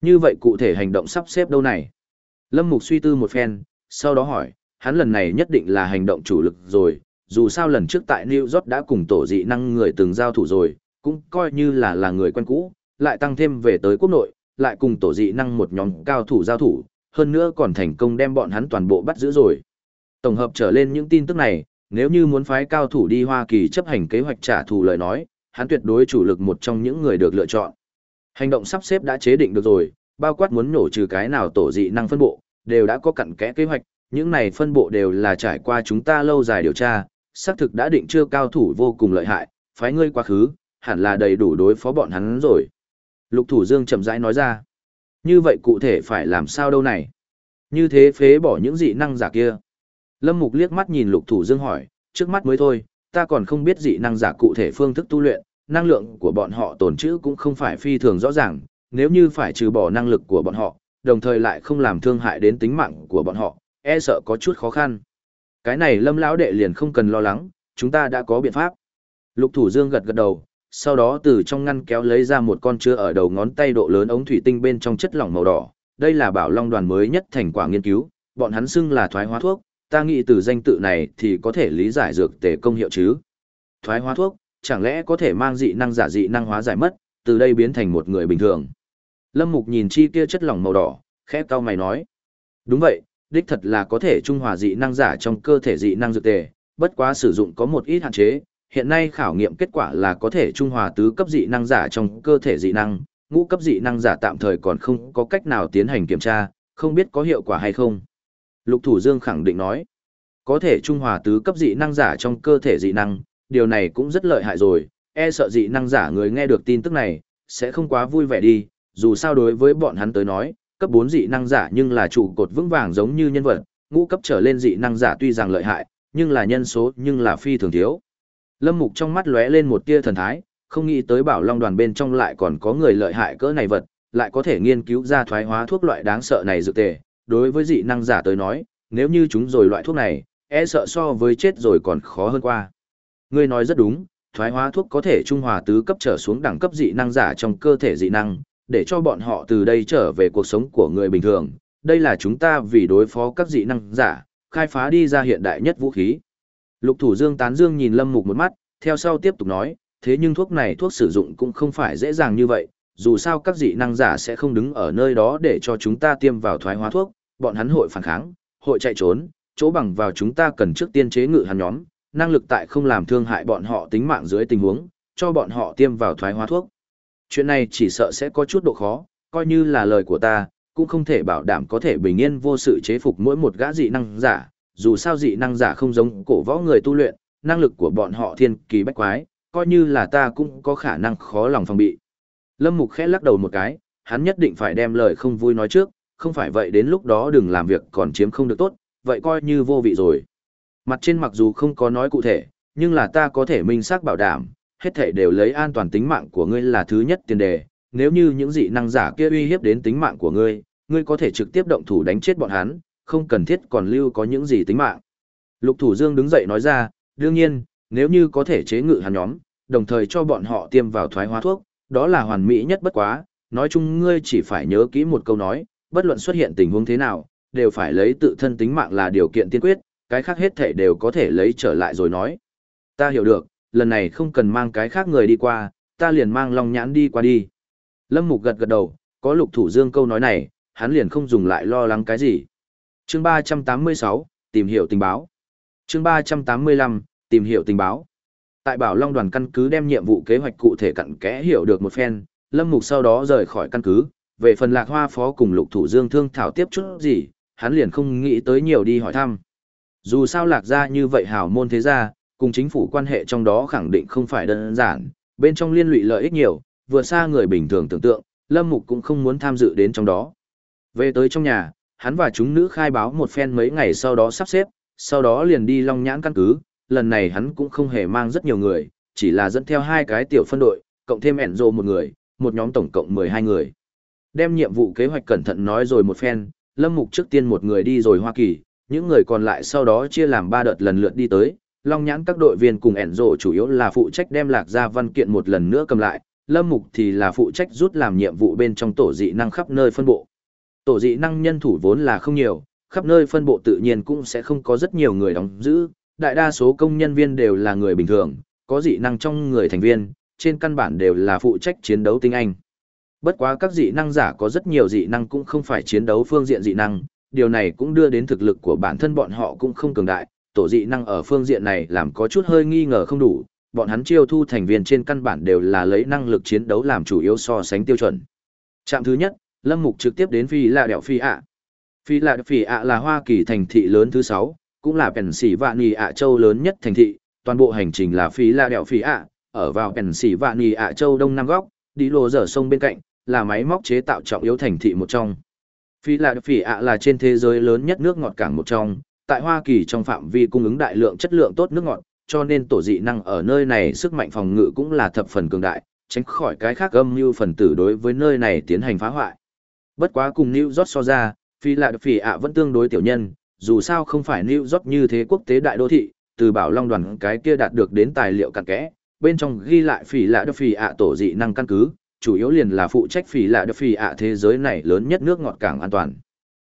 Như vậy cụ thể hành động sắp xếp đâu này? Lâm Mục suy tư một phen, sau đó hỏi, hắn lần này nhất định là hành động chủ lực rồi, dù sao lần trước tại New York đã cùng tổ dị năng người từng giao thủ rồi, cũng coi như là là người quen cũ, lại tăng thêm về tới quốc nội, lại cùng tổ dị năng một nhóm cao thủ giao thủ, hơn nữa còn thành công đem bọn hắn toàn bộ bắt giữ rồi. Tổng hợp trở lên những tin tức này, nếu như muốn phái cao thủ đi Hoa Kỳ chấp hành kế hoạch trả thù lời nói, hắn tuyệt đối chủ lực một trong những người được lựa chọn. Hành động sắp xếp đã chế định được rồi, bao quát muốn nổ trừ cái nào tổ dị năng phân bộ, đều đã có cặn kẽ kế hoạch, những này phân bộ đều là trải qua chúng ta lâu dài điều tra, xác thực đã định chưa cao thủ vô cùng lợi hại, phái ngươi quá khứ, hẳn là đầy đủ đối phó bọn hắn rồi. Lục Thủ Dương chậm rãi nói ra. Như vậy cụ thể phải làm sao đâu này? Như thế phế bỏ những dị năng giả kia. Lâm Mục liếc mắt nhìn Lục Thủ Dương hỏi, trước mắt mới thôi, ta còn không biết dị năng giả cụ thể phương thức tu luyện, năng lượng của bọn họ tồn trữ cũng không phải phi thường rõ ràng, nếu như phải trừ bỏ năng lực của bọn họ, đồng thời lại không làm thương hại đến tính mạng của bọn họ, e sợ có chút khó khăn. Cái này Lâm lão đệ liền không cần lo lắng, chúng ta đã có biện pháp. Lục Thủ Dương gật gật đầu, sau đó từ trong ngăn kéo lấy ra một con chứa ở đầu ngón tay độ lớn ống thủy tinh bên trong chất lỏng màu đỏ. Đây là bảo long đoàn mới nhất thành quả nghiên cứu, bọn hắn xưng là thoái hóa thuốc, ta nghĩ từ danh tự này thì có thể lý giải dược tề công hiệu chứ. Thoái hóa thuốc, chẳng lẽ có thể mang dị năng giả dị năng hóa giải mất, từ đây biến thành một người bình thường. Lâm Mục nhìn chi kia chất lỏng màu đỏ, khẽ cau mày nói. Đúng vậy, đích thật là có thể trung hòa dị năng giả trong cơ thể dị năng dược tề, bất quá sử dụng có một ít hạn chế. Hiện nay khảo nghiệm kết quả là có thể trung hòa tứ cấp dị năng giả trong cơ thể dị năng, ngũ cấp dị năng giả tạm thời còn không có cách nào tiến hành kiểm tra, không biết có hiệu quả hay không. Lục Thủ Dương khẳng định nói, có thể trung hòa tứ cấp dị năng giả trong cơ thể dị năng, điều này cũng rất lợi hại rồi, e sợ dị năng giả người nghe được tin tức này, sẽ không quá vui vẻ đi, dù sao đối với bọn hắn tới nói, cấp 4 dị năng giả nhưng là trụ cột vững vàng giống như nhân vật, ngũ cấp trở lên dị năng giả tuy rằng lợi hại, nhưng là nhân số nhưng là phi thường thiếu. Lâm Mục trong mắt lóe lên một tia thần thái, không nghĩ tới bảo long đoàn bên trong lại còn có người lợi hại cỡ này vật, lại có thể nghiên cứu ra thoái hóa thuốc loại đáng sợ này dự tề. Đối với dị năng giả tới nói, nếu như chúng rồi loại thuốc này, e sợ so với chết rồi còn khó hơn qua. Ngươi nói rất đúng, thoái hóa thuốc có thể trung hòa tứ cấp trở xuống đẳng cấp dị năng giả trong cơ thể dị năng, để cho bọn họ từ đây trở về cuộc sống của người bình thường. Đây là chúng ta vì đối phó các dị năng giả, khai phá đi ra hiện đại nhất vũ khí. Lục Thủ Dương tán dương nhìn Lâm Mục một mắt, theo sau tiếp tục nói, thế nhưng thuốc này thuốc sử dụng cũng không phải dễ dàng như vậy, dù sao các dị năng giả sẽ không đứng ở nơi đó để cho chúng ta tiêm vào thoái hóa thuốc, bọn hắn hội phản kháng, hội chạy trốn, chỗ bằng vào chúng ta cần trước tiên chế ngự hắn nhóm, năng lực tại không làm thương hại bọn họ tính mạng dưới tình huống, cho bọn họ tiêm vào thoái hóa thuốc. Chuyện này chỉ sợ sẽ có chút độ khó, coi như là lời của ta, cũng không thể bảo đảm có thể bình yên vô sự chế phục mỗi một gã dị năng giả, dù sao dị năng giả không giống cổ võ người tu luyện, năng lực của bọn họ thiên kỳ bách quái, coi như là ta cũng có khả năng khó lòng phòng bị. Lâm Mục khẽ lắc đầu một cái, hắn nhất định phải đem lời không vui nói trước, không phải vậy đến lúc đó đừng làm việc còn chiếm không được tốt, vậy coi như vô vị rồi. Mặt trên mặc dù không có nói cụ thể, nhưng là ta có thể minh xác bảo đảm, hết thể đều lấy an toàn tính mạng của ngươi là thứ nhất tiền đề, nếu như những dị năng giả kia uy hiếp đến tính mạng của ngươi, ngươi có thể trực tiếp động thủ đánh chết bọn hắn, không cần thiết còn lưu có những gì tính mạng. Lục Thủ Dương đứng dậy nói ra, đương nhiên, nếu như có thể chế ngự hắn nhóm, đồng thời cho bọn họ tiêm vào thoái hóa thuốc, đó là hoàn mỹ nhất bất quá, nói chung ngươi chỉ phải nhớ kỹ một câu nói, bất luận xuất hiện tình huống thế nào, đều phải lấy tự thân tính mạng là điều kiện tiên quyết, cái khác hết thể đều có thể lấy trở lại rồi nói. Ta hiểu được, lần này không cần mang cái khác người đi qua, ta liền mang Long Nhãn đi qua đi. Lâm Mục gật gật đầu, có lục thủ dương câu nói này, hắn liền không dùng lại lo lắng cái gì. Chương 386, tìm hiểu tình báo. Chương 385, tìm hiểu tình báo. Tại Bảo Long đoàn căn cứ đem nhiệm vụ kế hoạch cụ thể cặn kẽ hiểu được một phen, Lâm Mục sau đó rời khỏi căn cứ, về phần Lạc Hoa phó cùng Lục Thủ Dương thương thảo tiếp chút gì, hắn liền không nghĩ tới nhiều đi hỏi thăm. Dù sao Lạc gia như vậy hảo môn thế gia, cùng chính phủ quan hệ trong đó khẳng định không phải đơn giản, bên trong liên lụy lợi ích nhiều, vừa xa người bình thường tưởng tượng, Lâm Mục cũng không muốn tham dự đến trong đó. Về tới trong nhà, hắn và chúng nữ khai báo một phen mấy ngày sau đó sắp xếp, sau đó liền đi Long Nhãn căn cứ, lần này hắn cũng không hề mang rất nhiều người, chỉ là dẫn theo hai cái tiểu phân đội, cộng thêm ẻn rồ một người, một nhóm tổng cộng 12 người. Đem nhiệm vụ kế hoạch cẩn thận nói rồi một phen, Lâm Mục trước tiên một người đi rồi Hoa Kỳ, những người còn lại sau đó chia làm ba đợt lần lượt đi tới, Long Nhãn các đội viên cùng ẻn rộ chủ yếu là phụ trách đem lạc ra văn kiện một lần nữa cầm lại, Lâm Mục thì là phụ trách rút làm nhiệm vụ bên trong tổ dị năng khắp nơi phân bộ. Tổ dị năng nhân thủ vốn là không nhiều, khắp nơi phân bộ tự nhiên cũng sẽ không có rất nhiều người đóng giữ, đại đa số công nhân viên đều là người bình thường, có dị năng trong người thành viên, trên căn bản đều là phụ trách chiến đấu tinh anh. Bất quá các dị năng giả có rất nhiều dị năng cũng không phải chiến đấu phương diện dị năng, điều này cũng đưa đến thực lực của bản thân bọn họ cũng không cường đại, tổ dị năng ở phương diện này làm có chút hơi nghi ngờ không đủ, bọn hắn chiêu thu thành viên trên căn bản đều là lấy năng lực chiến đấu làm chủ yếu so sánh tiêu chuẩn. Trạm thứ nhất, Lâm Mục trực tiếp đến Phi Lạ Đẹo Phi ạ. Phi Lạ Đẹo Phi ạ là Hoa Kỳ thành thị lớn thứ 6, cũng là Penn Sĩ Vạn Nì ạ châu lớn nhất thành thị, toàn bộ hành trình là Phi Lạ Đẹo Phi ạ, ở vào Penn Sĩ Vạn Nì ạ châu đông nam góc, đi lộ dở sông bên cạnh, là máy móc chế tạo trọng yếu thành thị một trong. Phi Lạ Đẹo Phi ạ là trên thế giới lớn nhất nước ngọt cảng một trong, tại Hoa Kỳ trong phạm vi cung ứng đại lượng chất lượng tốt nước ngọt, cho nên tổ dị năng ở nơi này sức mạnh phòng ngự cũng là thập phần cường đại, tránh khỏi cái khác âm mưu phần tử đối với nơi này tiến hành phá hoại. Bất quá cùng New York so ra, phi lạ phỉ ạ vẫn tương đối tiểu nhân, dù sao không phải New York như thế quốc tế đại đô thị, từ bảo long đoàn cái kia đạt được đến tài liệu cặn kẽ, bên trong ghi lại phỉ lạ phỉ ạ tổ dị năng căn cứ, chủ yếu liền là phụ trách phỉ lạ phỉ ạ thế giới này lớn nhất nước ngọt cảng an toàn.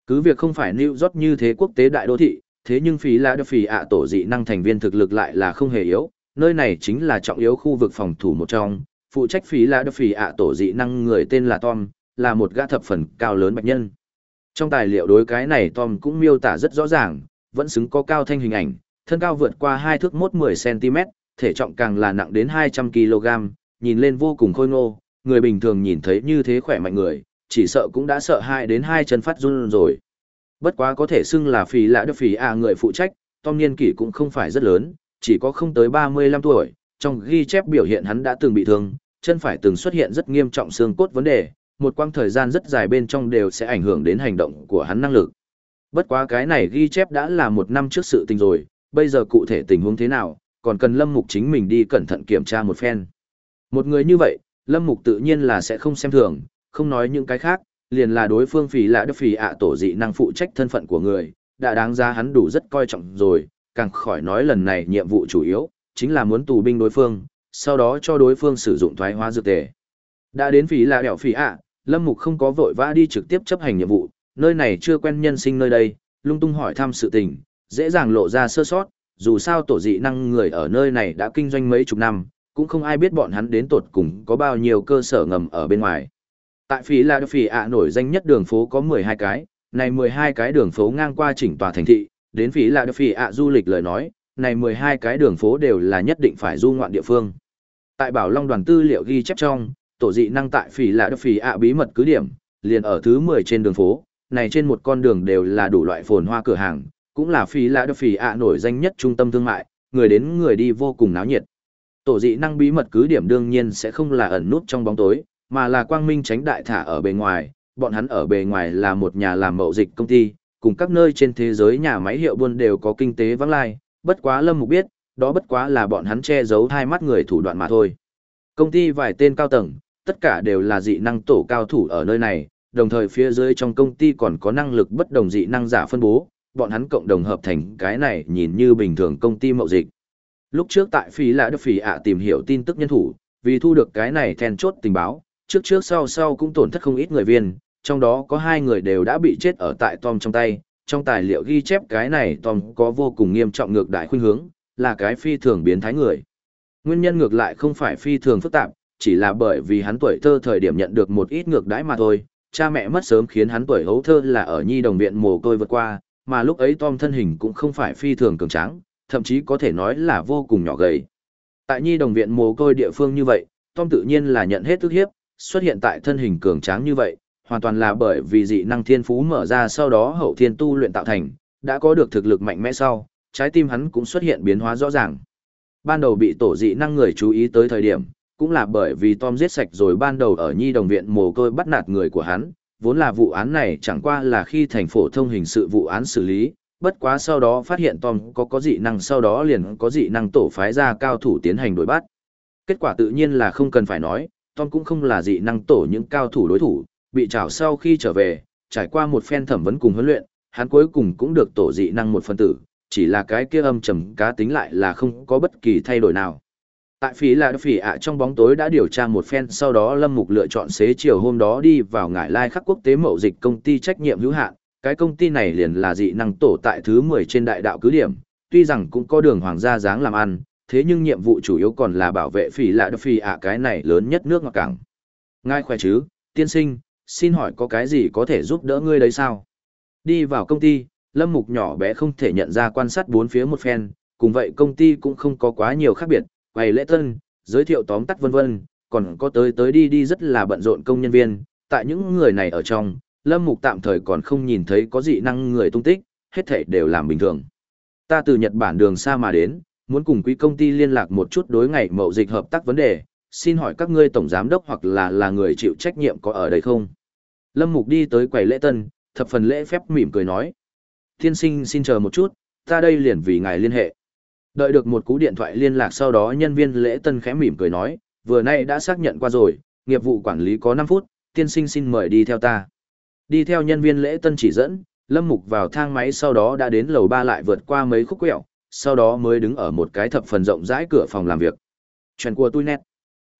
Cứ việc không phải New York như thế quốc tế đại đô thị, thế nhưng phí là đô phí ạ tổ dị năng thành viên thực lực lại là không hề yếu, nơi này chính là trọng yếu khu vực phòng thủ một trong, phụ trách phí là đô phí ạ tổ dị năng người tên là Tom, là một gã thập phần cao lớn bạch nhân. Trong tài liệu đối cái này Tom cũng miêu tả rất rõ ràng, vẫn xứng có cao thanh hình ảnh, thân cao vượt qua hai thước mốt 10cm, thể trọng càng là nặng đến 200kg, nhìn lên vô cùng khôi ngô, người bình thường nhìn thấy như thế khỏe mạnh người, chỉ sợ cũng đã sợ hai đến hai chân phát run rồi. Bất quá có thể xưng là phì lạ đức phì à người phụ trách, Tom niên kỷ cũng không phải rất lớn, chỉ có không tới 35 tuổi, trong ghi chép biểu hiện hắn đã từng bị thương, chân phải từng xuất hiện rất nghiêm trọng xương cốt vấn đề, một quãng thời gian rất dài bên trong đều sẽ ảnh hưởng đến hành động của hắn năng lực. Bất quá cái này ghi chép đã là một năm trước sự tình rồi, bây giờ cụ thể tình huống thế nào, còn cần Lâm Mục chính mình đi cẩn thận kiểm tra một phen. Một người như vậy, Lâm Mục tự nhiên là sẽ không xem thường, không nói những cái khác, liền là đối phương phỉ lạ đức phỉ ạ tổ dị năng phụ trách thân phận của người, đã đáng ra hắn đủ rất coi trọng rồi, càng khỏi nói lần này nhiệm vụ chủ yếu, chính là muốn tù binh đối phương, sau đó cho đối phương sử dụng thoái hóa dược tề. Đã đến phỉ lạ đẻo phỉ ạ, Lâm Mục không có vội vã đi trực tiếp chấp hành nhiệm vụ, nơi này chưa quen nhân sinh nơi đây, lung tung hỏi thăm sự tình, dễ dàng lộ ra sơ sót, dù sao tổ dị năng người ở nơi này đã kinh doanh mấy chục năm, cũng không ai biết bọn hắn đến tột cùng có bao nhiêu cơ sở ngầm ở bên ngoài. Tại phí là phỉ ạ nổi danh nhất đường phố có 12 cái, này 12 cái đường phố ngang qua chỉnh tòa thành thị, đến phí là phỉ ạ du lịch lời nói, này 12 cái đường phố đều là nhất định phải du ngoạn địa phương. Tại Bảo Long đoàn tư liệu ghi chép trong, tổ dị năng tại phỉ là phỉ ạ bí mật cứ điểm, liền ở thứ 10 trên đường phố, này trên một con đường đều là đủ loại phồn hoa cửa hàng, cũng là phỉ là phỉ ạ nổi danh nhất trung tâm thương mại, người đến người đi vô cùng náo nhiệt. Tổ dị năng bí mật cứ điểm đương nhiên sẽ không là ẩn nút trong bóng tối, mà là quang minh tránh đại thả ở bề ngoài, bọn hắn ở bề ngoài là một nhà làm mậu dịch công ty, cùng các nơi trên thế giới nhà máy hiệu buôn đều có kinh tế vắng lai, bất quá Lâm Mục biết, đó bất quá là bọn hắn che giấu hai mắt người thủ đoạn mà thôi. Công ty vài tên cao tầng, tất cả đều là dị năng tổ cao thủ ở nơi này, đồng thời phía dưới trong công ty còn có năng lực bất đồng dị năng giả phân bố, bọn hắn cộng đồng hợp thành cái này nhìn như bình thường công ty mậu dịch. Lúc trước tại Phi Lạ Đức Phi ạ tìm hiểu tin tức nhân thủ, vì thu được cái này then chốt tình báo, trước trước sau sau cũng tổn thất không ít người viên, trong đó có hai người đều đã bị chết ở tại Tom trong tay. Trong tài liệu ghi chép cái này Tom có vô cùng nghiêm trọng ngược đại khuynh hướng, là cái phi thường biến thái người. Nguyên nhân ngược lại không phải phi thường phức tạp, chỉ là bởi vì hắn tuổi thơ thời điểm nhận được một ít ngược đãi mà thôi. Cha mẹ mất sớm khiến hắn tuổi hấu thơ là ở nhi đồng viện mồ côi vượt qua, mà lúc ấy Tom thân hình cũng không phải phi thường cường tráng, thậm chí có thể nói là vô cùng nhỏ gầy. Tại nhi đồng viện mồ côi địa phương như vậy, Tom tự nhiên là nhận hết tức hiếp, xuất hiện tại thân hình cường tráng như vậy, hoàn toàn là bởi vì dị năng thiên phú mở ra sau đó hậu thiên tu luyện tạo thành, đã có được thực lực mạnh mẽ sau, trái tim hắn cũng xuất hiện biến hóa rõ ràng. Ban đầu bị tổ dị năng người chú ý tới thời điểm, cũng là bởi vì Tom giết sạch rồi ban đầu ở nhi đồng viện mồ côi bắt nạt người của hắn, vốn là vụ án này chẳng qua là khi thành phổ thông hình sự vụ án xử lý, bất quá sau đó phát hiện Tom có có dị năng sau đó liền có dị năng tổ phái ra cao thủ tiến hành đối bắt. Kết quả tự nhiên là không cần phải nói, Tom cũng không là dị năng tổ những cao thủ đối thủ, bị trảo sau khi trở về, trải qua một phen thẩm vấn cùng huấn luyện, hắn cuối cùng cũng được tổ dị năng một phân tử, chỉ là cái kia âm trầm cá tính lại là không có bất kỳ thay đổi nào. Tại phí là phỉ ạ trong bóng tối đã điều tra một phen sau đó Lâm Mục lựa chọn xế chiều hôm đó đi vào ngải lai khắc quốc tế mậu dịch công ty trách nhiệm hữu hạn, cái công ty này liền là dị năng tổ tại thứ 10 trên đại đạo cứ điểm, tuy rằng cũng có đường hoàng gia dáng làm ăn, thế nhưng nhiệm vụ chủ yếu còn là bảo vệ phỉ lạ đập phỉ ạ cái này lớn nhất nước ngọc cảng. Ngài khỏe chứ, tiên sinh, xin hỏi có cái gì có thể giúp đỡ ngươi đấy sao? Đi vào công ty, Lâm Mục nhỏ bé không thể nhận ra quan sát bốn phía một phen, cùng vậy công ty cũng không có quá nhiều khác biệt, quầy lễ tân, giới thiệu tóm tắt vân vân, còn có tới tới đi đi rất là bận rộn công nhân viên, tại những người này ở trong, Lâm Mục tạm thời còn không nhìn thấy có dị năng người tung tích, hết thảy đều làm bình thường. Ta từ Nhật Bản đường xa mà đến, muốn cùng quý công ty liên lạc một chút đối ngày mậu dịch hợp tác vấn đề, xin hỏi các ngươi tổng giám đốc hoặc là là người chịu trách nhiệm có ở đây không? Lâm Mục đi tới quầy lễ tân, thập phần lễ phép mỉm cười nói. Thiên sinh xin chờ một chút, ta đây liền vì ngài liên hệ. Đợi được một cú điện thoại liên lạc sau đó nhân viên lễ tân khẽ mỉm cười nói, vừa nay đã xác nhận qua rồi, nghiệp vụ quản lý có 5 phút, tiên sinh xin mời đi theo ta. Đi theo nhân viên lễ tân chỉ dẫn, Lâm Mục vào thang máy sau đó đã đến lầu 3 lại vượt qua mấy khúc quẹo, sau đó mới đứng ở một cái thập phần rộng rãi cửa phòng làm việc. Chuyện của tôi nét.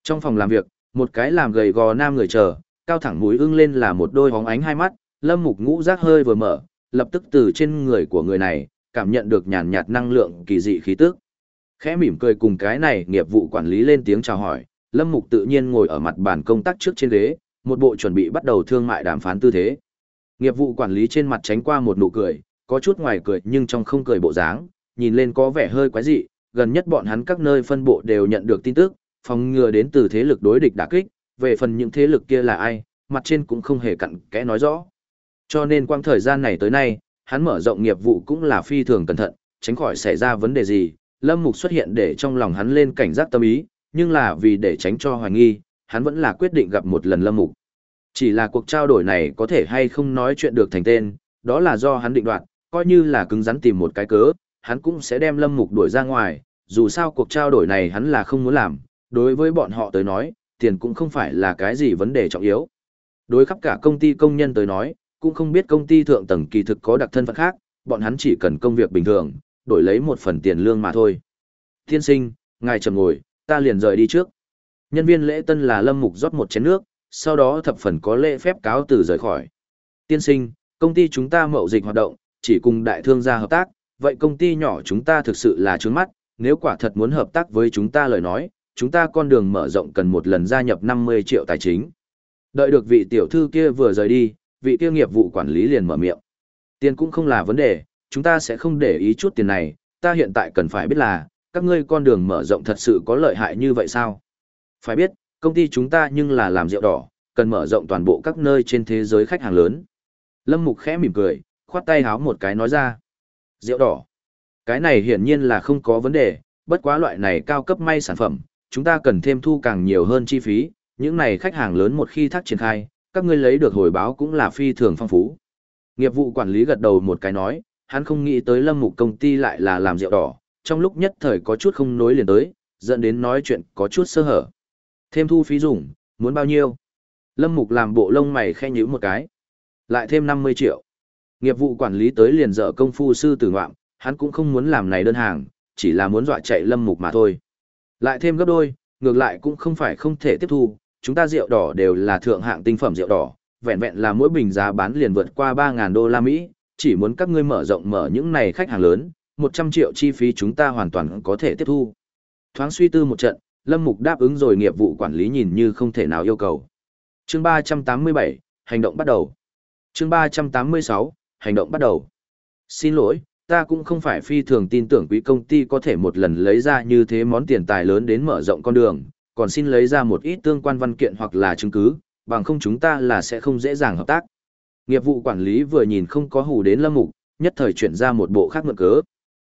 Trong phòng làm việc, một cái làm gầy gò nam người chờ, cao thẳng mũi ưng lên là một đôi hóng ánh hai mắt, Lâm Mục ngũ giác hơi vừa mở, lập tức từ trên người của người này, cảm nhận được nhàn nhạt năng lượng kỳ dị khí tức. Khẽ mỉm cười cùng cái này nghiệp vụ quản lý lên tiếng chào hỏi, Lâm Mục tự nhiên ngồi ở mặt bàn công tác trước trên ghế, một bộ chuẩn bị bắt đầu thương mại đàm phán tư thế. Nghiệp vụ quản lý trên mặt tránh qua một nụ cười, có chút ngoài cười nhưng trong không cười bộ dáng, nhìn lên có vẻ hơi quái dị, gần nhất bọn hắn các nơi phân bộ đều nhận được tin tức, phòng ngừa đến từ thế lực đối địch đả kích, về phần những thế lực kia là ai, mặt trên cũng không hề cặn kẽ nói rõ. Cho nên quang thời gian này tới nay, hắn mở rộng nghiệp vụ cũng là phi thường cẩn thận, tránh khỏi xảy ra vấn đề gì, Lâm Mục xuất hiện để trong lòng hắn lên cảnh giác tâm ý, nhưng là vì để tránh cho hoài nghi, hắn vẫn là quyết định gặp một lần Lâm Mục. Chỉ là cuộc trao đổi này có thể hay không nói chuyện được thành tên, đó là do hắn định đoạt, coi như là cứng rắn tìm một cái cớ, hắn cũng sẽ đem Lâm Mục đuổi ra ngoài, dù sao cuộc trao đổi này hắn là không muốn làm, đối với bọn họ tới nói, tiền cũng không phải là cái gì vấn đề trọng yếu. Đối khắp cả công ty công nhân tới nói, cũng không biết công ty thượng tầng kỳ thực có đặc thân phận khác, bọn hắn chỉ cần công việc bình thường, đổi lấy một phần tiền lương mà thôi. Thiên sinh, ngài trầm ngồi, ta liền rời đi trước. Nhân viên lễ tân là Lâm Mục rót một chén nước, sau đó thập phần có lễ phép cáo từ rời khỏi. Tiên sinh, công ty chúng ta mậu dịch hoạt động, chỉ cùng đại thương gia hợp tác, vậy công ty nhỏ chúng ta thực sự là trướng mắt, nếu quả thật muốn hợp tác với chúng ta lời nói, chúng ta con đường mở rộng cần một lần gia nhập 50 triệu tài chính. Đợi được vị tiểu thư kia vừa rời đi, vị kia nghiệp vụ quản lý liền mở miệng. Tiền cũng không là vấn đề, chúng ta sẽ không để ý chút tiền này, ta hiện tại cần phải biết là, các ngươi con đường mở rộng thật sự có lợi hại như vậy sao? Phải biết, công ty chúng ta nhưng là làm rượu đỏ, cần mở rộng toàn bộ các nơi trên thế giới khách hàng lớn. Lâm Mục khẽ mỉm cười, khoát tay háo một cái nói ra. Rượu đỏ. Cái này hiển nhiên là không có vấn đề, bất quá loại này cao cấp may sản phẩm, chúng ta cần thêm thu càng nhiều hơn chi phí, những này khách hàng lớn một khi thác triển khai, các ngươi lấy được hồi báo cũng là phi thường phong phú. Nghiệp vụ quản lý gật đầu một cái nói, hắn không nghĩ tới lâm mục công ty lại là làm rượu đỏ, trong lúc nhất thời có chút không nối liền tới, dẫn đến nói chuyện có chút sơ hở. Thêm thu phí dùng, muốn bao nhiêu? Lâm mục làm bộ lông mày khe nhíu một cái. Lại thêm 50 triệu. Nghiệp vụ quản lý tới liền dở công phu sư tử ngoạm, hắn cũng không muốn làm này đơn hàng, chỉ là muốn dọa chạy lâm mục mà thôi. Lại thêm gấp đôi, ngược lại cũng không phải không thể tiếp thu, chúng ta rượu đỏ đều là thượng hạng tinh phẩm rượu đỏ, vẹn vẹn là mỗi bình giá bán liền vượt qua 3.000 đô la Mỹ, chỉ muốn các ngươi mở rộng mở những này khách hàng lớn, 100 triệu chi phí chúng ta hoàn toàn có thể tiếp thu. Thoáng suy tư một trận, Lâm Mục đáp ứng rồi nghiệp vụ quản lý nhìn như không thể nào yêu cầu. Chương 387, hành động bắt đầu. Chương 386, hành động bắt đầu. Xin lỗi, ta cũng không phải phi thường tin tưởng quý công ty có thể một lần lấy ra như thế món tiền tài lớn đến mở rộng con đường, còn xin lấy ra một ít tương quan văn kiện hoặc là chứng cứ, bằng không chúng ta là sẽ không dễ dàng hợp tác. Nghiệp vụ quản lý vừa nhìn không có hù đến lâm mục, nhất thời chuyển ra một bộ khác mượn cớ.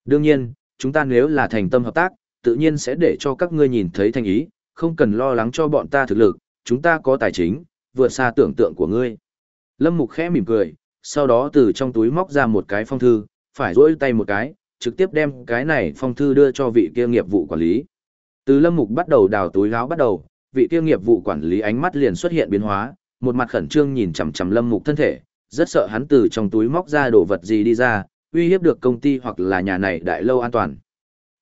Đương nhiên, chúng ta nếu là thành tâm hợp tác, tự nhiên sẽ để cho các ngươi nhìn thấy thành ý, không cần lo lắng cho bọn ta thực lực, chúng ta có tài chính, vượt xa tưởng tượng của ngươi. Lâm mục khẽ mỉm cười, sau đó từ trong túi móc ra một cái phong thư, phải rỗi tay một cái, trực tiếp đem cái này phong thư đưa cho vị kia nghiệp vụ quản lý. Từ Lâm Mục bắt đầu đào túi áo bắt đầu, vị kia nghiệp vụ quản lý ánh mắt liền xuất hiện biến hóa, một mặt khẩn trương nhìn chằm chằm Lâm Mục thân thể, rất sợ hắn từ trong túi móc ra đồ vật gì đi ra, uy hiếp được công ty hoặc là nhà này đại lâu an toàn.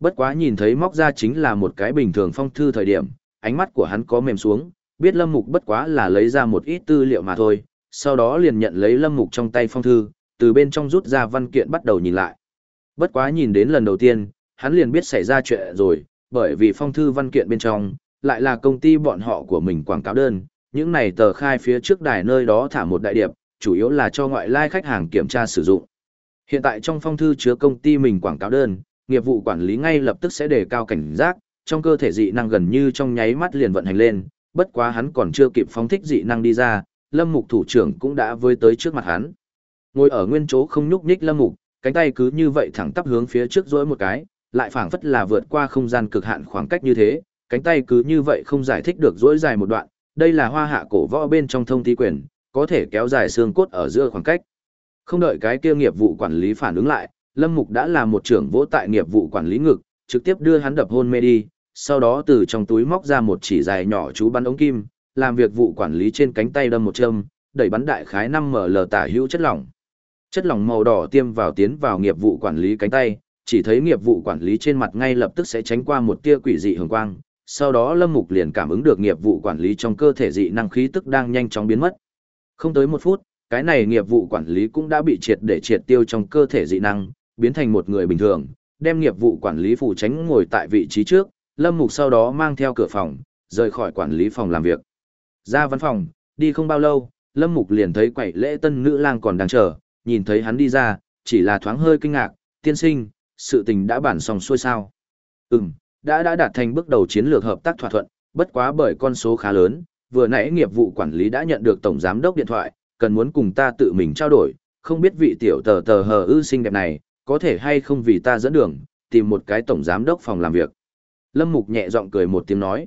Bất quá nhìn thấy móc ra chính là một cái bình thường phong thư thời điểm, ánh mắt của hắn có mềm xuống, biết Lâm Mục bất quá là lấy ra một ít tư liệu mà thôi, sau đó liền nhận lấy Lâm Mục trong tay phong thư, từ bên trong rút ra văn kiện bắt đầu nhìn lại. Bất quá nhìn đến lần đầu tiên, hắn liền biết xảy ra chuyện rồi, bởi vì phong thư văn kiện bên trong, lại là công ty bọn họ của mình quảng cáo đơn, những này tờ khai phía trước đài nơi đó thả một đại điệp, chủ yếu là cho ngoại lai khách hàng kiểm tra sử dụng. Hiện tại trong phong thư chứa công ty mình quảng cáo đơn, nghiệp vụ quản lý ngay lập tức sẽ đề cao cảnh giác, trong cơ thể dị năng gần như trong nháy mắt liền vận hành lên, bất quá hắn còn chưa kịp phóng thích dị năng đi ra, Lâm Mục thủ trưởng cũng đã với tới trước mặt hắn. Ngồi ở nguyên chỗ không nhúc nhích Lâm Mục, cánh tay cứ như vậy thẳng tắp hướng phía trước rỗi một cái, lại phảng phất là vượt qua không gian cực hạn khoảng cách như thế, cánh tay cứ như vậy không giải thích được rỗi dài một đoạn, đây là hoa hạ cổ võ bên trong thông thi quyền, có thể kéo dài xương cốt ở giữa khoảng cách. Không đợi cái kia nghiệp vụ quản lý phản ứng lại, Lâm Mục đã là một trưởng vỗ tại nghiệp vụ quản lý ngực, trực tiếp đưa hắn đập hôn mê đi, sau đó từ trong túi móc ra một chỉ dài nhỏ chú bắn ống kim, làm việc vụ quản lý trên cánh tay đâm một châm, đẩy bắn đại khái 5ml tả hữu chất lỏng. Chất lỏng màu đỏ tiêm vào tiến vào nghiệp vụ quản lý cánh tay, chỉ thấy nghiệp vụ quản lý trên mặt ngay lập tức sẽ tránh qua một tia quỷ dị hường quang, sau đó Lâm Mục liền cảm ứng được nghiệp vụ quản lý trong cơ thể dị năng khí tức đang nhanh chóng biến mất. Không tới một phút, cái này nghiệp vụ quản lý cũng đã bị triệt để triệt tiêu trong cơ thể dị năng, biến thành một người bình thường, đem nghiệp vụ quản lý phụ tránh ngồi tại vị trí trước, Lâm Mục sau đó mang theo cửa phòng, rời khỏi quản lý phòng làm việc. Ra văn phòng, đi không bao lâu, Lâm Mục liền thấy quẩy lễ tân nữ lang còn đang chờ, nhìn thấy hắn đi ra, chỉ là thoáng hơi kinh ngạc, tiên sinh, sự tình đã bản xong xuôi sao. Ừm, đã đã đạt thành bước đầu chiến lược hợp tác thỏa thuận, bất quá bởi con số khá lớn, vừa nãy nghiệp vụ quản lý đã nhận được tổng giám đốc điện thoại, cần muốn cùng ta tự mình trao đổi, không biết vị tiểu tờ tờ hờ ư xinh đẹp này, có thể hay không vì ta dẫn đường, tìm một cái tổng giám đốc phòng làm việc. Lâm Mục nhẹ giọng cười một tiếng nói.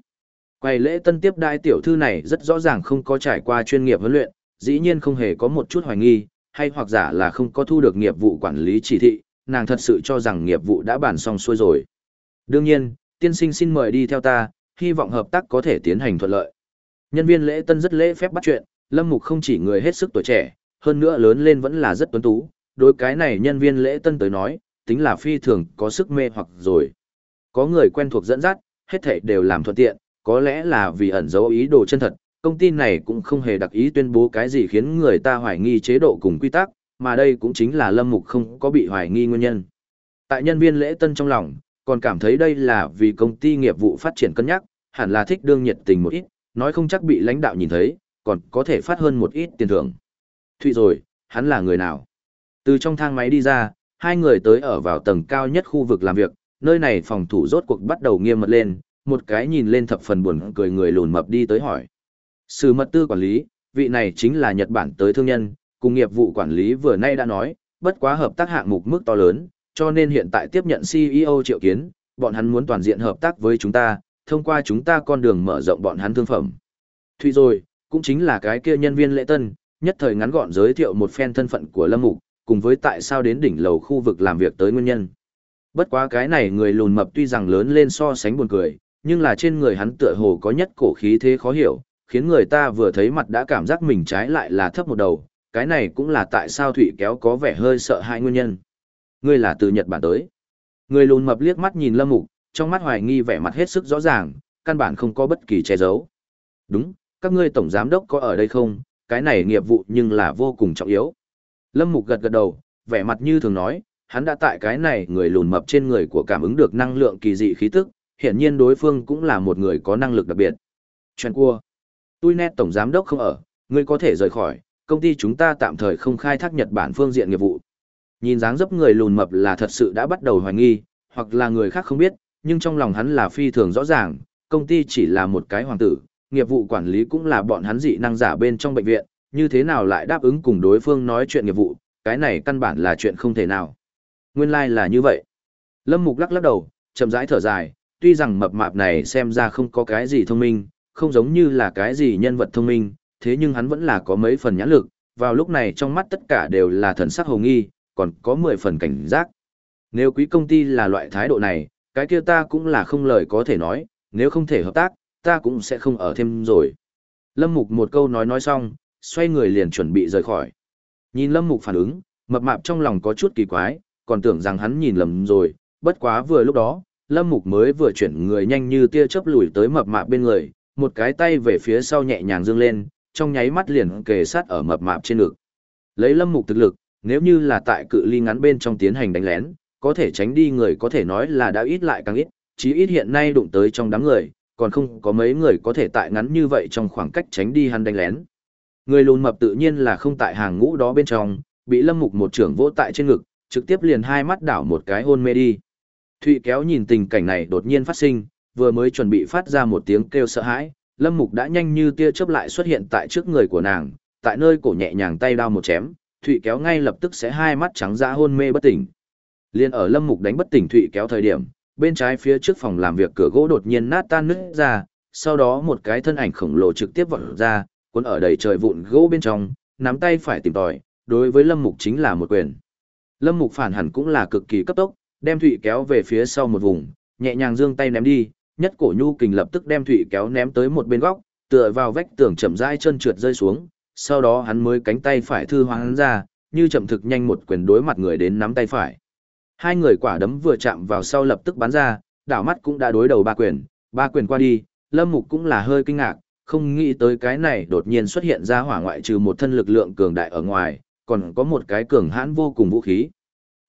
Quay lễ tân tiếp đai tiểu thư này rất rõ ràng không có trải qua chuyên nghiệp huấn luyện, dĩ nhiên không hề có một chút hoài nghi, hay hoặc giả là không có thu được nghiệp vụ quản lý chỉ thị, nàng thật sự cho rằng nghiệp vụ đã bàn xong xuôi rồi. Đương nhiên, tiên sinh xin mời đi theo ta, hy vọng hợp tác có thể tiến hành thuận lợi. Nhân viên lễ tân rất lễ phép bắt chuyện, Lâm Mục không chỉ người hết sức tuổi trẻ, hơn nữa lớn lên vẫn là rất tuấn tú, đối cái này nhân viên lễ tân tới nói, tính là phi thường có sức mê hoặc rồi. Có người quen thuộc dẫn dắt, hết thảy đều làm thuận tiện, có lẽ là vì ẩn dấu ý đồ chân thật, công ty này cũng không hề đặc ý tuyên bố cái gì khiến người ta hoài nghi chế độ cùng quy tắc, mà đây cũng chính là Lâm Mục không có bị hoài nghi nguyên nhân. Tại nhân viên lễ tân trong lòng, còn cảm thấy đây là vì công ty nghiệp vụ phát triển cân nhắc, hẳn là thích đương nhiệt tình một ít, nói không chắc bị lãnh đạo nhìn thấy, còn có thể phát hơn một ít tiền thưởng. Thụy rồi, hắn là người nào? Từ trong thang máy đi ra, hai người tới ở vào tầng cao nhất khu vực làm việc, nơi này phòng thủ rốt cuộc bắt đầu nghiêm mật lên, một cái nhìn lên thập phần buồn cười người lùn mập đi tới hỏi. Sử mật tư quản lý, vị này chính là Nhật Bản tới thương nhân, cùng nghiệp vụ quản lý vừa nay đã nói, bất quá hợp tác hạng mục mức to lớn, cho nên hiện tại tiếp nhận CEO triệu kiến, bọn hắn muốn toàn diện hợp tác với chúng ta, thông qua chúng ta con đường mở rộng bọn hắn thương phẩm. Thụy rồi, cũng chính là cái kia nhân viên lễ tân, nhất thời ngắn gọn giới thiệu một phen thân phận của Lâm Mục, cùng với tại sao đến đỉnh lầu khu vực làm việc tới nguyên nhân. Bất quá cái này người lùn mập tuy rằng lớn lên so sánh buồn cười, nhưng là trên người hắn tựa hồ có nhất cổ khí thế khó hiểu, khiến người ta vừa thấy mặt đã cảm giác mình trái lại là thấp một đầu, cái này cũng là tại sao Thụy kéo có vẻ hơi sợ hai nguyên nhân. Ngươi là từ Nhật Bản tới. Người lùn mập liếc mắt nhìn Lâm Mục, trong mắt hoài nghi vẻ mặt hết sức rõ ràng, căn bản không có bất kỳ che giấu. Đúng, các ngươi tổng giám đốc có ở đây không? Cái này nghiệp vụ nhưng là vô cùng trọng yếu. Lâm Mục gật gật đầu, vẻ mặt như thường nói, hắn đã tại cái này người lùn mập trên người của cảm ứng được năng lượng kỳ dị khí tức, hiển nhiên đối phương cũng là một người có năng lực đặc biệt. Chuyện cua. Tôi nét tổng giám đốc không ở, ngươi có thể rời khỏi, công ty chúng ta tạm thời không khai thác Nhật Bản phương diện nghiệp vụ. Nhìn dáng dấp người lùn mập là thật sự đã bắt đầu hoài nghi, hoặc là người khác không biết, nhưng trong lòng hắn là phi thường rõ ràng, công ty chỉ là một cái hoàng tử, nghiệp vụ quản lý cũng là bọn hắn dị năng giả bên trong bệnh viện, như thế nào lại đáp ứng cùng đối phương nói chuyện nghiệp vụ, cái này căn bản là chuyện không thể nào. Nguyên lai like là như vậy. Lâm Mục lắc lắc đầu, chậm rãi thở dài, tuy rằng mập mạp này xem ra không có cái gì thông minh, không giống như là cái gì nhân vật thông minh, thế nhưng hắn vẫn là có mấy phần nhãn lực, vào lúc này trong mắt tất cả đều là thần sắc hồ nghi, còn có 10 phần cảnh giác. Nếu quý công ty là loại thái độ này, cái kia ta cũng là không lời có thể nói, nếu không thể hợp tác, ta cũng sẽ không ở thêm rồi. Lâm Mục một câu nói nói xong, xoay người liền chuẩn bị rời khỏi. Nhìn Lâm Mục phản ứng, mập mạp trong lòng có chút kỳ quái, còn tưởng rằng hắn nhìn lầm rồi, bất quá vừa lúc đó, Lâm Mục mới vừa chuyển người nhanh như tia chớp lùi tới mập mạp bên người, một cái tay về phía sau nhẹ nhàng dương lên, trong nháy mắt liền kề sát ở mập mạp trên ngực. Lấy Lâm Mục thực lực, nếu như là tại cự ly ngắn bên trong tiến hành đánh lén, có thể tránh đi người có thể nói là đã ít lại càng ít, chí ít hiện nay đụng tới trong đám người, còn không có mấy người có thể tại ngắn như vậy trong khoảng cách tránh đi hắn đánh lén. Người lùn mập tự nhiên là không tại hàng ngũ đó bên trong, bị Lâm Mục một trưởng vỗ tại trên ngực, trực tiếp liền hai mắt đảo một cái hôn mê đi. Thụy kéo nhìn tình cảnh này đột nhiên phát sinh, vừa mới chuẩn bị phát ra một tiếng kêu sợ hãi, Lâm Mục đã nhanh như tia chớp lại xuất hiện tại trước người của nàng, tại nơi cổ nhẹ nhàng tay đao một chém, Thụy kéo ngay lập tức sẽ hai mắt trắng dã hôn mê bất tỉnh. Liên ở Lâm Mục đánh bất tỉnh Thụy kéo thời điểm, bên trái phía trước phòng làm việc cửa gỗ đột nhiên nát tan nứt ra, sau đó một cái thân ảnh khổng lồ trực tiếp vọt ra, cuốn ở đầy trời vụn gỗ bên trong, nắm tay phải tìm tòi, đối với Lâm Mục chính là một quyền. Lâm Mục phản hẳn cũng là cực kỳ cấp tốc, đem Thụy kéo về phía sau một vùng, nhẹ nhàng giương tay ném đi, nhất cổ nhu kình lập tức đem Thụy kéo ném tới một bên góc, tựa vào vách tường chậm rãi chân trượt rơi xuống, sau đó hắn mới cánh tay phải thư hoang ra, như chậm thực nhanh một quyền đối mặt người đến nắm tay phải. Hai người quả đấm vừa chạm vào sau lập tức bắn ra, đảo mắt cũng đã đối đầu ba quyền, ba quyền qua đi, Lâm Mục cũng là hơi kinh ngạc, không nghĩ tới cái này đột nhiên xuất hiện ra hỏa ngoại trừ một thân lực lượng cường đại ở ngoài, còn có một cái cường hãn vô cùng vũ khí.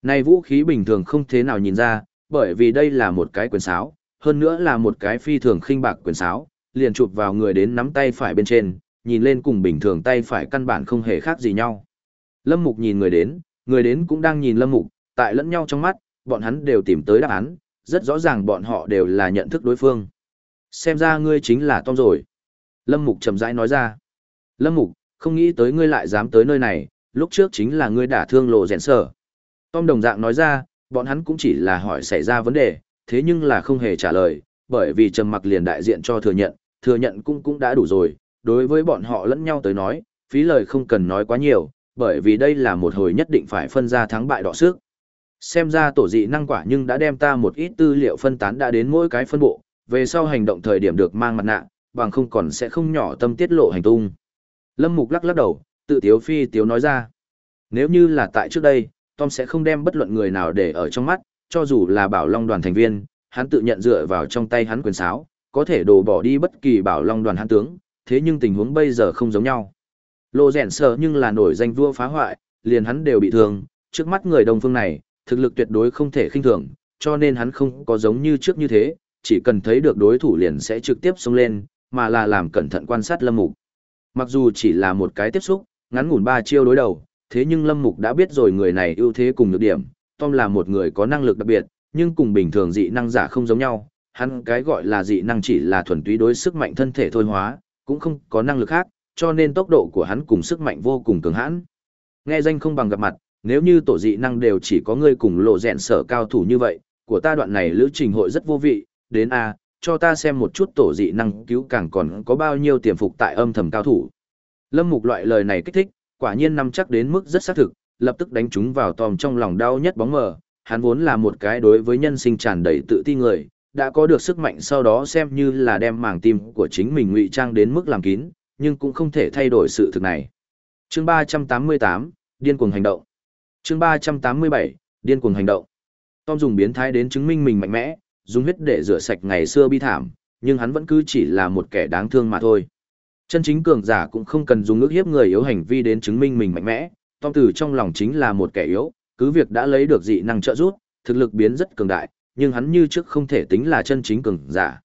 Này vũ khí bình thường không thế nào nhìn ra, bởi vì đây là một cái quyền sáo, hơn nữa là một cái phi thường khinh bạc quyền sáo, liền chụp vào người đến nắm tay phải bên trên, nhìn lên cùng bình thường tay phải căn bản không hề khác gì nhau. Lâm Mục nhìn người đến, người đến cũng đang nhìn Lâm Mục, tại lẫn nhau trong mắt, bọn hắn đều tìm tới đáp án, rất rõ ràng bọn họ đều là nhận thức đối phương. Xem ra ngươi chính là Tom rồi. Lâm Mục chậm rãi nói ra. Lâm Mục, không nghĩ tới ngươi lại dám tới nơi này, lúc trước chính là ngươi đả thương lộ rèn sở. Tom đồng dạng nói ra, bọn hắn cũng chỉ là hỏi xảy ra vấn đề, thế nhưng là không hề trả lời, bởi vì trầm mặc liền đại diện cho thừa nhận, thừa nhận cũng cũng đã đủ rồi, đối với bọn họ lẫn nhau tới nói, phí lời không cần nói quá nhiều, bởi vì đây là một hồi nhất định phải phân ra thắng bại đọ sức. Xem ra tổ dị năng quả nhưng đã đem ta một ít tư liệu phân tán đã đến mỗi cái phân bộ, về sau hành động thời điểm được mang mặt nạ, bằng không còn sẽ không nhỏ tâm tiết lộ hành tung. Lâm Mục lắc lắc đầu, tự tiếu phi tiếu nói ra. Nếu như là tại trước đây, Tom sẽ không đem bất luận người nào để ở trong mắt, cho dù là bảo long đoàn thành viên, hắn tự nhận dựa vào trong tay hắn quyền sáo, có thể đổ bỏ đi bất kỳ bảo long đoàn hắn tướng, thế nhưng tình huống bây giờ không giống nhau. Lô rèn sợ nhưng là nổi danh vua phá hoại, liền hắn đều bị thương, trước mắt người đồng phương này, thực lực tuyệt đối không thể khinh thường, cho nên hắn không có giống như trước như thế, chỉ cần thấy được đối thủ liền sẽ trực tiếp xông lên, mà là làm cẩn thận quan sát Lâm Mục. Mặc dù chỉ là một cái tiếp xúc, ngắn ngủn ba chiêu đối đầu, thế nhưng Lâm Mục đã biết rồi người này ưu thế cùng nhược điểm, Tom là một người có năng lực đặc biệt, nhưng cùng bình thường dị năng giả không giống nhau, hắn cái gọi là dị năng chỉ là thuần túy đối sức mạnh thân thể thôi hóa, cũng không có năng lực khác, cho nên tốc độ của hắn cùng sức mạnh vô cùng cường hãn. Nghe danh không bằng gặp mặt, nếu như tổ dị năng đều chỉ có ngươi cùng lộ rèn sở cao thủ như vậy, của ta đoạn này lữ trình hội rất vô vị, đến a, cho ta xem một chút tổ dị năng cứu càng còn có bao nhiêu tiềm phục tại âm thầm cao thủ. Lâm Mục loại lời này kích thích, quả nhiên nắm chắc đến mức rất xác thực, lập tức đánh chúng vào Tom trong lòng đau nhất bóng mờ, hắn vốn là một cái đối với nhân sinh tràn đầy tự ti người, đã có được sức mạnh sau đó xem như là đem màng tim của chính mình ngụy trang đến mức làm kín, nhưng cũng không thể thay đổi sự thực này. Chương 388, điên cuồng hành động. Chương 387, điên cuồng hành động. Tom dùng biến thái đến chứng minh mình mạnh mẽ, dùng huyết để rửa sạch ngày xưa bi thảm, nhưng hắn vẫn cứ chỉ là một kẻ đáng thương mà thôi. Chân chính cường giả cũng không cần dùng ước hiếp người yếu hành vi đến chứng minh mình mạnh mẽ, Tom Tử trong lòng chính là một kẻ yếu, cứ việc đã lấy được dị năng trợ giúp, thực lực biến rất cường đại, nhưng hắn như trước không thể tính là chân chính cường giả.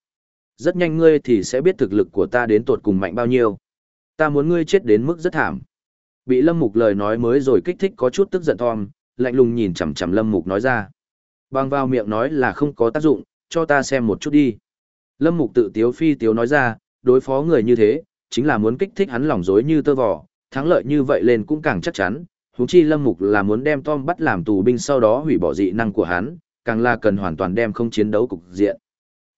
Rất nhanh ngươi thì sẽ biết thực lực của ta đến tột cùng mạnh bao nhiêu. Ta muốn ngươi chết đến mức rất thảm. Bị Lâm Mục lời nói mới rồi kích thích có chút tức giận Tom, lạnh lùng nhìn chằm chằm Lâm Mục nói ra. Bằng vào miệng nói là không có tác dụng, cho ta xem một chút đi. Lâm Mục tự tiếu phi tiếu nói ra, đối phó người như thế, chính là muốn kích thích hắn lòng dối như tơ vò, thắng lợi như vậy lên cũng càng chắc chắn. Huống chi Lâm Mục là muốn đem Tom bắt làm tù binh sau đó hủy bỏ dị năng của hắn, càng là cần hoàn toàn đem không chiến đấu cục diện.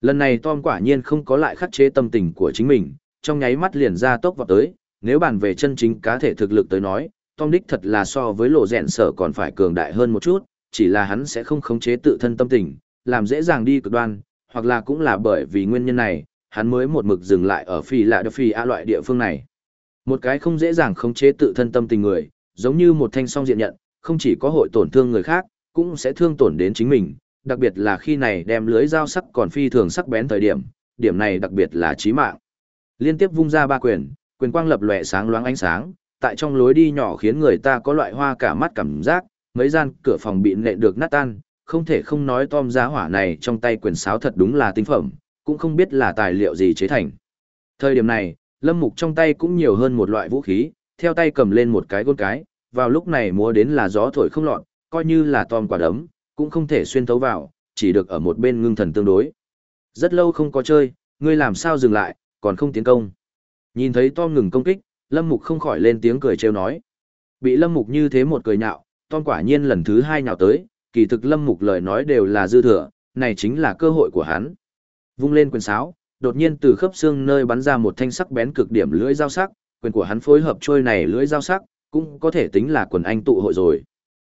Lần này Tom quả nhiên không có lại khắc chế tâm tình của chính mình, trong nháy mắt liền ra tốc vào tới, nếu bàn về chân chính cá thể thực lực tới nói, Tom đích thật là so với lộ rèn sở còn phải cường đại hơn một chút, chỉ là hắn sẽ không khống chế tự thân tâm tình, làm dễ dàng đi cực đoan, hoặc là cũng là bởi vì nguyên nhân này, hắn mới một mực dừng lại ở phi lạ đập phi a loại địa phương này. Một cái không dễ dàng khống chế tự thân tâm tình người, giống như một thanh song diện nhận, không chỉ có hội tổn thương người khác, cũng sẽ thương tổn đến chính mình, đặc biệt là khi này đem lưới dao sắc còn phi thường sắc bén thời điểm, điểm này đặc biệt là chí mạng. Liên tiếp vung ra ba quyền, quyền quang lập lòe sáng loáng ánh sáng, tại trong lối đi nhỏ khiến người ta có loại hoa cả mắt cảm giác, mấy gian cửa phòng bị nện được nát tan, không thể không nói Tom giá hỏa này trong tay quyền sáo thật đúng là tinh phẩm, cũng không biết là tài liệu gì chế thành. Thời điểm này, Lâm Mục trong tay cũng nhiều hơn một loại vũ khí, theo tay cầm lên một cái gôn cái, vào lúc này múa đến là gió thổi không lọt, coi như là tom quả đấm, cũng không thể xuyên thấu vào, chỉ được ở một bên ngưng thần tương đối. Rất lâu không có chơi, ngươi làm sao dừng lại, còn không tiến công. Nhìn thấy Tom ngừng công kích, Lâm Mục không khỏi lên tiếng cười trêu nói. Bị Lâm Mục như thế một cười nhạo, Tom quả nhiên lần thứ hai nhào tới, kỳ thực Lâm Mục lời nói đều là dư thừa, này chính là cơ hội của hắn. Vung lên quyền sáo, đột nhiên từ khớp xương nơi bắn ra một thanh sắc bén cực điểm lưỡi dao sắc, quyền của hắn phối hợp trôi này lưỡi dao sắc, cũng có thể tính là quần anh tụ hội rồi.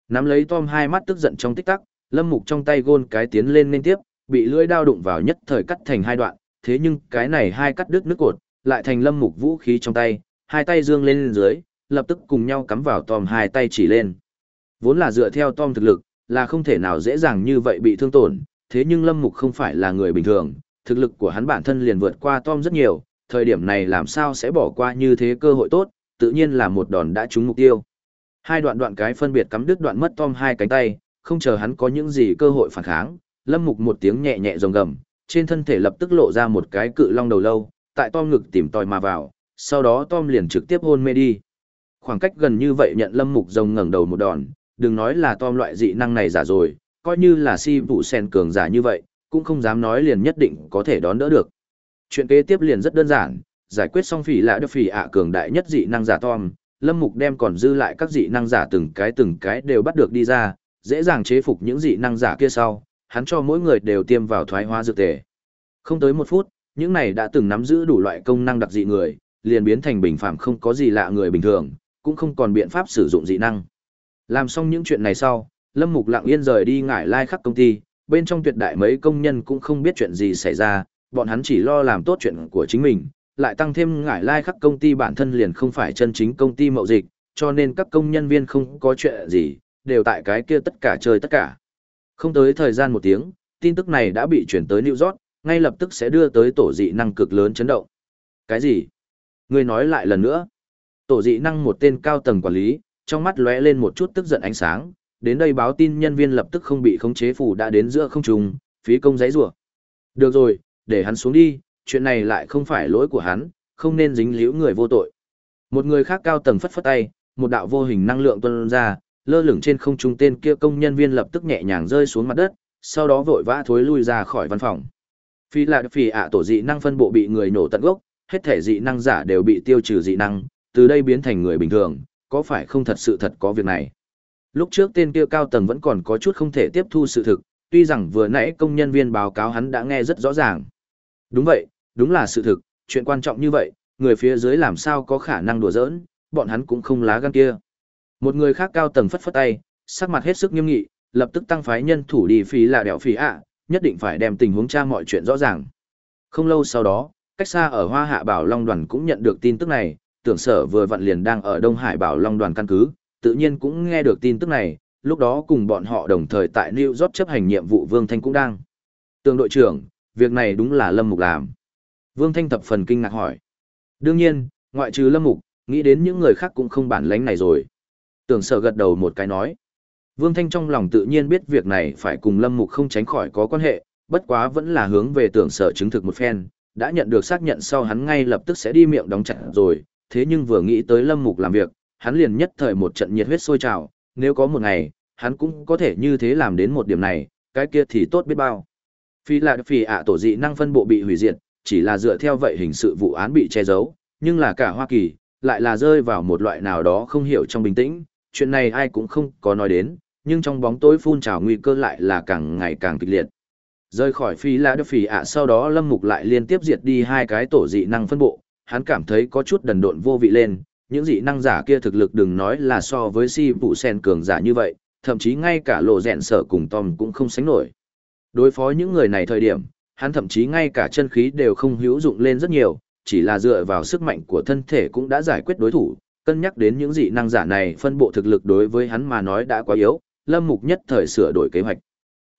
Nắm lấy Tom hai mắt tức giận trong tích tắc, Lâm Mục trong tay gôn cái tiến lên liên tiếp, bị lưỡi dao đụng vào nhất thời cắt thành hai đoạn, thế nhưng cái này hai cắt đứt nước cột, lại thành Lâm Mục vũ khí trong tay, hai tay dương lên dưới, lập tức cùng nhau cắm vào Tom hai tay chỉ lên. Vốn là dựa theo Tom thực lực, là không thể nào dễ dàng như vậy bị thương tổn, thế nhưng Lâm Mục không phải là người bình thường, thực lực của hắn bản thân liền vượt qua Tom rất nhiều, thời điểm này làm sao sẽ bỏ qua như thế cơ hội tốt, tự nhiên là một đòn đã trúng mục tiêu. Hai đoạn đoạn cái phân biệt cắm đứt đoạn mất Tom hai cánh tay, không chờ hắn có những gì cơ hội phản kháng, Lâm Mục một tiếng nhẹ nhẹ rồng gầm, trên thân thể lập tức lộ ra một cái cự long đầu lâu, tại Tom ngực tìm tòi mà vào, sau đó Tom liền trực tiếp hôn mê đi. Khoảng cách gần như vậy nhận Lâm Mục rồng ngẩng đầu một đòn, đừng nói là Tom loại dị năng này giả rồi, coi như là si vụ sen cường giả như vậy, cũng không dám nói liền nhất định có thể đón đỡ được. Chuyện kế tiếp liền rất đơn giản, giải quyết xong phỉ lạ được phỉ ạ cường đại nhất dị năng giả Tom, Lâm Mục đem còn dư lại các dị năng giả từng cái từng cái đều bắt được đi ra, dễ dàng chế phục những dị năng giả kia sau, hắn cho mỗi người đều tiêm vào thoái hóa dược tề. Không tới một phút, những này đã từng nắm giữ đủ loại công năng đặc dị người, liền biến thành bình phạm không có gì lạ người bình thường, cũng không còn biện pháp sử dụng dị năng. Làm xong những chuyện này sau, Lâm Mục lặng yên rời đi ngải lai khắc công ty, bên trong tuyệt đại mấy công nhân cũng không biết chuyện gì xảy ra, bọn hắn chỉ lo làm tốt chuyện của chính mình, lại tăng thêm ngải lai khắc công ty bản thân liền không phải chân chính công ty mậu dịch, cho nên các công nhân viên không có chuyện gì, đều tại cái kia tất cả chơi tất cả. Không tới thời gian một tiếng, tin tức này đã bị chuyển tới New York, ngay lập tức sẽ đưa tới tổ dị năng cực lớn chấn động. Cái gì? Người nói lại lần nữa. Tổ dị năng một tên cao tầng quản lý, trong mắt lóe lên một chút tức giận ánh sáng, đến đây báo tin nhân viên lập tức không bị khống chế phủ đã đến giữa không trung, phí công giấy rủa. Được rồi, để hắn xuống đi, chuyện này lại không phải lỗi của hắn, không nên dính líu người vô tội. Một người khác cao tầng phất phất tay, một đạo vô hình năng lượng tuôn ra, lơ lửng trên không trung tên kia công nhân viên lập tức nhẹ nhàng rơi xuống mặt đất, sau đó vội vã thối lui ra khỏi văn phòng. Phi là phi ạ tổ dị năng phân bộ bị người nổ tận gốc, hết thể dị năng giả đều bị tiêu trừ dị năng, từ đây biến thành người bình thường, có phải không thật sự thật có việc này. Lúc trước tên kia cao tầng vẫn còn có chút không thể tiếp thu sự thực, tuy rằng vừa nãy công nhân viên báo cáo hắn đã nghe rất rõ ràng. Đúng vậy, đúng là sự thực, chuyện quan trọng như vậy, người phía dưới làm sao có khả năng đùa giỡn, bọn hắn cũng không lá gan kia. Một người khác cao tầng phất phất tay, sắc mặt hết sức nghiêm nghị, lập tức tăng phái nhân thủ đi phí là đẹo phí ạ, nhất định phải đem tình huống tra mọi chuyện rõ ràng. Không lâu sau đó, cách xa ở Hoa Hạ Bảo Long đoàn cũng nhận được tin tức này, tưởng sở vừa vặn liền đang ở Đông Hải Bảo Long đoàn căn cứ, tự nhiên cũng nghe được tin tức này, lúc đó cùng bọn họ đồng thời tại New York chấp hành nhiệm vụ Vương Thanh cũng đang. Tường đội trưởng, việc này đúng là Lâm Mục làm. Vương Thanh thập phần kinh ngạc hỏi. Đương nhiên, ngoại trừ Lâm Mục, nghĩ đến những người khác cũng không bản lãnh này rồi. Tưởng sở gật đầu một cái nói. Vương Thanh trong lòng tự nhiên biết việc này phải cùng Lâm Mục không tránh khỏi có quan hệ, bất quá vẫn là hướng về tưởng sở chứng thực một phen, đã nhận được xác nhận sau hắn ngay lập tức sẽ đi miệng đóng chặt rồi, thế nhưng vừa nghĩ tới Lâm Mục làm việc, hắn liền nhất thời một trận nhiệt huyết sôi trào, nếu có một ngày, hắn cũng có thể như thế làm đến một điểm này, cái kia thì tốt biết bao. Phi là phi ạ tổ dị năng phân bộ bị hủy diệt, chỉ là dựa theo vậy hình sự vụ án bị che giấu, nhưng là cả Hoa Kỳ, lại là rơi vào một loại nào đó không hiểu trong bình tĩnh, chuyện này ai cũng không có nói đến, nhưng trong bóng tối phun trào nguy cơ lại là càng ngày càng kịch liệt. Rơi khỏi phi là phi phỉ ạ sau đó lâm mục lại liên tiếp diệt đi hai cái tổ dị năng phân bộ, hắn cảm thấy có chút đần độn vô vị lên, những dị năng giả kia thực lực đừng nói là so với si vụ sen cường giả như vậy, thậm chí ngay cả lộ rẹn sở cùng Tom cũng không sánh nổi. Đối phó những người này thời điểm, hắn thậm chí ngay cả chân khí đều không hữu dụng lên rất nhiều, chỉ là dựa vào sức mạnh của thân thể cũng đã giải quyết đối thủ, cân nhắc đến những dị năng giả này phân bộ thực lực đối với hắn mà nói đã quá yếu, Lâm Mục nhất thời sửa đổi kế hoạch.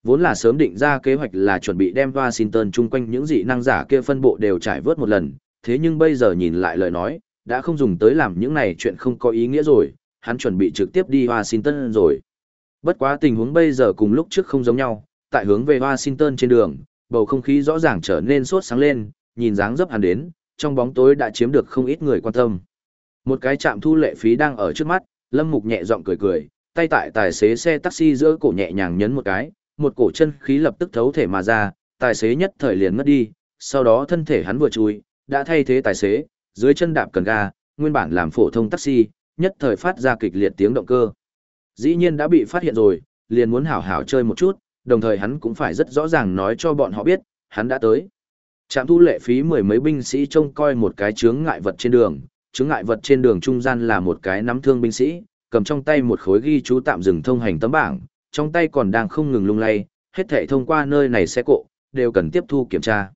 Vốn là sớm định ra kế hoạch là chuẩn bị đem Washington chung quanh những dị năng giả kia phân bộ đều trải vớt một lần, thế nhưng bây giờ nhìn lại lời nói, đã không dùng tới làm những này chuyện không có ý nghĩa rồi, hắn chuẩn bị trực tiếp đi Washington rồi. Bất quá tình huống bây giờ cùng lúc trước không giống nhau, tại hướng về Washington trên đường, bầu không khí rõ ràng trở nên sốt sáng lên, nhìn dáng dấp hắn đến, trong bóng tối đã chiếm được không ít người quan tâm. Một cái trạm thu lệ phí đang ở trước mắt, Lâm Mục nhẹ giọng cười cười, tay tại tài xế xe taxi giữa cổ nhẹ nhàng nhấn một cái, một cổ chân khí lập tức thấu thể mà ra, tài xế nhất thời liền mất đi, sau đó thân thể hắn vừa chui, đã thay thế tài xế, dưới chân đạp cần ga, nguyên bản làm phổ thông taxi, nhất thời phát ra kịch liệt tiếng động cơ. Dĩ nhiên đã bị phát hiện rồi, liền muốn hảo hảo chơi một chút, đồng thời hắn cũng phải rất rõ ràng nói cho bọn họ biết, hắn đã tới. Trạm thu lệ phí mười mấy binh sĩ trông coi một cái chướng ngại vật trên đường, chướng ngại vật trên đường trung gian là một cái nắm thương binh sĩ, cầm trong tay một khối ghi chú tạm dừng thông hành tấm bảng, trong tay còn đang không ngừng lung lay, hết thảy thông qua nơi này xe cộ, đều cần tiếp thu kiểm tra.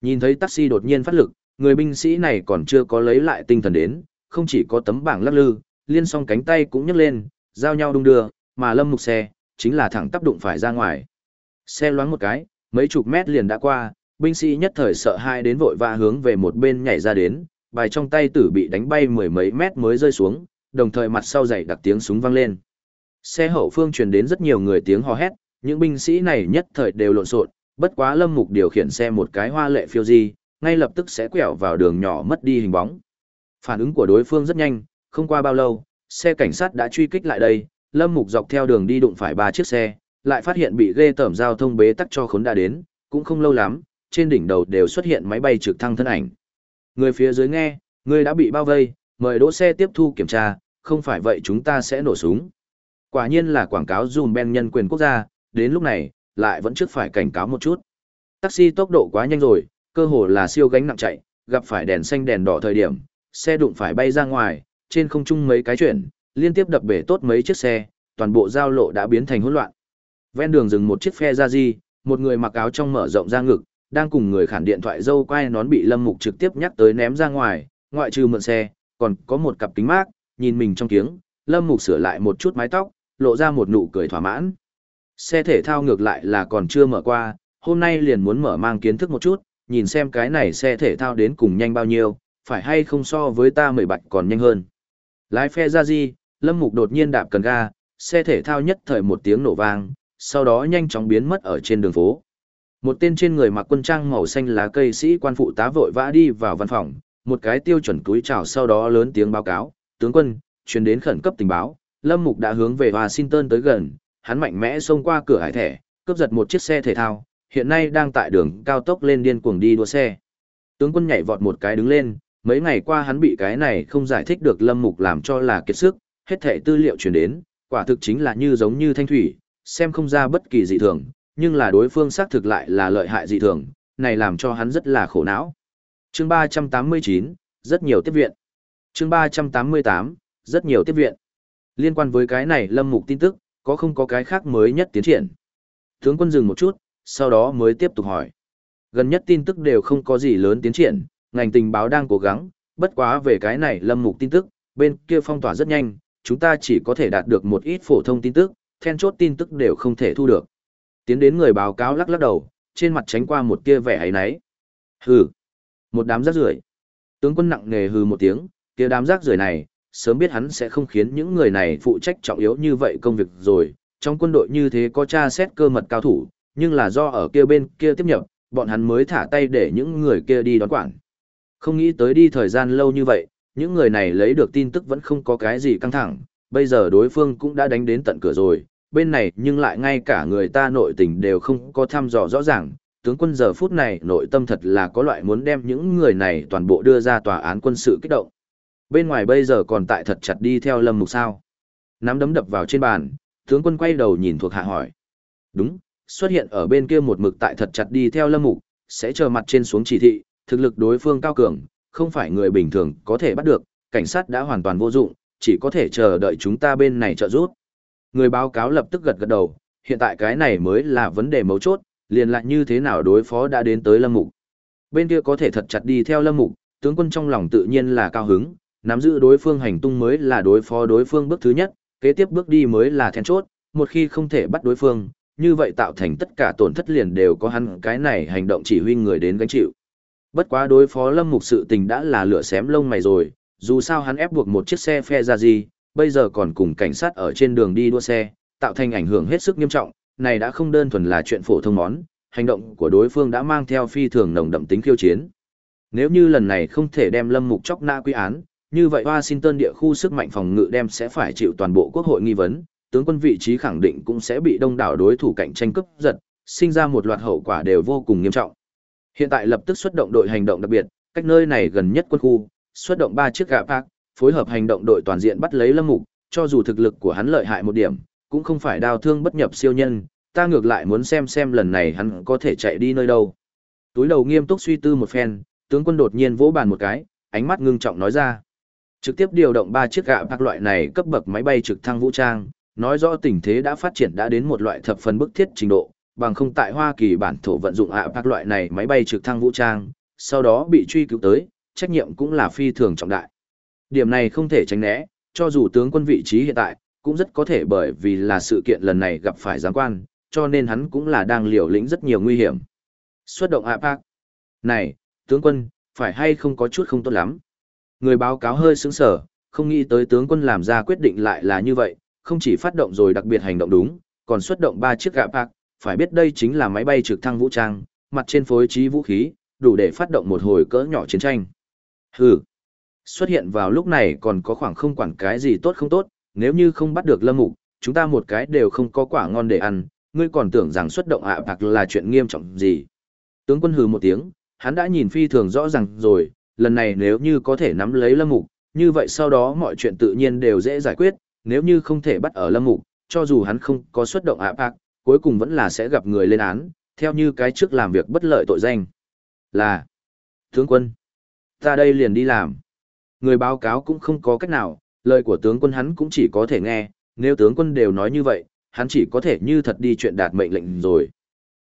Nhìn thấy taxi đột nhiên phát lực, người binh sĩ này còn chưa có lấy lại tinh thần đến, không chỉ có tấm bảng lắc lư, liên song cánh tay cũng nhấc lên, giao nhau đung đưa, mà lâm mục xe, chính là thẳng tắp đụng phải ra ngoài. Xe loáng một cái, mấy chục mét liền đã qua, binh sĩ nhất thời sợ hai đến vội vã hướng về một bên nhảy ra đến, bài trong tay tử bị đánh bay mười mấy mét mới rơi xuống, đồng thời mặt sau dày đặc tiếng súng vang lên. Xe hậu phương truyền đến rất nhiều người tiếng hò hét, những binh sĩ này nhất thời đều lộn xộn, bất quá Lâm Mục điều khiển xe một cái hoa lệ phiêu di, ngay lập tức sẽ quẹo vào đường nhỏ mất đi hình bóng. Phản ứng của đối phương rất nhanh, không qua bao lâu, xe cảnh sát đã truy kích lại đây, Lâm Mục dọc theo đường đi đụng phải ba chiếc xe, lại phát hiện bị ghê tởm giao thông bế tắc cho khốn đã đến, cũng không lâu lắm, trên đỉnh đầu đều xuất hiện máy bay trực thăng thân ảnh. Người phía dưới nghe, người đã bị bao vây, mời đỗ xe tiếp thu kiểm tra, không phải vậy chúng ta sẽ nổ súng. Quả nhiên là quảng cáo dùm ben nhân quyền quốc gia, đến lúc này, lại vẫn trước phải cảnh cáo một chút. Taxi tốc độ quá nhanh rồi, cơ hồ là siêu gánh nặng chạy, gặp phải đèn xanh đèn đỏ thời điểm, xe đụng phải bay ra ngoài, trên không trung mấy cái chuyển, liên tiếp đập bể tốt mấy chiếc xe, toàn bộ giao lộ đã biến thành hỗn loạn. Ven đường dừng một chiếc phe ra di, một người mặc áo trong mở rộng ra ngực, đang cùng người khản điện thoại dâu quay nón bị Lâm Mục trực tiếp nhắc tới ném ra ngoài, ngoại trừ mượn xe, còn có một cặp kính mát, nhìn mình trong tiếng, Lâm Mục sửa lại một chút mái tóc, lộ ra một nụ cười thỏa mãn. Xe thể thao ngược lại là còn chưa mở qua, hôm nay liền muốn mở mang kiến thức một chút, nhìn xem cái này xe thể thao đến cùng nhanh bao nhiêu, phải hay không so với ta mười bạch còn nhanh hơn. Lái phe ra gì, Lâm Mục đột nhiên đạp cần ga, xe thể thao nhất thời một tiếng nổ vang, sau đó nhanh chóng biến mất ở trên đường phố. Một tên trên người mặc quân trang màu xanh lá cây sĩ quan phụ tá vội vã đi vào văn phòng, một cái tiêu chuẩn túi chào sau đó lớn tiếng báo cáo, tướng quân, truyền đến khẩn cấp tình báo, Lâm Mục đã hướng về Washington tới gần, hắn mạnh mẽ xông qua cửa hải thẻ, cướp giật một chiếc xe thể thao, hiện nay đang tại đường cao tốc lên điên cuồng đi đua xe. Tướng quân nhảy vọt một cái đứng lên, mấy ngày qua hắn bị cái này không giải thích được Lâm Mục làm cho là kiệt sức, hết thảy tư liệu truyền đến, quả thực chính là như giống như thanh thủy, xem không ra bất kỳ dị thường, nhưng là đối phương xác thực lại là lợi hại dị thường, này làm cho hắn rất là khổ não. Chương 389, rất nhiều tiếp viện. Chương 388, rất nhiều tiếp viện. Liên quan với cái này Lâm Mục tin tức, có không có cái khác mới nhất tiến triển. Tướng quân dừng một chút, sau đó mới tiếp tục hỏi. Gần nhất tin tức đều không có gì lớn tiến triển, ngành tình báo đang cố gắng, bất quá về cái này Lâm Mục tin tức, bên kia phong tỏa rất nhanh, chúng ta chỉ có thể đạt được một ít phổ thông tin tức, then chốt tin tức đều không thể thu được. Tiến đến người báo cáo lắc lắc đầu, trên mặt tránh qua một kia vẻ ấy nấy. Hừ, một đám rác rưởi. Tướng quân nặng nề hừ một tiếng, kia đám rác rưởi này, sớm biết hắn sẽ không khiến những người này phụ trách trọng yếu như vậy công việc rồi. Trong quân đội như thế có tra xét cơ mật cao thủ, nhưng là do ở kia bên kia tiếp nhập, bọn hắn mới thả tay để những người kia đi đón quản. Không nghĩ tới đi thời gian lâu như vậy, những người này lấy được tin tức vẫn không có cái gì căng thẳng, bây giờ đối phương cũng đã đánh đến tận cửa rồi, bên này nhưng lại ngay cả người ta nội tình đều không có thăm dò rõ ràng, tướng quân giờ phút này nội tâm thật là có loại muốn đem những người này toàn bộ đưa ra tòa án quân sự kích động. Bên ngoài bây giờ còn tại thật chặt đi theo lâm mục sao. Nắm đấm đập vào trên bàn, tướng quân quay đầu nhìn thuộc hạ hỏi. Đúng, xuất hiện ở bên kia một mực tại thật chặt đi theo lâm mục, sẽ chờ mặt trên xuống chỉ thị, thực lực đối phương cao cường, không phải người bình thường có thể bắt được, cảnh sát đã hoàn toàn vô dụng, chỉ có thể chờ đợi chúng ta bên này trợ giúp. Người báo cáo lập tức gật gật đầu, hiện tại cái này mới là vấn đề mấu chốt, liền lại như thế nào đối phó đã đến tới Lâm Mục. Bên kia có thể thật chặt đi theo Lâm Mục, tướng quân trong lòng tự nhiên là cao hứng, nắm giữ đối phương hành tung mới là đối phó đối phương bước thứ nhất, kế tiếp bước đi mới là then chốt, một khi không thể bắt đối phương, như vậy tạo thành tất cả tổn thất liền đều có hắn cái này hành động chỉ huy người đến gánh chịu. Bất quá đối phó Lâm Mục sự tình đã là lửa xém lông mày rồi, dù sao hắn ép buộc một chiếc xe phe ra gì, bây giờ còn cùng cảnh sát ở trên đường đi đua xe, tạo thành ảnh hưởng hết sức nghiêm trọng, này đã không đơn thuần là chuyện phổ thông món, hành động của đối phương đã mang theo phi thường nồng đậm tính khiêu chiến. Nếu như lần này không thể đem Lâm Mục chóc nã quy án, như vậy Washington địa khu sức mạnh phòng ngự đem sẽ phải chịu toàn bộ quốc hội nghi vấn, tướng quân vị trí khẳng định cũng sẽ bị đông đảo đối thủ cạnh tranh cướp giật, sinh ra một loạt hậu quả đều vô cùng nghiêm trọng. Hiện tại lập tức xuất động đội hành động đặc biệt, cách nơi này gần nhất quân khu, xuất động ba chiếc gạ park, phối hợp hành động đội toàn diện bắt lấy Lâm Mục, cho dù thực lực của hắn lợi hại một điểm, cũng không phải đào thương bất nhập siêu nhân, ta ngược lại muốn xem xem lần này hắn có thể chạy đi nơi đâu. Túi đầu nghiêm túc suy tư một phen, tướng quân đột nhiên vỗ bàn một cái, ánh mắt ngưng trọng nói ra. Trực tiếp điều động ba chiếc gạ bạc loại này cấp bậc máy bay trực thăng vũ trang, nói rõ tình thế đã phát triển đã đến một loại thập phần bức thiết trình độ, bằng không tại Hoa Kỳ bản thổ vận dụng ạ các loại này máy bay trực thăng vũ trang, sau đó bị truy cứu tới, trách nhiệm cũng là phi thường trọng đại. Điểm này không thể tránh né, cho dù tướng quân vị trí hiện tại, cũng rất có thể bởi vì là sự kiện lần này gặp phải giáng quan, cho nên hắn cũng là đang liều lĩnh rất nhiều nguy hiểm. Xuất động APAC. Này, tướng quân, phải hay không có chút không tốt lắm. Người báo cáo hơi sững sở, không nghĩ tới tướng quân làm ra quyết định lại là như vậy, không chỉ phát động rồi đặc biệt hành động đúng, còn xuất động ba chiếc APAC, phải biết đây chính là máy bay trực thăng vũ trang, mặt trên phối trí vũ khí, đủ để phát động một hồi cỡ nhỏ chiến tranh. Hừ. Xuất hiện vào lúc này còn có khoảng không quản cái gì tốt không tốt, nếu như không bắt được lâm mục, chúng ta một cái đều không có quả ngon để ăn, ngươi còn tưởng rằng xuất động ạ bạc là chuyện nghiêm trọng gì. Tướng quân hừ một tiếng, hắn đã nhìn phi thường rõ ràng rồi, lần này nếu như có thể nắm lấy lâm mục, như vậy sau đó mọi chuyện tự nhiên đều dễ giải quyết, nếu như không thể bắt ở lâm mục, cho dù hắn không có xuất động ạ bạc, cuối cùng vẫn là sẽ gặp người lên án, theo như cái trước làm việc bất lợi tội danh. Là, tướng quân, ta đây liền đi làm. Người báo cáo cũng không có cách nào, lời của tướng quân hắn cũng chỉ có thể nghe, nếu tướng quân đều nói như vậy, hắn chỉ có thể như thật đi chuyện đạt mệnh lệnh rồi.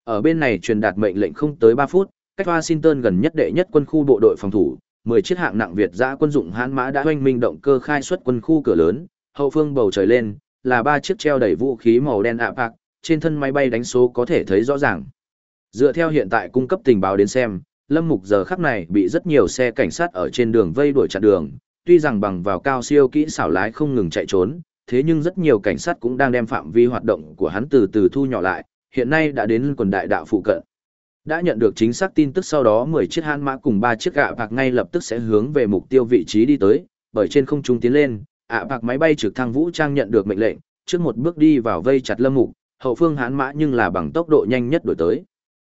Ở bên này truyền đạt mệnh lệnh không tới 3 phút, cách Washington gần nhất đệ nhất quân khu bộ đội phòng thủ, 10 chiếc hạng nặng Việt giã quân dụng hãn mã đã hoanh minh động cơ khai xuất quân khu cửa lớn, hậu phương bầu trời lên, là ba chiếc treo đầy vũ khí màu đen ạ bạc, trên thân máy bay đánh số có thể thấy rõ ràng. Dựa theo hiện tại cung cấp tình báo đến xem, Lâm Mục giờ khắc này bị rất nhiều xe cảnh sát ở trên đường vây đuổi chặn đường, tuy rằng bằng vào cao siêu kỹ xảo lái không ngừng chạy trốn, thế nhưng rất nhiều cảnh sát cũng đang đem phạm vi hoạt động của hắn từ từ thu nhỏ lại, hiện nay đã đến quần đại đạo phụ cận. Đã nhận được chính xác tin tức sau đó 10 chiếc han mã cùng 3 chiếc gạ bạc ngay lập tức sẽ hướng về mục tiêu vị trí đi tới, bởi trên không trung tiến lên, ạ bạc máy bay trực thăng vũ trang nhận được mệnh lệnh, trước một bước đi vào vây chặt lâm mục, hậu phương hãn mã nhưng là bằng tốc độ nhanh nhất đổi tới.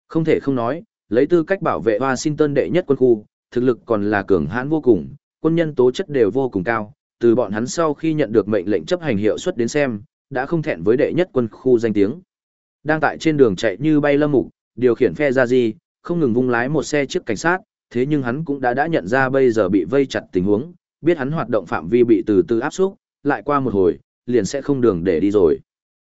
Không thể không nói, lấy tư cách bảo vệ Washington đệ nhất quân khu, thực lực còn là cường hãn vô cùng, quân nhân tố chất đều vô cùng cao, từ bọn hắn sau khi nhận được mệnh lệnh chấp hành hiệu suất đến xem, đã không thẹn với đệ nhất quân khu danh tiếng. Đang tại trên đường chạy như bay lâm mục, điều khiển phe ra gì, không ngừng vung lái một xe trước cảnh sát, thế nhưng hắn cũng đã đã nhận ra bây giờ bị vây chặt tình huống, biết hắn hoạt động phạm vi bị từ từ áp xúc, lại qua một hồi, liền sẽ không đường để đi rồi.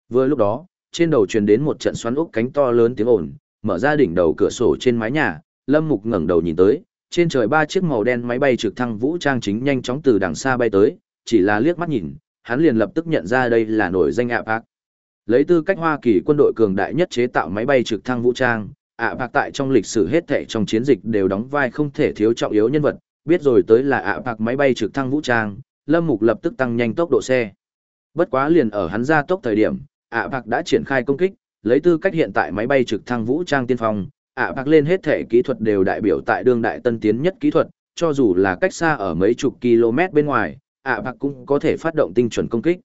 Vừa lúc đó, trên đầu truyền đến một trận xoắn ốc cánh to lớn tiếng ồn, mở ra đỉnh đầu cửa sổ trên mái nhà, Lâm Mục ngẩng đầu nhìn tới, trên trời ba chiếc màu đen máy bay trực thăng vũ trang chính nhanh chóng từ đằng xa bay tới, chỉ là liếc mắt nhìn, hắn liền lập tức nhận ra đây là nổi danh ạ bạc. Lấy tư cách Hoa Kỳ quân đội cường đại nhất chế tạo máy bay trực thăng vũ trang, ạ bạc tại trong lịch sử hết thảy trong chiến dịch đều đóng vai không thể thiếu trọng yếu nhân vật, biết rồi tới là ạ bạc máy bay trực thăng vũ trang, Lâm Mục lập tức tăng nhanh tốc độ xe. Bất quá liền ở hắn ra tốc thời điểm, ạ bạc đã triển khai công kích, lấy tư cách hiện tại máy bay trực thăng vũ trang tiên phong, ạ bạc lên hết thể kỹ thuật đều đại biểu tại đương đại tân tiến nhất kỹ thuật, cho dù là cách xa ở mấy chục km bên ngoài, ạ bạc cũng có thể phát động tinh chuẩn công kích.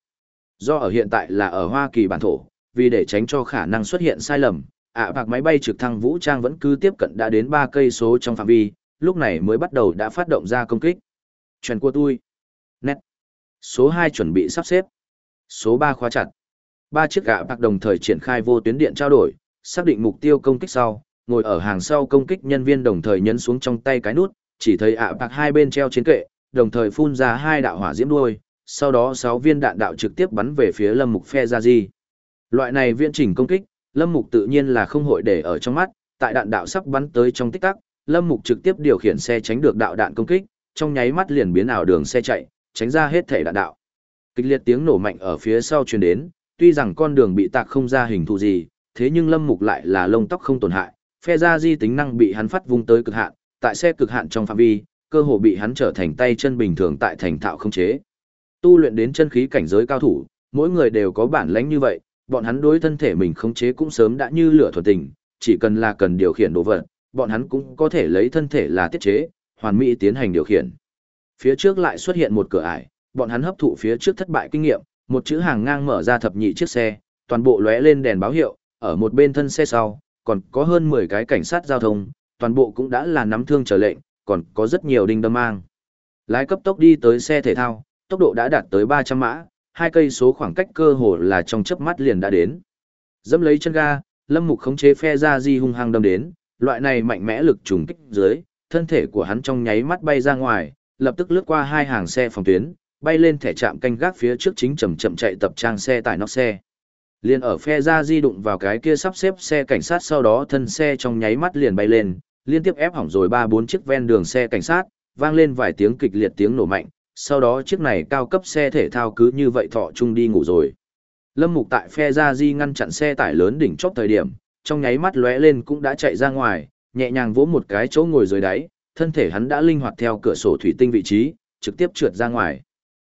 Do ở hiện tại là ở Hoa Kỳ bản thổ, vì để tránh cho khả năng xuất hiện sai lầm, ạ bạc máy bay trực thăng vũ trang vẫn cứ tiếp cận đã đến 3 cây số trong phạm vi, lúc này mới bắt đầu đã phát động ra công kích. chuẩn của tôi. Nét. Số 2 chuẩn bị sắp xếp. Số 3 khóa chặt. Ba chiếc gạ bạc đồng thời triển khai vô tuyến điện trao đổi, xác định mục tiêu công kích sau, ngồi ở hàng sau công kích nhân viên đồng thời nhấn xuống trong tay cái nút, chỉ thấy ạ bạc hai bên treo chiến kệ, đồng thời phun ra hai đạo hỏa diễm đuôi, sau đó sáu viên đạn đạo trực tiếp bắn về phía Lâm Mục phe ra di. Loại này viễn chỉnh công kích, Lâm Mục tự nhiên là không hội để ở trong mắt, tại đạn đạo sắp bắn tới trong tích tắc, Lâm Mục trực tiếp điều khiển xe tránh được đạo đạn công kích, trong nháy mắt liền biến ảo đường xe chạy, tránh ra hết thể đạn đạo. Kịch liệt tiếng nổ mạnh ở phía sau truyền đến, tuy rằng con đường bị tạc không ra hình thù gì, thế nhưng Lâm Mục lại là lông tóc không tổn hại, phe ra di tính năng bị hắn phát vung tới cực hạn, tại xe cực hạn trong phạm vi, cơ hồ bị hắn trở thành tay chân bình thường tại thành thạo không chế. Tu luyện đến chân khí cảnh giới cao thủ, mỗi người đều có bản lãnh như vậy, bọn hắn đối thân thể mình khống chế cũng sớm đã như lửa thuần tình, chỉ cần là cần điều khiển đồ vật, bọn hắn cũng có thể lấy thân thể là tiết chế, hoàn mỹ tiến hành điều khiển. Phía trước lại xuất hiện một cửa ải, bọn hắn hấp thụ phía trước thất bại kinh nghiệm, một chữ hàng ngang mở ra thập nhị chiếc xe, toàn bộ lóe lên đèn báo hiệu, ở một bên thân xe sau, còn có hơn 10 cái cảnh sát giao thông, toàn bộ cũng đã là nắm thương trở lệnh, còn có rất nhiều đinh đâm mang. Lái cấp tốc đi tới xe thể thao, tốc độ đã đạt tới 300 mã, hai cây số khoảng cách cơ hồ là trong chớp mắt liền đã đến. Dẫm lấy chân ga, Lâm Mục khống chế phe ra di hung hăng đâm đến, loại này mạnh mẽ lực trùng kích dưới, thân thể của hắn trong nháy mắt bay ra ngoài, lập tức lướt qua hai hàng xe phòng tuyến, bay lên thẻ trạm canh gác phía trước chính chậm chậm chạy tập trang xe tải nóc xe. Liên ở phe ra di đụng vào cái kia sắp xếp xe cảnh sát sau đó thân xe trong nháy mắt liền bay lên, liên tiếp ép hỏng rồi ba bốn chiếc ven đường xe cảnh sát, vang lên vài tiếng kịch liệt tiếng nổ mạnh, sau đó chiếc này cao cấp xe thể thao cứ như vậy thọ chung đi ngủ rồi. Lâm Mục tại phe ra di ngăn chặn xe tải lớn đỉnh chóp thời điểm, trong nháy mắt lóe lên cũng đã chạy ra ngoài, nhẹ nhàng vỗ một cái chỗ ngồi dưới đáy, thân thể hắn đã linh hoạt theo cửa sổ thủy tinh vị trí, trực tiếp trượt ra ngoài.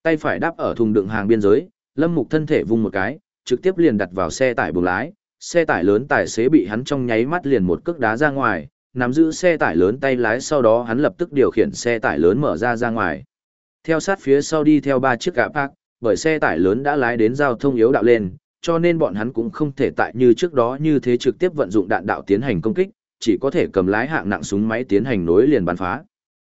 Tay phải đáp ở thùng đựng hàng biên giới, Lâm Mục thân thể vung một cái, trực tiếp liền đặt vào xe tải buồng lái, xe tải lớn tài xế bị hắn trong nháy mắt liền một cước đá ra ngoài, nắm giữ xe tải lớn tay lái sau đó hắn lập tức điều khiển xe tải lớn mở ra ra ngoài. Theo sát phía sau đi theo ba chiếc gã park, bởi xe tải lớn đã lái đến giao thông yếu đạo lên, cho nên bọn hắn cũng không thể tại như trước đó như thế trực tiếp vận dụng đạn đạo tiến hành công kích, chỉ có thể cầm lái hạng nặng súng máy tiến hành nối liền bắn phá.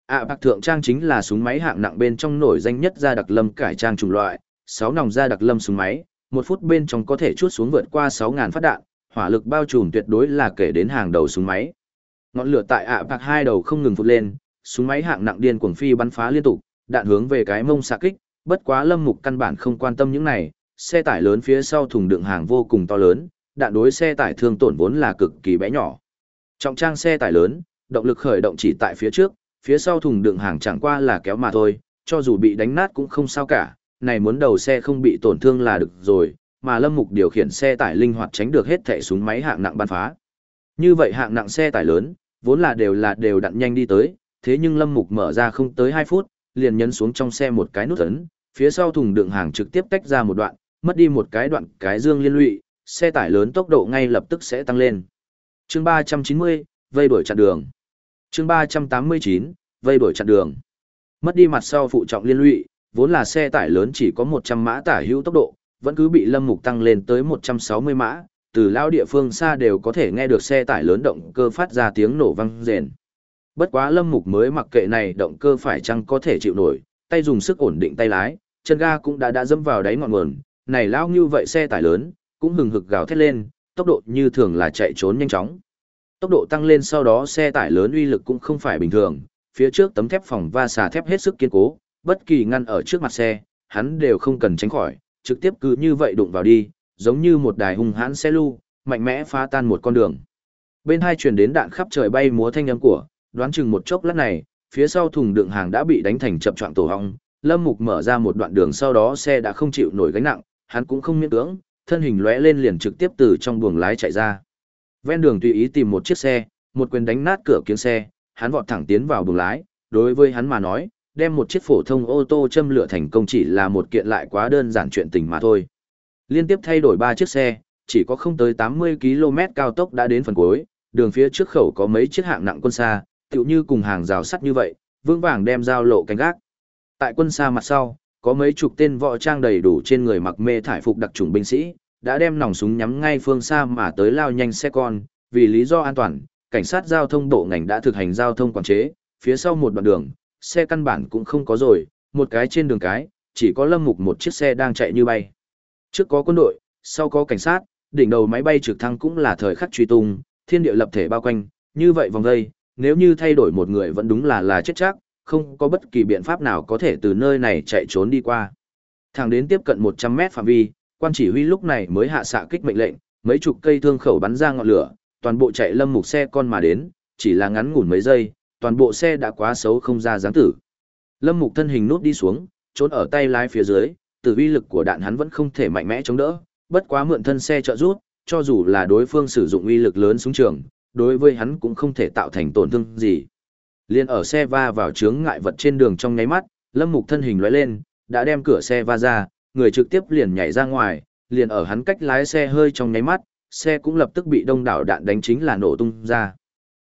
ạ bạc thượng trang chính là súng máy hạng nặng bên trong nổi danh nhất ra đặc lâm cải trang chủng loại, 6 nòng ra đặc lâm súng máy, một phút bên trong có thể chuốt xuống vượt qua 6000 phát đạn, hỏa lực bao trùm tuyệt đối là kể đến hàng đầu súng máy. Ngọn lửa tại ạ bạc hai đầu không ngừng phụt lên, súng máy hạng nặng điên cuồng phi bắn phá liên tục, đạn hướng về cái mông xạ kích, bất quá Lâm Mục căn bản không quan tâm những này, xe tải lớn phía sau thùng đựng hàng vô cùng to lớn, đạn đối xe tải thương tổn vốn là cực kỳ bé nhỏ. Trọng trang xe tải lớn, động lực khởi động chỉ tại phía trước, phía sau thùng đựng hàng chẳng qua là kéo mà thôi, cho dù bị đánh nát cũng không sao cả, này muốn đầu xe không bị tổn thương là được rồi, mà Lâm Mục điều khiển xe tải linh hoạt tránh được hết thảy súng máy hạng nặng bắn phá. Như vậy hạng nặng xe tải lớn, vốn là đều là đều đặn nhanh đi tới, thế nhưng Lâm Mục mở ra không tới 2 phút, liền nhấn xuống trong xe một cái nút ấn, phía sau thùng đựng hàng trực tiếp tách ra một đoạn, mất đi một cái đoạn cái dương liên lụy, xe tải lớn tốc độ ngay lập tức sẽ tăng lên. Chương 390, vây đuổi chặn đường. Chương 389, vây đuổi chặn đường. Mất đi mặt sau phụ trọng liên lụy, vốn là xe tải lớn chỉ có 100 mã tả hữu tốc độ, vẫn cứ bị Lâm Mục tăng lên tới 160 mã, từ lao địa phương xa đều có thể nghe được xe tải lớn động cơ phát ra tiếng nổ vang rền. Bất quá Lâm Mục mới mặc kệ này động cơ phải chăng có thể chịu nổi, tay dùng sức ổn định tay lái, chân ga cũng đã đã dâm vào đáy ngọn nguồn, này lao như vậy xe tải lớn, cũng hừng hực gào thét lên, tốc độ như thường là chạy trốn nhanh chóng. Tốc độ tăng lên sau đó xe tải lớn uy lực cũng không phải bình thường, phía trước tấm thép phòng va xà thép hết sức kiên cố, bất kỳ ngăn ở trước mặt xe, hắn đều không cần tránh khỏi, trực tiếp cứ như vậy đụng vào đi, giống như một đài hung hãn xe lưu, mạnh mẽ phá tan một con đường. Bên hai truyền đến đạn khắp trời bay múa thanh âm của, đoán chừng một chốc lát này, phía sau thùng đựng hàng đã bị đánh thành chập choạng tổ hong, Lâm Mục mở ra một đoạn đường sau đó xe đã không chịu nổi gánh nặng, hắn cũng không miễn cưỡng, thân hình lóe lên liền trực tiếp từ trong buồng lái chạy ra. Ven đường tùy ý tìm một chiếc xe, một quyền đánh nát cửa kiếng xe, hắn vọt thẳng tiến vào buồng lái, đối với hắn mà nói, đem một chiếc phổ thông ô tô châm lửa thành công chỉ là một kiện lại quá đơn giản chuyện tình mà thôi. Liên tiếp thay đổi ba chiếc xe, chỉ có không tới 80 km cao tốc đã đến phần cuối, đường phía trước khẩu có mấy chiếc hạng nặng quân xa, tựu như cùng hàng rào sắt như vậy, vững vàng đem giao lộ canh gác. Tại quân xa mặt sau, có mấy chục tên võ trang đầy đủ trên người mặc mê thải phục đặc trùng binh sĩ, đã đem nòng súng nhắm ngay phương xa mà tới lao nhanh xe con, vì lý do an toàn, cảnh sát giao thông bộ ngành đã thực hành giao thông quản chế, phía sau một đoạn đường, xe căn bản cũng không có rồi, một cái trên đường cái, chỉ có lâm mục một chiếc xe đang chạy như bay. Trước có quân đội, sau có cảnh sát, đỉnh đầu máy bay trực thăng cũng là thời khắc truy tung, thiên địa lập thể bao quanh, như vậy vòng dây, nếu như thay đổi một người vẫn đúng là là chết chắc, không có bất kỳ biện pháp nào có thể từ nơi này chạy trốn đi qua. Thẳng đến tiếp cận 100 mét phạm vi, quan chỉ huy lúc này mới hạ xạ kích mệnh lệnh, mấy chục cây thương khẩu bắn ra ngọn lửa, toàn bộ chạy lâm mục xe con mà đến, chỉ là ngắn ngủn mấy giây, toàn bộ xe đã quá xấu không ra dáng tử. Lâm mục thân hình nút đi xuống, trốn ở tay lái phía dưới, từ uy lực của đạn hắn vẫn không thể mạnh mẽ chống đỡ, bất quá mượn thân xe trợ rút, cho dù là đối phương sử dụng uy lực lớn xuống trường, đối với hắn cũng không thể tạo thành tổn thương gì. Liên ở xe va vào chướng ngại vật trên đường trong nháy mắt, Lâm Mục thân hình lóe lên, đã đem cửa xe va ra, người trực tiếp liền nhảy ra ngoài, liền ở hắn cách lái xe hơi trong nháy mắt, xe cũng lập tức bị đông đảo đạn đánh chính là nổ tung ra.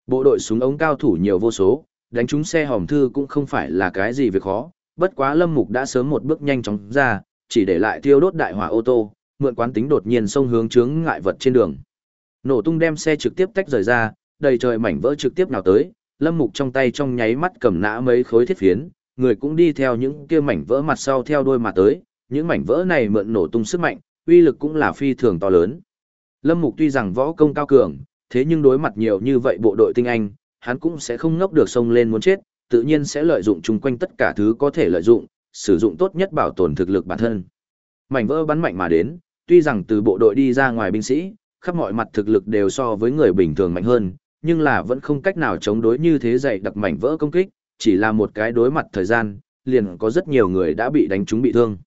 Bộ đội súng ống cao thủ nhiều vô số, đánh trúng xe hòm thư cũng không phải là cái gì việc khó, bất quá Lâm Mục đã sớm một bước nhanh chóng ra, chỉ để lại thiêu đốt đại hỏa ô tô, mượn quán tính đột nhiên xông hướng chướng ngại vật trên đường. Nổ tung đem xe trực tiếp tách rời ra, đầy trời mảnh vỡ trực tiếp nào tới, Lâm Mục trong tay trong nháy mắt cầm nã mấy khối thiết phiến, người cũng đi theo những kia mảnh vỡ mặt sau theo đôi mà tới, những mảnh vỡ này mượn nổ tung sức mạnh, uy lực cũng là phi thường to lớn. Lâm Mục tuy rằng võ công cao cường, thế nhưng đối mặt nhiều như vậy bộ đội tinh anh, hắn cũng sẽ không ngốc được sông lên muốn chết, tự nhiên sẽ lợi dụng chung quanh tất cả thứ có thể lợi dụng, sử dụng tốt nhất bảo tồn thực lực bản thân. Mảnh vỡ bắn mạnh mà đến, tuy rằng từ bộ đội đi ra ngoài binh sĩ, khắp mọi mặt thực lực đều so với người bình thường mạnh hơn, nhưng là vẫn không cách nào chống đối như thế dày đặc mảnh vỡ công kích, chỉ là một cái đối mặt thời gian, liền có rất nhiều người đã bị đánh trúng bị thương.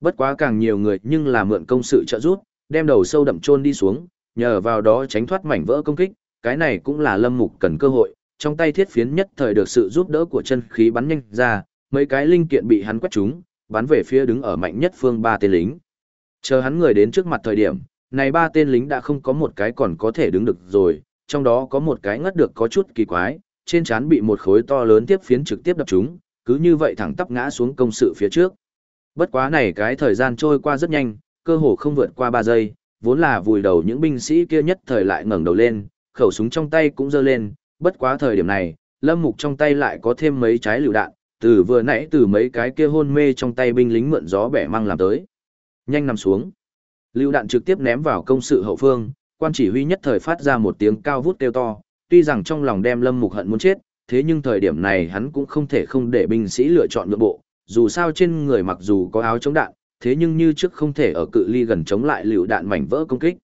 Bất quá càng nhiều người nhưng là mượn công sự trợ giúp, đem đầu sâu đậm chôn đi xuống, nhờ vào đó tránh thoát mảnh vỡ công kích, cái này cũng là Lâm Mục cần cơ hội, trong tay thiết phiến nhất thời được sự giúp đỡ của chân khí bắn nhanh ra, mấy cái linh kiện bị hắn quét trúng, bắn về phía đứng ở mạnh nhất phương ba tên lính. Chờ hắn người đến trước mặt thời điểm, này ba tên lính đã không có một cái còn có thể đứng được rồi, trong đó có một cái ngất được có chút kỳ quái, trên trán bị một khối to lớn tiếp phiến trực tiếp đập trúng, cứ như vậy thẳng tắp ngã xuống công sự phía trước. Bất quá này cái thời gian trôi qua rất nhanh, cơ hồ không vượt qua 3 giây, vốn là vùi đầu những binh sĩ kia nhất thời lại ngẩng đầu lên, khẩu súng trong tay cũng giơ lên, bất quá thời điểm này, Lâm Mục trong tay lại có thêm mấy trái lựu đạn, từ vừa nãy từ mấy cái kia hôn mê trong tay binh lính mượn gió bẻ mang làm tới. Nhanh nằm xuống. Lựu đạn trực tiếp ném vào công sự hậu phương, quan chỉ huy nhất thời phát ra một tiếng cao vút kêu to, tuy rằng trong lòng đem Lâm Mục hận muốn chết, thế nhưng thời điểm này hắn cũng không thể không để binh sĩ lựa chọn lựa bộ, dù sao trên người mặc dù có áo chống đạn, thế nhưng như trước không thể ở cự ly gần chống lại liều đạn mảnh vỡ công kích.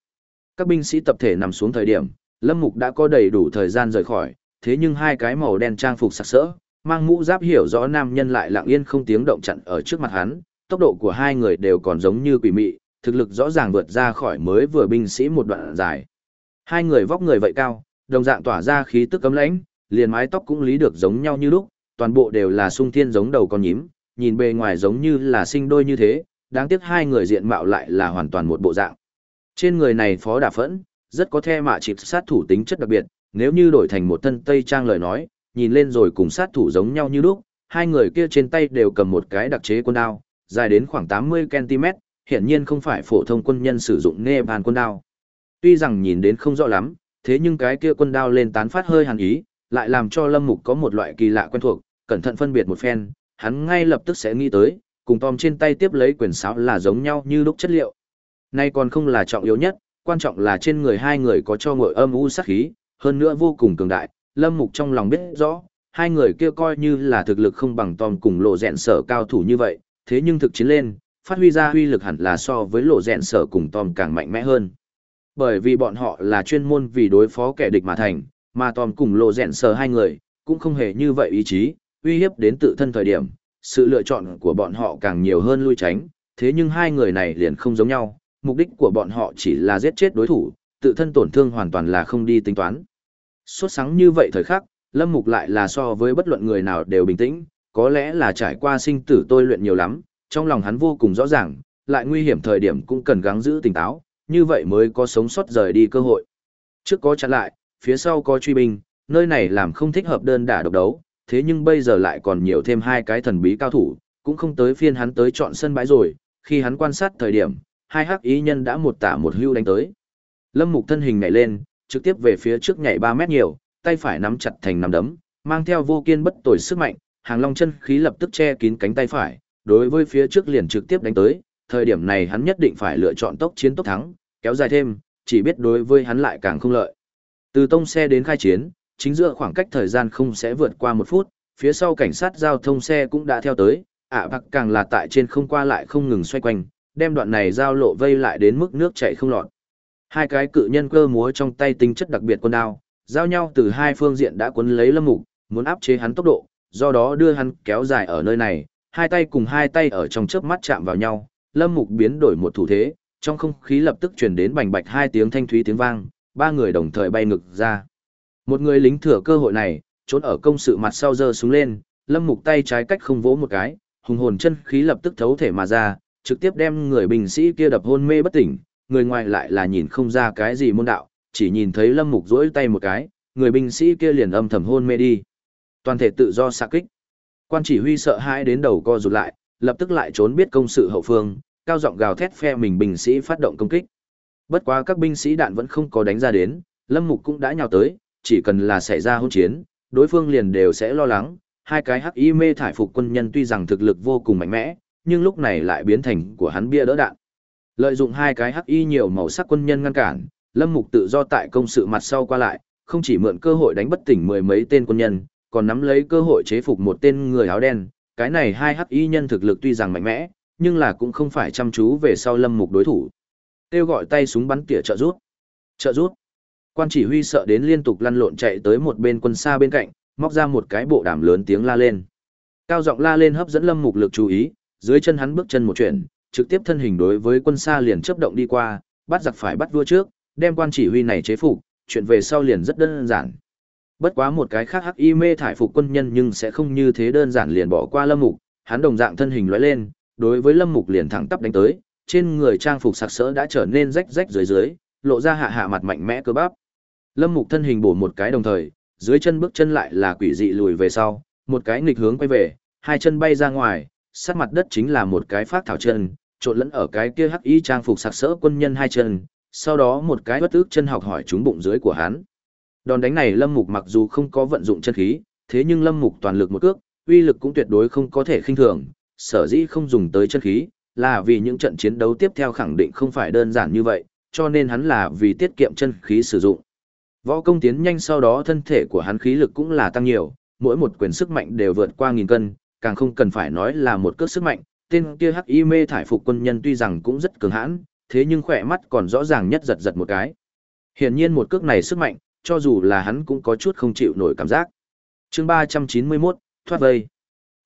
Các binh sĩ tập thể nằm xuống thời điểm, Lâm Mục đã có đầy đủ thời gian rời khỏi, thế nhưng hai cái màu đen trang phục sặc sỡ, mang mũ giáp hiểu rõ nam nhân lại lặng yên không tiếng động chặn ở trước mặt hắn, tốc độ của hai người đều còn giống như quỷ mị, thực lực rõ ràng vượt ra khỏi mới vừa binh sĩ một đoạn dài. Hai người vóc người vậy cao, đồng dạng tỏa ra khí tức cấm lãnh, liền mái tóc cũng lý được giống nhau như lúc, toàn bộ đều là sung thiên giống đầu con nhím, nhìn bề ngoài giống như là sinh đôi như thế, đáng tiếc hai người diện mạo lại là hoàn toàn một bộ dạng. Trên người này Phó Đà Phẫn, rất có the mạ chịp sát thủ tính chất đặc biệt, nếu như đổi thành một thân tây trang lời nói, nhìn lên rồi cùng sát thủ giống nhau như lúc, hai người kia trên tay đều cầm một cái đặc chế quân đao, dài đến khoảng 80cm, hiển nhiên không phải phổ thông quân nhân sử dụng nghe bàn quân đao. Tuy rằng nhìn đến không rõ lắm, thế nhưng cái kia quân đao lên tán phát hơi hàn ý, lại làm cho Lâm Mục có một loại kỳ lạ quen thuộc, cẩn thận phân biệt một phen, hắn ngay lập tức sẽ nghĩ tới, cùng Tom trên tay tiếp lấy quyền sáo là giống nhau như lúc chất liệu. Nay còn không là trọng yếu nhất, quan trọng là trên người hai người có cho ngội âm u sát khí, hơn nữa vô cùng cường đại, Lâm Mục trong lòng biết rõ, hai người kia coi như là thực lực không bằng Tom cùng lộ rèn sở cao thủ như vậy, thế nhưng thực chiến lên, phát huy ra huy lực hẳn là so với lộ rẹn sở cùng Tom càng mạnh mẽ hơn. Bởi vì bọn họ là chuyên môn vì đối phó kẻ địch mà thành, mà Tom cùng lộ rẹn sở hai người, cũng không hề như vậy ý chí, uy hiếp đến tự thân thời điểm, sự lựa chọn của bọn họ càng nhiều hơn lui tránh, thế nhưng hai người này liền không giống nhau, mục đích của bọn họ chỉ là giết chết đối thủ, tự thân tổn thương hoàn toàn là không đi tính toán. Suốt sáng như vậy thời khắc, Lâm Mục lại là so với bất luận người nào đều bình tĩnh, có lẽ là trải qua sinh tử tôi luyện nhiều lắm, trong lòng hắn vô cùng rõ ràng, lại nguy hiểm thời điểm cũng cần gắng giữ tỉnh táo, như vậy mới có sống sót rời đi cơ hội. Trước có chặn lại, phía sau có truy binh, nơi này làm không thích hợp đơn đả độc đấu, thế nhưng bây giờ lại còn nhiều thêm hai cái thần bí cao thủ, cũng không tới phiên hắn tới chọn sân bãi rồi, khi hắn quan sát thời điểm, hai hắc ý nhân đã một tả một hưu đánh tới. Lâm Mục thân hình nhảy lên, trực tiếp về phía trước nhảy 3 mét nhiều, tay phải nắm chặt thành nắm đấm, mang theo vô kiên bất tồi sức mạnh, hàng long chân khí lập tức che kín cánh tay phải, đối với phía trước liền trực tiếp đánh tới, thời điểm này hắn nhất định phải lựa chọn tốc chiến tốc thắng, kéo dài thêm, chỉ biết đối với hắn lại càng không lợi. Từ tông xe đến khai chiến, chính giữa khoảng cách thời gian không sẽ vượt qua một phút, phía sau cảnh sát giao thông xe cũng đã theo tới, ạ à, bạc càng là tại trên không qua lại không ngừng xoay quanh, đem đoạn này giao lộ vây lại đến mức nước chảy không lọt. Hai cái cự nhân cơ múa trong tay tinh chất đặc biệt quân đao, giao nhau từ hai phương diện đã cuốn lấy lâm mục, muốn áp chế hắn tốc độ, do đó đưa hắn kéo dài ở nơi này, hai tay cùng hai tay ở trong chớp mắt chạm vào nhau, lâm mục biến đổi một thủ thế, trong không khí lập tức truyền đến bành bạch hai tiếng thanh thúy tiếng vang, ba người đồng thời bay ngực ra. Một người lính thừa cơ hội này, trốn ở công sự mặt sau giơ xuống lên, lâm mục tay trái cách không vỗ một cái, hùng hồn chân khí lập tức thấu thể mà ra, trực tiếp đem người binh sĩ kia đập hôn mê bất tỉnh, người ngoài lại là nhìn không ra cái gì môn đạo, chỉ nhìn thấy Lâm Mục duỗi tay một cái, người binh sĩ kia liền âm thầm hôn mê đi. Toàn thể tự do xạ kích. Quan chỉ huy sợ hãi đến đầu co rụt lại, lập tức lại trốn biết công sự hậu phương, cao giọng gào thét phe mình binh sĩ phát động công kích. Bất quá các binh sĩ đạn vẫn không có đánh ra đến, Lâm Mục cũng đã nhào tới, chỉ cần là xảy ra hỗn chiến, đối phương liền đều sẽ lo lắng. Hai cái hắc y mê thải phục quân nhân tuy rằng thực lực vô cùng mạnh mẽ, nhưng lúc này lại biến thành của hắn bia đỡ đạn. Lợi dụng hai cái hắc y nhiều màu sắc quân nhân ngăn cản, Lâm Mục tự do tại công sự mặt sau qua lại, không chỉ mượn cơ hội đánh bất tỉnh mười mấy tên quân nhân, còn nắm lấy cơ hội chế phục một tên người áo đen. Cái này hai hắc y nhân thực lực tuy rằng mạnh mẽ, nhưng là cũng không phải chăm chú về sau Lâm Mục đối thủ. Kêu gọi tay súng bắn tỉa trợ rút. Trợ rút. Quan chỉ huy sợ đến liên tục lăn lộn chạy tới một bên quân xa bên cạnh, móc ra một cái bộ đàm lớn tiếng la lên. Cao giọng la lên hấp dẫn Lâm Mục lực chú ý, dưới chân hắn bước chân một chuyển, trực tiếp thân hình đối với quân xa liền chấp động đi qua, bắt giặc phải bắt vua trước, đem quan chỉ huy này chế phục, chuyện về sau liền rất đơn giản. Bất quá một cái khác hắc y mê thải phục quân nhân nhưng sẽ không như thế đơn giản liền bỏ qua Lâm Mục, hắn đồng dạng thân hình lóe lên, đối với Lâm Mục liền thẳng tắp đánh tới, trên người trang phục sặc sỡ đã trở nên rách rách dưới dưới, lộ ra hạ hạ mặt mạnh mẽ cơ bắp. Lâm Mục thân hình bổ một cái đồng thời, dưới chân bước chân lại là quỷ dị lùi về sau, một cái nghịch hướng quay về, hai chân bay ra ngoài, sát mặt đất chính là một cái phát thảo chân, trộn lẫn ở cái kia hắc y trang phục sặc sỡ quân nhân hai chân, sau đó một cái bất ước chân học hỏi trúng bụng dưới của hắn. Đòn đánh này Lâm Mục mặc dù không có vận dụng chân khí, thế nhưng Lâm Mục toàn lực một cước, uy lực cũng tuyệt đối không có thể khinh thường, sở dĩ không dùng tới chân khí, là vì những trận chiến đấu tiếp theo khẳng định không phải đơn giản như vậy, cho nên hắn là vì tiết kiệm chân khí sử dụng. Võ công tiến nhanh sau đó thân thể của hắn khí lực cũng là tăng nhiều, mỗi một quyền sức mạnh đều vượt qua nghìn cân, càng không cần phải nói là một cước sức mạnh, tên kia hắc y mê thải phục quân nhân tuy rằng cũng rất cường hãn, thế nhưng khỏe mắt còn rõ ràng nhất giật giật một cái. Hiển nhiên một cước này sức mạnh, cho dù là hắn cũng có chút không chịu nổi cảm giác. Chương 391, thoát vây.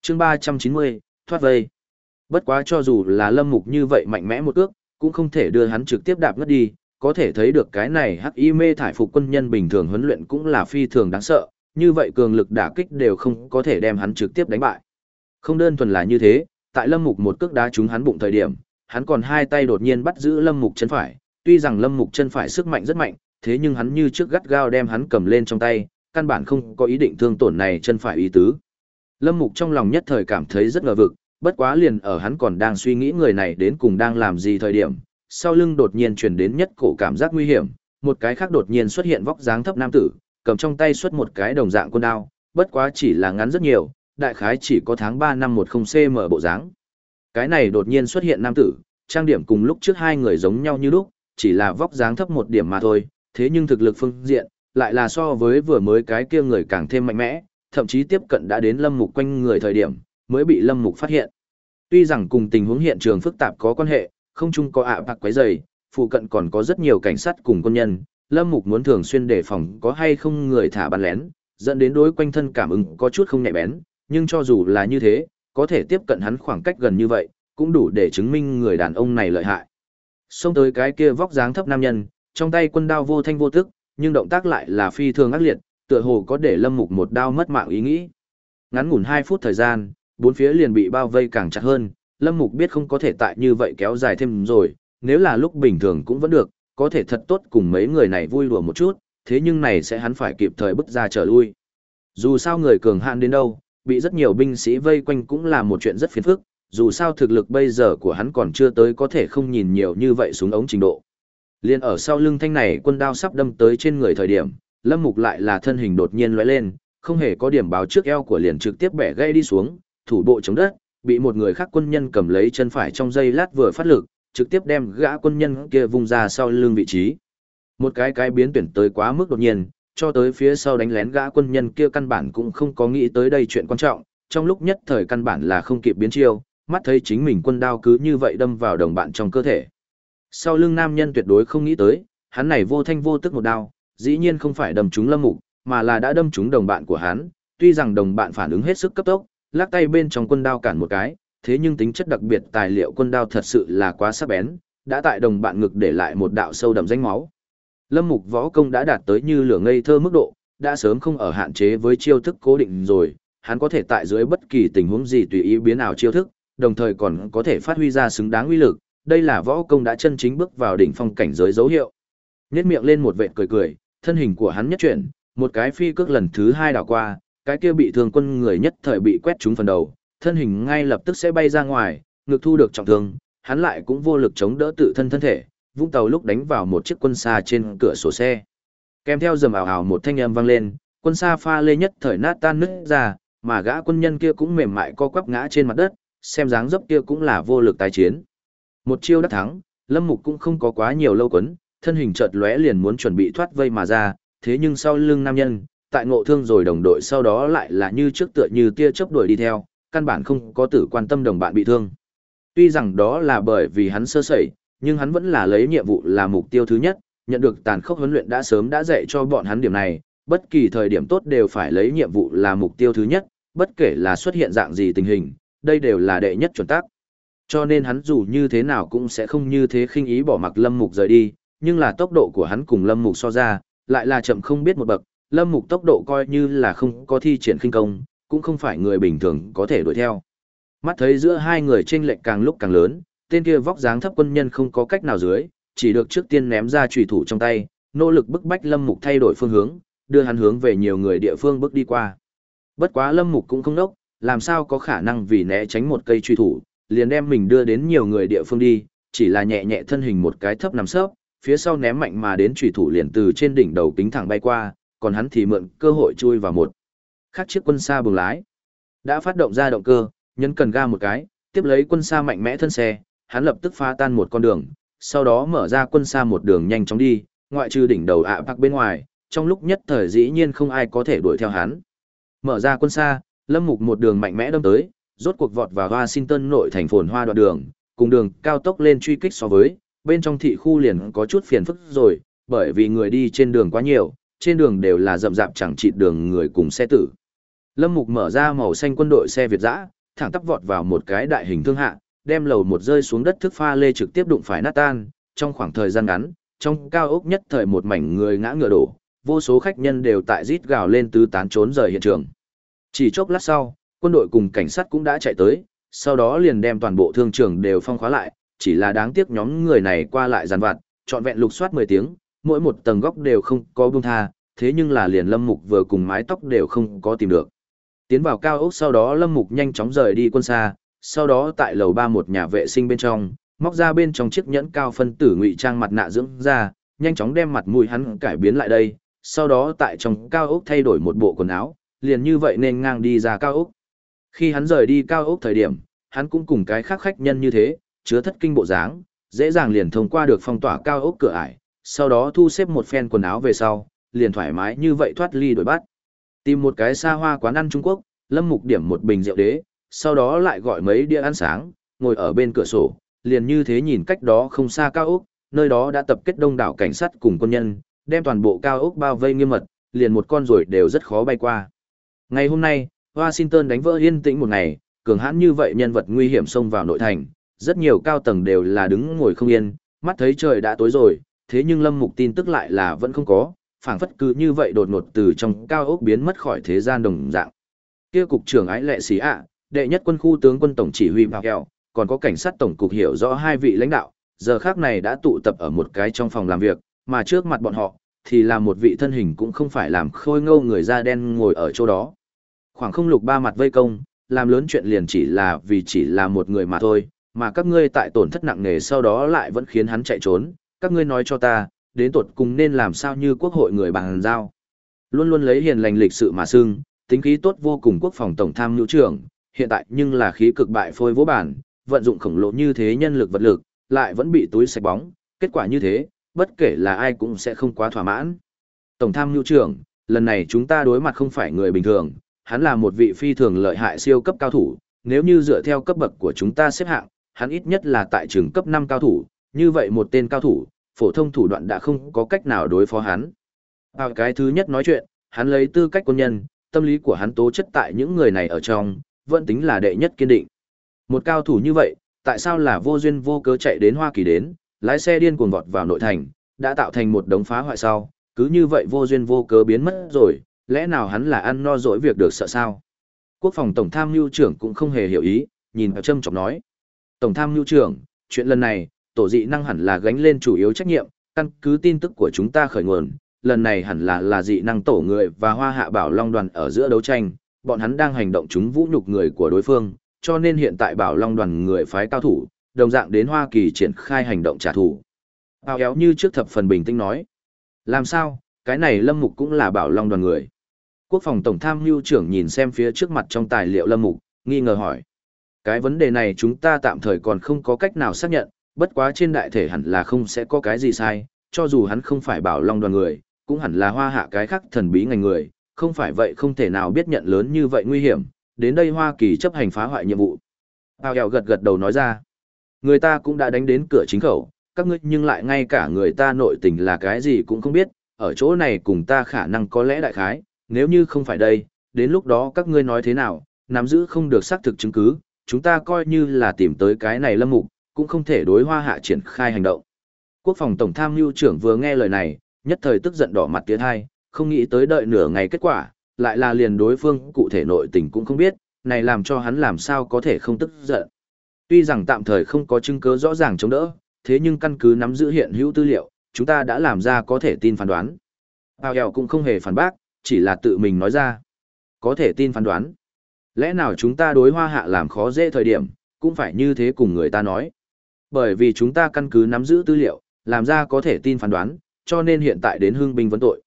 Chương 390, thoát vây. Bất quá cho dù là lâm mục như vậy mạnh mẽ một cước, cũng không thể đưa hắn trực tiếp đạp ngất đi, có thể thấy được cái này hắc y mê thải phục quân nhân bình thường huấn luyện cũng là phi thường đáng sợ, như vậy cường lực đả kích đều không có thể đem hắn trực tiếp đánh bại. Không đơn thuần là như thế, tại lâm mục một cước đá trúng hắn bụng thời điểm, hắn còn hai tay đột nhiên bắt giữ lâm mục chân phải, tuy rằng lâm mục chân phải sức mạnh rất mạnh, thế nhưng hắn như trước gắt gao đem hắn cầm lên trong tay, căn bản không có ý định thương tổn này chân phải ý tứ. Lâm mục trong lòng nhất thời cảm thấy rất ngờ vực, bất quá liền ở hắn còn đang suy nghĩ người này đến cùng đang làm gì thời điểm, sau lưng đột nhiên truyền đến nhất cổ cảm giác nguy hiểm, một cái khác đột nhiên xuất hiện vóc dáng thấp nam tử, cầm trong tay xuất một cái đồng dạng quân đao, bất quá chỉ là ngắn rất nhiều, đại khái chỉ có tháng 3 năm 10 cm bộ dáng. Cái này đột nhiên xuất hiện nam tử, trang điểm cùng lúc trước hai người giống nhau như lúc, chỉ là vóc dáng thấp một điểm mà thôi, thế nhưng thực lực phương diện, lại là so với vừa mới cái kia người càng thêm mạnh mẽ, thậm chí tiếp cận đã đến lâm mục quanh người thời điểm, mới bị lâm mục phát hiện. Tuy rằng cùng tình huống hiện trường phức tạp có quan hệ, không chung có ạ bạc quấy giày, phụ cận còn có rất nhiều cảnh sát cùng quân nhân, lâm mục muốn thường xuyên đề phòng có hay không người thả bắn lén, dẫn đến đối quanh thân cảm ứng có chút không nhạy bén, nhưng cho dù là như thế, có thể tiếp cận hắn khoảng cách gần như vậy, cũng đủ để chứng minh người đàn ông này lợi hại. Xông tới cái kia vóc dáng thấp nam nhân, trong tay quân đao vô thanh vô tức, nhưng động tác lại là phi thường ác liệt, tựa hồ có để Lâm Mục một đao mất mạng ý nghĩ. Ngắn ngủn 2 phút thời gian, bốn phía liền bị bao vây càng chặt hơn, Lâm Mục biết không có thể tại như vậy kéo dài thêm rồi, nếu là lúc bình thường cũng vẫn được, có thể thật tốt cùng mấy người này vui đùa một chút, thế nhưng này sẽ hắn phải kịp thời bước ra trở lui. Dù sao người cường hạn đến đâu, bị rất nhiều binh sĩ vây quanh cũng là một chuyện rất phiền phức, dù sao thực lực bây giờ của hắn còn chưa tới có thể không nhìn nhiều như vậy xuống ống trình độ. Liên ở sau lưng thanh này quân đao sắp đâm tới trên người thời điểm, Lâm Mục lại là thân hình đột nhiên lóe lên, không hề có điểm báo trước eo của liền trực tiếp bẻ gãy đi xuống, thủ bộ chống đất, bị một người khác quân nhân cầm lấy chân phải trong giây lát vừa phát lực, trực tiếp đem gã quân nhân kia vùng ra sau lưng vị trí. Một cái cái biến tuyển tới quá mức đột nhiên, cho tới phía sau đánh lén gã quân nhân kia căn bản cũng không có nghĩ tới đây chuyện quan trọng, trong lúc nhất thời căn bản là không kịp biến chiêu, mắt thấy chính mình quân đao cứ như vậy đâm vào đồng bạn trong cơ thể. Sau lưng nam nhân tuyệt đối không nghĩ tới, hắn này vô thanh vô tức một đao, dĩ nhiên không phải đâm trúng lâm mục, mà là đã đâm trúng đồng bạn của hắn, tuy rằng đồng bạn phản ứng hết sức cấp tốc, lắc tay bên trong quân đao cản một cái, thế nhưng tính chất đặc biệt tài liệu quân đao thật sự là quá sắc bén, đã tại đồng bạn ngực để lại một đạo sâu đậm danh máu. Lâm Mục võ công đã đạt tới như lửa ngây thơ mức độ, đã sớm không ở hạn chế với chiêu thức cố định rồi, hắn có thể tại dưới bất kỳ tình huống gì tùy ý biến ảo chiêu thức, đồng thời còn có thể phát huy ra xứng đáng uy lực, đây là võ công đã chân chính bước vào đỉnh phong cảnh giới dấu hiệu. Nhét miệng lên một vệt cười cười, thân hình của hắn nhất chuyển, một cái phi cước lần thứ hai đảo qua, cái kia bị thương quân người nhất thời bị quét trúng phần đầu, thân hình ngay lập tức sẽ bay ra ngoài, ngực thu được trọng thương, hắn lại cũng vô lực chống đỡ tự thân thân thể, vung tàu lúc đánh vào một chiếc quân xa trên cửa sổ xe. Kèm theo rầm ảo ảo một thanh âm vang lên, quân xa pha lê nhất thời nát tan nứt ra, mà gã quân nhân kia cũng mềm mại co quắp ngã trên mặt đất, xem dáng dấp kia cũng là vô lực tái chiến. Một chiêu đắc thắng, Lâm Mục cũng không có quá nhiều lâu quấn, thân hình chợt lóe liền muốn chuẩn bị thoát vây mà ra, thế nhưng sau lưng nam nhân, tại ngộ thương rồi đồng đội sau đó lại là như trước tựa như tia chớp đuổi đi theo, căn bản không có tử quan tâm đồng bạn bị thương. Tuy rằng đó là bởi vì hắn sơ sẩy, nhưng hắn vẫn là lấy nhiệm vụ là mục tiêu thứ nhất, nhận được tàn khốc huấn luyện đã sớm đã dạy cho bọn hắn điểm này, bất kỳ thời điểm tốt đều phải lấy nhiệm vụ là mục tiêu thứ nhất, bất kể là xuất hiện dạng gì tình hình, đây đều là đệ nhất chuẩn tắc. Cho nên hắn dù như thế nào cũng sẽ không như thế khinh ý bỏ mặc Lâm Mục rời đi, nhưng là tốc độ của hắn cùng Lâm Mục so ra, lại là chậm không biết một bậc, Lâm Mục tốc độ coi như là không có thi triển khinh công, cũng không phải người bình thường có thể đuổi theo. Mắt thấy giữa hai người chênh lệch càng lúc càng lớn, tên kia vóc dáng thấp quân nhân không có cách nào dưới, chỉ được trước tiên ném ra chủy thủ trong tay, nỗ lực bức bách Lâm Mục thay đổi phương hướng, đưa hắn hướng về nhiều người địa phương bước đi qua. Bất quá Lâm Mục cũng không nốc, làm sao có khả năng vì né tránh một cây truy thủ, liền đem mình đưa đến nhiều người địa phương đi, chỉ là nhẹ nhẹ thân hình một cái thấp nằm sấp, phía sau ném mạnh mà đến chủy thủ liền từ trên đỉnh đầu kính thẳng bay qua, còn hắn thì mượn cơ hội chui vào một khác chiếc quân xa bùng lái. Đã phát động ra động cơ, nhấn cần ga một cái, tiếp lấy quân xa mạnh mẽ thân xe, hắn lập tức phá tan một con đường, sau đó mở ra quân xa một đường nhanh chóng đi, ngoại trừ đỉnh đầu ạ à bên ngoài, trong lúc nhất thời dĩ nhiên không ai có thể đuổi theo hắn. Mở ra quân xa, Lâm Mục một đường mạnh mẽ đâm tới, rốt cuộc vọt vào Washington nội thành phồn hoa đoạn đường, cùng đường cao tốc lên truy kích so với, bên trong thị khu liền có chút phiền phức rồi, bởi vì người đi trên đường quá nhiều, trên đường đều là rậm rạp chẳng chịt đường người cùng xe tử. Lâm Mục mở ra màu xanh quân đội xe Việt dã, thẳng tắp vọt vào một cái đại hình thương hạ, đem lầu một rơi xuống đất thức pha lê trực tiếp đụng phải nát tan, trong khoảng thời gian ngắn, trong cao ốc nhất thời một mảnh người ngã ngựa đổ, vô số khách nhân đều tại rít gào lên tứ tán trốn rời hiện trường. Chỉ chốc lát sau, quân đội cùng cảnh sát cũng đã chạy tới, sau đó liền đem toàn bộ thương trường đều phong khóa lại, chỉ là đáng tiếc nhóm người này qua lại giàn vặt, trọn vẹn lục soát 10 tiếng, mỗi một tầng góc đều không có buông tha, thế nhưng là liền Lâm Mục vừa cùng mái tóc đều không có tìm được. Tiến vào cao ốc sau đó Lâm Mục nhanh chóng rời đi quân xa, sau đó tại lầu ba một nhà vệ sinh bên trong, móc ra bên trong chiếc nhẫn cao phân tử ngụy trang mặt nạ dưỡng ra, nhanh chóng đem mặt mũi hắn cải biến lại đây, sau đó tại trong cao ốc thay đổi một bộ quần áo, liền như vậy nên ngang đi ra cao ốc. Khi hắn rời đi cao ốc thời điểm, hắn cũng cùng cái khác khách nhân như thế, chứa thất kinh bộ dáng, dễ dàng liền thông qua được phong tỏa cao ốc cửa ải, sau đó thu xếp một phen quần áo về sau, liền thoải mái như vậy thoát ly đổi bắt. Tìm một cái xa hoa quán ăn Trung Quốc, Lâm Mục điểm một bình rượu đế, sau đó lại gọi mấy đĩa ăn sáng, ngồi ở bên cửa sổ, liền như thế nhìn cách đó không xa cao ốc, nơi đó đã tập kết đông đảo cảnh sát cùng quân nhân, đem toàn bộ cao ốc bao vây nghiêm mật, liền một con rồi đều rất khó bay qua. Ngày hôm nay, Washington đánh vỡ yên tĩnh một ngày, cường hãn như vậy nhân vật nguy hiểm xông vào nội thành, rất nhiều cao tầng đều là đứng ngồi không yên, mắt thấy trời đã tối rồi, thế nhưng Lâm Mục tin tức lại là vẫn không có, phảng phất cứ như vậy đột ngột từ trong cao ốc biến mất khỏi thế gian đồng dạng. Kia cục trưởng ái lệ sĩ ạ, đệ nhất quân khu tướng quân tổng chỉ huy Bảo Kẹo, còn có cảnh sát tổng cục hiểu rõ hai vị lãnh đạo, giờ khác này đã tụ tập ở một cái trong phòng làm việc, mà trước mặt bọn họ, thì là một vị thân hình cũng không phải làm khôi ngâu người da đen ngồi ở chỗ đó. Khoảng không lục ba mặt vây công, làm lớn chuyện liền chỉ là vì chỉ là một người mà thôi, mà các ngươi tại tổn thất nặng nề sau đó lại vẫn khiến hắn chạy trốn, các ngươi nói cho ta, đến tột cùng nên làm sao như quốc hội người bằng giao. Luôn luôn lấy hiền lành lịch sự mà xưng, tính khí tốt vô cùng quốc phòng tổng tham nhu trưởng, hiện tại nhưng là khí cực bại phôi vỗ bản, vận dụng khổng lồ như thế nhân lực vật lực, lại vẫn bị túi sạch bóng, kết quả như thế, bất kể là ai cũng sẽ không quá thỏa mãn. Tổng tham nhu trưởng, lần này chúng ta đối mặt không phải người bình thường, hắn là một vị phi thường lợi hại siêu cấp cao thủ, nếu như dựa theo cấp bậc của chúng ta xếp hạng, hắn ít nhất là tại trường cấp 5 cao thủ, như vậy một tên cao thủ, phổ thông thủ đoạn đã không có cách nào đối phó hắn. Vào cái thứ nhất nói chuyện, hắn lấy tư cách quân nhân, tâm lý của hắn tố chất tại những người này ở trong, vẫn tính là đệ nhất kiên định. Một cao thủ như vậy, tại sao là vô duyên vô cớ chạy đến Hoa Kỳ đến, lái xe điên cuồng vọt vào nội thành, đã tạo thành một đống phá hoại sau, cứ như vậy vô duyên vô cớ biến mất rồi, lẽ nào hắn là ăn no dỗi việc được sợ sao? Quốc phòng tổng tham mưu trưởng cũng không hề hiểu ý, nhìn vào châm chọc nói. Tổng tham mưu trưởng, chuyện lần này, tổ dị năng hẳn là gánh lên chủ yếu trách nhiệm, căn cứ tin tức của chúng ta khởi nguồn, lần này hẳn là là dị năng tổ người và hoa hạ bảo long đoàn ở giữa đấu tranh, bọn hắn đang hành động chúng vũ nhục người của đối phương, cho nên hiện tại bảo long đoàn người phái cao thủ, đồng dạng đến Hoa Kỳ triển khai hành động trả thù. Bao éo như trước thập phần bình tĩnh nói. Làm sao, cái này lâm mục cũng là bảo long đoàn người. Quốc phòng tổng tham mưu trưởng nhìn xem phía trước mặt trong tài liệu lâm mục, nghi ngờ hỏi. Cái vấn đề này chúng ta tạm thời còn không có cách nào xác nhận, bất quá trên đại thể hẳn là không sẽ có cái gì sai, cho dù hắn không phải bảo long đoàn người, cũng hẳn là hoa hạ cái khác thần bí ngành người, không phải vậy không thể nào biết nhận lớn như vậy nguy hiểm, đến đây Hoa Kỳ chấp hành phá hoại nhiệm vụ. Ao Hèo gật gật đầu nói ra, người ta cũng đã đánh đến cửa chính khẩu, các ngươi nhưng lại ngay cả người ta nội tình là cái gì cũng không biết, ở chỗ này cùng ta khả năng có lẽ đại khái, nếu như không phải đây, đến lúc đó các ngươi nói thế nào, nắm giữ không được xác thực chứng cứ, chúng ta coi như là tìm tới cái này lâm mục, cũng không thể đối hoa hạ triển khai hành động. Quốc phòng tổng tham mưu trưởng vừa nghe lời này, nhất thời tức giận đỏ mặt tiến hai, không nghĩ tới đợi nửa ngày kết quả, lại là liền đối phương cụ thể nội tình cũng không biết, này làm cho hắn làm sao có thể không tức giận. Tuy rằng tạm thời không có chứng cứ rõ ràng chống đỡ, thế nhưng căn cứ nắm giữ hiện hữu tư liệu, chúng ta đã làm ra có thể tin phán đoán. Bao Hèo cũng không hề phản bác, chỉ là tự mình nói ra. Có thể tin phán đoán. Lẽ nào chúng ta đối hoa hạ làm khó dễ thời điểm, cũng phải như thế cùng người ta nói. Bởi vì chúng ta căn cứ nắm giữ tư liệu, làm ra có thể tin phán đoán, cho nên hiện tại đến hương binh vấn tội.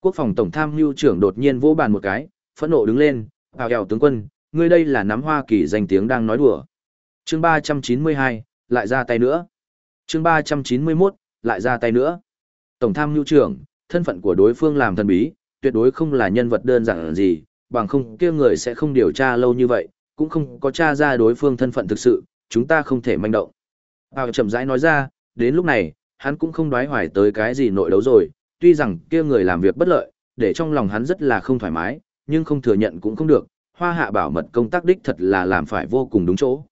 Quốc phòng tổng tham mưu trưởng đột nhiên vỗ bàn một cái, phẫn nộ đứng lên, "Bảo hào tướng quân, ngươi đây là nắm Hoa Kỳ danh tiếng đang nói đùa." Chương 392, lại ra tay nữa. Chương 391, lại ra tay nữa. Tổng tham mưu trưởng, thân phận của đối phương làm thần bí, tuyệt đối không là nhân vật đơn giản gì, bằng không kia người sẽ không điều tra lâu như vậy, cũng không có tra ra đối phương thân phận thực sự, chúng ta không thể manh động. Bảo chậm rãi nói ra, đến lúc này, hắn cũng không đoái hoài tới cái gì nội đấu rồi, tuy rằng kia người làm việc bất lợi, để trong lòng hắn rất là không thoải mái, nhưng không thừa nhận cũng không được, hoa hạ bảo mật công tác đích thật là làm phải vô cùng đúng chỗ.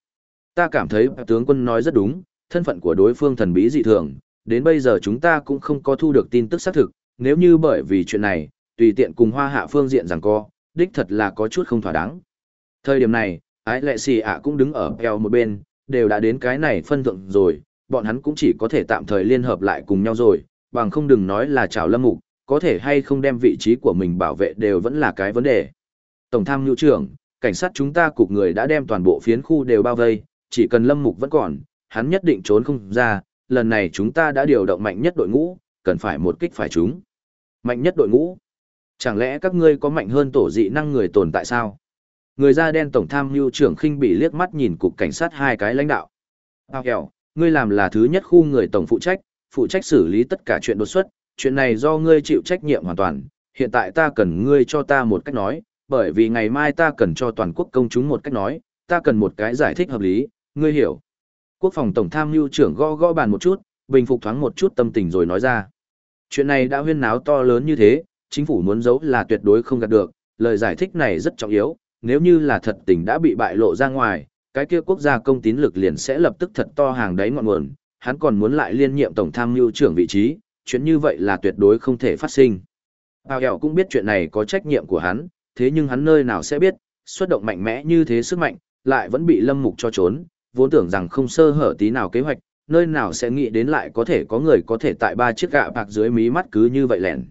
Ta cảm thấy tướng quân nói rất đúng, thân phận của đối phương thần bí dị thường, đến bây giờ chúng ta cũng không có thu được tin tức xác thực, nếu như bởi vì chuyện này, tùy tiện cùng hoa hạ phương diện rằng co, đích thật là có chút không thỏa đáng. Thời điểm này, ái lệ xì ạ cũng đứng ở eo một bên, đều đã đến cái này phân thượng rồi, bọn hắn cũng chỉ có thể tạm thời liên hợp lại cùng nhau rồi, bằng không đừng nói là chào lâm mục, có thể hay không đem vị trí của mình bảo vệ đều vẫn là cái vấn đề. Tổng tham nhu trưởng, cảnh sát chúng ta cục người đã đem toàn bộ phiến khu đều bao vây, chỉ cần lâm mục vẫn còn, hắn nhất định trốn không ra, lần này chúng ta đã điều động mạnh nhất đội ngũ, cần phải một kích phải chúng. Mạnh nhất đội ngũ? Chẳng lẽ các ngươi có mạnh hơn tổ dị năng người tồn tại sao? Người da đen tổng tham mưu trưởng khinh bị liếc mắt nhìn cục cảnh sát hai cái lãnh đạo. Ao kẹo, ngươi làm là thứ nhất khu người tổng phụ trách, phụ trách xử lý tất cả chuyện đột xuất, chuyện này do ngươi chịu trách nhiệm hoàn toàn, hiện tại ta cần ngươi cho ta một cách nói, bởi vì ngày mai ta cần cho toàn quốc công chúng một cách nói, ta cần một cái giải thích hợp lý, ngươi hiểu. Quốc phòng tổng tham mưu trưởng gõ gõ bàn một chút, bình phục thoáng một chút tâm tình rồi nói ra. Chuyện này đã huyên náo to lớn như thế, chính phủ muốn giấu là tuyệt đối không gạt được, lời giải thích này rất trọng yếu, nếu như là thật tình đã bị bại lộ ra ngoài, cái kia quốc gia công tín lực liền sẽ lập tức thật to hàng đáy ngọn nguồn, hắn còn muốn lại liên nhiệm tổng tham mưu trưởng vị trí, chuyện như vậy là tuyệt đối không thể phát sinh. Bao Hẹo cũng biết chuyện này có trách nhiệm của hắn, thế nhưng hắn nơi nào sẽ biết, xuất động mạnh mẽ như thế sức mạnh, lại vẫn bị lâm mục cho trốn, vốn tưởng rằng không sơ hở tí nào kế hoạch, nơi nào sẽ nghĩ đến lại có thể có người có thể tại ba chiếc gạ bạc dưới mí mắt cứ như vậy lẻn.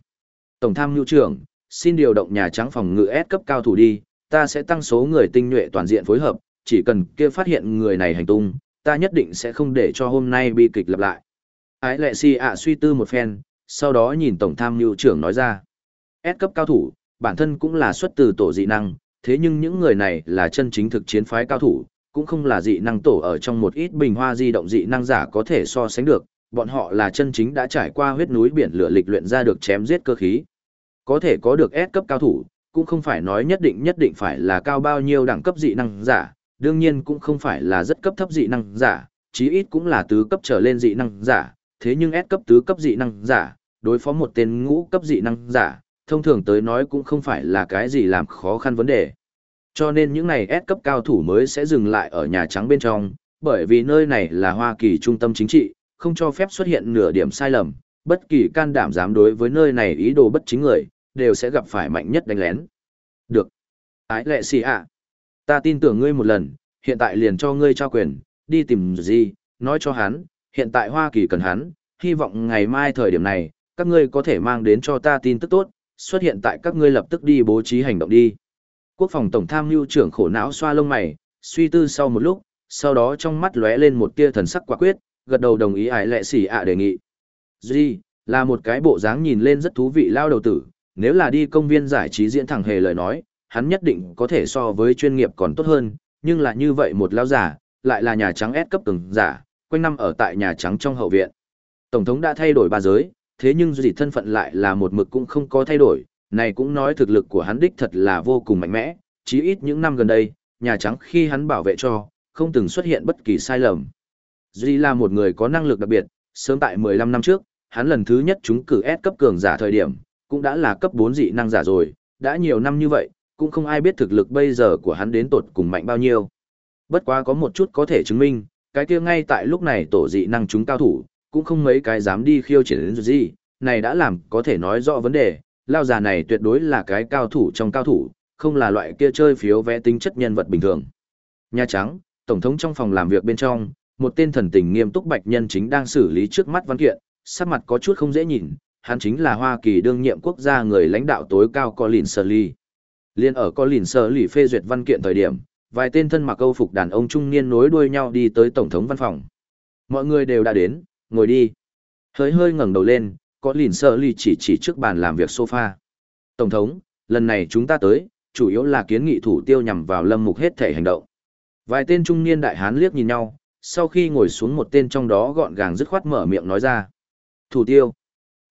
Tổng tham mưu trưởng, xin điều động Nhà Trắng phòng ngự S cấp cao thủ đi, ta sẽ tăng số người tinh nhuệ toàn diện phối hợp, chỉ cần kia phát hiện người này hành tung, ta nhất định sẽ không để cho hôm nay bi kịch lặp lại. Ái lệ si ạ suy tư một phen, sau đó nhìn Tổng tham mưu trưởng nói ra. S cấp cao thủ, bản thân cũng là xuất từ tổ dị năng, thế nhưng những người này là chân chính thực chiến phái cao thủ, cũng không là dị năng tổ ở trong một ít bình hoa di động dị năng giả có thể so sánh được, bọn họ là chân chính đã trải qua huyết núi biển lửa lịch luyện ra được chém giết cơ khí. Có thể có được S cấp cao thủ, cũng không phải nói nhất định nhất định phải là cao bao nhiêu đẳng cấp dị năng giả, đương nhiên cũng không phải là rất cấp thấp dị năng giả, chí ít cũng là tứ cấp trở lên dị năng giả, thế nhưng S cấp tứ cấp dị năng giả, đối phó một tên ngũ cấp dị năng giả, thông thường tới nói cũng không phải là cái gì làm khó khăn vấn đề. Cho nên những này S cấp cao thủ mới sẽ dừng lại ở Nhà Trắng bên trong, bởi vì nơi này là Hoa Kỳ trung tâm chính trị, không cho phép xuất hiện nửa điểm sai lầm, bất kỳ can đảm dám đối với nơi này ý đồ bất chính người, đều sẽ gặp phải mạnh nhất đánh lén. Được. Ái lệ xì ạ. Ta tin tưởng ngươi một lần, hiện tại liền cho ngươi trao quyền, đi tìm gì, nói cho hắn, hiện tại Hoa Kỳ cần hắn, hy vọng ngày mai thời điểm này, các ngươi có thể mang đến cho ta tin tức tốt, xuất hiện tại các ngươi lập tức đi bố trí hành động đi. Quốc phòng tổng tham mưu trưởng khổ não xoa lông mày, suy tư sau một lúc, sau đó trong mắt lóe lên một tia thần sắc quả quyết, gật đầu đồng ý ải lệ xỉ ạ đề nghị. Duy, là một cái bộ dáng nhìn lên rất thú vị lao đầu tử, nếu là đi công viên giải trí diễn thẳng hề lời nói, hắn nhất định có thể so với chuyên nghiệp còn tốt hơn, nhưng là như vậy một lao giả, lại là nhà trắng S cấp từng giả, quanh năm ở tại nhà trắng trong hậu viện. Tổng thống đã thay đổi ba giới, thế nhưng Duy thân phận lại là một mực cũng không có thay đổi, này cũng nói thực lực của hắn đích thật là vô cùng mạnh mẽ, chí ít những năm gần đây, nhà trắng khi hắn bảo vệ cho, không từng xuất hiện bất kỳ sai lầm. Duy là một người có năng lực đặc biệt, sớm tại 15 năm trước, hắn lần thứ nhất chúng cử S cấp cường giả thời điểm, cũng đã là cấp 4 dị năng giả rồi, đã nhiều năm như vậy, cũng không ai biết thực lực bây giờ của hắn đến tột cùng mạnh bao nhiêu. Bất quá có một chút có thể chứng minh, cái kia ngay tại lúc này tổ dị năng chúng cao thủ, cũng không mấy cái dám đi khiêu chiến đến gì, này đã làm có thể nói rõ vấn đề, lao già này tuyệt đối là cái cao thủ trong cao thủ, không là loại kia chơi phiếu vẽ tính chất nhân vật bình thường. Nhà Trắng, Tổng thống trong phòng làm việc bên trong, một tên thần tình nghiêm túc bạch nhân chính đang xử lý trước mắt văn kiện, sắc mặt có chút không dễ nhìn, hắn chính là Hoa Kỳ đương nhiệm quốc gia người lãnh đạo tối cao Colin Sully. Liên ở Colin Sully phê duyệt văn kiện thời điểm, vài tên thân mặc câu phục đàn ông trung niên nối đuôi nhau đi tới tổng thống văn phòng. Mọi người đều đã đến, ngồi đi. Hơi hơi ngẩng đầu lên, Colin Sully chỉ chỉ trước bàn làm việc sofa. Tổng thống, lần này chúng ta tới, chủ yếu là kiến nghị thủ tiêu nhằm vào lâm mục hết thể hành động. Vài tên trung niên đại hán liếc nhìn nhau, sau khi ngồi xuống một tên trong đó gọn gàng dứt khoát mở miệng nói ra. Thủ tiêu.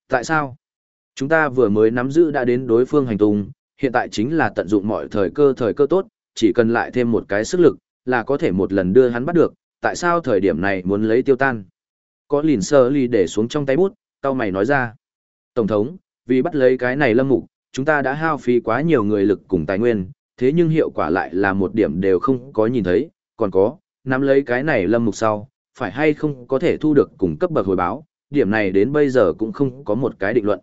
Tại sao? Chúng ta vừa mới nắm giữ đã đến đối phương hành tung, hiện tại chính là tận dụng mọi thời cơ thời cơ tốt, chỉ cần lại thêm một cái sức lực, là có thể một lần đưa hắn bắt được, tại sao thời điểm này muốn lấy tiêu tan? Có lìn sơ ly để xuống trong tay bút, tao mày nói ra. Tổng thống, vì bắt lấy cái này lâm mục, chúng ta đã hao phí quá nhiều người lực cùng tài nguyên, thế nhưng hiệu quả lại là một điểm đều không có nhìn thấy, còn có, nắm lấy cái này lâm mục sau, phải hay không có thể thu được cùng cấp bậc hồi báo, điểm này đến bây giờ cũng không có một cái định luận.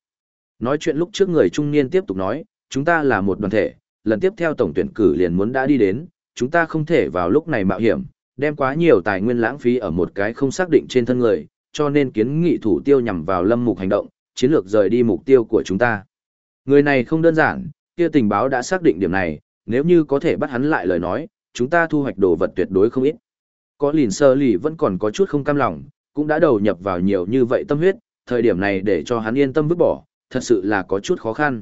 Nói chuyện lúc trước người trung niên tiếp tục nói, chúng ta là một đoàn thể, lần tiếp theo tổng tuyển cử liền muốn đã đi đến, chúng ta không thể vào lúc này mạo hiểm, đem quá nhiều tài nguyên lãng phí ở một cái không xác định trên thân người, cho nên kiến nghị thủ tiêu nhằm vào lâm mục hành động, chiến lược rời đi mục tiêu của chúng ta. Người này không đơn giản, kia tình báo đã xác định điểm này, nếu như có thể bắt hắn lại lời nói, chúng ta thu hoạch đồ vật tuyệt đối không ít. Có lìn sơ lì vẫn còn có chút không cam lòng, cũng đã đầu nhập vào nhiều như vậy tâm huyết, thời điểm này để cho hắn yên tâm vứt bỏ, thật sự là có chút khó khăn.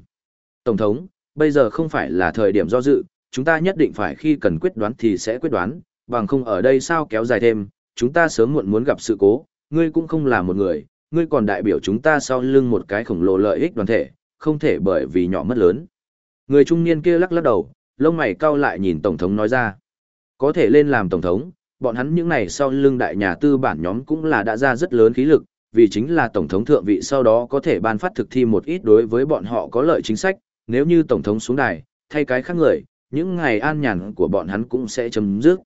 Tổng thống, bây giờ không phải là thời điểm do dự, chúng ta nhất định phải khi cần quyết đoán thì sẽ quyết đoán, bằng không ở đây sao kéo dài thêm, chúng ta sớm muộn muốn gặp sự cố, ngươi cũng không là một người, ngươi còn đại biểu chúng ta sau lưng một cái khổng lồ lợi ích đoàn thể, không thể bởi vì nhỏ mất lớn. Người trung niên kia lắc lắc đầu, lông mày cau lại nhìn Tổng thống nói ra. Có thể lên làm Tổng thống, bọn hắn những này sau lưng đại nhà tư bản nhóm cũng là đã ra rất lớn khí lực, vì chính là Tổng thống thượng vị sau đó có thể ban phát thực thi một ít đối với bọn họ có lợi chính sách, nếu như Tổng thống xuống đài, thay cái khác người, những ngày an nhàn của bọn hắn cũng sẽ chấm dứt.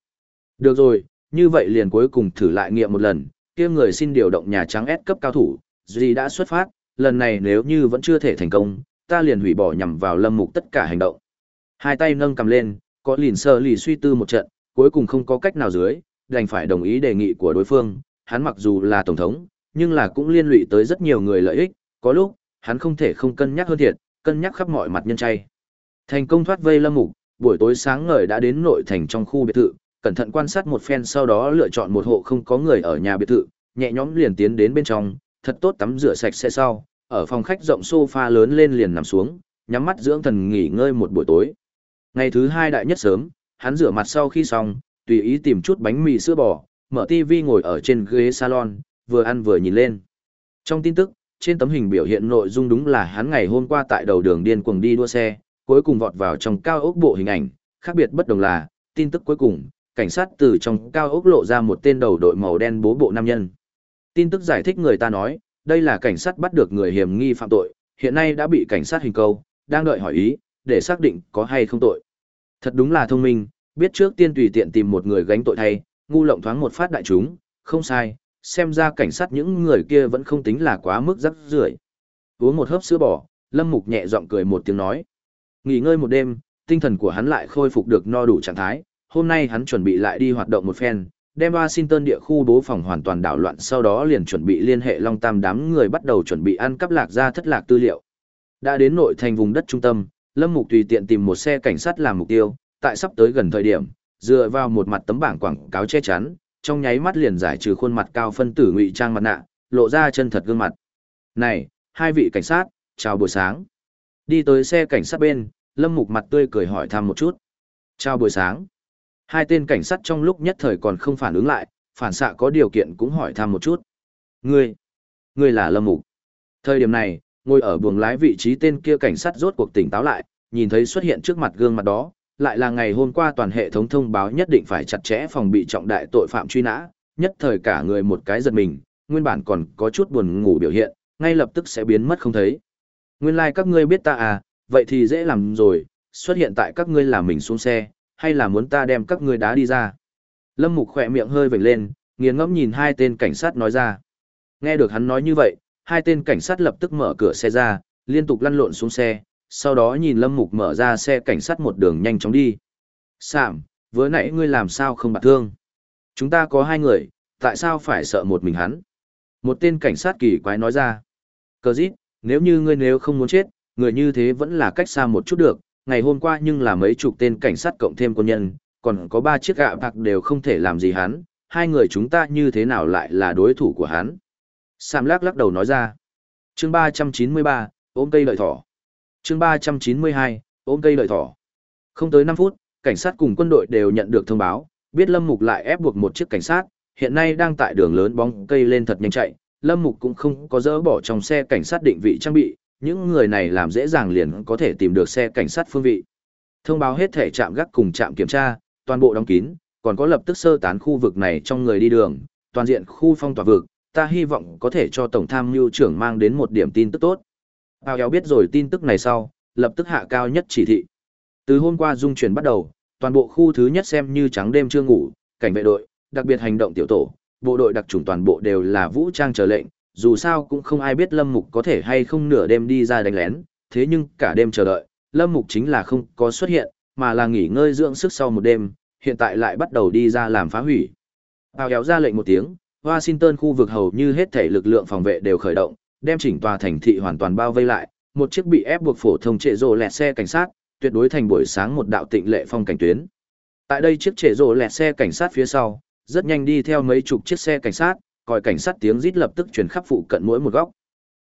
Được rồi, như vậy liền cuối cùng thử lại nghiệm một lần, kia người xin điều động Nhà Trắng S cấp cao thủ, Duy đã xuất phát, lần này nếu như vẫn chưa thể thành công, ta liền hủy bỏ nhằm vào lâm mục tất cả hành động. Hai tay nâng cầm lên, có lìn sơ lì suy tư một trận, cuối cùng không có cách nào dưới, đành phải đồng ý đề nghị của đối phương, hắn mặc dù là tổng thống, nhưng là cũng liên lụy tới rất nhiều người lợi ích, có lúc, hắn không thể không cân nhắc hơn thiệt, cân nhắc khắp mọi mặt nhân chay. Thành công thoát vây lâm mục, buổi tối sáng ngời đã đến nội thành trong khu biệt thự, cẩn thận quan sát một phen sau đó lựa chọn một hộ không có người ở nhà biệt thự, nhẹ nhõm liền tiến đến bên trong, thật tốt tắm rửa sạch sẽ sau, ở phòng khách rộng sofa lớn lên liền nằm xuống, nhắm mắt dưỡng thần nghỉ ngơi một buổi tối. Ngày thứ hai đại nhất sớm, hắn rửa mặt sau khi xong, tùy ý tìm chút bánh mì sữa bò, mở tivi ngồi ở trên ghế salon, vừa ăn vừa nhìn lên. Trong tin tức, trên tấm hình biểu hiện nội dung đúng là hắn ngày hôm qua tại đầu đường điên cuồng đi đua xe, cuối cùng vọt vào trong cao ốc bộ hình ảnh, khác biệt bất đồng là, tin tức cuối cùng, cảnh sát từ trong cao ốc lộ ra một tên đầu đội màu đen bố bộ nam nhân. Tin tức giải thích người ta nói, đây là cảnh sát bắt được người hiểm nghi phạm tội, hiện nay đã bị cảnh sát hình câu, đang đợi hỏi ý, để xác định có hay không tội. Thật đúng là thông minh, biết trước tiên tùy tiện tìm một người gánh tội thay, ngu lộng thoáng một phát đại chúng, không sai, xem ra cảnh sát những người kia vẫn không tính là quá mức rắc rưởi. Uống một hớp sữa bò, Lâm Mục nhẹ giọng cười một tiếng nói. Nghỉ ngơi một đêm, tinh thần của hắn lại khôi phục được no đủ trạng thái, hôm nay hắn chuẩn bị lại đi hoạt động một phen, đem Washington địa khu bố phòng hoàn toàn đảo loạn sau đó liền chuẩn bị liên hệ Long Tam đám người bắt đầu chuẩn bị ăn cắp lạc ra thất lạc tư liệu. Đã đến nội thành vùng đất trung tâm, Lâm Mục tùy tiện tìm một xe cảnh sát làm mục tiêu, tại sắp tới gần thời điểm, dựa vào một mặt tấm bảng quảng cáo che chắn, trong nháy mắt liền giải trừ khuôn mặt cao phân tử ngụy trang mặt nạ, lộ ra chân thật gương mặt. "Này, hai vị cảnh sát, chào buổi sáng." Đi tới xe cảnh sát bên, Lâm Mục mặt tươi cười hỏi thăm một chút. "Chào buổi sáng." Hai tên cảnh sát trong lúc nhất thời còn không phản ứng lại, phản xạ có điều kiện cũng hỏi thăm một chút. "Ngươi, ngươi là Lâm Mục?" Thời điểm này, ngồi ở buồng lái vị trí tên kia cảnh sát rốt cuộc tỉnh táo lại, nhìn thấy xuất hiện trước mặt gương mặt đó, lại là ngày hôm qua toàn hệ thống thông báo nhất định phải chặt chẽ phòng bị trọng đại tội phạm truy nã, nhất thời cả người một cái giật mình, nguyên bản còn có chút buồn ngủ biểu hiện, ngay lập tức sẽ biến mất không thấy. Nguyên lai like các ngươi biết ta à, vậy thì dễ làm rồi, xuất hiện tại các ngươi là mình xuống xe, hay là muốn ta đem các ngươi đá đi ra. Lâm Mục khỏe miệng hơi vểnh lên, nghiền ngẫm nhìn hai tên cảnh sát nói ra. Nghe được hắn nói như vậy, hai tên cảnh sát lập tức mở cửa xe ra, liên tục lăn lộn xuống xe, sau đó nhìn Lâm Mục mở ra xe cảnh sát một đường nhanh chóng đi. Sạm, vừa nãy ngươi làm sao không bạc thương? Chúng ta có hai người, tại sao phải sợ một mình hắn? Một tên cảnh sát kỳ quái nói ra. Cờ dít, nếu như ngươi nếu không muốn chết, người như thế vẫn là cách xa một chút được. Ngày hôm qua nhưng là mấy chục tên cảnh sát cộng thêm quân nhân, còn có ba chiếc gạ bạc đều không thể làm gì hắn. Hai người chúng ta như thế nào lại là đối thủ của hắn? Sam lắc lắc đầu nói ra. chương 393, ôm cây lợi thỏ. chương 392, ôm cây lợi thỏ. Không tới 5 phút, cảnh sát cùng quân đội đều nhận được thông báo, biết Lâm Mục lại ép buộc một chiếc cảnh sát, hiện nay đang tại đường lớn bóng cây lên thật nhanh chạy, Lâm Mục cũng không có dỡ bỏ trong xe cảnh sát định vị trang bị, những người này làm dễ dàng liền có thể tìm được xe cảnh sát phương vị. Thông báo hết thể trạm gác cùng trạm kiểm tra, toàn bộ đóng kín, còn có lập tức sơ tán khu vực này trong người đi đường, toàn diện khu phong tỏa vực, ta hy vọng có thể cho Tổng tham mưu trưởng mang đến một điểm tin tức tốt. Bao kéo biết rồi tin tức này sau, lập tức hạ cao nhất chỉ thị. Từ hôm qua dung chuyển bắt đầu, toàn bộ khu thứ nhất xem như trắng đêm chưa ngủ, cảnh vệ đội, đặc biệt hành động tiểu tổ, bộ đội đặc trùng toàn bộ đều là vũ trang chờ lệnh, dù sao cũng không ai biết Lâm Mục có thể hay không nửa đêm đi ra đánh lén, thế nhưng cả đêm chờ đợi, Lâm Mục chính là không có xuất hiện, mà là nghỉ ngơi dưỡng sức sau một đêm, hiện tại lại bắt đầu đi ra làm phá hủy. Bao kéo ra lệnh một tiếng, Washington khu vực hầu như hết thể lực lượng phòng vệ đều khởi động, đem chỉnh tòa thành thị hoàn toàn bao vây lại, một chiếc bị ép buộc phổ thông trệ rồ lẹt xe cảnh sát, tuyệt đối thành buổi sáng một đạo tịnh lệ phong cảnh tuyến. Tại đây chiếc trệ rồ lẹt xe cảnh sát phía sau, rất nhanh đi theo mấy chục chiếc xe cảnh sát, còi cảnh sát tiếng rít lập tức truyền khắp phụ cận mỗi một góc.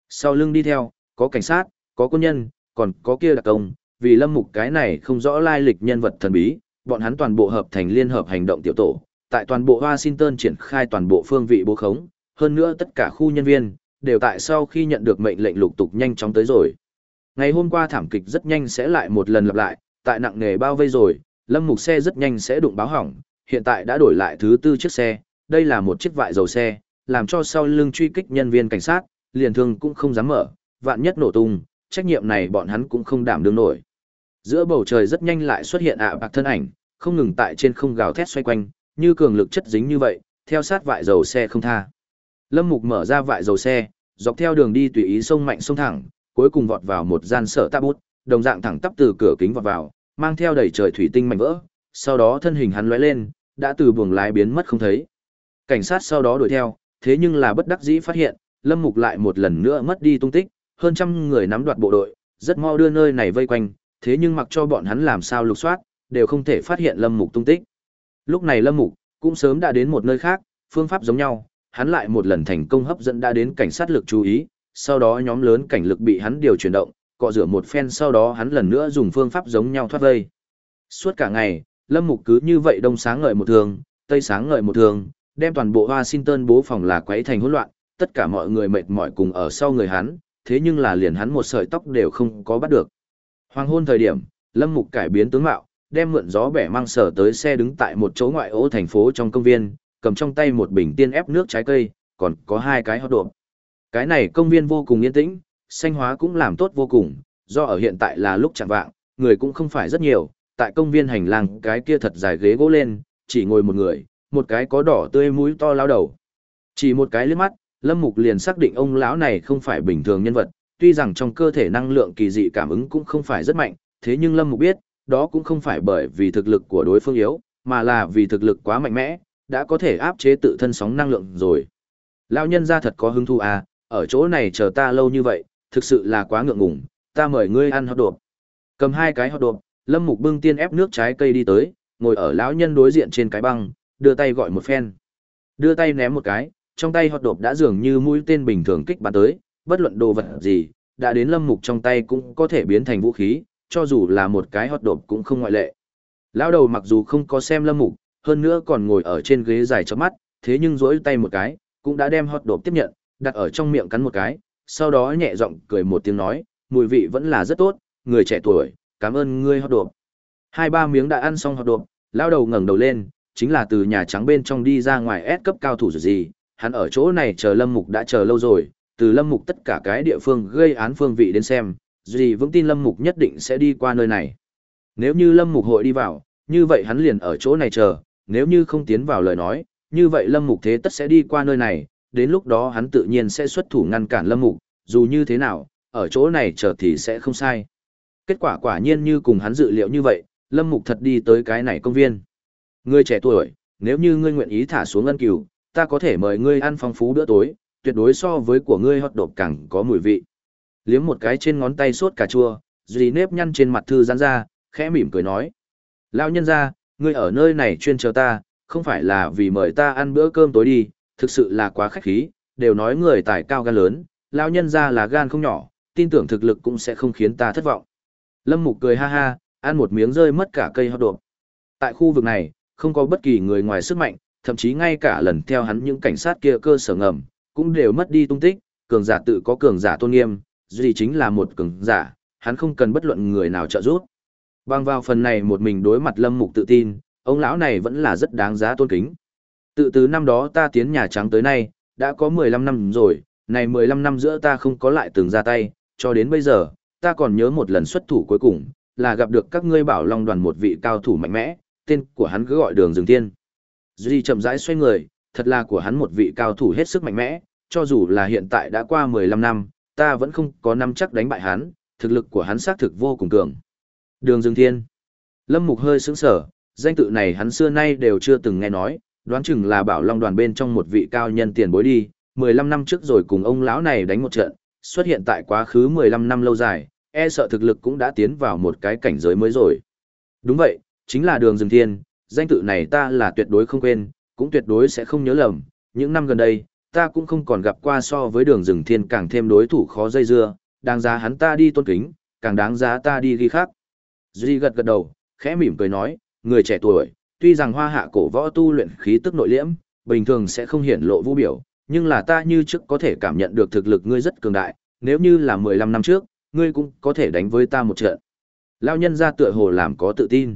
Sau lưng đi theo, có cảnh sát, có quân nhân, còn có kia đặc công, vì lâm mục cái này không rõ lai lịch nhân vật thần bí, bọn hắn toàn bộ hợp thành liên hợp hành động tiểu tổ, tại toàn bộ Washington triển khai toàn bộ phương vị bố khống, hơn nữa tất cả khu nhân viên, đều tại sau khi nhận được mệnh lệnh lục tục nhanh chóng tới rồi. Ngày hôm qua thảm kịch rất nhanh sẽ lại một lần lặp lại, tại nặng nghề bao vây rồi, lâm mục xe rất nhanh sẽ đụng báo hỏng, hiện tại đã đổi lại thứ tư chiếc xe, đây là một chiếc vại dầu xe, làm cho sau lưng truy kích nhân viên cảnh sát, liền thương cũng không dám mở, vạn nhất nổ tung, trách nhiệm này bọn hắn cũng không đảm đương nổi. Giữa bầu trời rất nhanh lại xuất hiện ạ bạc thân ảnh, không ngừng tại trên không gào thét xoay quanh, như cường lực chất dính như vậy, theo sát vại dầu xe không tha. Lâm Mục mở ra vại dầu xe, dọc theo đường đi tùy ý sông mạnh sông thẳng, cuối cùng vọt vào một gian sở tạ bút, đồng dạng thẳng tắp từ cửa kính vọt vào, mang theo đầy trời thủy tinh mảnh vỡ, sau đó thân hình hắn lóe lên, đã từ buồng lái biến mất không thấy. Cảnh sát sau đó đuổi theo, thế nhưng là bất đắc dĩ phát hiện, Lâm Mục lại một lần nữa mất đi tung tích, hơn trăm người nắm đoạt bộ đội, rất mau đưa nơi này vây quanh, thế nhưng mặc cho bọn hắn làm sao lục soát, đều không thể phát hiện Lâm Mục tung tích. Lúc này Lâm Mục cũng sớm đã đến một nơi khác, phương pháp giống nhau, hắn lại một lần thành công hấp dẫn đã đến cảnh sát lực chú ý, sau đó nhóm lớn cảnh lực bị hắn điều chuyển động, cọ rửa một phen sau đó hắn lần nữa dùng phương pháp giống nhau thoát vây. Suốt cả ngày, Lâm Mục cứ như vậy đông sáng ngời một thường, tây sáng ngời một thường, đem toàn bộ Washington bố phòng là quấy thành hỗn loạn, tất cả mọi người mệt mỏi cùng ở sau người hắn, thế nhưng là liền hắn một sợi tóc đều không có bắt được. Hoàng hôn thời điểm, Lâm Mục cải biến tướng mạo, đem mượn gió bẻ mang sở tới xe đứng tại một chỗ ngoại ô thành phố trong công viên, cầm trong tay một bình tiên ép nước trái cây, còn có hai cái hot độp. Cái này công viên vô cùng yên tĩnh, xanh hóa cũng làm tốt vô cùng, do ở hiện tại là lúc chẳng vạng, người cũng không phải rất nhiều, tại công viên hành lang cái kia thật dài ghế gỗ lên, chỉ ngồi một người, một cái có đỏ tươi mũi to lao đầu. Chỉ một cái liếc mắt, Lâm Mục liền xác định ông lão này không phải bình thường nhân vật, tuy rằng trong cơ thể năng lượng kỳ dị cảm ứng cũng không phải rất mạnh, thế nhưng Lâm Mục biết, đó cũng không phải bởi vì thực lực của đối phương yếu, mà là vì thực lực quá mạnh mẽ, đã có thể áp chế tự thân sóng năng lượng rồi. Lão nhân ra thật có hứng thú à, ở chỗ này chờ ta lâu như vậy, thực sự là quá ngượng ngùng, ta mời ngươi ăn hot đột. Cầm hai cái hot đột, Lâm Mục bưng tiên ép nước trái cây đi tới, ngồi ở lão nhân đối diện trên cái băng, đưa tay gọi một phen. Đưa tay ném một cái, trong tay hot đột đã dường như mũi tên bình thường kích bắn tới, bất luận đồ vật gì, đã đến Lâm Mục trong tay cũng có thể biến thành vũ khí, cho dù là một cái hót đột cũng không ngoại lệ. Lão đầu mặc dù không có xem Lâm Mục, hơn nữa còn ngồi ở trên ghế dài cho mắt, thế nhưng rỗi tay một cái, cũng đã đem hót đột tiếp nhận, đặt ở trong miệng cắn một cái, sau đó nhẹ giọng cười một tiếng nói, mùi vị vẫn là rất tốt, người trẻ tuổi, cảm ơn ngươi hót đột. Hai ba miếng đã ăn xong hót đột, lão đầu ngẩng đầu lên, chính là từ nhà trắng bên trong đi ra ngoài S cấp cao thủ gì, hắn ở chỗ này chờ Lâm Mục đã chờ lâu rồi, từ Lâm Mục tất cả cái địa phương gây án phương vị đến xem, Dì vững tin Lâm Mục nhất định sẽ đi qua nơi này. Nếu như Lâm Mục hội đi vào, như vậy hắn liền ở chỗ này chờ, nếu như không tiến vào lời nói, như vậy Lâm Mục thế tất sẽ đi qua nơi này, đến lúc đó hắn tự nhiên sẽ xuất thủ ngăn cản Lâm Mục, dù như thế nào, ở chỗ này chờ thì sẽ không sai. Kết quả quả nhiên như cùng hắn dự liệu như vậy, Lâm Mục thật đi tới cái này công viên. Ngươi trẻ tuổi, nếu như ngươi nguyện ý thả xuống ân cửu, ta có thể mời ngươi ăn phong phú bữa tối, tuyệt đối so với của ngươi hot đột càng có mùi vị. Liếm một cái trên ngón tay sốt cà chua, dì nếp nhăn trên mặt thư giãn ra, khẽ mỉm cười nói. Lão nhân gia, ngươi ở nơi này chuyên chờ ta, không phải là vì mời ta ăn bữa cơm tối đi, thực sự là quá khách khí, đều nói người tài cao gan lớn, lão nhân gia là gan không nhỏ, tin tưởng thực lực cũng sẽ không khiến ta thất vọng. Lâm Mục cười ha ha, ăn một miếng rơi mất cả cây hot đột. Tại khu vực này, không có bất kỳ người ngoài sức mạnh, thậm chí ngay cả lần theo hắn những cảnh sát kia cơ sở ngầm, cũng đều mất đi tung tích, cường giả tự có cường giả tôn nghiêm, duy chính là một cường giả, hắn không cần bất luận người nào trợ giúp. Bằng vào phần này một mình đối mặt Lâm Mục tự tin, ông lão này vẫn là rất đáng giá tôn kính. Tự từ năm đó ta tiến Nhà Trắng tới nay, đã có 15 năm rồi, này 15 năm giữa ta không có lại từng ra tay, cho đến bây giờ, ta còn nhớ một lần xuất thủ cuối cùng, là gặp được các ngươi bảo long đoàn một vị cao thủ mạnh mẽ, tên của hắn cứ gọi đường rừng tiên. Duy chậm rãi xoay người, thật là của hắn một vị cao thủ hết sức mạnh mẽ, cho dù là hiện tại đã qua 15 năm, ta vẫn không có năm chắc đánh bại hắn, thực lực của hắn xác thực vô cùng cường. Đường Dương Thiên. Lâm Mục hơi sững sở, danh tự này hắn xưa nay đều chưa từng nghe nói, đoán chừng là bảo long đoàn bên trong một vị cao nhân tiền bối đi, 15 năm trước rồi cùng ông lão này đánh một trận, xuất hiện tại quá khứ 15 năm lâu dài, e sợ thực lực cũng đã tiến vào một cái cảnh giới mới rồi. Đúng vậy, chính là đường Dương Thiên, danh tự này ta là tuyệt đối không quên, cũng tuyệt đối sẽ không nhớ lầm, những năm gần đây, ta cũng không còn gặp qua so với đường rừng thiên càng thêm đối thủ khó dây dưa, đáng giá hắn ta đi tôn kính, càng đáng giá ta đi ghi khác. Duy gật gật đầu, khẽ mỉm cười nói, người trẻ tuổi, tuy rằng hoa hạ cổ võ tu luyện khí tức nội liễm, bình thường sẽ không hiển lộ vũ biểu, nhưng là ta như trước có thể cảm nhận được thực lực ngươi rất cường đại, nếu như là 15 năm trước, ngươi cũng có thể đánh với ta một trận. Lao nhân ra tựa hồ làm có tự tin.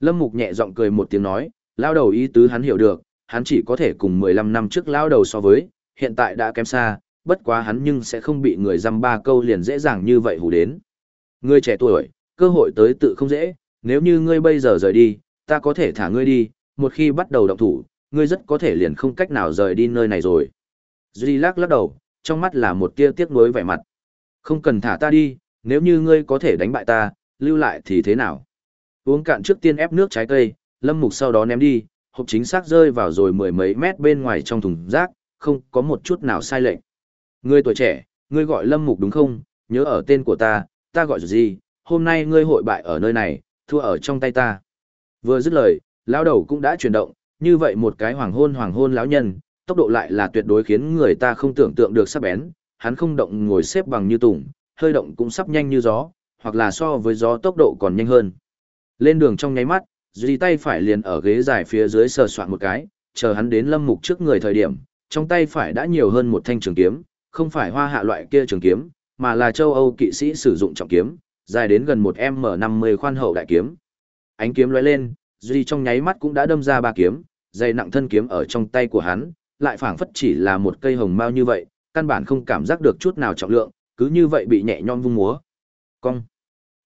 Lâm Mục nhẹ giọng cười một tiếng nói, lao đầu ý tứ hắn hiểu được, hắn chỉ có thể cùng 15 năm trước lao đầu so với, hiện tại đã kém xa, bất quá hắn nhưng sẽ không bị người dăm ba câu liền dễ dàng như vậy hù đến. Ngươi trẻ tuổi, cơ hội tới tự không dễ, nếu như ngươi bây giờ rời đi, ta có thể thả ngươi đi, một khi bắt đầu động thủ, ngươi rất có thể liền không cách nào rời đi nơi này rồi. Duy lắc lắc đầu, trong mắt là một tia tiếc nuối vẻ mặt. Không cần thả ta đi, nếu như ngươi có thể đánh bại ta, lưu lại thì thế nào? Uống cạn trước tiên ép nước trái cây, Lâm Mục sau đó ném đi, hộp chính xác rơi vào rồi mười mấy mét bên ngoài trong thùng rác, không có một chút nào sai lệch. Ngươi tuổi trẻ, ngươi gọi Lâm Mục đúng không? Nhớ ở tên của ta, ta gọi gì? Hôm nay ngươi hội bại ở nơi này, thua ở trong tay ta. Vừa dứt lời, lão đầu cũng đã chuyển động, như vậy một cái hoàng hôn hoàng hôn lão nhân, tốc độ lại là tuyệt đối khiến người ta không tưởng tượng được sắc bén, hắn không động ngồi xếp bằng như tùng, hơi động cũng sắp nhanh như gió, hoặc là so với gió tốc độ còn nhanh hơn. Lên đường trong nháy mắt, Duy tay phải liền ở ghế dài phía dưới sờ soạn một cái, chờ hắn đến lâm mục trước người thời điểm, trong tay phải đã nhiều hơn một thanh trường kiếm, không phải hoa hạ loại kia trường kiếm, mà là châu Âu kỵ sĩ sử dụng trọng kiếm, dài đến gần một M50 khoan hậu đại kiếm. Ánh kiếm lóe lên, Duy trong nháy mắt cũng đã đâm ra ba kiếm, dây nặng thân kiếm ở trong tay của hắn, lại phảng phất chỉ là một cây hồng mao như vậy, căn bản không cảm giác được chút nào trọng lượng, cứ như vậy bị nhẹ nhõm vung múa. Cong.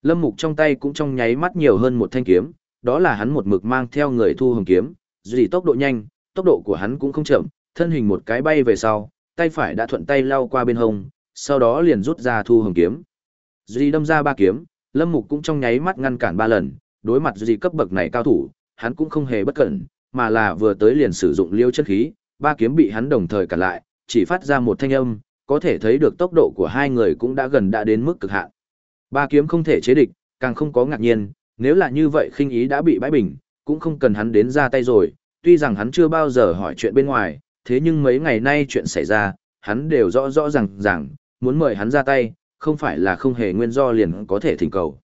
Lâm Mục trong tay cũng trong nháy mắt nhiều hơn một thanh kiếm, đó là hắn một mực mang theo người thu hồng kiếm, duy tốc độ nhanh, tốc độ của hắn cũng không chậm, thân hình một cái bay về sau, tay phải đã thuận tay lao qua bên hông, sau đó liền rút ra thu hồng kiếm. Duy đâm ra ba kiếm, Lâm Mục cũng trong nháy mắt ngăn cản ba lần, đối mặt Duy cấp bậc này cao thủ, hắn cũng không hề bất cẩn, mà là vừa tới liền sử dụng liêu chân khí, ba kiếm bị hắn đồng thời cản lại, chỉ phát ra một thanh âm, có thể thấy được tốc độ của hai người cũng đã gần đã đến mức cực hạn. Ba kiếm không thể chế địch, càng không có ngạc nhiên, nếu là như vậy khinh ý đã bị bãi bình, cũng không cần hắn đến ra tay rồi, tuy rằng hắn chưa bao giờ hỏi chuyện bên ngoài, thế nhưng mấy ngày nay chuyện xảy ra, hắn đều rõ rõ ràng ràng, muốn mời hắn ra tay, không phải là không hề nguyên do liền có thể thỉnh cầu.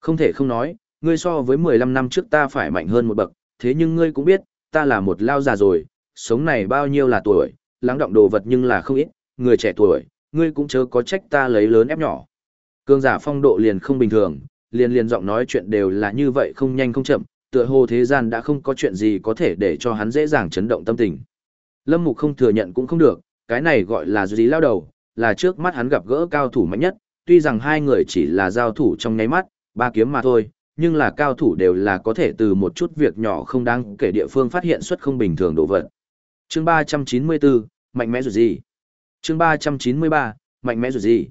Không thể không nói, ngươi so với 15 năm trước ta phải mạnh hơn một bậc, thế nhưng ngươi cũng biết, ta là một lao già rồi, sống này bao nhiêu là tuổi, lắng động đồ vật nhưng là không ít, người trẻ tuổi, ngươi cũng chớ có trách ta lấy lớn ép nhỏ. Cương giả phong độ liền không bình thường, liền liền giọng nói chuyện đều là như vậy không nhanh không chậm, tựa hồ thế gian đã không có chuyện gì có thể để cho hắn dễ dàng chấn động tâm tình. Lâm Mục không thừa nhận cũng không được, cái này gọi là gì lao đầu, là trước mắt hắn gặp gỡ cao thủ mạnh nhất, tuy rằng hai người chỉ là giao thủ trong nháy mắt, ba kiếm mà thôi, nhưng là cao thủ đều là có thể từ một chút việc nhỏ không đáng kể địa phương phát hiện xuất không bình thường đồ vật. Chương 394, mạnh mẽ rồi gì? Chương 393, mạnh mẽ rồi gì?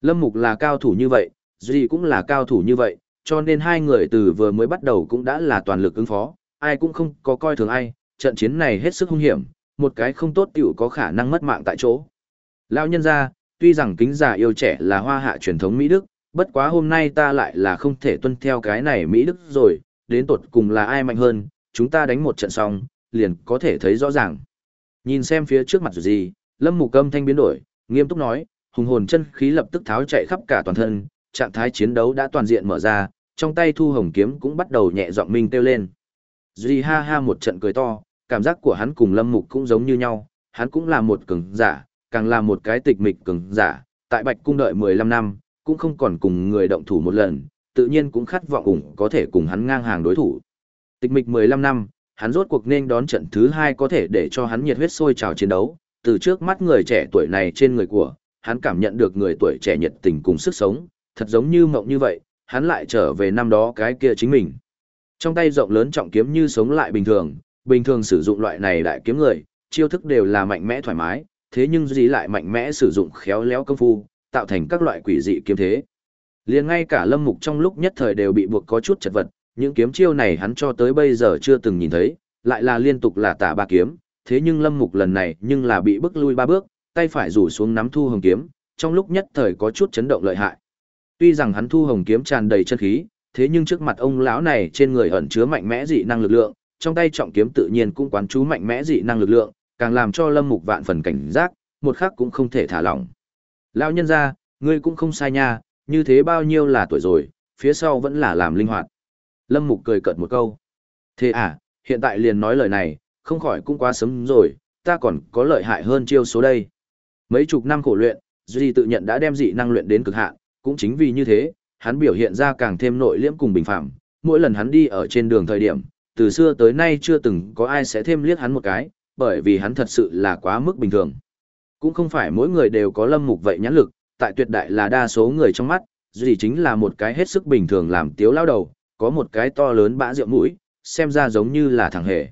Lâm Mục là cao thủ như vậy, Duy cũng là cao thủ như vậy, cho nên hai người từ vừa mới bắt đầu cũng đã là toàn lực ứng phó, ai cũng không có coi thường ai, trận chiến này hết sức hung hiểm, một cái không tốt tiểu có khả năng mất mạng tại chỗ. Lão nhân gia, tuy rằng kính già yêu trẻ là hoa hạ truyền thống Mỹ Đức, bất quá hôm nay ta lại là không thể tuân theo cái này Mỹ Đức rồi, đến tột cùng là ai mạnh hơn, chúng ta đánh một trận xong, liền có thể thấy rõ ràng. Nhìn xem phía trước mặt gì, Lâm Mục Âm thanh biến đổi, nghiêm túc nói, hùng hồn chân khí lập tức tháo chạy khắp cả toàn thân, trạng thái chiến đấu đã toàn diện mở ra, trong tay thu hồng kiếm cũng bắt đầu nhẹ giọng minh kêu lên. Duy ha ha một trận cười to, cảm giác của hắn cùng Lâm Mục cũng giống như nhau, hắn cũng là một cường giả, càng là một cái tịch mịch cường giả, tại Bạch Cung đợi 15 năm, cũng không còn cùng người động thủ một lần, tự nhiên cũng khát vọng ủng có thể cùng hắn ngang hàng đối thủ. Tịch mịch 15 năm, hắn rốt cuộc nên đón trận thứ hai có thể để cho hắn nhiệt huyết sôi trào chiến đấu, từ trước mắt người trẻ tuổi này trên người của, hắn cảm nhận được người tuổi trẻ nhiệt tình cùng sức sống, thật giống như mộng như vậy, hắn lại trở về năm đó cái kia chính mình. Trong tay rộng lớn trọng kiếm như sống lại bình thường, bình thường sử dụng loại này đại kiếm người, chiêu thức đều là mạnh mẽ thoải mái, thế nhưng gì lại mạnh mẽ sử dụng khéo léo công phu, tạo thành các loại quỷ dị kiếm thế. Liền ngay cả Lâm Mục trong lúc nhất thời đều bị buộc có chút chật vật, những kiếm chiêu này hắn cho tới bây giờ chưa từng nhìn thấy, lại là liên tục là tả ba kiếm, thế nhưng Lâm Mục lần này nhưng là bị bức lui ba bước, tay phải rủ xuống nắm thu hồng kiếm, trong lúc nhất thời có chút chấn động lợi hại. Tuy rằng hắn thu hồng kiếm tràn đầy chân khí, thế nhưng trước mặt ông lão này trên người ẩn chứa mạnh mẽ dị năng lực lượng, trong tay trọng kiếm tự nhiên cũng quán chú mạnh mẽ dị năng lực lượng, càng làm cho Lâm Mục vạn phần cảnh giác, một khắc cũng không thể thả lỏng. Lão nhân gia, ngươi cũng không sai nha, như thế bao nhiêu là tuổi rồi, phía sau vẫn là làm linh hoạt. Lâm Mục cười cợt một câu. Thế à, hiện tại liền nói lời này, không khỏi cũng quá sớm rồi, ta còn có lợi hại hơn chiêu số đây. Mấy chục năm khổ luyện, Duy tự nhận đã đem dị năng luyện đến cực hạn, cũng chính vì như thế, hắn biểu hiện ra càng thêm nội liễm cùng bình phạm. Mỗi lần hắn đi ở trên đường thời điểm, từ xưa tới nay chưa từng có ai sẽ thêm liếc hắn một cái, bởi vì hắn thật sự là quá mức bình thường. Cũng không phải mỗi người đều có lâm mục vậy nhãn lực, tại tuyệt đại là đa số người trong mắt, gì chính là một cái hết sức bình thường làm tiếu lao đầu, có một cái to lớn bã rượu mũi, xem ra giống như là thằng hề.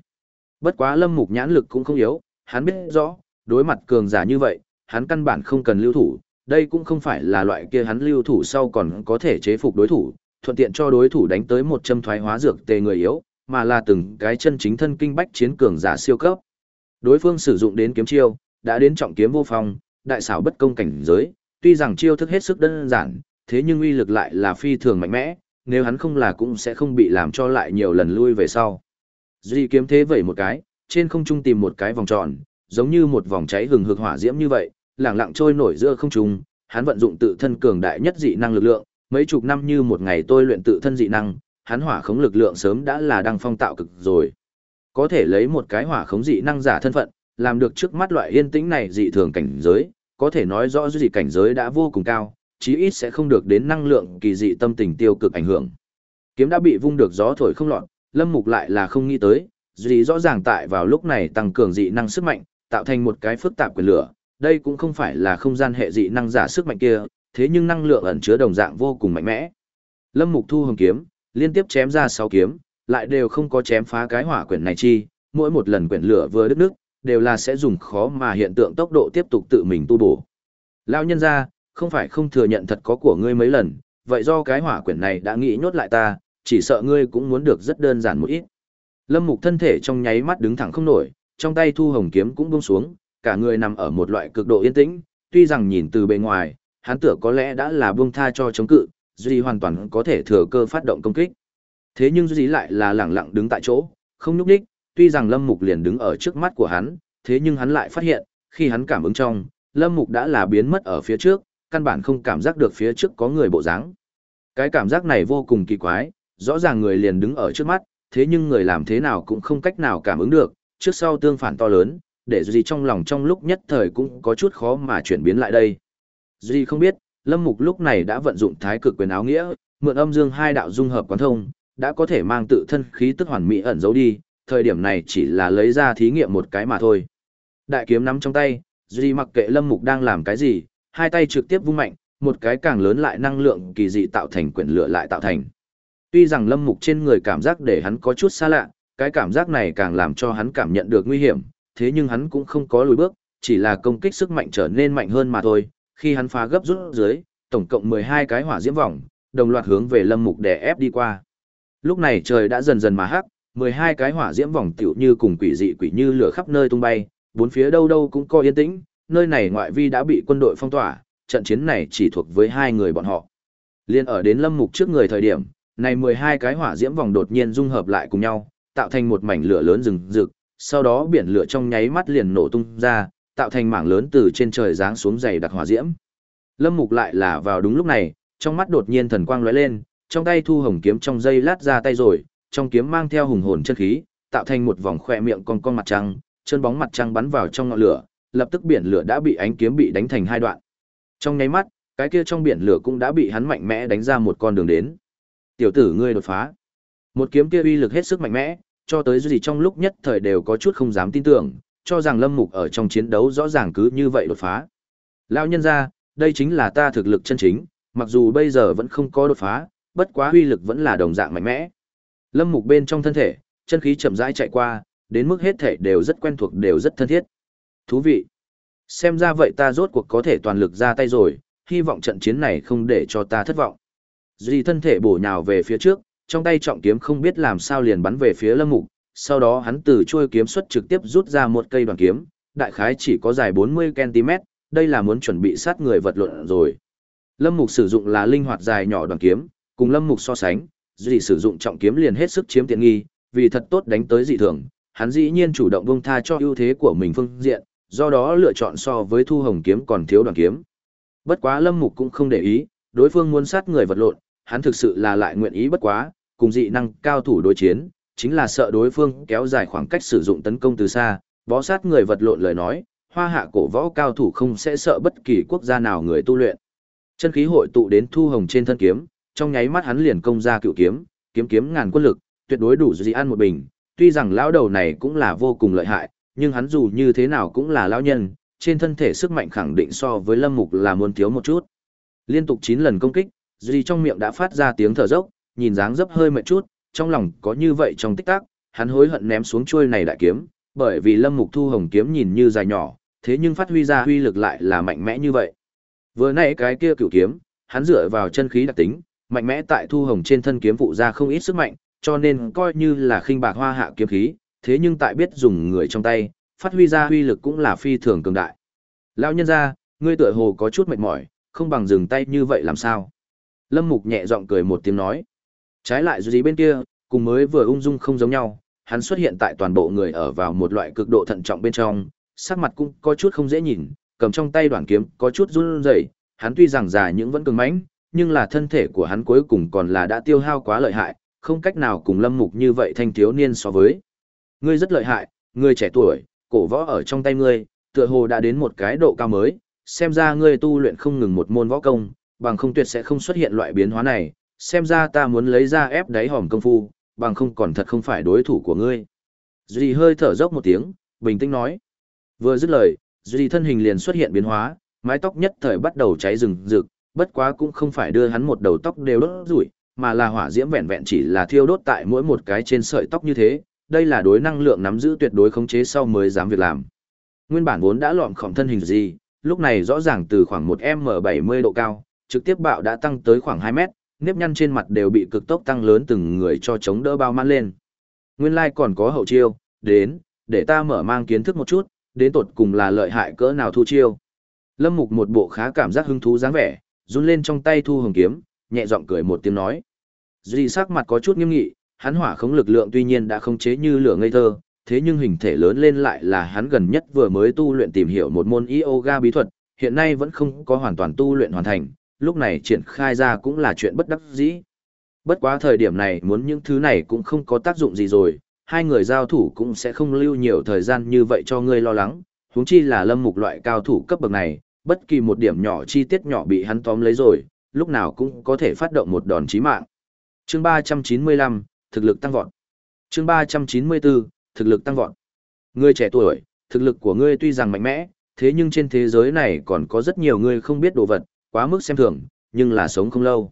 Bất quá lâm mục nhãn lực cũng không yếu, hắn biết rõ, đối mặt cường giả như vậy, hắn căn bản không cần lưu thủ, đây cũng không phải là loại kia hắn lưu thủ sau còn có thể chế phục đối thủ, thuận tiện cho đối thủ đánh tới một châm thoái hóa dược tề người yếu, mà là từng cái chân chính thân kinh bách chiến cường giả siêu cấp. Đối phương sử dụng đến kiếm chiêu, đã đến trọng kiếm vô phong, đại xảo bất công cảnh giới, tuy rằng chiêu thức hết sức đơn giản, thế nhưng uy lực lại là phi thường mạnh mẽ, nếu hắn không là cũng sẽ không bị làm cho lại nhiều lần lui về sau. Duy kiếm thế vậy một cái, trên không trung tìm một cái vòng tròn, giống như một vòng cháy hừng hực hỏa diễm như vậy, lẳng lặng trôi nổi giữa không trung, hắn vận dụng tự thân cường đại nhất dị năng lực lượng, mấy chục năm như một ngày tôi luyện tự thân dị năng, hắn hỏa khống lực lượng sớm đã là đang phong tạo cực rồi. Có thể lấy một cái hỏa khống dị năng giả thân phận, làm được trước mắt loại yên tĩnh này dị thường cảnh giới, có thể nói rõ dị cảnh giới đã vô cùng cao, chí ít sẽ không được đến năng lượng kỳ dị tâm tình tiêu cực ảnh hưởng. Kiếm đã bị vung được gió thổi không loạn, Lâm Mục lại là không nghĩ tới, dị rõ ràng tại vào lúc này tăng cường dị năng sức mạnh, tạo thành một cái phức tạp quyền lửa, đây cũng không phải là không gian hệ dị năng giả sức mạnh kia, thế nhưng năng lượng ẩn chứa đồng dạng vô cùng mạnh mẽ. Lâm Mục thu hồng kiếm, liên tiếp chém ra 6 kiếm, lại đều không có chém phá cái hỏa quyển này chi, mỗi một lần quyển lửa vừa đứt nước, đều là sẽ dùng khó mà hiện tượng tốc độ tiếp tục tự mình tu bổ. Lão nhân gia, không phải không thừa nhận thật có của ngươi mấy lần, vậy do cái hỏa quyển này đã nghĩ nhốt lại ta, chỉ sợ ngươi cũng muốn được rất đơn giản một ít. Lâm Mục thân thể trong nháy mắt đứng thẳng không nổi, trong tay thu hồng kiếm cũng buông xuống, cả người nằm ở một loại cực độ yên tĩnh, tuy rằng nhìn từ bề ngoài, hắn tưởng có lẽ đã là buông tha cho chống cự, Duy hoàn toàn có thể thừa cơ phát động công kích. Thế nhưng Duy lại là lẳng lặng đứng tại chỗ, không nhúc đích, tuy rằng Lâm Mục liền đứng ở trước mắt của hắn, thế nhưng hắn lại phát hiện, khi hắn cảm ứng trong, Lâm Mục đã là biến mất ở phía trước, căn bản không cảm giác được phía trước có người bộ dáng. Cái cảm giác này vô cùng kỳ quái, rõ ràng người liền đứng ở trước mắt, thế nhưng người làm thế nào cũng không cách nào cảm ứng được, trước sau tương phản to lớn, để Duy trong lòng trong lúc nhất thời cũng có chút khó mà chuyển biến lại đây. Duy không biết, Lâm Mục lúc này đã vận dụng thái cực quyền áo nghĩa, mượn âm dương hai đạo dung hợp quán thông, đã có thể mang tự thân khí tức hoàn mỹ ẩn giấu đi, thời điểm này chỉ là lấy ra thí nghiệm một cái mà thôi. Đại kiếm nắm trong tay, Duy mặc kệ Lâm Mục đang làm cái gì, hai tay trực tiếp vung mạnh, một cái càng lớn lại năng lượng kỳ dị tạo thành quyển lửa lại tạo thành. Tuy rằng Lâm Mục trên người cảm giác để hắn có chút xa lạ, cái cảm giác này càng làm cho hắn cảm nhận được nguy hiểm, thế nhưng hắn cũng không có lùi bước, chỉ là công kích sức mạnh trở nên mạnh hơn mà thôi. Khi hắn phá gấp rút dưới, tổng cộng 12 cái hỏa diễm vòng, đồng loạt hướng về Lâm Mục để ép đi qua. Lúc này trời đã dần dần mà hắc, 12 cái hỏa diễm vòng tiểu như cùng quỷ dị quỷ như lửa khắp nơi tung bay, bốn phía đâu đâu cũng có yên tĩnh, nơi này ngoại vi đã bị quân đội phong tỏa, trận chiến này chỉ thuộc với hai người bọn họ. Liên ở đến Lâm Mục trước người thời điểm, này 12 cái hỏa diễm vòng đột nhiên dung hợp lại cùng nhau, tạo thành một mảnh lửa lớn rừng rực, sau đó biển lửa trong nháy mắt liền nổ tung ra, tạo thành mảng lớn từ trên trời giáng xuống dày đặc hỏa diễm. Lâm Mục lại là vào đúng lúc này, trong mắt đột nhiên thần quang lóe lên, trong tay thu hồng kiếm trong dây lát ra tay rồi, trong kiếm mang theo hùng hồn chân khí, tạo thành một vòng khoe miệng con con mặt trăng, chân bóng mặt trăng bắn vào trong ngọn lửa, lập tức biển lửa đã bị ánh kiếm bị đánh thành hai đoạn. Trong nháy mắt, cái kia trong biển lửa cũng đã bị hắn mạnh mẽ đánh ra một con đường đến. Tiểu tử ngươi đột phá. Một kiếm kia uy lực hết sức mạnh mẽ, cho tới gì trong lúc nhất thời đều có chút không dám tin tưởng, cho rằng Lâm Mục ở trong chiến đấu rõ ràng cứ như vậy đột phá. Lão nhân ra, đây chính là ta thực lực chân chính, mặc dù bây giờ vẫn không có đột phá, bất quá uy lực vẫn là đồng dạng mạnh mẽ. Lâm Mục bên trong thân thể, chân khí chậm rãi chạy qua, đến mức hết thể đều rất quen thuộc đều rất thân thiết. Thú vị. Xem ra vậy ta rốt cuộc có thể toàn lực ra tay rồi, hy vọng trận chiến này không để cho ta thất vọng. Duy thân thể bổ nhào về phía trước, trong tay trọng kiếm không biết làm sao liền bắn về phía Lâm Mục, sau đó hắn từ chuôi kiếm xuất trực tiếp rút ra một cây đoàn kiếm, đại khái chỉ có dài 40cm, đây là muốn chuẩn bị sát người vật lộn rồi. Lâm Mục sử dụng là linh hoạt dài nhỏ đoàn kiếm, cùng Lâm Mục so sánh, dị sử dụng trọng kiếm liền hết sức chiếm tiện nghi, vì thật tốt đánh tới dị thường, hắn dĩ nhiên chủ động buông tha cho ưu thế của mình phương diện, do đó lựa chọn so với Thu Hồng kiếm còn thiếu đoàn kiếm. Bất quá Lâm Mục cũng không để ý, đối phương muốn sát người vật lộn, hắn thực sự là lại nguyện ý bất quá, cùng dị năng cao thủ đối chiến, chính là sợ đối phương kéo dài khoảng cách sử dụng tấn công từ xa, bó sát người vật lộn lời nói, hoa hạ cổ võ cao thủ không sẽ sợ bất kỳ quốc gia nào người tu luyện. Chân khí hội tụ đến thu hồng trên thân kiếm, trong nháy mắt hắn liền công ra cựu kiếm, kiếm kiếm ngàn quân lực, tuyệt đối đủ dị ăn một bình, tuy rằng lão đầu này cũng là vô cùng lợi hại, nhưng hắn dù như thế nào cũng là lão nhân, trên thân thể sức mạnh khẳng định so với Lâm Mục là muốn thiếu một chút. Liên tục 9 lần công kích, Duy trong miệng đã phát ra tiếng thở dốc, nhìn dáng dấp hơi mệt chút, trong lòng có như vậy trong tích tắc, hắn hối hận ném xuống chuôi này đại kiếm, bởi vì Lâm Mục Thu Hồng kiếm nhìn như dài nhỏ, thế nhưng phát huy ra huy lực lại là mạnh mẽ như vậy. Vừa nãy cái kia cửu kiếm, hắn dựa vào chân khí đặc tính, mạnh mẽ tại Thu Hồng trên thân kiếm phụ ra không ít sức mạnh, cho nên coi như là khinh bạc hoa hạ kiếm khí, thế nhưng tại biết dùng người trong tay, phát huy ra huy lực cũng là phi thường cường đại. Lão nhân gia, ngươi tựa hồ có chút mệt mỏi, không bằng dừng tay như vậy làm sao? Lâm Mục nhẹ giọng cười một tiếng nói. Trái lại gì bên kia, cùng mới vừa ung dung không giống nhau, hắn xuất hiện tại toàn bộ người ở vào một loại cực độ thận trọng bên trong, sắc mặt cũng có chút không dễ nhìn, cầm trong tay đoạn kiếm có chút run rẩy, hắn tuy rằng già nhưng vẫn cường mãnh, nhưng là thân thể của hắn cuối cùng còn là đã tiêu hao quá lợi hại, không cách nào cùng Lâm Mục như vậy thanh thiếu niên so với. Ngươi rất lợi hại, ngươi trẻ tuổi, cổ võ ở trong tay ngươi, tựa hồ đã đến một cái độ cao mới, xem ra ngươi tu luyện không ngừng một môn võ công, bằng không tuyệt sẽ không xuất hiện loại biến hóa này, xem ra ta muốn lấy ra ép đáy hòm công phu, bằng không còn thật không phải đối thủ của ngươi. Duy hơi thở dốc một tiếng, bình tĩnh nói. Vừa dứt lời, Duy thân hình liền xuất hiện biến hóa, mái tóc nhất thời bắt đầu cháy rừng rực, bất quá cũng không phải đưa hắn một đầu tóc đều đốt rủi, mà là hỏa diễm vẹn vẹn chỉ là thiêu đốt tại mỗi một cái trên sợi tóc như thế, đây là đối năng lượng nắm giữ tuyệt đối khống chế sau mới dám việc làm. Nguyên bản vốn đã lọm khổng thân hình gì, lúc này rõ ràng từ khoảng một m 70 độ cao, trực tiếp bạo đã tăng tới khoảng 2 mét, nếp nhăn trên mặt đều bị cực tốc tăng lớn từng người cho chống đỡ bao man lên. Nguyên lai like còn có hậu chiêu, đến, để ta mở mang kiến thức một chút, đến tột cùng là lợi hại cỡ nào thu chiêu. Lâm Mục một bộ khá cảm giác hứng thú dáng vẻ, run lên trong tay thu hồng kiếm, nhẹ giọng cười một tiếng nói. Duy sắc mặt có chút nghiêm nghị, hắn hỏa khống lực lượng tuy nhiên đã không chế như lửa ngây thơ, thế nhưng hình thể lớn lên lại là hắn gần nhất vừa mới tu luyện tìm hiểu một môn yoga bí thuật, hiện nay vẫn không có hoàn toàn tu luyện hoàn thành, lúc này triển khai ra cũng là chuyện bất đắc dĩ. Bất quá thời điểm này muốn những thứ này cũng không có tác dụng gì rồi, hai người giao thủ cũng sẽ không lưu nhiều thời gian như vậy cho ngươi lo lắng, huống chi là lâm mục loại cao thủ cấp bậc này, bất kỳ một điểm nhỏ chi tiết nhỏ bị hắn tóm lấy rồi, lúc nào cũng có thể phát động một đòn chí mạng. Chương 395, thực lực tăng vọt. Chương 394, thực lực tăng vọt. Ngươi trẻ tuổi, thực lực của ngươi tuy rằng mạnh mẽ, thế nhưng trên thế giới này còn có rất nhiều người không biết đồ vật, quá mức xem thường, nhưng là sống không lâu.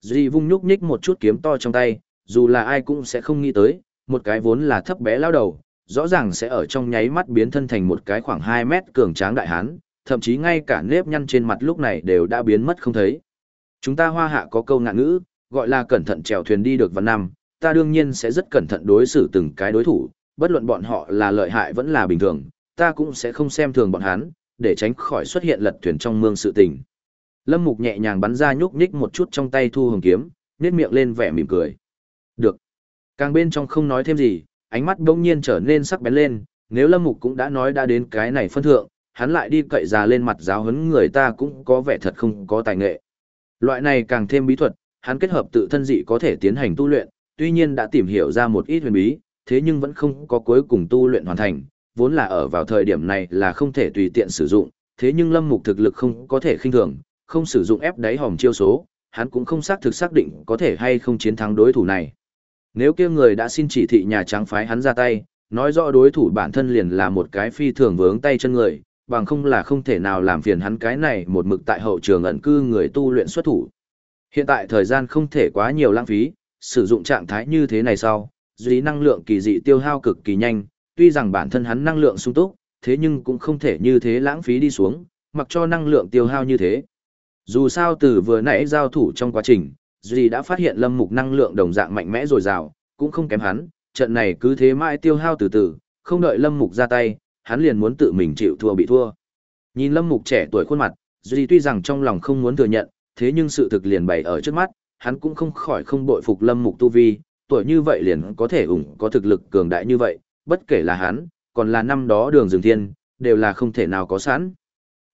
Duy vung nhúc nhích một chút kiếm to trong tay, dù là ai cũng sẽ không nghĩ tới, một cái vốn là thấp bé lao đầu, rõ ràng sẽ ở trong nháy mắt biến thân thành một cái khoảng 2 mét cường tráng đại hán, thậm chí ngay cả nếp nhăn trên mặt lúc này đều đã biến mất không thấy. Chúng ta hoa hạ có câu ngạn ngữ, gọi là cẩn thận chèo thuyền đi được vào năm, ta đương nhiên sẽ rất cẩn thận đối xử từng cái đối thủ, bất luận bọn họ là lợi hại vẫn là bình thường, ta cũng sẽ không xem thường bọn hắn, để tránh khỏi xuất hiện lật thuyền trong mương sự tình. Lâm Mục nhẹ nhàng bắn ra nhúc nhích một chút trong tay thu hồng kiếm, nét miệng lên vẻ mỉm cười. Được. Càng bên trong không nói thêm gì, ánh mắt đông nhiên trở nên sắc bén lên, nếu Lâm Mục cũng đã nói đã đến cái này phân thượng, hắn lại đi cậy già lên mặt giáo huấn người ta cũng có vẻ thật không có tài nghệ. Loại này càng thêm bí thuật, hắn kết hợp tự thân dị có thể tiến hành tu luyện, tuy nhiên đã tìm hiểu ra một ít huyền bí, thế nhưng vẫn không có cuối cùng tu luyện hoàn thành, vốn là ở vào thời điểm này là không thể tùy tiện sử dụng, thế nhưng Lâm Mục thực lực không có thể khinh thường, không sử dụng ép đáy hòm chiêu số, hắn cũng không xác thực xác định có thể hay không chiến thắng đối thủ này. Nếu kia người đã xin chỉ thị nhà trắng phái hắn ra tay, nói rõ đối thủ bản thân liền là một cái phi thường vướng tay chân người, bằng không là không thể nào làm phiền hắn cái này một mực tại hậu trường ẩn cư người tu luyện xuất thủ. Hiện tại thời gian không thể quá nhiều lãng phí, sử dụng trạng thái như thế này sau, duy năng lượng kỳ dị tiêu hao cực kỳ nhanh, tuy rằng bản thân hắn năng lượng sung túc, thế nhưng cũng không thể như thế lãng phí đi xuống, mặc cho năng lượng tiêu hao như thế. Dù sao từ vừa nãy giao thủ trong quá trình, Duy đã phát hiện lâm mục năng lượng đồng dạng mạnh mẽ rồi rào, cũng không kém hắn, trận này cứ thế mãi tiêu hao từ từ, không đợi lâm mục ra tay, hắn liền muốn tự mình chịu thua bị thua. Nhìn lâm mục trẻ tuổi khuôn mặt, Duy tuy rằng trong lòng không muốn thừa nhận, thế nhưng sự thực liền bày ở trước mắt, hắn cũng không khỏi không bội phục lâm mục tu vi, tuổi như vậy liền có thể ủng có thực lực cường đại như vậy, bất kể là hắn, còn là năm đó đường rừng thiên, đều là không thể nào có sẵn.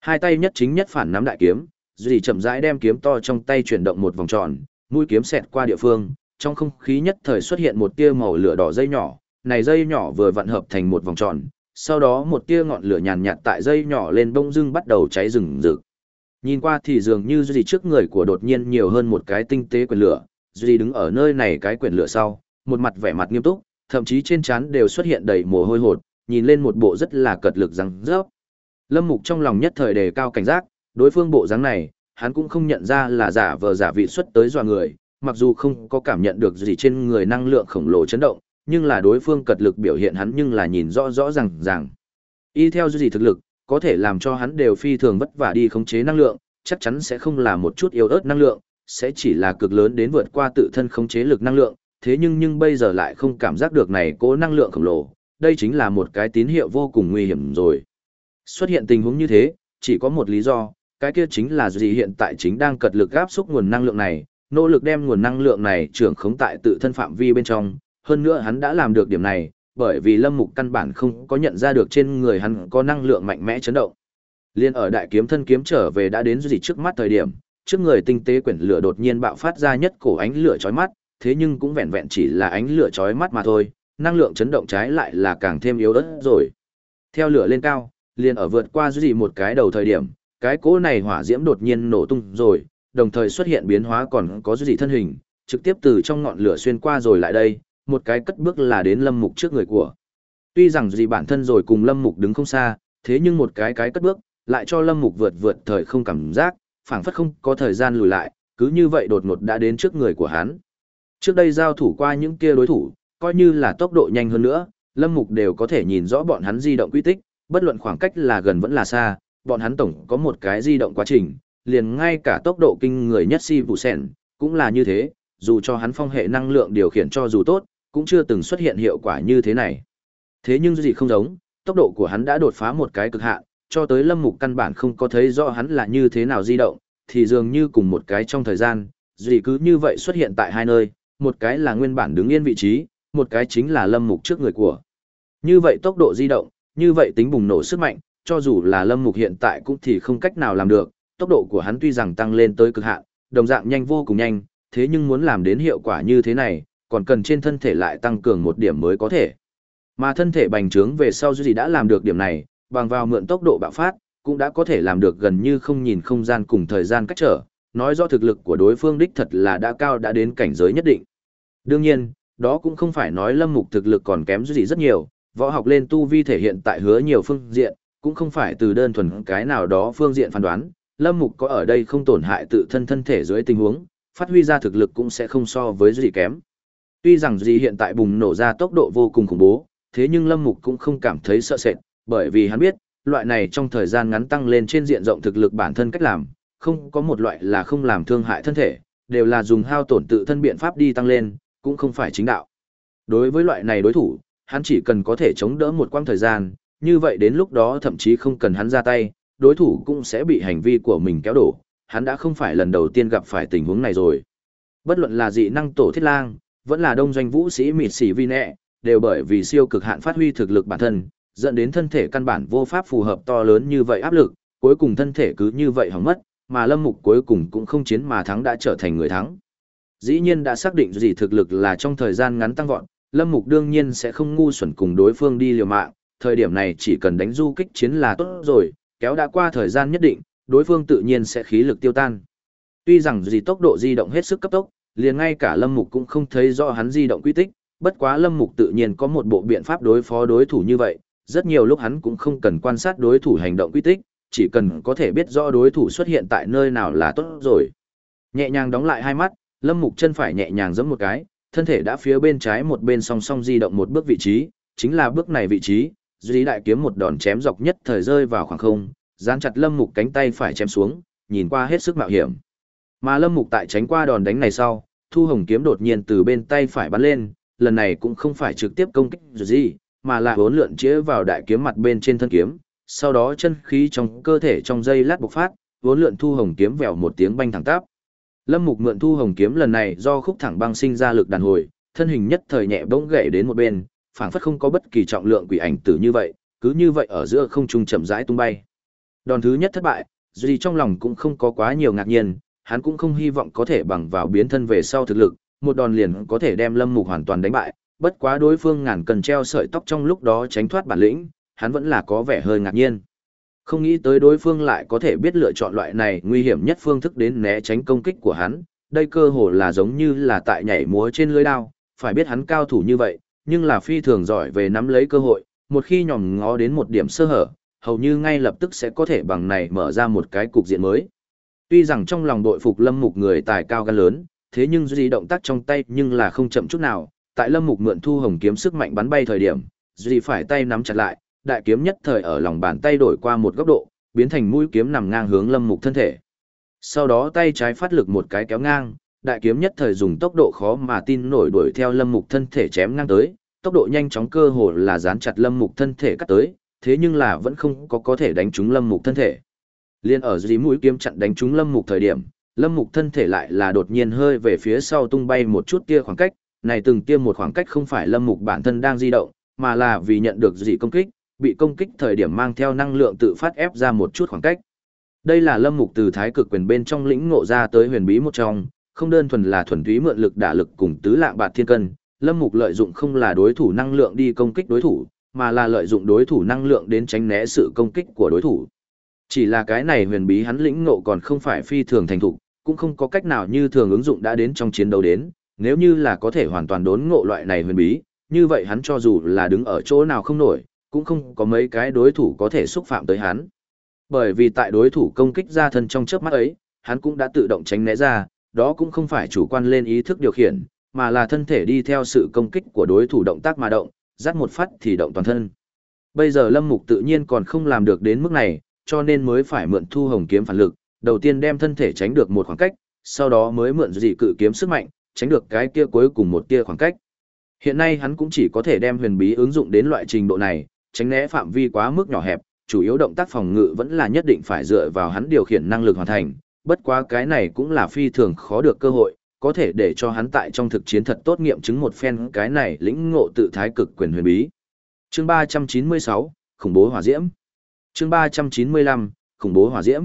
Hai tay nhất chính nhất phản nắm đại kiếm, dì chậm rãi đem kiếm to trong tay chuyển động một vòng tròn, mũi kiếm xẹt qua địa phương, trong không khí nhất thời xuất hiện một tia màu lửa đỏ dây nhỏ, này dây nhỏ vừa vặn hợp thành một vòng tròn, sau đó một tia ngọn lửa nhàn nhạt tại dây nhỏ lên bông dưng bắt đầu cháy rừng rực. Nhìn qua thì dường như dì trước người của đột nhiên nhiều hơn một cái tinh tế quyền lửa, dì đứng ở nơi này cái quyền lửa sau, một mặt vẻ mặt nghiêm túc, thậm chí trên trán đều xuất hiện đầy mồ hôi hột, nhìn lên một bộ rất là cật lực răng rớp. Lâm Mục trong lòng nhất thời đề cao cảnh giác, đối phương bộ dáng này, hắn cũng không nhận ra là giả vờ giả vị xuất tới dọa người, mặc dù không có cảm nhận được gì trên người năng lượng khổng lồ chấn động, nhưng là đối phương cật lực biểu hiện hắn nhưng là nhìn rõ rõ ràng ràng. Y theo gì thực lực, có thể làm cho hắn đều phi thường vất vả đi khống chế năng lượng, chắc chắn sẽ không là một chút yếu ớt năng lượng, sẽ chỉ là cực lớn đến vượt qua tự thân khống chế lực năng lượng, thế nhưng nhưng bây giờ lại không cảm giác được này cố năng lượng khổng lồ, đây chính là một cái tín hiệu vô cùng nguy hiểm rồi. Xuất hiện tình huống như thế, chỉ có một lý do, cái kia chính là gì hiện tại chính đang cật lực áp xúc nguồn năng lượng này, nỗ lực đem nguồn năng lượng này trưởng khống tại tự thân phạm vi bên trong, hơn nữa hắn đã làm được điểm này, bởi vì Lâm Mục căn bản không có nhận ra được trên người hắn có năng lượng mạnh mẽ chấn động. Liên ở đại kiếm thân kiếm trở về đã đến gì trước mắt thời điểm, trước người tinh tế quyển lửa đột nhiên bạo phát ra nhất cổ ánh lửa chói mắt, thế nhưng cũng vẹn vẹn chỉ là ánh lửa chói mắt mà thôi, năng lượng chấn động trái lại là càng thêm yếu ớt rồi. Theo lửa lên cao, liền ở vượt qua gì một cái đầu thời điểm, cái cỗ này hỏa diễm đột nhiên nổ tung rồi, đồng thời xuất hiện biến hóa còn có gì thân hình, trực tiếp từ trong ngọn lửa xuyên qua rồi lại đây, một cái cất bước là đến lâm mục trước người của. Tuy rằng gì bản thân rồi cùng lâm mục đứng không xa, thế nhưng một cái cái cất bước, lại cho lâm mục vượt vượt thời không cảm giác, phảng phất không có thời gian lùi lại, cứ như vậy đột ngột đã đến trước người của hắn. Trước đây giao thủ qua những kia đối thủ, coi như là tốc độ nhanh hơn nữa, lâm mục đều có thể nhìn rõ bọn hắn di động quy tích, bất luận khoảng cách là gần vẫn là xa, bọn hắn tổng có một cái di động quá trình, liền ngay cả tốc độ kinh người nhất si vụ sẻn, cũng là như thế, dù cho hắn phong hệ năng lượng điều khiển cho dù tốt, cũng chưa từng xuất hiện hiệu quả như thế này. Thế nhưng gì không giống, tốc độ của hắn đã đột phá một cái cực hạn, cho tới Lâm Mục căn bản không có thấy rõ hắn là như thế nào di động, thì dường như cùng một cái trong thời gian, gì cứ như vậy xuất hiện tại hai nơi, một cái là nguyên bản đứng yên vị trí, một cái chính là Lâm Mục trước người của. Như vậy tốc độ di động, như vậy tính bùng nổ sức mạnh, cho dù là Lâm Mục hiện tại cũng thì không cách nào làm được, tốc độ của hắn tuy rằng tăng lên tới cực hạn, đồng dạng nhanh vô cùng nhanh, thế nhưng muốn làm đến hiệu quả như thế này, còn cần trên thân thể lại tăng cường một điểm mới có thể. Mà thân thể bành trướng về sau gì đã làm được điểm này, bằng vào mượn tốc độ bạo phát, cũng đã có thể làm được gần như không nhìn không gian cùng thời gian cách trở, nói rõ thực lực của đối phương đích thật là đã cao đã đến cảnh giới nhất định. Đương nhiên, đó cũng không phải nói lâm mục thực lực còn kém gì rất nhiều, võ học lên tu vi thể hiện tại hứa nhiều phương diện, cũng không phải từ đơn thuần cái nào đó phương diện phán đoán, lâm mục có ở đây không tổn hại tự thân thân thể dưới tình huống, phát huy ra thực lực cũng sẽ không so với gì kém. Tuy rằng gì hiện tại bùng nổ ra tốc độ vô cùng khủng bố, thế nhưng lâm mục cũng không cảm thấy sợ sệt, bởi vì hắn biết, loại này trong thời gian ngắn tăng lên trên diện rộng thực lực bản thân cách làm, không có một loại là không làm thương hại thân thể, đều là dùng hao tổn tự thân biện pháp đi tăng lên, cũng không phải chính đạo. Đối với loại này đối thủ, hắn chỉ cần có thể chống đỡ một quãng thời gian, như vậy đến lúc đó thậm chí không cần hắn ra tay, đối thủ cũng sẽ bị hành vi của mình kéo đổ, hắn đã không phải lần đầu tiên gặp phải tình huống này rồi. Bất luận là dị năng tổ thiết lang, vẫn là đông doanh vũ sĩ mịt xỉ vi nẹ, đều bởi vì siêu cực hạn phát huy thực lực bản thân, dẫn đến thân thể căn bản vô pháp phù hợp to lớn như vậy áp lực, cuối cùng thân thể cứ như vậy hỏng mất, mà Lâm Mục cuối cùng cũng không chiến mà thắng đã trở thành người thắng. Dĩ nhiên đã xác định gì thực lực là trong thời gian ngắn tăng vọt, Lâm Mục đương nhiên sẽ không ngu xuẩn cùng đối phương đi liều mạng, thời điểm này chỉ cần đánh du kích chiến là tốt rồi, kéo đã qua thời gian nhất định, đối phương tự nhiên sẽ khí lực tiêu tan. Tuy rằng gì tốc độ di động hết sức cấp tốc, liền ngay cả Lâm Mục cũng không thấy rõ hắn di động quy tích, bất quá Lâm Mục tự nhiên có một bộ biện pháp đối phó đối thủ như vậy, rất nhiều lúc hắn cũng không cần quan sát đối thủ hành động quy tích, chỉ cần có thể biết rõ đối thủ xuất hiện tại nơi nào là tốt rồi. Nhẹ nhàng đóng lại hai mắt, Lâm Mục chân phải nhẹ nhàng giẫm một cái, thân thể đã phía bên trái một bên song song di động một bước vị trí, chính là bước này vị trí, Duy đại kiếm một đòn chém dọc nhất thời rơi vào khoảng không, dán chặt Lâm Mục cánh tay phải chém xuống, nhìn qua hết sức mạo hiểm. Mà Lâm Mục tại tránh qua đòn đánh này sau, Thu Hồng kiếm đột nhiên từ bên tay phải bắn lên, lần này cũng không phải trực tiếp công kích gì, mà là hỗn lượn chĩa vào đại kiếm mặt bên trên thân kiếm, sau đó chân khí trong cơ thể trong dây lát bộc phát, hỗn lượn Thu Hồng kiếm vèo một tiếng banh thẳng tắp. Lâm Mục mượn Thu Hồng kiếm lần này do khúc thẳng băng sinh ra lực đàn hồi, thân hình nhất thời nhẹ bỗng gãy đến một bên, phảng phất không có bất kỳ trọng lượng quỷ ảnh tử như vậy, cứ như vậy ở giữa không trung chậm rãi tung bay. Đòn thứ nhất thất bại, Duy trong lòng cũng không có quá nhiều ngạc nhiên, hắn cũng không hy vọng có thể bằng vào biến thân về sau thực lực, một đòn liền có thể đem Lâm Mục hoàn toàn đánh bại, bất quá đối phương ngàn cần treo sợi tóc trong lúc đó tránh thoát bản lĩnh, hắn vẫn là có vẻ hơi ngạc nhiên. Không nghĩ tới đối phương lại có thể biết lựa chọn loại này nguy hiểm nhất phương thức đến né tránh công kích của hắn, đây cơ hồ là giống như là tại nhảy múa trên lưới đao, phải biết hắn cao thủ như vậy, nhưng là phi thường giỏi về nắm lấy cơ hội, một khi nhòm ngó đến một điểm sơ hở, hầu như ngay lập tức sẽ có thể bằng này mở ra một cái cục diện mới. Tuy rằng trong lòng đội phục Lâm Mục người tài cao gan lớn, thế nhưng duy động tác trong tay nhưng là không chậm chút nào, tại Lâm Mục mượn thu hồng kiếm sức mạnh bắn bay thời điểm, duy phải tay nắm chặt lại, đại kiếm nhất thời ở lòng bàn tay đổi qua một góc độ, biến thành mũi kiếm nằm ngang hướng Lâm Mục thân thể. Sau đó tay trái phát lực một cái kéo ngang, đại kiếm nhất thời dùng tốc độ khó mà tin nổi đuổi theo Lâm Mục thân thể chém ngang tới, tốc độ nhanh chóng cơ hồ là dán chặt Lâm Mục thân thể cắt tới, thế nhưng là vẫn không có có thể đánh trúng Lâm Mục thân thể. Liên ở dưới mũi kiếm chặn đánh trúng Lâm Mục thời điểm, Lâm Mục thân thể lại là đột nhiên hơi về phía sau tung bay một chút tia khoảng cách, này từng tia một khoảng cách không phải Lâm Mục bản thân đang di động, mà là vì nhận được dị công kích, bị công kích thời điểm mang theo năng lượng tự phát ép ra một chút khoảng cách. Đây là Lâm Mục từ thái cực quyền bên trong lĩnh ngộ ra tới huyền bí một trong, không đơn thuần là thuần túy mượn lực đả lực cùng tứ lạng bạt thiên cân, Lâm Mục lợi dụng không là đối thủ năng lượng đi công kích đối thủ, mà là lợi dụng đối thủ năng lượng đến tránh né sự công kích của đối thủ. Chỉ là cái này huyền bí hắn lĩnh ngộ còn không phải phi thường thành thục, cũng không có cách nào như thường ứng dụng đã đến trong chiến đấu đến, nếu như là có thể hoàn toàn đốn ngộ loại này huyền bí, như vậy hắn cho dù là đứng ở chỗ nào không nổi, cũng không có mấy cái đối thủ có thể xúc phạm tới hắn. Bởi vì tại đối thủ công kích ra thân trong chớp mắt ấy, hắn cũng đã tự động tránh né ra, đó cũng không phải chủ quan lên ý thức điều khiển, mà là thân thể đi theo sự công kích của đối thủ động tác mà động, dắt một phát thì động toàn thân. Bây giờ Lâm Mục tự nhiên còn không làm được đến mức này, cho nên mới phải mượn thu hồng kiếm phản lực, đầu tiên đem thân thể tránh được một khoảng cách, sau đó mới mượn dị cự kiếm sức mạnh, tránh được cái kia cuối cùng một tia khoảng cách. Hiện nay hắn cũng chỉ có thể đem huyền bí ứng dụng đến loại trình độ này, tránh né phạm vi quá mức nhỏ hẹp, chủ yếu động tác phòng ngự vẫn là nhất định phải dựa vào hắn điều khiển năng lực hoàn thành, bất quá cái này cũng là phi thường khó được cơ hội, có thể để cho hắn tại trong thực chiến thật tốt nghiệm chứng một phen cái này lĩnh ngộ tự thái cực quyền huyền bí. Chương 396, khủng bố hỏa diễm. Chương 395, khủng bố hỏa diễm.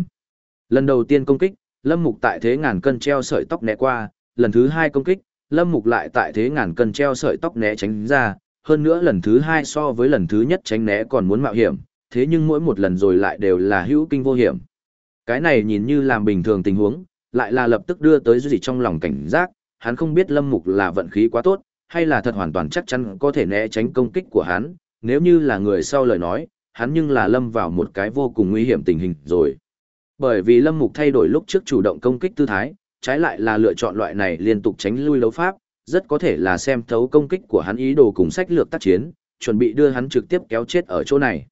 Lần đầu tiên công kích, Lâm Mục tại thế ngàn cân treo sợi tóc né qua, lần thứ hai công kích, Lâm Mục lại tại thế ngàn cân treo sợi tóc né tránh ra, hơn nữa lần thứ hai so với lần thứ nhất tránh né còn muốn mạo hiểm, thế nhưng mỗi một lần rồi lại đều là hữu kinh vô hiểm. Cái này nhìn như làm bình thường tình huống, lại là lập tức đưa tới gì trong lòng cảnh giác, hắn không biết Lâm Mục là vận khí quá tốt, hay là thật hoàn toàn chắc chắn có thể né tránh công kích của hắn, nếu như là người sau lời nói, hắn nhưng là lâm vào một cái vô cùng nguy hiểm tình hình rồi. Bởi vì Lâm Mục thay đổi lúc trước chủ động công kích tư thái, trái lại là lựa chọn loại này liên tục tránh lui đấu pháp, rất có thể là xem thấu công kích của hắn ý đồ cùng sách lược tác chiến, chuẩn bị đưa hắn trực tiếp kéo chết ở chỗ này.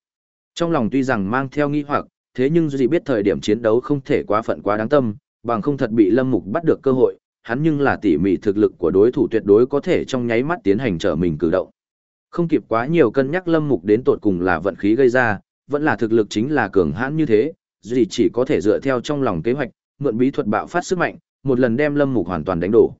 Trong lòng tuy rằng mang theo nghi hoặc, thế nhưng Duy biết thời điểm chiến đấu không thể quá phận quá đáng tâm, bằng không thật bị Lâm Mục bắt được cơ hội, hắn nhưng là tỉ mỉ thực lực của đối thủ tuyệt đối có thể trong nháy mắt tiến hành trở mình cử động. Không kịp quá nhiều cân nhắc Lâm Mục đến tột cùng là vận khí gây ra, vẫn là thực lực chính là cường hãn như thế, Duy chỉ có thể dựa theo trong lòng kế hoạch, mượn bí thuật bạo phát sức mạnh, một lần đem Lâm Mục hoàn toàn đánh đổ.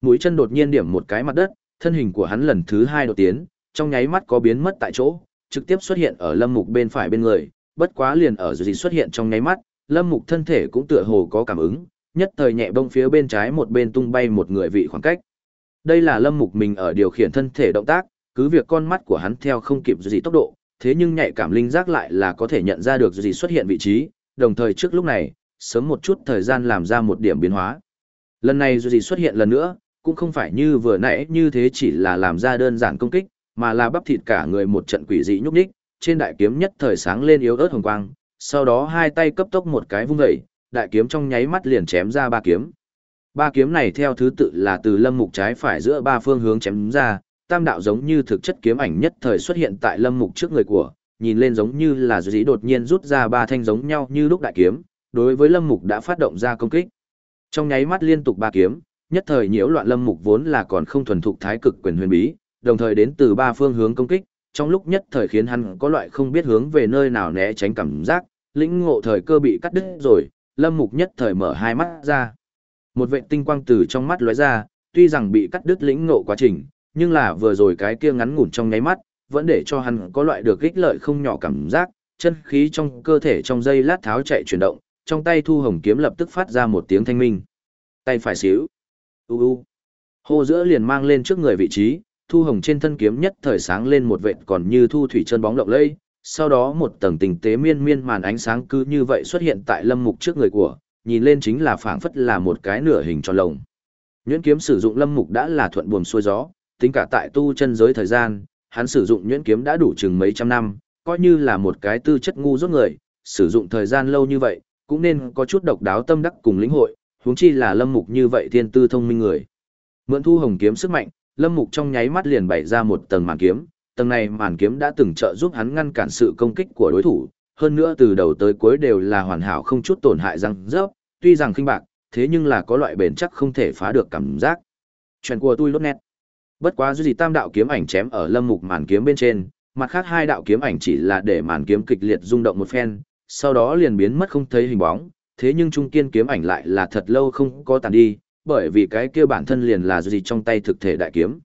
Mũi chân đột nhiên điểm một cái mặt đất, thân hình của hắn lần thứ hai đột tiến, trong nháy mắt có biến mất tại chỗ, trực tiếp xuất hiện ở Lâm Mục bên phải bên người, bất quá liền ở gì xuất hiện trong nháy mắt, Lâm Mục thân thể cũng tựa hồ có cảm ứng, nhất thời nhẹ bông phía bên trái một bên tung bay một người vị khoảng cách. Đây là Lâm Mục mình ở điều khiển thân thể động tác, cứ việc con mắt của hắn theo không kịp gì tốc độ, thế nhưng nhạy cảm linh giác lại là có thể nhận ra được gì xuất hiện vị trí, đồng thời trước lúc này, sớm một chút thời gian làm ra một điểm biến hóa. Lần này dù gì xuất hiện lần nữa, cũng không phải như vừa nãy như thế chỉ là làm ra đơn giản công kích, mà là bắp thịt cả người một trận quỷ dị nhúc nhích, trên đại kiếm nhất thời sáng lên yếu ớt hồng quang, sau đó hai tay cấp tốc một cái vung dậy, đại kiếm trong nháy mắt liền chém ra ba kiếm. Ba kiếm này theo thứ tự là từ lâm mục trái phải giữa ba phương hướng chém ra, tam đạo giống như thực chất kiếm ảnh nhất thời xuất hiện tại lâm mục trước người của, nhìn lên giống như là dĩ đột nhiên rút ra ba thanh giống nhau như lúc đại kiếm, đối với lâm mục đã phát động ra công kích. Trong nháy mắt liên tục ba kiếm, nhất thời nhiễu loạn lâm mục vốn là còn không thuần thục thái cực quyền huyền bí, đồng thời đến từ ba phương hướng công kích, trong lúc nhất thời khiến hắn có loại không biết hướng về nơi nào né tránh cảm giác, lĩnh ngộ thời cơ bị cắt đứt rồi, lâm mục nhất thời mở hai mắt ra. Một vệ tinh quang từ trong mắt lóe ra, tuy rằng bị cắt đứt lĩnh ngộ quá trình, nhưng là vừa rồi cái kia ngắn ngủn trong nháy mắt, vẫn để cho hắn có loại được ích lợi không nhỏ cảm giác, chân khí trong cơ thể trong dây lát tháo chạy chuyển động, trong tay thu hồng kiếm lập tức phát ra một tiếng thanh minh. Tay phải xíu. U u. Hô giữa liền mang lên trước người vị trí, thu hồng trên thân kiếm nhất thời sáng lên một vệt còn như thu thủy chân bóng lộng lẫy, sau đó một tầng tình tế miên miên màn ánh sáng cứ như vậy xuất hiện tại lâm mục trước người của, nhìn lên chính là phảng phất là một cái nửa hình tròn lồng. Nhuyễn kiếm sử dụng lâm mục đã là thuận buồm xuôi gió, tính cả tại tu chân giới thời gian, hắn sử dụng nhuyễn kiếm đã đủ chừng mấy trăm năm, coi như là một cái tư chất ngu rốt người, sử dụng thời gian lâu như vậy, cũng nên có chút độc đáo tâm đắc cùng lĩnh hội, huống chi là lâm mục như vậy thiên tư thông minh người. Mượn thu hồng kiếm sức mạnh, lâm mục trong nháy mắt liền bày ra một tầng màn kiếm, tầng này màn kiếm đã từng trợ giúp hắn ngăn cản sự công kích của đối thủ, hơn nữa từ đầu tới cuối đều là hoàn hảo không chút tổn hại răng rớp, tuy rằng khinh bạc, thế nhưng là có loại bền chắc không thể phá được cảm giác. Chuyện của tôi lốt nét. Bất quá gì tam đạo kiếm ảnh chém ở lâm mục màn kiếm bên trên, mặt khác hai đạo kiếm ảnh chỉ là để màn kiếm kịch liệt rung động một phen, sau đó liền biến mất không thấy hình bóng, thế nhưng trung kiên kiếm ảnh lại là thật lâu không có tàn đi, bởi vì cái kia bản thân liền là gì trong tay thực thể đại kiếm.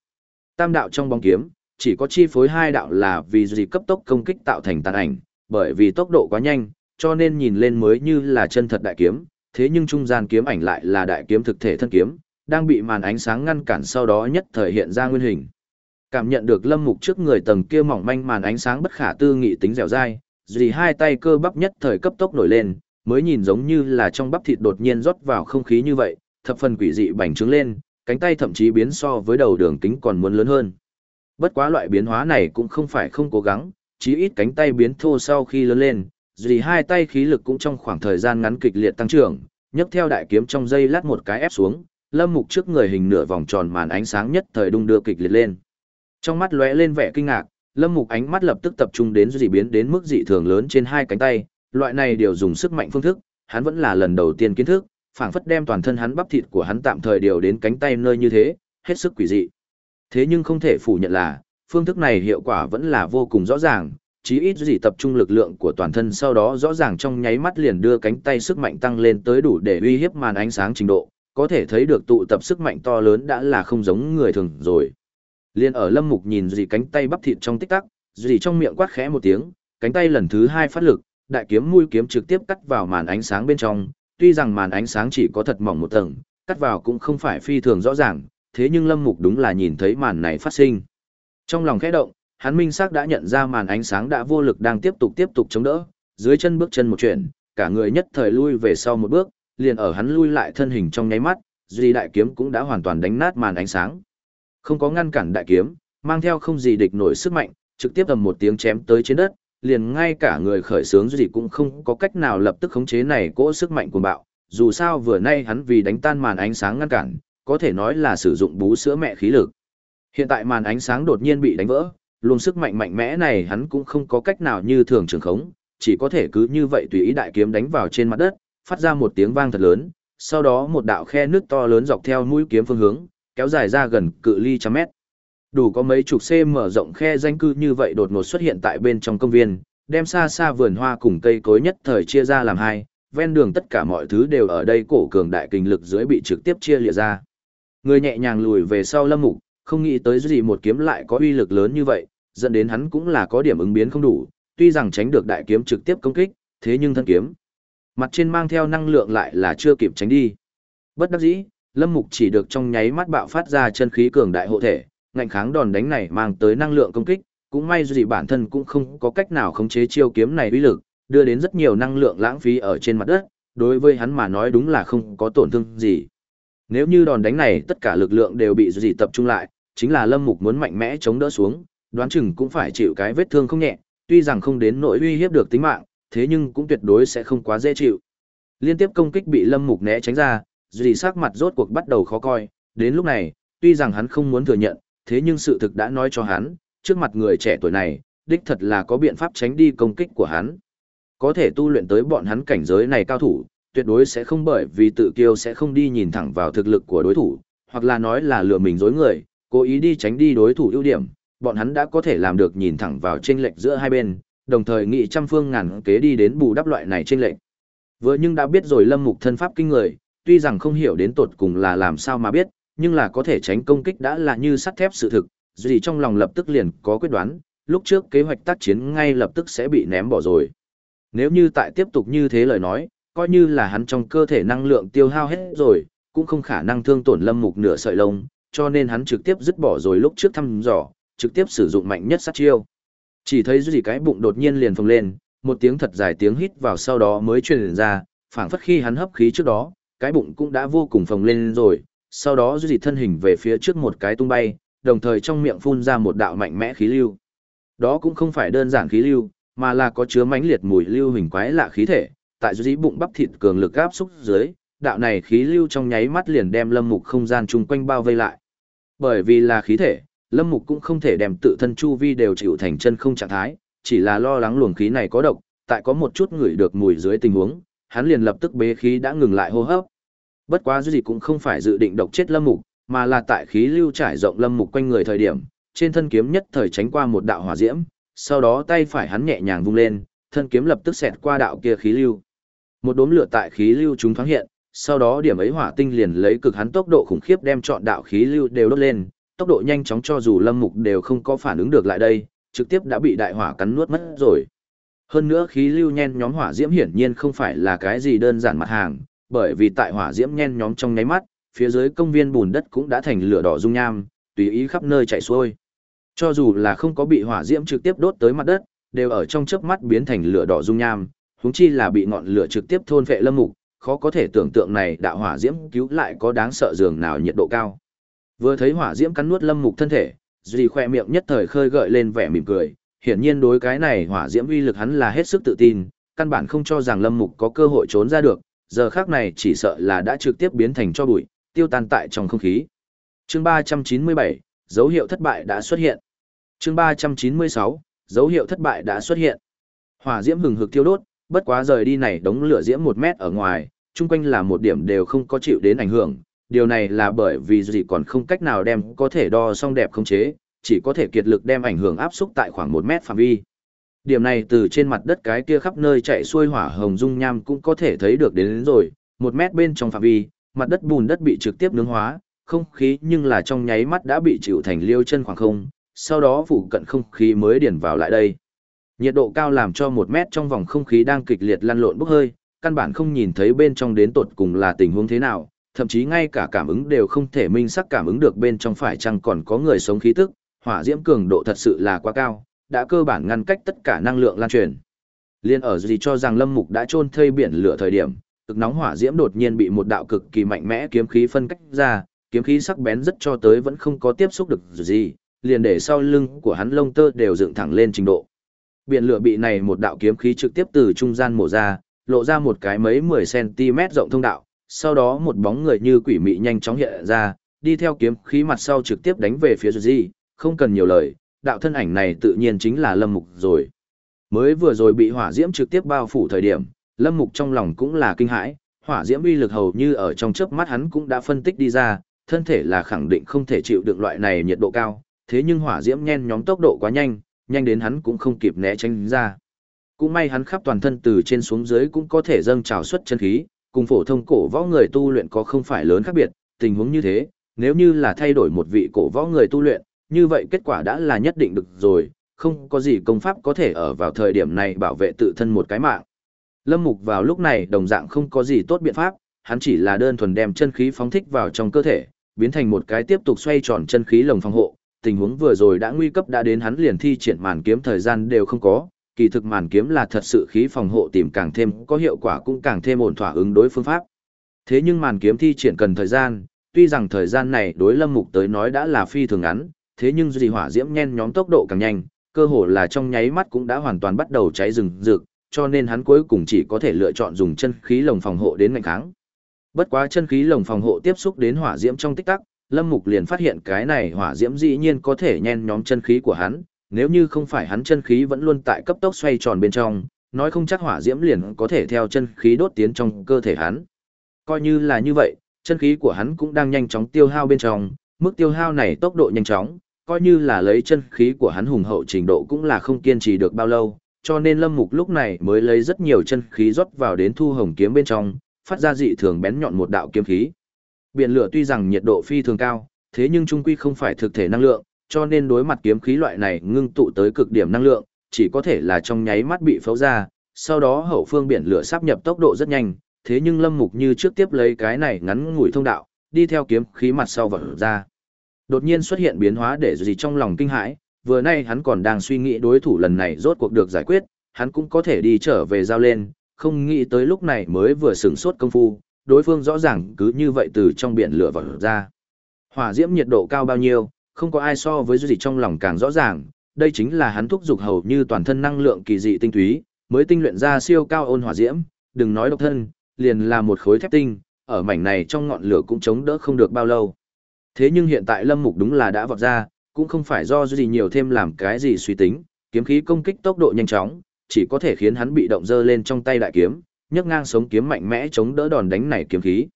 Tam đạo trong bóng kiếm, chỉ có chi phối hai đạo là vì gì cấp tốc công kích tạo thành tàn ảnh, bởi vì tốc độ quá nhanh, cho nên nhìn lên mới như là chân thật đại kiếm, thế nhưng trung gian kiếm ảnh lại là đại kiếm thực thể thân kiếm, đang bị màn ánh sáng ngăn cản sau đó nhất thời hiện ra nguyên hình. Cảm nhận được lâm mục trước người tầng kia mỏng manh màn ánh sáng bất khả tư nghị tính dẻo dai, dì hai tay cơ bắp nhất thời cấp tốc nổi lên, mới nhìn giống như là trong bắp thịt đột nhiên rót vào không khí như vậy, thập phần quỷ dị bành trướng lên, cánh tay thậm chí biến so với đầu đường kính còn muốn lớn hơn. Bất quá loại biến hóa này cũng không phải không cố gắng, chí ít cánh tay biến thô sau khi lớn lên, dì hai tay khí lực cũng trong khoảng thời gian ngắn kịch liệt tăng trưởng, nhấc theo đại kiếm trong dây lát một cái ép xuống, lâm mục trước người hình nửa vòng tròn màn ánh sáng nhất thời đung đưa kịch liệt lên. Trong mắt lóe lên vẻ kinh ngạc, lâm mục ánh mắt lập tức tập trung đến dị biến đến mức dị thường lớn trên hai cánh tay, loại này đều dùng sức mạnh phương thức, hắn vẫn là lần đầu tiên kiến thức, phảng phất đem toàn thân hắn bắp thịt của hắn tạm thời điều đến cánh tay nơi như thế, hết sức quỷ dị. Thế nhưng không thể phủ nhận là, phương thức này hiệu quả vẫn là vô cùng rõ ràng, chí ít gì tập trung lực lượng của toàn thân sau đó rõ ràng trong nháy mắt liền đưa cánh tay sức mạnh tăng lên tới đủ để uy hiếp màn ánh sáng trình độ, có thể thấy được tụ tập sức mạnh to lớn đã là không giống người thường rồi. Liên ở Lâm Mục nhìn gì cánh tay bắp thịt trong tích tắc, gì trong miệng quát khẽ một tiếng, cánh tay lần thứ hai phát lực, đại kiếm mũi kiếm trực tiếp cắt vào màn ánh sáng bên trong, tuy rằng màn ánh sáng chỉ có thật mỏng một tầng, cắt vào cũng không phải phi thường rõ ràng, thế nhưng Lâm Mục đúng là nhìn thấy màn này phát sinh. Trong lòng khẽ động, hắn minh xác đã nhận ra màn ánh sáng đã vô lực đang tiếp tục tiếp tục chống đỡ, dưới chân bước chân một chuyển, cả người nhất thời lui về sau một bước, liền ở hắn lui lại thân hình trong nháy mắt, duy đại kiếm cũng đã hoàn toàn đánh nát màn ánh sáng. Không có ngăn cản đại kiếm, mang theo không gì địch nổi sức mạnh, trực tiếp ầm một tiếng chém tới trên đất, liền ngay cả người khởi sướng gì cũng không có cách nào lập tức khống chế này cỗ sức mạnh cuồng bạo, dù sao vừa nay hắn vì đánh tan màn ánh sáng ngăn cản, có thể nói là sử dụng bú sữa mẹ khí lực. Hiện tại màn ánh sáng đột nhiên bị đánh vỡ, luồng sức mạnh mạnh mẽ này hắn cũng không có cách nào như thường trường khống, chỉ có thể cứ như vậy tùy ý đại kiếm đánh vào trên mặt đất, phát ra một tiếng vang thật lớn, sau đó một đạo khe nước to lớn dọc theo mũi kiếm phương hướng, kéo dài ra gần cự ly trăm mét. Đủ có mấy chục cm rộng khe danh cư như vậy đột ngột xuất hiện tại bên trong công viên, đem xa xa vườn hoa cùng cây cối nhất thời chia ra làm hai, ven đường tất cả mọi thứ đều ở đây cổ cường đại kinh lực dưới bị trực tiếp chia lìa ra. Người nhẹ nhàng lùi về sau lâm mục, không nghĩ tới gì một kiếm lại có uy lực lớn như vậy, dẫn đến hắn cũng là có điểm ứng biến không đủ, tuy rằng tránh được đại kiếm trực tiếp công kích, thế nhưng thân kiếm mặt trên mang theo năng lượng lại là chưa kịp tránh đi. Bất đắc dĩ, Lâm Mục chỉ được trong nháy mắt bạo phát ra chân khí cường đại hộ thể, ngạnh kháng đòn đánh này mang tới năng lượng công kích, cũng may gì bản thân cũng không có cách nào khống chế chiêu kiếm này uy lực, đưa đến rất nhiều năng lượng lãng phí ở trên mặt đất, đối với hắn mà nói đúng là không có tổn thương gì. Nếu như đòn đánh này tất cả lực lượng đều bị gì tập trung lại, chính là Lâm Mục muốn mạnh mẽ chống đỡ xuống, đoán chừng cũng phải chịu cái vết thương không nhẹ, tuy rằng không đến nỗi uy hiếp được tính mạng, thế nhưng cũng tuyệt đối sẽ không quá dễ chịu. Liên tiếp công kích bị Lâm Mục né tránh ra, gì sắc mặt rốt cuộc bắt đầu khó coi, đến lúc này, tuy rằng hắn không muốn thừa nhận, thế nhưng sự thực đã nói cho hắn, trước mặt người trẻ tuổi này, đích thật là có biện pháp tránh đi công kích của hắn. Có thể tu luyện tới bọn hắn cảnh giới này cao thủ, tuyệt đối sẽ không bởi vì tự kiêu sẽ không đi nhìn thẳng vào thực lực của đối thủ, hoặc là nói là lừa mình dối người, cố ý đi tránh đi đối thủ ưu điểm, bọn hắn đã có thể làm được nhìn thẳng vào chênh lệch giữa hai bên, đồng thời nghị trăm phương ngàn kế đi đến bù đắp loại này chênh lệch. Vừa nhưng đã biết rồi Lâm Mục thân pháp kinh người, tuy rằng không hiểu đến tột cùng là làm sao mà biết, nhưng là có thể tránh công kích đã là như sắt thép sự thực, gì trong lòng lập tức liền có quyết đoán, lúc trước kế hoạch tác chiến ngay lập tức sẽ bị ném bỏ rồi. Nếu như tại tiếp tục như thế lời nói, coi như là hắn trong cơ thể năng lượng tiêu hao hết rồi, cũng không khả năng thương tổn lâm mục nửa sợi lông, cho nên hắn trực tiếp dứt bỏ rồi lúc trước thăm dò, trực tiếp sử dụng mạnh nhất sát chiêu. Chỉ thấy gì cái bụng đột nhiên liền phồng lên, một tiếng thật dài tiếng hít vào sau đó mới truyền ra, phảng phất khi hắn hấp khí trước đó, cái bụng cũng đã vô cùng phồng lên rồi, sau đó duy thân hình về phía trước một cái tung bay, đồng thời trong miệng phun ra một đạo mạnh mẽ khí lưu. Đó cũng không phải đơn giản khí lưu, mà là có chứa mãnh liệt mùi lưu hình quái lạ khí thể, tại dưới bụng bắp thịt cường lực áp xúc dưới, đạo này khí lưu trong nháy mắt liền đem Lâm Mục không gian chung quanh bao vây lại. Bởi vì là khí thể, Lâm Mục cũng không thể đem tự thân chu vi đều chịu thành chân không trạng thái, chỉ là lo lắng luồng khí này có độc, tại có một chút người được mùi dưới tình huống, hắn liền lập tức bế khí đã ngừng lại hô hấp. Bất quá gì cũng không phải dự định độc chết Lâm Mục, mà là tại khí lưu trải rộng Lâm Mục quanh người thời điểm, trên thân kiếm nhất thời tránh qua một đạo hỏa diễm, sau đó tay phải hắn nhẹ nhàng vung lên, thân kiếm lập tức xẹt qua đạo kia khí lưu. Một đốm lửa tại khí lưu chúng thoáng hiện, sau đó điểm ấy hỏa tinh liền lấy cực hắn tốc độ khủng khiếp đem chọn đạo khí lưu đều đốt lên, tốc độ nhanh chóng cho dù Lâm Mục đều không có phản ứng được lại đây, trực tiếp đã bị đại hỏa cắn nuốt mất rồi. Hơn nữa khí lưu nhen nhóm hỏa diễm hiển nhiên không phải là cái gì đơn giản mặt hàng, bởi vì tại hỏa diễm nhen nhóm trong nháy mắt, phía dưới công viên bùn đất cũng đã thành lửa đỏ dung nham, tùy ý khắp nơi chảy xuôi. Cho dù là không có bị hỏa diễm trực tiếp đốt tới mặt đất, đều ở trong chớp mắt biến thành lửa đỏ dung nham, huống chi là bị ngọn lửa trực tiếp thôn phệ lâm mục, khó có thể tưởng tượng này đạo hỏa diễm cứu lại có đáng sợ dường nào nhiệt độ cao. Vừa thấy hỏa diễm cắn nuốt lâm mục thân thể, Duy khoe miệng nhất thời khơi gợi lên vẻ mỉm cười, hiển nhiên đối cái này hỏa diễm uy lực hắn là hết sức tự tin, căn bản không cho rằng lâm mục có cơ hội trốn ra được, giờ khác này chỉ sợ là đã trực tiếp biến thành cho bụi, tiêu tan tại trong không khí. Chương 397, dấu hiệu thất bại đã xuất hiện. Chương 396, dấu hiệu thất bại đã xuất hiện. Hỏa diễm hừng hực thiêu đốt, bất quá rời đi này đống lửa diễm một mét ở ngoài, chung quanh là một điểm đều không có chịu đến ảnh hưởng, điều này là bởi vì gì còn không cách nào đem có thể đo xong đẹp không chế, chỉ có thể kiệt lực đem ảnh hưởng áp xúc tại khoảng một mét phạm vi. Điểm này từ trên mặt đất cái kia khắp nơi chạy xuôi hỏa hồng dung nham cũng có thể thấy được đến, đến rồi, một mét bên trong phạm vi, mặt đất bùn đất bị trực tiếp nướng hóa, không khí nhưng là trong nháy mắt đã bị chịu thành liêu chân khoảng không, sau đó phủ cận không khí mới điển vào lại đây. Nhiệt độ cao làm cho một mét trong vòng không khí đang kịch liệt lăn lộn bốc hơi, căn bản không nhìn thấy bên trong đến tột cùng là tình huống thế nào, thậm chí ngay cả cảm ứng đều không thể minh sắc cảm ứng được bên trong phải chăng còn có người sống khí tức, hỏa diễm cường độ thật sự là quá cao, đã cơ bản ngăn cách tất cả năng lượng lan truyền. Liên ở gì cho rằng Lâm Mục đã chôn thây biển lửa thời điểm, cực nóng hỏa diễm đột nhiên bị một đạo cực kỳ mạnh mẽ kiếm khí phân cách ra, kiếm khí sắc bén rất cho tới vẫn không có tiếp xúc được gì, liền để sau lưng của hắn lông tơ đều dựng thẳng lên trình độ. Biển lửa bị này một đạo kiếm khí trực tiếp từ trung gian mổ ra, lộ ra một cái mấy 10 cm rộng thông đạo, sau đó một bóng người như quỷ mị nhanh chóng hiện ra, đi theo kiếm khí mặt sau trực tiếp đánh về phía gì, không cần nhiều lời, đạo thân ảnh này tự nhiên chính là Lâm Mục rồi. Mới vừa rồi bị hỏa diễm trực tiếp bao phủ thời điểm, Lâm Mục trong lòng cũng là kinh hãi, hỏa diễm uy lực hầu như ở trong chớp mắt hắn cũng đã phân tích đi ra, thân thể là khẳng định không thể chịu được loại này nhiệt độ cao, thế nhưng hỏa diễm nhen nhóm tốc độ quá nhanh, nhanh đến hắn cũng không kịp né tránh ra. Cũng may hắn khắp toàn thân từ trên xuống dưới cũng có thể dâng trào xuất chân khí, cùng phổ thông cổ võ người tu luyện có không phải lớn khác biệt, tình huống như thế, nếu như là thay đổi một vị cổ võ người tu luyện, như vậy kết quả đã là nhất định được rồi, không có gì công pháp có thể ở vào thời điểm này bảo vệ tự thân một cái mạng. Lâm Mục vào lúc này đồng dạng không có gì tốt biện pháp, hắn chỉ là đơn thuần đem chân khí phóng thích vào trong cơ thể, biến thành một cái tiếp tục xoay tròn chân khí lồng phòng hộ. Tình huống vừa rồi đã nguy cấp đã đến hắn liền thi triển màn kiếm thời gian đều không có, kỳ thực màn kiếm là thật sự khí phòng hộ tìm càng thêm có hiệu quả cũng càng thêm ổn thỏa ứng đối phương pháp. Thế nhưng màn kiếm thi triển cần thời gian, tuy rằng thời gian này đối Lâm Mục tới nói đã là phi thường ngắn, thế nhưng dị hỏa diễm nhen nhóm tốc độ càng nhanh, cơ hồ là trong nháy mắt cũng đã hoàn toàn bắt đầu cháy rừng rực, cho nên hắn cuối cùng chỉ có thể lựa chọn dùng chân khí lồng phòng hộ đến ngăn kháng. Bất quá chân khí lồng phòng hộ tiếp xúc đến hỏa diễm trong tích tắc, Lâm Mục liền phát hiện cái này hỏa diễm dĩ nhiên có thể nhen nhóm chân khí của hắn, nếu như không phải hắn chân khí vẫn luôn tại cấp tốc xoay tròn bên trong, nói không chắc hỏa diễm liền có thể theo chân khí đốt tiến trong cơ thể hắn. Coi như là như vậy, chân khí của hắn cũng đang nhanh chóng tiêu hao bên trong, mức tiêu hao này tốc độ nhanh chóng, coi như là lấy chân khí của hắn hùng hậu trình độ cũng là không kiên trì được bao lâu, cho nên Lâm Mục lúc này mới lấy rất nhiều chân khí rót vào đến thu hồng kiếm bên trong, phát ra dị thường bén nhọn một đạo kiếm khí. Biển lửa tuy rằng nhiệt độ phi thường cao, thế nhưng trung quy không phải thực thể năng lượng, cho nên đối mặt kiếm khí loại này ngưng tụ tới cực điểm năng lượng, chỉ có thể là trong nháy mắt bị phấu ra, sau đó hậu phương biển lửa sắp nhập tốc độ rất nhanh, thế nhưng Lâm Mục như trước tiếp lấy cái này ngắn ngủi thông đạo, đi theo kiếm khí mặt sau vỡ ra. Đột nhiên xuất hiện biến hóa để gì trong lòng kinh hãi, vừa nay hắn còn đang suy nghĩ đối thủ lần này rốt cuộc được giải quyết, hắn cũng có thể đi trở về giao lên, không nghĩ tới lúc này mới vừa sửng sốt công phu, đối phương rõ ràng cứ như vậy từ trong biển lửa vỡ ra. Hỏa diễm nhiệt độ cao bao nhiêu, không có ai so với gì trong lòng càng rõ ràng, đây chính là hắn thúc dục hầu như toàn thân năng lượng kỳ dị tinh túy, mới tinh luyện ra siêu cao ôn hỏa diễm, đừng nói độc thân, liền là một khối thép tinh, ở mảnh này trong ngọn lửa cũng chống đỡ không được bao lâu. Thế nhưng hiện tại Lâm Mục đúng là đã vọt ra, cũng không phải do gì nhiều thêm làm cái gì suy tính, kiếm khí công kích tốc độ nhanh chóng, chỉ có thể khiến hắn bị động dơ lên trong tay đại kiếm, nhấc ngang sống kiếm mạnh mẽ chống đỡ đòn đánh này kiếm khí.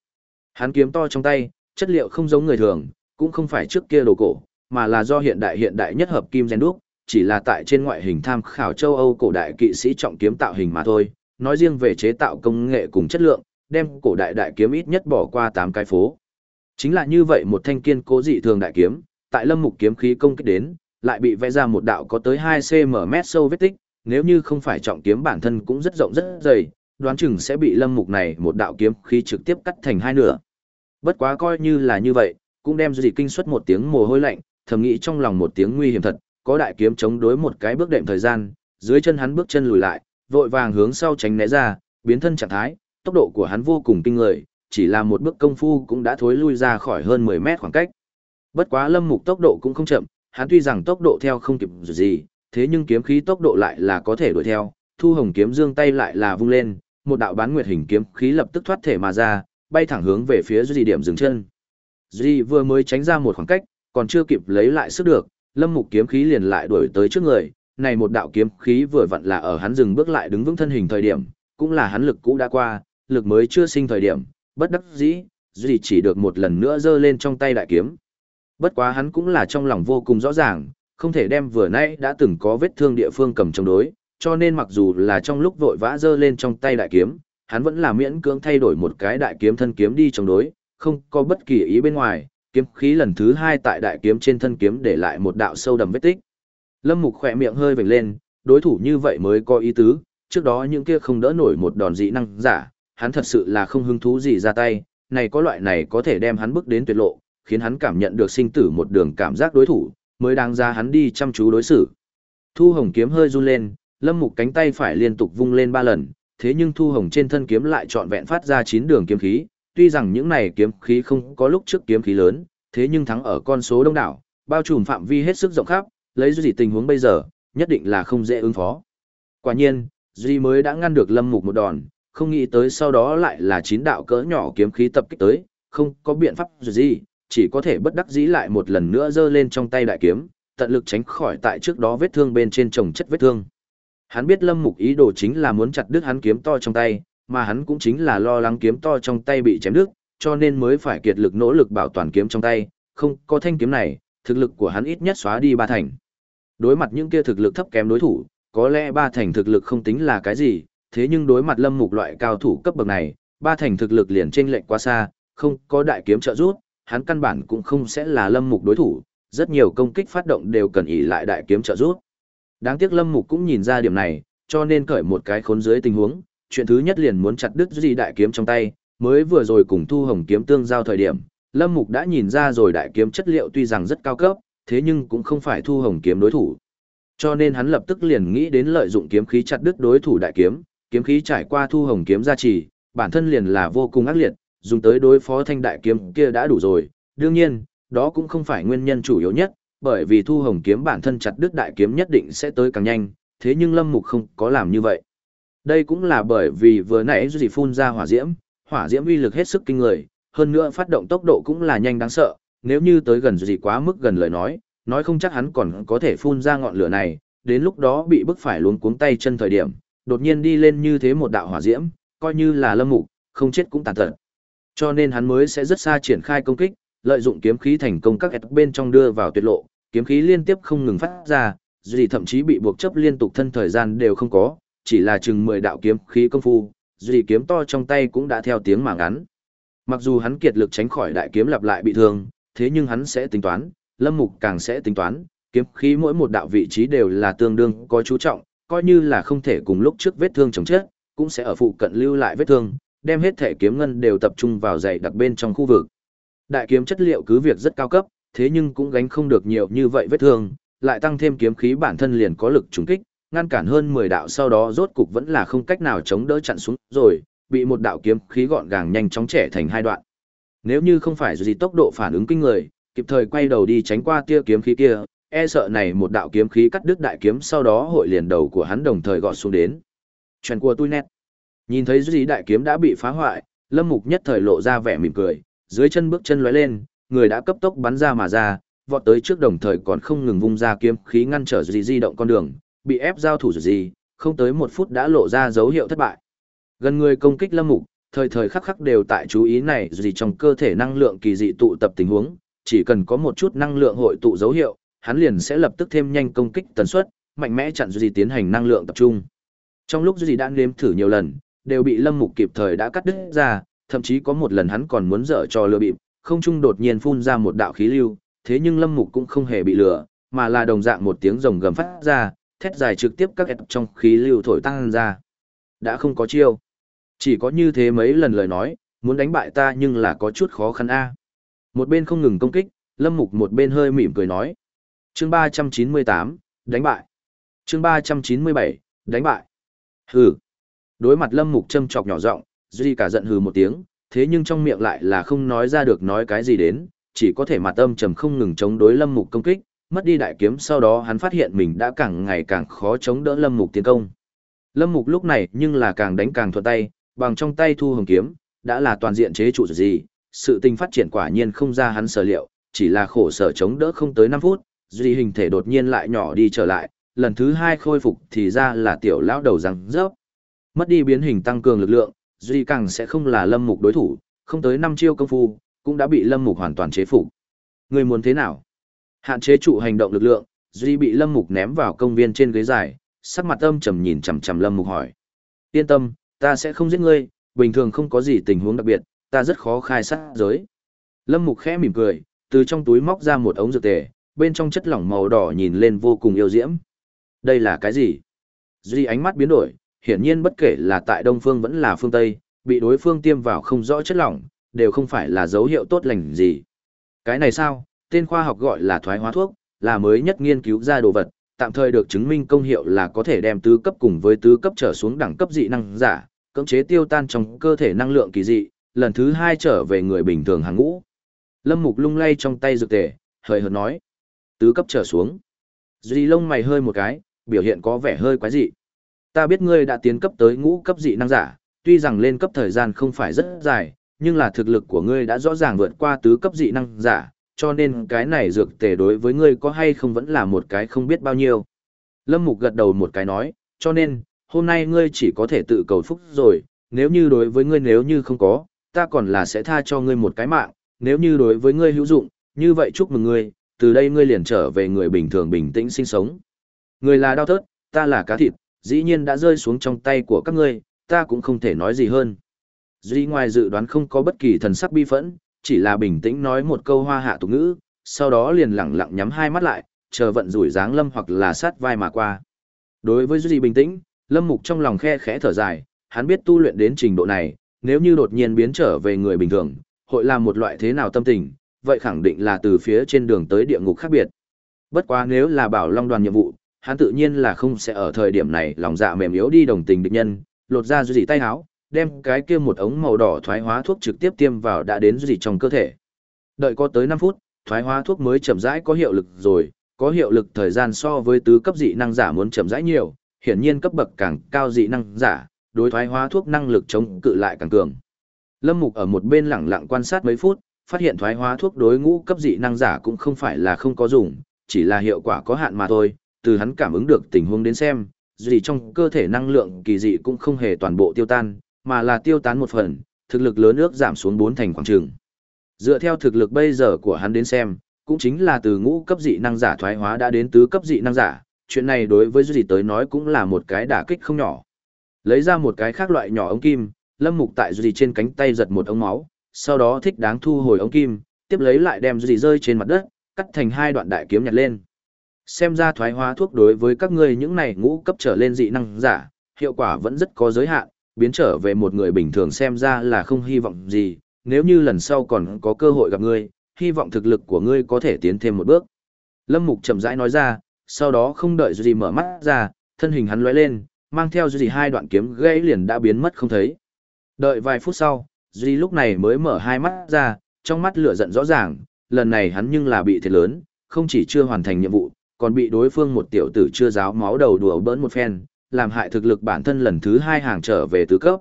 Hắn kiếm to trong tay, chất liệu không giống người thường, cũng không phải trước kia đồ cổ, mà là do hiện đại hiện đại nhất hợp kim gen đúc, chỉ là tại trên ngoại hình tham khảo châu Âu cổ đại kỵ sĩ trọng kiếm tạo hình mà thôi. Nói riêng về chế tạo công nghệ cùng chất lượng, đem cổ đại đại kiếm ít nhất bỏ qua 8 cái phố. Chính là như vậy một thanh kiên cố dị thường đại kiếm, tại lâm mục kiếm khí công kích đến, lại bị vẽ ra một đạo có tới 2 cm mét sâu vết tích, nếu như không phải trọng kiếm bản thân cũng rất rộng rất dày, đoán chừng sẽ bị lâm mục này một đạo kiếm khí trực tiếp cắt thành hai nửa. Bất quá coi như là như vậy, cũng đem dị kinh suất một tiếng mồ hôi lạnh, thầm nghĩ trong lòng một tiếng nguy hiểm thật, có đại kiếm chống đối một cái bước đệm thời gian, dưới chân hắn bước chân lùi lại, vội vàng hướng sau tránh né ra, biến thân trạng thái, tốc độ của hắn vô cùng kinh người, chỉ là một bước công phu cũng đã thối lui ra khỏi hơn 10 mét khoảng cách. Bất quá Lâm Mục tốc độ cũng không chậm, hắn tuy rằng tốc độ theo không kịp gì, thế nhưng kiếm khí tốc độ lại là có thể đuổi theo, Thu Hồng kiếm dương tay lại là vung lên, một đạo bán nguyệt hình kiếm khí lập tức thoát thể mà ra, bay thẳng hướng về phía Duy điểm dừng chân. Duy vừa mới tránh ra một khoảng cách, còn chưa kịp lấy lại sức được, Lâm Mục kiếm khí liền lại đuổi tới trước người, này một đạo kiếm khí vừa vặn là ở hắn dừng bước lại đứng vững thân hình thời điểm, cũng là hắn lực cũ đã qua, lực mới chưa sinh thời điểm, bất đắc dĩ, duy chỉ được một lần nữa giơ lên trong tay đại kiếm. Bất quá hắn cũng là trong lòng vô cùng rõ ràng, không thể đem vừa nãy đã từng có vết thương địa phương cầm chống đối, cho nên mặc dù là trong lúc vội vã giơ lên trong tay đại kiếm, hắn vẫn là miễn cưỡng thay đổi một cái đại kiếm thân kiếm đi chống đối, không có bất kỳ ý bên ngoài, kiếm khí lần thứ hai tại đại kiếm trên thân kiếm để lại một đạo sâu đầm vết tích. Lâm Mục khỏe miệng hơi vểnh lên, đối thủ như vậy mới có ý tứ, trước đó những kia không đỡ nổi một đòn dị năng giả, hắn thật sự là không hứng thú gì ra tay, này có loại này có thể đem hắn bước đến tuyệt lộ, khiến hắn cảm nhận được sinh tử một đường cảm giác đối thủ, mới đáng ra hắn đi chăm chú đối xử. Thu Hồng kiếm hơi run lên, Lâm Mục cánh tay phải liên tục vung lên ba lần, thế nhưng Thu Hồng trên thân kiếm lại trọn vẹn phát ra chín đường kiếm khí, tuy rằng những này kiếm khí không có lúc trước kiếm khí lớn, thế nhưng thắng ở con số đông đảo, bao trùm phạm vi hết sức rộng khắp, lấy gì tình huống bây giờ, nhất định là không dễ ứng phó. Quả nhiên, Duy mới đã ngăn được Lâm Mục một đòn, không nghĩ tới sau đó lại là chín đạo cỡ nhỏ kiếm khí tập kích tới, không có biện pháp gì, chỉ có thể bất đắc dĩ lại một lần nữa giơ lên trong tay đại kiếm, tận lực tránh khỏi tại trước đó vết thương bên trên chồng chất vết thương. Hắn biết Lâm Mục ý đồ chính là muốn chặt đứt hắn kiếm to trong tay, mà hắn cũng chính là lo lắng kiếm to trong tay bị chém đứt, cho nên mới phải kiệt lực nỗ lực bảo toàn kiếm trong tay, không có thanh kiếm này, thực lực của hắn ít nhất xóa đi ba thành. Đối mặt những kia thực lực thấp kém đối thủ, có lẽ ba thành thực lực không tính là cái gì, thế nhưng đối mặt lâm mục loại cao thủ cấp bậc này, ba thành thực lực liền trên lệnh quá xa, không có đại kiếm trợ giúp, hắn căn bản cũng không sẽ là lâm mục đối thủ, rất nhiều công kích phát động đều cần ỷ lại đại kiếm trợ giúp. Đáng tiếc lâm mục cũng nhìn ra điểm này, cho nên cởi một cái khốn dưới tình huống, chuyện thứ nhất liền muốn chặt đứt gì đại kiếm trong tay, mới vừa rồi cùng Thu Hồng kiếm tương giao thời điểm, Lâm Mục đã nhìn ra rồi đại kiếm chất liệu tuy rằng rất cao cấp, thế nhưng cũng không phải Thu Hồng kiếm đối thủ. Cho nên hắn lập tức liền nghĩ đến lợi dụng kiếm khí chặt đứt đối thủ đại kiếm, kiếm khí trải qua Thu Hồng kiếm gia trì, bản thân liền là vô cùng ác liệt, dùng tới đối phó thanh đại kiếm kia đã đủ rồi. Đương nhiên, đó cũng không phải nguyên nhân chủ yếu nhất, bởi vì Thu Hồng kiếm bản thân chặt đứt đại kiếm nhất định sẽ tới càng nhanh, thế nhưng Lâm Mục không có làm như vậy. Đây cũng là bởi vì vừa nãy gì phun ra hỏa diễm, hỏa diễm uy lực hết sức kinh người, hơn nữa phát động tốc độ cũng là nhanh đáng sợ, nếu như tới gần gì quá mức gần lời nói, nói không chắc hắn còn có thể phun ra ngọn lửa này, đến lúc đó bị bức phải luống cuống tay chân thời điểm, đột nhiên đi lên như thế một đạo hỏa diễm, coi như là lâm mục, không chết cũng tàn tật. Cho nên hắn mới sẽ rất xa triển khai công kích, lợi dụng kiếm khí thành công các bên trong đưa vào tuyệt lộ, kiếm khí liên tiếp không ngừng phát ra, gì thậm chí bị buộc chấp liên tục thân thời gian đều không có, chỉ là chừng 10 đạo kiếm khí công phu, duy kiếm to trong tay cũng đã theo tiếng mà ngắn. Mặc dù hắn kiệt lực tránh khỏi đại kiếm lặp lại bị thương, thế nhưng hắn sẽ tính toán, Lâm Mục càng sẽ tính toán, kiếm khí mỗi một đạo vị trí đều là tương đương có chú trọng, coi như là không thể cùng lúc trước vết thương chồng chết, cũng sẽ ở phụ cận lưu lại vết thương, đem hết thể kiếm ngân đều tập trung vào dày đặc bên trong khu vực. Đại kiếm chất liệu cứ việc rất cao cấp, thế nhưng cũng gánh không được nhiều như vậy vết thương, lại tăng thêm kiếm khí bản thân liền có lực trùng kích, ngăn cản hơn 10 đạo sau đó rốt cục vẫn là không cách nào chống đỡ chặn xuống rồi, bị một đạo kiếm khí gọn gàng nhanh chóng trẻ thành hai đoạn. Nếu như không phải gì tốc độ phản ứng kinh người, kịp thời quay đầu đi tránh qua tia kiếm khí kia, e sợ này một đạo kiếm khí cắt đứt đại kiếm sau đó hội liền đầu của hắn đồng thời gọt xuống đến. Chuyện của tôi nét. Nhìn thấy dưới đại kiếm đã bị phá hoại, Lâm Mục nhất thời lộ ra vẻ mỉm cười, dưới chân bước chân lóe lên, người đã cấp tốc bắn ra mà ra, vọt tới trước đồng thời còn không ngừng vung ra kiếm khí ngăn trở gì di động con đường, bị ép giao thủ gì, không tới một phút đã lộ ra dấu hiệu thất bại. Gần người công kích lâm mục, thời thời khắc khắc đều tại chú ý này gì trong cơ thể năng lượng kỳ dị tụ tập tình huống, chỉ cần có một chút năng lượng hội tụ dấu hiệu, hắn liền sẽ lập tức thêm nhanh công kích tần suất, mạnh mẽ chặn gì tiến hành năng lượng tập trung. Trong lúc gì đã nếm thử nhiều lần, đều bị lâm mục kịp thời đã cắt đứt ra, thậm chí có một lần hắn còn muốn dở trò lừa bịp, không trung đột nhiên phun ra một đạo khí lưu, thế nhưng lâm mục cũng không hề bị lừa, mà là đồng dạng một tiếng rồng gầm phát ra, thét dài trực tiếp các ép trong khí lưu thổi tăng ra. Đã không có chiêu. Chỉ có như thế mấy lần lời nói, muốn đánh bại ta nhưng là có chút khó khăn a. Một bên không ngừng công kích, Lâm Mục một bên hơi mỉm cười nói. Chương 398, đánh bại. Chương 397, đánh bại. Hừ. Đối mặt Lâm Mục châm chọc nhỏ giọng, Duy cả giận hừ một tiếng, thế nhưng trong miệng lại là không nói ra được nói cái gì đến, chỉ có thể mặt âm trầm không ngừng chống đối Lâm Mục công kích, mất đi đại kiếm sau đó hắn phát hiện mình đã càng ngày càng khó chống đỡ Lâm Mục tiến công. Lâm Mục lúc này nhưng là càng đánh càng thuận tay, bằng trong tay thu hồng kiếm, đã là toàn diện chế trụ gì, sự tình phát triển quả nhiên không ra hắn sở liệu, chỉ là khổ sở chống đỡ không tới 5 phút, duy hình thể đột nhiên lại nhỏ đi trở lại, lần thứ hai khôi phục thì ra là tiểu lão đầu răng rớp. Mất đi biến hình tăng cường lực lượng, duy càng sẽ không là lâm mục đối thủ, không tới năm chiêu công phu, cũng đã bị Lâm Mục hoàn toàn chế phục. Người muốn thế nào? Hạn chế trụ hành động lực lượng, Duy bị Lâm Mục ném vào công viên trên ghế dài, sắc mặt âm trầm nhìn chằm chằm Lâm Mục hỏi. Yên tâm, ta sẽ không giết ngươi, bình thường không có gì tình huống đặc biệt, ta rất khó khai sát giới. Lâm Mục khẽ mỉm cười, từ trong túi móc ra một ống dược tề, bên trong chất lỏng màu đỏ nhìn lên vô cùng yêu diễm. Đây là cái gì? Duy ánh mắt biến đổi, hiển nhiên bất kể là tại Đông Phương vẫn là phương Tây, bị đối phương tiêm vào không rõ chất lỏng, đều không phải là dấu hiệu tốt lành gì. Cái này sao? Tên khoa học gọi là thoái hóa thuốc, là mới nhất nghiên cứu ra đồ vật, tạm thời được chứng minh công hiệu là có thể đem tứ cấp cùng với tứ cấp trở xuống đẳng cấp dị năng giả, cưỡng chế tiêu tan trong cơ thể năng lượng kỳ dị, lần thứ hai trở về người bình thường hàng ngũ. Lâm Mục lung lay trong tay dược tề, hơi hợt nói. Tứ cấp trở xuống. Duy lông mày hơi một cái, biểu hiện có vẻ hơi quái dị. Ta biết ngươi đã tiến cấp tới ngũ cấp dị năng giả, tuy rằng lên cấp thời gian không phải rất dài, nhưng là thực lực của ngươi đã rõ ràng vượt qua tứ cấp dị năng giả, cho nên cái này dược tề đối với ngươi có hay không vẫn là một cái không biết bao nhiêu. Lâm Mục gật đầu một cái nói, cho nên, hôm nay ngươi chỉ có thể tự cầu phúc rồi, nếu như đối với ngươi nếu như không có, ta còn là sẽ tha cho ngươi một cái mạng, nếu như đối với ngươi hữu dụng, như vậy chúc mừng ngươi, từ đây ngươi liền trở về người bình thường bình tĩnh sinh sống. Ngươi là đau thớt, ta là cá thịt, dĩ nhiên đã rơi xuống trong tay của các ngươi, ta cũng không thể nói gì hơn. Duy ngoài dự đoán không có bất kỳ thần sắc bi phẫn, chỉ là bình tĩnh nói một câu hoa hạ tục ngữ, sau đó liền lặng lặng nhắm hai mắt lại, chờ vận rủi dáng lâm hoặc là sát vai mà qua. Đối với Duy bình tĩnh, lâm mục trong lòng khe khẽ thở dài, hắn biết tu luyện đến trình độ này, nếu như đột nhiên biến trở về người bình thường, hội là một loại thế nào tâm tình, vậy khẳng định là từ phía trên đường tới địa ngục khác biệt. Bất quá nếu là bảo long đoàn nhiệm vụ, hắn tự nhiên là không sẽ ở thời điểm này lòng dạ mềm yếu đi đồng tình địch nhân, lột ra Duy tay áo, đem cái kia một ống màu đỏ thoái hóa thuốc trực tiếp tiêm vào đã đến gì trong cơ thể. Đợi có tới 5 phút, thoái hóa thuốc mới chậm rãi có hiệu lực rồi, có hiệu lực thời gian so với tứ cấp dị năng giả muốn chậm rãi nhiều, hiển nhiên cấp bậc càng cao dị năng giả, đối thoái hóa thuốc năng lực chống cự lại càng cường. Lâm Mục ở một bên lặng lặng quan sát mấy phút, phát hiện thoái hóa thuốc đối ngũ cấp dị năng giả cũng không phải là không có dùng, chỉ là hiệu quả có hạn mà thôi, từ hắn cảm ứng được tình huống đến xem, gì trong cơ thể năng lượng kỳ dị cũng không hề toàn bộ tiêu tan, mà là tiêu tán một phần, thực lực lớn ước giảm xuống bốn thành khoảng trường. Dựa theo thực lực bây giờ của hắn đến xem, cũng chính là từ ngũ cấp dị năng giả thoái hóa đã đến tứ cấp dị năng giả, chuyện này đối với gì tới nói cũng là một cái đả kích không nhỏ. Lấy ra một cái khác loại nhỏ ống kim, Lâm Mục tại gì trên cánh tay giật một ống máu, sau đó thích đáng thu hồi ống kim, tiếp lấy lại đem gì rơi trên mặt đất, cắt thành hai đoạn đại kiếm nhặt lên. Xem ra thoái hóa thuốc đối với các ngươi những này ngũ cấp trở lên dị năng giả, hiệu quả vẫn rất có giới hạn, biến trở về một người bình thường xem ra là không hy vọng gì, nếu như lần sau còn có cơ hội gặp ngươi, hy vọng thực lực của ngươi có thể tiến thêm một bước. Lâm Mục chậm rãi nói ra, sau đó không đợi gì mở mắt ra, thân hình hắn lóe lên, mang theo gì hai đoạn kiếm gãy liền đã biến mất không thấy. Đợi vài phút sau, Duy lúc này mới mở hai mắt ra, trong mắt lửa giận rõ ràng, lần này hắn nhưng là bị thiệt lớn, không chỉ chưa hoàn thành nhiệm vụ, còn bị đối phương một tiểu tử chưa giáo máu đầu đùa bỡn một phen, làm hại thực lực bản thân lần thứ hai hàng trở về tứ cấp.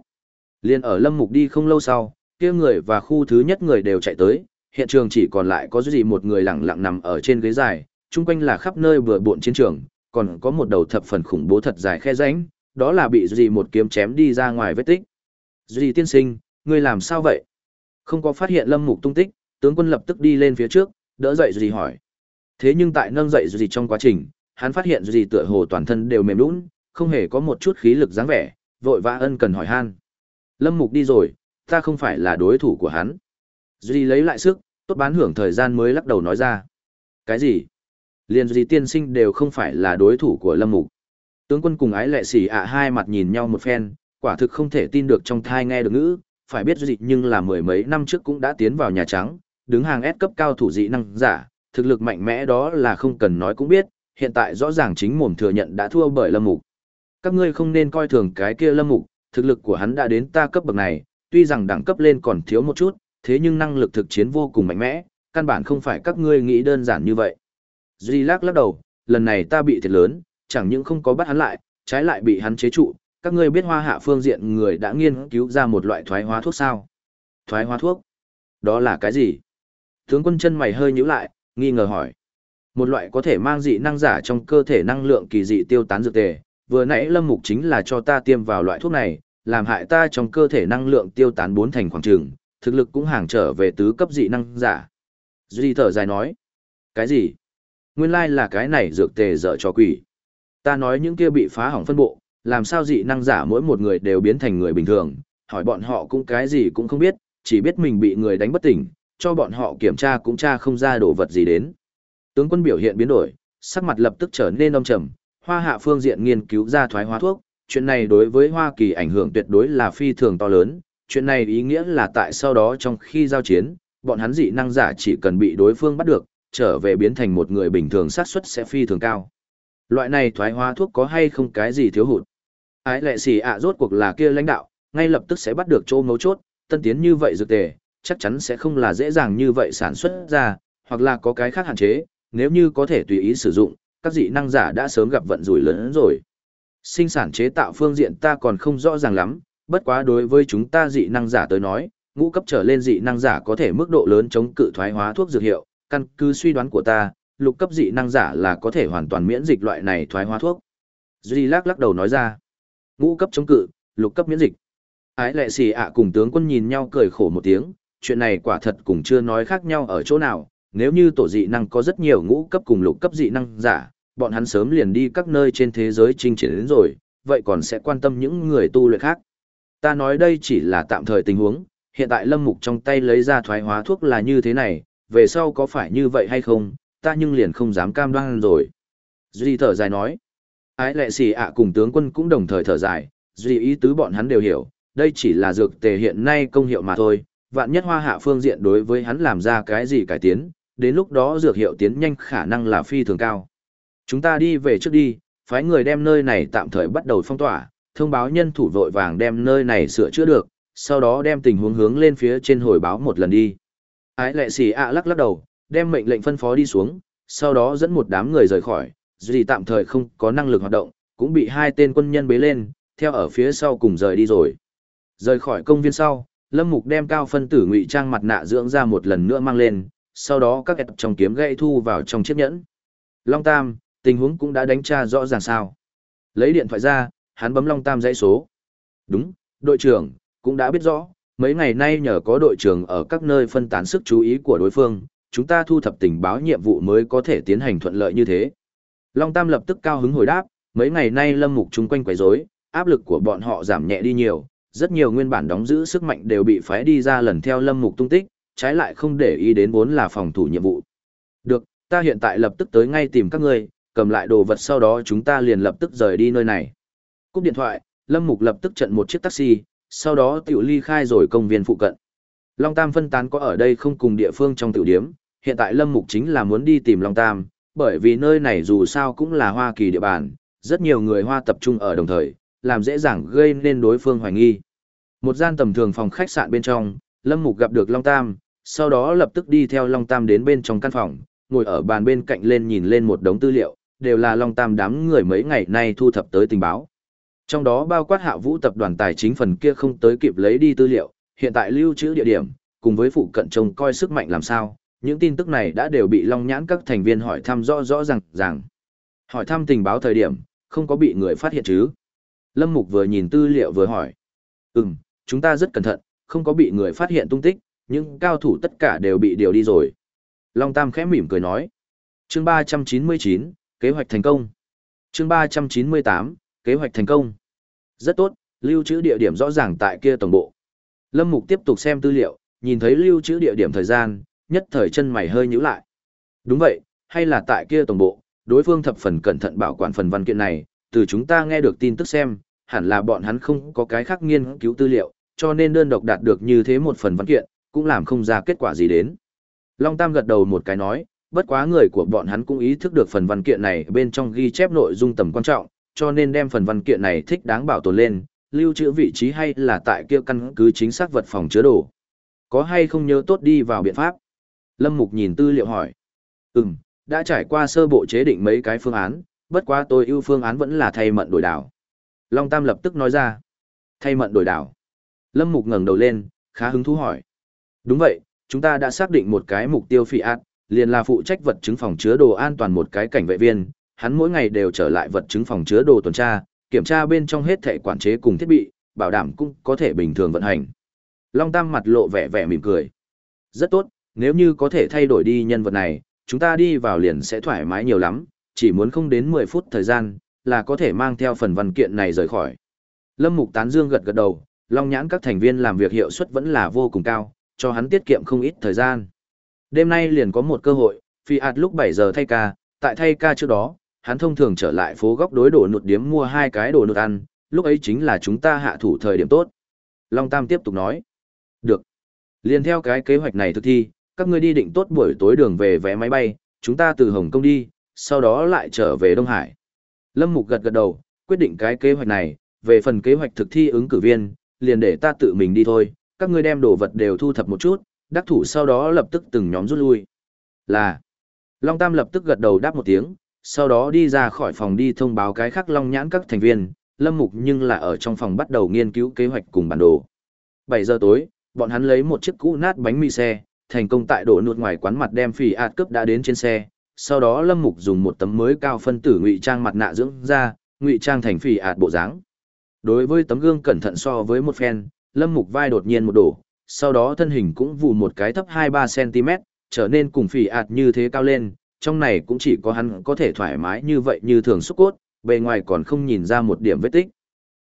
Liên ở Lâm Mục đi không lâu sau, kia người và khu thứ nhất người đều chạy tới, hiện trường chỉ còn lại có gì một người lặng lặng nằm ở trên ghế dài, chung quanh là khắp nơi vừa buộn chiến trường, còn có một đầu thập phần khủng bố thật dài khe rãnh, đó là bị gì một kiếm chém đi ra ngoài vết tích. Duy tiên sinh, ngươi làm sao vậy? Không có phát hiện Lâm Mục tung tích, tướng quân lập tức đi lên phía trước, đỡ dậy gì hỏi. Thế nhưng tại nâng dậy gì trong quá trình, hắn phát hiện gì tựa hồ toàn thân đều mềm lún, không hề có một chút khí lực dáng vẻ, vội vã ân cần hỏi han. Lâm Mục đi rồi, ta không phải là đối thủ của hắn. Duy lấy lại sức, tốt bán hưởng thời gian mới lắc đầu nói ra. Cái gì? Liên Duy tiên sinh đều không phải là đối thủ của Lâm Mục. Tướng quân cùng ái lệ xỉ ạ hai mặt nhìn nhau một phen, quả thực không thể tin được trong thai nghe được ngữ, phải biết Duy nhưng là mười mấy năm trước cũng đã tiến vào Nhà Trắng, đứng hàng S cấp cao thủ dị năng giả, thực lực mạnh mẽ đó là không cần nói cũng biết, hiện tại rõ ràng chính mồm thừa nhận đã thua bởi Lâm Mục. Các ngươi không nên coi thường cái kia lâm mục, thực lực của hắn đã đến ta cấp bậc này, tuy rằng đẳng cấp lên còn thiếu một chút, thế nhưng năng lực thực chiến vô cùng mạnh mẽ, căn bản không phải các ngươi nghĩ đơn giản như vậy. Duy lắc lắc đầu, lần này ta bị thiệt lớn, chẳng những không có bắt hắn lại, trái lại bị hắn chế trụ, các ngươi biết hoa hạ phương diện người đã nghiên cứu ra một loại thoái hóa thuốc sao? Thoái hóa thuốc? Đó là cái gì? Tướng quân chân mày hơi nhíu lại, nghi ngờ hỏi. Một loại có thể mang dị năng giả trong cơ thể năng lượng kỳ dị tiêu tán dược tề, vừa nãy lâm mục chính là cho ta tiêm vào loại thuốc này, làm hại ta trong cơ thể năng lượng tiêu tán bốn thành khoảng trường, thực lực cũng hàng trở về tứ cấp dị năng giả. Duy thở dài nói. Cái gì? Nguyên lai là cái này dược tề dở cho quỷ. Ta nói những kia bị phá hỏng phân bộ, làm sao dị năng giả mỗi một người đều biến thành người bình thường, hỏi bọn họ cũng cái gì cũng không biết, chỉ biết mình bị người đánh bất tỉnh, cho bọn họ kiểm tra cũng tra không ra đồ vật gì đến. Tướng quân biểu hiện biến đổi, sắc mặt lập tức trở nên âm trầm, hoa hạ phương diện nghiên cứu ra thoái hóa thuốc, chuyện này đối với Hoa Kỳ ảnh hưởng tuyệt đối là phi thường to lớn, chuyện này ý nghĩa là tại sau đó trong khi giao chiến, bọn hắn dị năng giả chỉ cần bị đối phương bắt được, trở về biến thành một người bình thường xác suất sẽ phi thường cao. Loại này thoái hóa thuốc có hay không cái gì thiếu hụt? Ái lệ xì ạ rốt cuộc là kia lãnh đạo, ngay lập tức sẽ bắt được chỗ mấu chốt, tân tiến như vậy dược tề, chắc chắn sẽ không là dễ dàng như vậy sản xuất ra, hoặc là có cái khác hạn chế, nếu như có thể tùy ý sử dụng, các dị năng giả đã sớm gặp vận rủi lớn rồi. Sinh sản chế tạo phương diện ta còn không rõ ràng lắm, bất quá đối với chúng ta dị năng giả tới nói, ngũ cấp trở lên dị năng giả có thể mức độ lớn chống cự thoái hóa thuốc dược hiệu, căn cứ suy đoán của ta, lục cấp dị năng giả là có thể hoàn toàn miễn dịch loại này thoái hóa thuốc. Duy lắc lắc đầu nói ra, ngũ cấp chống cự, lục cấp miễn dịch. Ái lệ xì ạ cùng tướng quân nhìn nhau cười khổ một tiếng, chuyện này quả thật cũng chưa nói khác nhau ở chỗ nào, nếu như tổ dị năng có rất nhiều ngũ cấp cùng lục cấp dị năng giả, bọn hắn sớm liền đi các nơi trên thế giới chinh chiến đến rồi, vậy còn sẽ quan tâm những người tu luyện khác. Ta nói đây chỉ là tạm thời tình huống, hiện tại lâm mục trong tay lấy ra thoái hóa thuốc là như thế này, về sau có phải như vậy hay không, ta nhưng liền không dám cam đoan rồi. Duy thở dài nói, ái lệ xì ạ cùng tướng quân cũng đồng thời thở dài, Duy ý tứ bọn hắn đều hiểu, đây chỉ là dược tề hiện nay công hiệu mà thôi, vạn nhất hoa hạ phương diện đối với hắn làm ra cái gì cải tiến, đến lúc đó dược hiệu tiến nhanh khả năng là phi thường cao. Chúng ta đi về trước đi, phái người đem nơi này tạm thời bắt đầu phong tỏa, thông báo nhân thủ vội vàng đem nơi này sửa chữa được, sau đó đem tình huống hướng lên phía trên hồi báo một lần đi. Ái lệ xì ạ lắc lắc đầu, đem mệnh lệnh phân phó đi xuống, sau đó dẫn một đám người rời khỏi, dù tạm thời không có năng lực hoạt động, cũng bị hai tên quân nhân bế lên, theo ở phía sau cùng rời đi rồi. Rời khỏi công viên sau, Lâm Mục đem cao phân tử ngụy trang mặt nạ dưỡng ra một lần nữa mang lên, sau đó các kẹt trong kiếm gãy thu vào trong chiếc nhẫn. Long Tam, tình huống cũng đã đánh tra rõ ràng sao. Lấy điện thoại ra, hắn bấm Long Tam dãy số. Đúng, đội trưởng, cũng đã biết rõ, mấy ngày nay nhờ có đội trưởng ở các nơi phân tán sức chú ý của đối phương, chúng ta thu thập tình báo nhiệm vụ mới có thể tiến hành thuận lợi như thế. Long Tam lập tức cao hứng hồi đáp, mấy ngày nay lâm mục chung quanh quấy rối, áp lực của bọn họ giảm nhẹ đi nhiều, rất nhiều nguyên bản đóng giữ sức mạnh đều bị phái đi ra lần theo lâm mục tung tích, trái lại không để ý đến vốn là phòng thủ nhiệm vụ. Được, ta hiện tại lập tức tới ngay tìm các ngươi, cầm lại đồ vật sau đó chúng ta liền lập tức rời đi nơi này. Cúp điện thoại, Lâm Mục lập tức trận một chiếc taxi, sau đó tiểu ly khai rồi công viên phụ cận. Long Tam phân tán có ở đây không cùng địa phương trong tiểu điếm, hiện tại Lâm Mục chính là muốn đi tìm Long Tam, bởi vì nơi này dù sao cũng là Hoa Kỳ địa bàn, rất nhiều người Hoa tập trung ở đồng thời, làm dễ dàng gây nên đối phương hoài nghi. Một gian tầm thường phòng khách sạn bên trong, Lâm Mục gặp được Long Tam, sau đó lập tức đi theo Long Tam đến bên trong căn phòng, ngồi ở bàn bên cạnh lên nhìn lên một đống tư liệu, đều là Long Tam đám người mấy ngày nay thu thập tới tình báo. Trong đó bao quát hạ vũ tập đoàn tài chính phần kia không tới kịp lấy đi tư liệu, hiện tại lưu trữ địa điểm, cùng với phụ cận trông coi sức mạnh làm sao, những tin tức này đã đều bị Long Nhãn các thành viên hỏi thăm rõ rõ ràng ràng. Hỏi thăm tình báo thời điểm, không có bị người phát hiện chứ. Lâm Mục vừa nhìn tư liệu vừa hỏi. Ừm, chúng ta rất cẩn thận, không có bị người phát hiện tung tích, Những cao thủ tất cả đều bị điều đi rồi. Long Tam khẽ mỉm cười nói. Chương 399, kế hoạch thành công. Chương 398, kế hoạch thành công. Rất tốt, lưu trữ địa điểm rõ ràng tại kia tổng bộ. Lâm Mục tiếp tục xem tư liệu, nhìn thấy lưu trữ địa điểm thời gian, nhất thời chân mày hơi nhíu lại. Đúng vậy, hay là tại kia tổng bộ, đối phương thập phần cẩn thận bảo quản phần văn kiện này, từ chúng ta nghe được tin tức xem, hẳn là bọn hắn không có cái khác nghiên cứu tư liệu, cho nên đơn độc đạt được như thế một phần văn kiện, cũng làm không ra kết quả gì đến. Long Tam gật đầu một cái nói, bất quá người của bọn hắn cũng ý thức được phần văn kiện này bên trong ghi chép nội dung tầm quan trọng, cho nên đem phần văn kiện này thích đáng bảo tồn lên, lưu trữ vị trí hay là tại kia căn cứ chính xác vật phòng chứa đồ. Có hay không nhớ tốt đi vào biện pháp? Lâm Mục nhìn tư liệu hỏi. Ừm, đã trải qua sơ bộ chế định mấy cái phương án, bất quá tôi ưu phương án vẫn là thay mận đổi đảo. Long Tam lập tức nói ra. Thay mận đổi đảo. Lâm Mục ngẩng đầu lên, khá hứng thú hỏi. Đúng vậy, chúng ta đã xác định một cái mục tiêu phi ác, liền là phụ trách vật chứng phòng chứa đồ an toàn một cái cảnh vệ viên, hắn mỗi ngày đều trở lại vật chứng phòng chứa đồ tuần tra, kiểm tra bên trong hết thảy quản chế cùng thiết bị, bảo đảm cũng có thể bình thường vận hành. Long Tam mặt lộ vẻ vẻ mỉm cười. Rất tốt, nếu như có thể thay đổi đi nhân vật này, chúng ta đi vào liền sẽ thoải mái nhiều lắm, chỉ muốn không đến 10 phút thời gian, là có thể mang theo phần văn kiện này rời khỏi. Lâm Mục Tán Dương gật gật đầu, Long Nhãn các thành viên làm việc hiệu suất vẫn là vô cùng cao, cho hắn tiết kiệm không ít thời gian. Đêm nay liền có một cơ hội, phi ạt lúc 7 giờ thay ca, tại thay ca trước đó, hắn thông thường trở lại phố góc đối đổ nụt điếm mua hai cái đồ nụt ăn, lúc ấy chính là chúng ta hạ thủ thời điểm tốt. Long Tam tiếp tục nói. Được. Liên theo cái kế hoạch này thực thi, các ngươi đi định tốt buổi tối đường về vé máy bay, chúng ta từ Hồng Kông đi, sau đó lại trở về Đông Hải. Lâm Mục gật gật đầu, quyết định cái kế hoạch này, về phần kế hoạch thực thi ứng cử viên, liền để ta tự mình đi thôi, các ngươi đem đồ vật đều thu thập một chút, đắc thủ sau đó lập tức từng nhóm rút lui. Là. Long Tam lập tức gật đầu đáp một tiếng, sau đó đi ra khỏi phòng đi thông báo cái khác Long Nhãn các thành viên, Lâm Mục nhưng là ở trong phòng bắt đầu nghiên cứu kế hoạch cùng bản đồ. 7 giờ tối, bọn hắn lấy một chiếc cũ nát bánh mì xe, thành công tại đổ nuột ngoài quán mặt đem phỉ ạt cướp đã đến trên xe. Sau đó Lâm Mục dùng một tấm mới cao phân tử ngụy trang mặt nạ dưỡng ra, ngụy trang thành phỉ ạt bộ dáng. Đối với tấm gương cẩn thận so với một phen, Lâm Mục vai đột nhiên một đổ, sau đó thân hình cũng vụ một cái thấp 2-3 cm, trở nên cùng phỉ ạt như thế cao lên, trong này cũng chỉ có hắn có thể thoải mái như vậy như thường xúc cốt, bề ngoài còn không nhìn ra một điểm vết tích.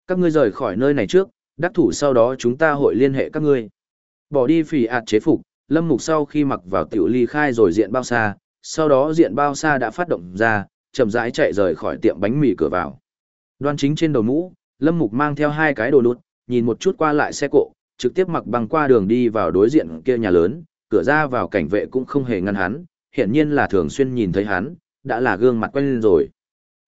Các ngươi rời khỏi nơi này trước, đắc thủ sau đó chúng ta hội liên hệ các ngươi. Bỏ đi phỉ ạt chế phục, Lâm Mục sau khi mặc vào tiểu ly khai rồi diện bao xa, sau đó diện bao xa đã phát động ra, chậm rãi chạy rời khỏi tiệm bánh mì cửa vào. Đoan chính trên đầu mũ, Lâm Mục mang theo hai cái đồ nút, nhìn một chút qua lại xe cộ, trực tiếp mặc băng qua đường đi vào đối diện kia nhà lớn, cửa ra vào cảnh vệ cũng không hề ngăn hắn, hiển nhiên là thường xuyên nhìn thấy hắn, đã là gương mặt quen rồi.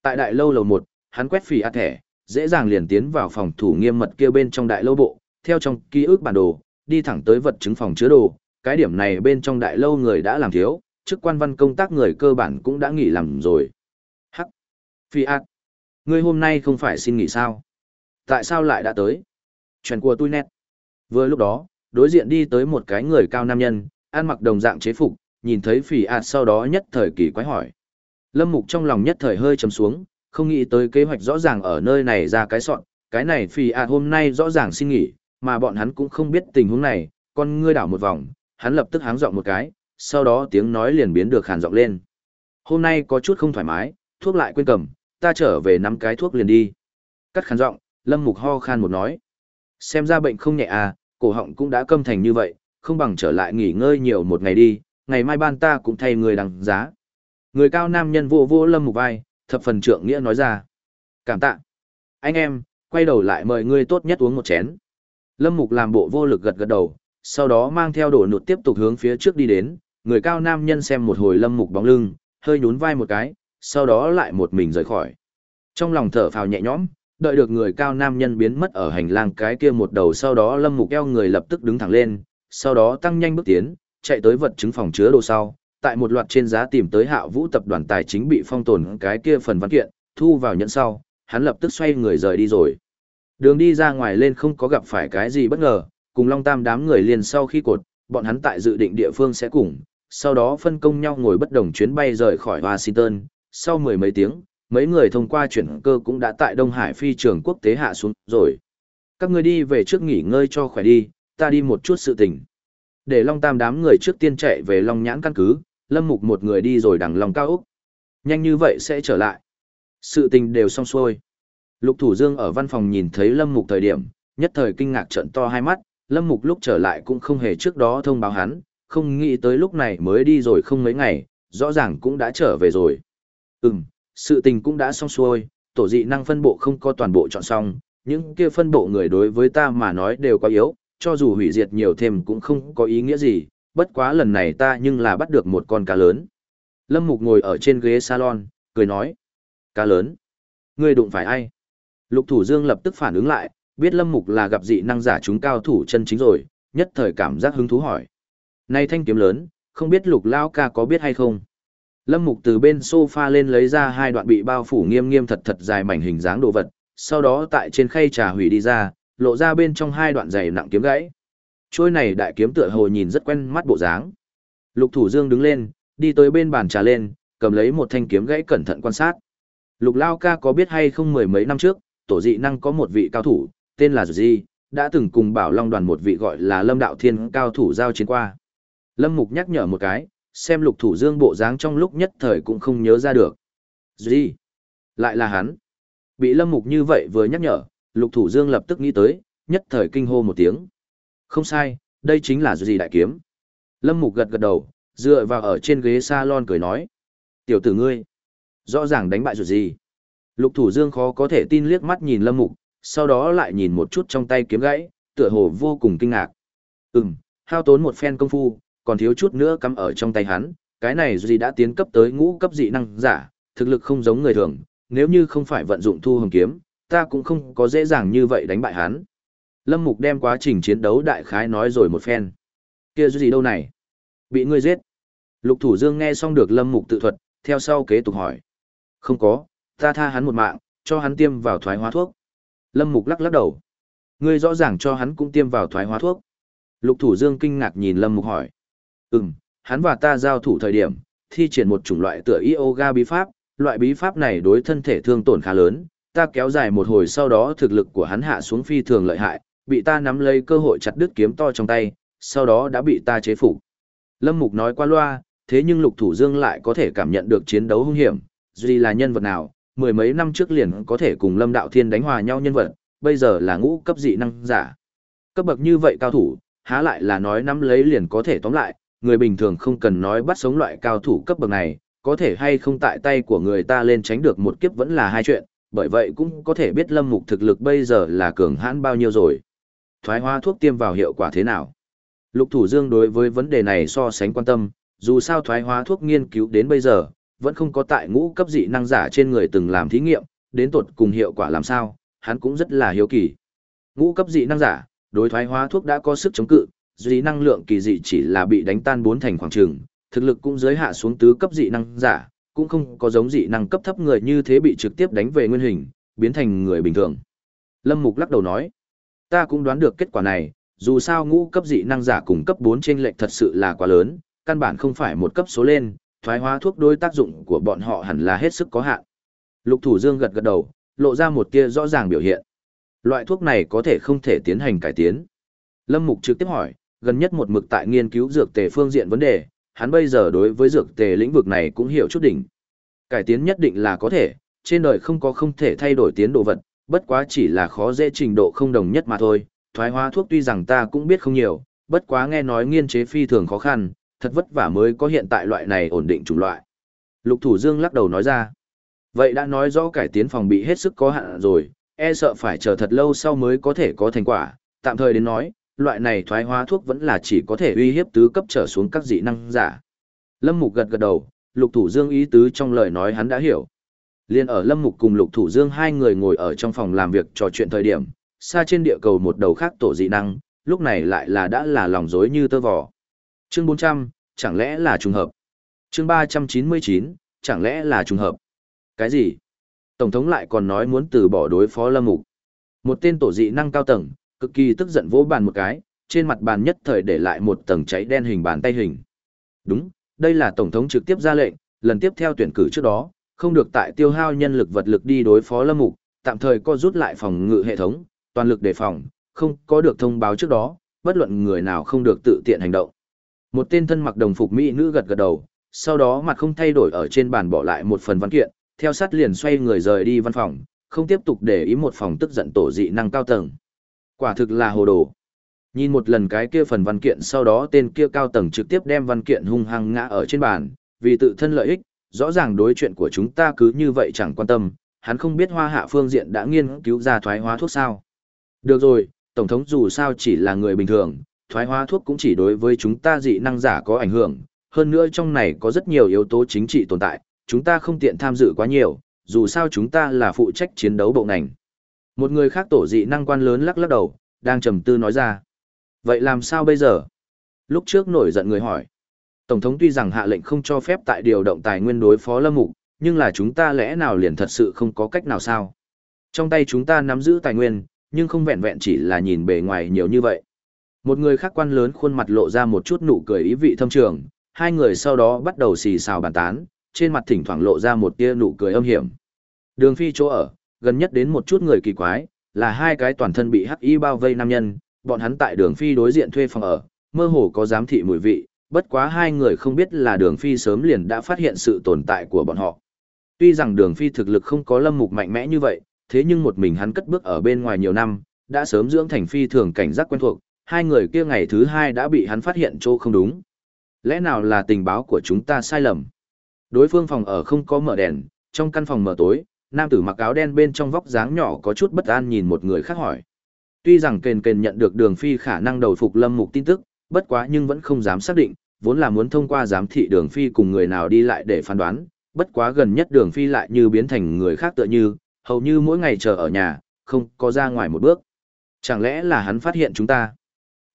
Tại đại lâu lầu 1, hắn quét phỉ ạt thẻ, dễ dàng liền tiến vào phòng thủ nghiêm mật kia bên trong đại lâu bộ, theo trong ký ức bản đồ, đi thẳng tới vật chứng phòng chứa đồ, cái điểm này bên trong đại lâu người đã làm thiếu, chức quan văn công tác người cơ bản cũng đã nghỉ làm rồi. Hắc! Phi ác! Ngươi hôm nay không phải xin nghỉ sao? Tại sao lại đã tới? Chuyện của tôi nét. Vừa lúc đó, đối diện đi tới một cái người cao nam nhân, ăn mặc đồng dạng chế phục, nhìn thấy phỉ ạt sau đó nhất thời kỳ quái hỏi. Lâm Mục trong lòng nhất thời hơi chấm xuống, không nghĩ tới kế hoạch rõ ràng ở nơi này ra cái soạn, cái này phỉ ạt hôm nay rõ ràng xin nghỉ, mà bọn hắn cũng không biết tình huống này, con ngươi đảo một vòng, hắn lập tức háng giọng một cái, sau đó tiếng nói liền biến được hàn giọng lên. Hôm nay có chút không thoải mái, thuốc lại quên cầm, ta trở về nắm cái thuốc liền đi. Cắt khàn giọng, Lâm Mục ho khan một nói. Xem ra bệnh không nhẹ à, cổ họng cũng đã câm thành như vậy, không bằng trở lại nghỉ ngơi nhiều một ngày đi, ngày mai ban ta cũng thay người đằng giá. Người cao nam nhân vô vô Lâm Mục vai, thập phần trượng nghĩa nói ra. Cảm tạ. Anh em, quay đầu lại mời ngươi tốt nhất uống một chén. Lâm Mục làm bộ vô lực gật gật đầu, sau đó mang theo đổ nụt tiếp tục hướng phía trước đi đến, người cao nam nhân xem một hồi lâm mục bóng lưng, hơi nhún vai một cái, sau đó lại một mình rời khỏi. Trong lòng thở phào nhẹ nhõm, đợi được người cao nam nhân biến mất ở hành lang cái kia một đầu sau đó lâm mục eo người lập tức đứng thẳng lên, sau đó tăng nhanh bước tiến, chạy tới vật chứng phòng chứa đồ sau, tại một loạt trên giá tìm tới hạ vũ tập đoàn tài chính bị phong tồn cái kia phần văn kiện, thu vào nhận sau, hắn lập tức xoay người rời đi rồi. Đường đi ra ngoài lên không có gặp phải cái gì bất ngờ, cùng Long Tam đám người liền sau khi cột, bọn hắn tại dự định địa phương sẽ cùng, sau đó phân công nhau ngồi bất đồng chuyến bay rời khỏi Washington, sau mười mấy tiếng, mấy người thông qua chuyển cơ cũng đã tại Đông Hải phi trường quốc tế hạ xuống rồi. Các người đi về trước nghỉ ngơi cho khỏe đi, ta đi một chút sự tình. Để Long Tam đám người trước tiên chạy về Long Nhãn căn cứ, Lâm Mục một người đi rồi đằng Long Cao Úc. Nhanh như vậy sẽ trở lại. Sự tình đều xong xuôi. Lục Thủ Dương ở văn phòng nhìn thấy Lâm Mục thời điểm, nhất thời kinh ngạc trợn to hai mắt, Lâm Mục lúc trở lại cũng không hề trước đó thông báo hắn, không nghĩ tới lúc này mới đi rồi không mấy ngày, rõ ràng cũng đã trở về rồi. Ừm, sự tình cũng đã xong xuôi, tổ dị năng phân bộ không có toàn bộ chọn xong, những kia phân bộ người đối với ta mà nói đều quá yếu, cho dù hủy diệt nhiều thêm cũng không có ý nghĩa gì, bất quá lần này ta nhưng là bắt được một con cá lớn. Lâm Mục ngồi ở trên ghế salon, cười nói. Cá lớn? Ngươi đụng phải ai? Lục Thủ Dương lập tức phản ứng lại, biết Lâm Mục là gặp dị năng giả chúng cao thủ chân chính rồi, nhất thời cảm giác hứng thú hỏi. Này thanh kiếm lớn, không biết Lục Lao ca có biết hay không? Lâm Mục từ bên sofa lên lấy ra hai đoạn bị bao phủ nghiêm nghiêm thật thật dài mảnh hình dáng đồ vật, sau đó tại trên khay trà hủy đi ra, lộ ra bên trong hai đoạn dày nặng kiếm gãy. Trôi này đại kiếm tựa hồ nhìn rất quen mắt bộ dáng. Lục Thủ Dương đứng lên, đi tới bên bàn trà lên, cầm lấy một thanh kiếm gãy cẩn thận quan sát. Lục Lao ca có biết hay không mười mấy năm trước, tổ dị năng có một vị cao thủ, tên là gì, đã từng cùng bảo long đoàn một vị gọi là lâm đạo thiên cao thủ giao chiến qua. Lâm Mục nhắc nhở một cái, xem lục thủ dương bộ dáng trong lúc nhất thời cũng không nhớ ra được. Gì? Lại là hắn. Bị Lâm Mục như vậy vừa nhắc nhở, lục thủ dương lập tức nghĩ tới, nhất thời kinh hô một tiếng. Không sai, đây chính là gì đại kiếm. Lâm Mục gật gật đầu, dựa vào ở trên ghế salon cười nói. Tiểu tử ngươi, rõ ràng đánh bại rồi gì. Lục thủ dương khó có thể tin liếc mắt nhìn Lâm Mục, sau đó lại nhìn một chút trong tay kiếm gãy, tựa hồ vô cùng kinh ngạc. Ừm, hao tốn một phen công phu, còn thiếu chút nữa cắm ở trong tay hắn, cái này gì đã tiến cấp tới ngũ cấp dị năng giả, thực lực không giống người thường, nếu như không phải vận dụng thu hồng kiếm, ta cũng không có dễ dàng như vậy đánh bại hắn. Lâm Mục đem quá trình chiến đấu đại khái nói rồi một phen. Kia gì đâu này? Bị ngươi giết. Lục Thủ Dương nghe xong được Lâm Mục tự thuật, theo sau kế tục hỏi. Không có, ta tha hắn một mạng, cho hắn tiêm vào thoái hóa thuốc. Lâm Mục lắc lắc đầu. Ngươi rõ ràng cho hắn cũng tiêm vào thoái hóa thuốc. Lục Thủ Dương kinh ngạc nhìn Lâm Mục hỏi. Ừm, hắn và ta giao thủ thời điểm, thi triển một chủng loại tựa yoga bí pháp, loại bí pháp này đối thân thể thương tổn khá lớn, ta kéo dài một hồi sau đó thực lực của hắn hạ xuống phi thường lợi hại, bị ta nắm lấy cơ hội chặt đứt kiếm to trong tay, sau đó đã bị ta chế phục. Lâm Mục nói qua loa, thế nhưng Lục Thủ Dương lại có thể cảm nhận được chiến đấu hung hiểm, duy là nhân vật nào, mười mấy năm trước liền có thể cùng Lâm Đạo Thiên đánh hòa nhau nhân vật, bây giờ là ngũ cấp dị năng giả. Cấp bậc như vậy cao thủ, há lại là nói nắm lấy liền có thể tóm lại, người bình thường không cần nói bắt sống loại cao thủ cấp bậc này, có thể hay không tại tay của người ta lên tránh được một kiếp vẫn là hai chuyện, bởi vậy cũng có thể biết Lâm Mục thực lực bây giờ là cường hãn bao nhiêu rồi. Thoái hóa thuốc tiêm vào hiệu quả thế nào? Lục Thủ Dương đối với vấn đề này so sánh quan tâm, dù sao thoái hóa thuốc nghiên cứu đến bây giờ, vẫn không có tại ngũ cấp dị năng giả trên người từng làm thí nghiệm, đến tột cùng hiệu quả làm sao, hắn cũng rất là hiếu kỳ. Ngũ cấp dị năng giả, đối thoái hóa thuốc đã có sức chống cự, dị năng lượng kỳ dị chỉ là bị đánh tan bốn thành khoảng trường, thực lực cũng giới hạ xuống tứ cấp dị năng giả, cũng không có giống dị năng cấp thấp người như thế bị trực tiếp đánh về nguyên hình, biến thành người bình thường. Lâm Mục lắc đầu nói, ta cũng đoán được kết quả này, dù sao ngũ cấp dị năng giả cùng cấp 4 trên lệch thật sự là quá lớn, căn bản không phải một cấp số lên, thoái hóa thuốc đối tác dụng của bọn họ hẳn là hết sức có hạn. Lục Thủ Dương gật gật đầu, lộ ra một tia rõ ràng biểu hiện. Loại thuốc này có thể không thể tiến hành cải tiến. Lâm Mục trực tiếp hỏi, gần nhất một mực tại nghiên cứu dược tề phương diện vấn đề, hắn bây giờ đối với dược tề lĩnh vực này cũng hiểu chút đỉnh. Cải tiến nhất định là có thể, trên đời không có không thể thay đổi tiến độ vật, bất quá chỉ là khó dễ trình độ không đồng nhất mà thôi. Thoái hóa thuốc tuy rằng ta cũng biết không nhiều, bất quá nghe nói nghiên chế phi thường khó khăn, thật vất vả mới có hiện tại loại này ổn định chủng loại. Lục Thủ Dương lắc đầu nói ra. Vậy đã nói rõ cải tiến phòng bị hết sức có hạn rồi, e sợ phải chờ thật lâu sau mới có thể có thành quả, tạm thời đến nói, loại này thoái hóa thuốc vẫn là chỉ có thể uy hiếp tứ cấp trở xuống các dị năng giả. Lâm Mục gật gật đầu, Lục Thủ Dương ý tứ trong lời nói hắn đã hiểu. Liên ở Lâm Mục cùng Lục Thủ Dương hai người ngồi ở trong phòng làm việc trò chuyện thời điểm, xa trên địa cầu một đầu khác tổ dị năng, lúc này lại là đã là lòng dối như tơ vò. Chương 400, chẳng lẽ là trùng hợp? Chương 399, chẳng lẽ là trùng hợp? Cái gì? Tổng thống lại còn nói muốn từ bỏ đối phó Lâm Mục. Một tên tổ dị năng cao tầng, cực kỳ tức giận vỗ bàn một cái, trên mặt bàn nhất thời để lại một tầng cháy đen hình bàn tay hình. Đúng, đây là Tổng thống trực tiếp ra lệnh, lần tiếp theo tuyển cử trước đó, không được tại tiêu hao nhân lực vật lực đi đối phó Lâm Mục, tạm thời co rút lại phòng ngự hệ thống, toàn lực đề phòng, không có được thông báo trước đó, bất luận người nào không được tự tiện hành động. Một tên thân mặc đồng phục mỹ nữ gật gật đầu, sau đó mặt không thay đổi ở trên bàn bỏ lại một phần văn kiện, theo sát liền xoay người rời đi văn phòng, không tiếp tục để ý một phòng tức giận tổ dị năng cao tầng. Quả thực là hồ đồ. Nhìn một lần cái kia phần văn kiện sau đó tên kia cao tầng trực tiếp đem văn kiện hung hăng ngã ở trên bàn, vì tự thân lợi ích, rõ ràng đối chuyện của chúng ta cứ như vậy chẳng quan tâm, hắn không biết hoa hạ phương diện đã nghiên cứu ra thoái hóa thuốc sao. Được rồi, Tổng thống dù sao chỉ là người bình thường, thoái hóa thuốc cũng chỉ đối với chúng ta dị năng giả có ảnh hưởng, hơn nữa trong này có rất nhiều yếu tố chính trị tồn tại, chúng ta không tiện tham dự quá nhiều, dù sao chúng ta là phụ trách chiến đấu bộ ngành. Một người khác tổ dị năng quan lớn lắc lắc đầu, đang trầm tư nói ra. Vậy làm sao bây giờ? Lúc trước nổi giận người hỏi. Tổng thống tuy rằng hạ lệnh không cho phép tại điều động tài nguyên đối phó lâm mục, nhưng là chúng ta lẽ nào liền thật sự không có cách nào sao? Trong tay chúng ta nắm giữ tài nguyên, nhưng không vẹn vẹn chỉ là nhìn bề ngoài nhiều như vậy. Một người khác quan lớn khuôn mặt lộ ra một chút nụ cười ý vị thâm trường, hai người sau đó bắt đầu xì xào bàn tán, trên mặt thỉnh thoảng lộ ra một tia nụ cười âm hiểm. Đường phi chỗ ở, gần nhất đến một chút người kỳ quái, là hai cái toàn thân bị hắc y bao vây nam nhân, bọn hắn tại đường phi đối diện thuê phòng ở, mơ hồ có giám thị mùi vị, bất quá hai người không biết là đường phi sớm liền đã phát hiện sự tồn tại của bọn họ. Tuy rằng đường phi thực lực không có lâm mục mạnh mẽ như vậy, thế nhưng một mình hắn cất bước ở bên ngoài nhiều năm, đã sớm dưỡng thành phi thường cảnh giác quen thuộc, hai người kia ngày thứ hai đã bị hắn phát hiện chỗ không đúng. Lẽ nào là tình báo của chúng ta sai lầm? Đối phương phòng ở không có mở đèn, trong căn phòng mở tối, nam tử mặc áo đen bên trong vóc dáng nhỏ có chút bất an nhìn một người khác hỏi. Tuy rằng kền kền nhận được đường phi khả năng đầu phục lâm mục tin tức, bất quá nhưng vẫn không dám xác định, vốn là muốn thông qua giám thị đường phi cùng người nào đi lại để phán đoán, bất quá gần nhất đường phi lại như biến thành người khác tựa như, hầu như mỗi ngày chờ ở nhà, không có ra ngoài một bước. Chẳng lẽ là hắn phát hiện chúng ta?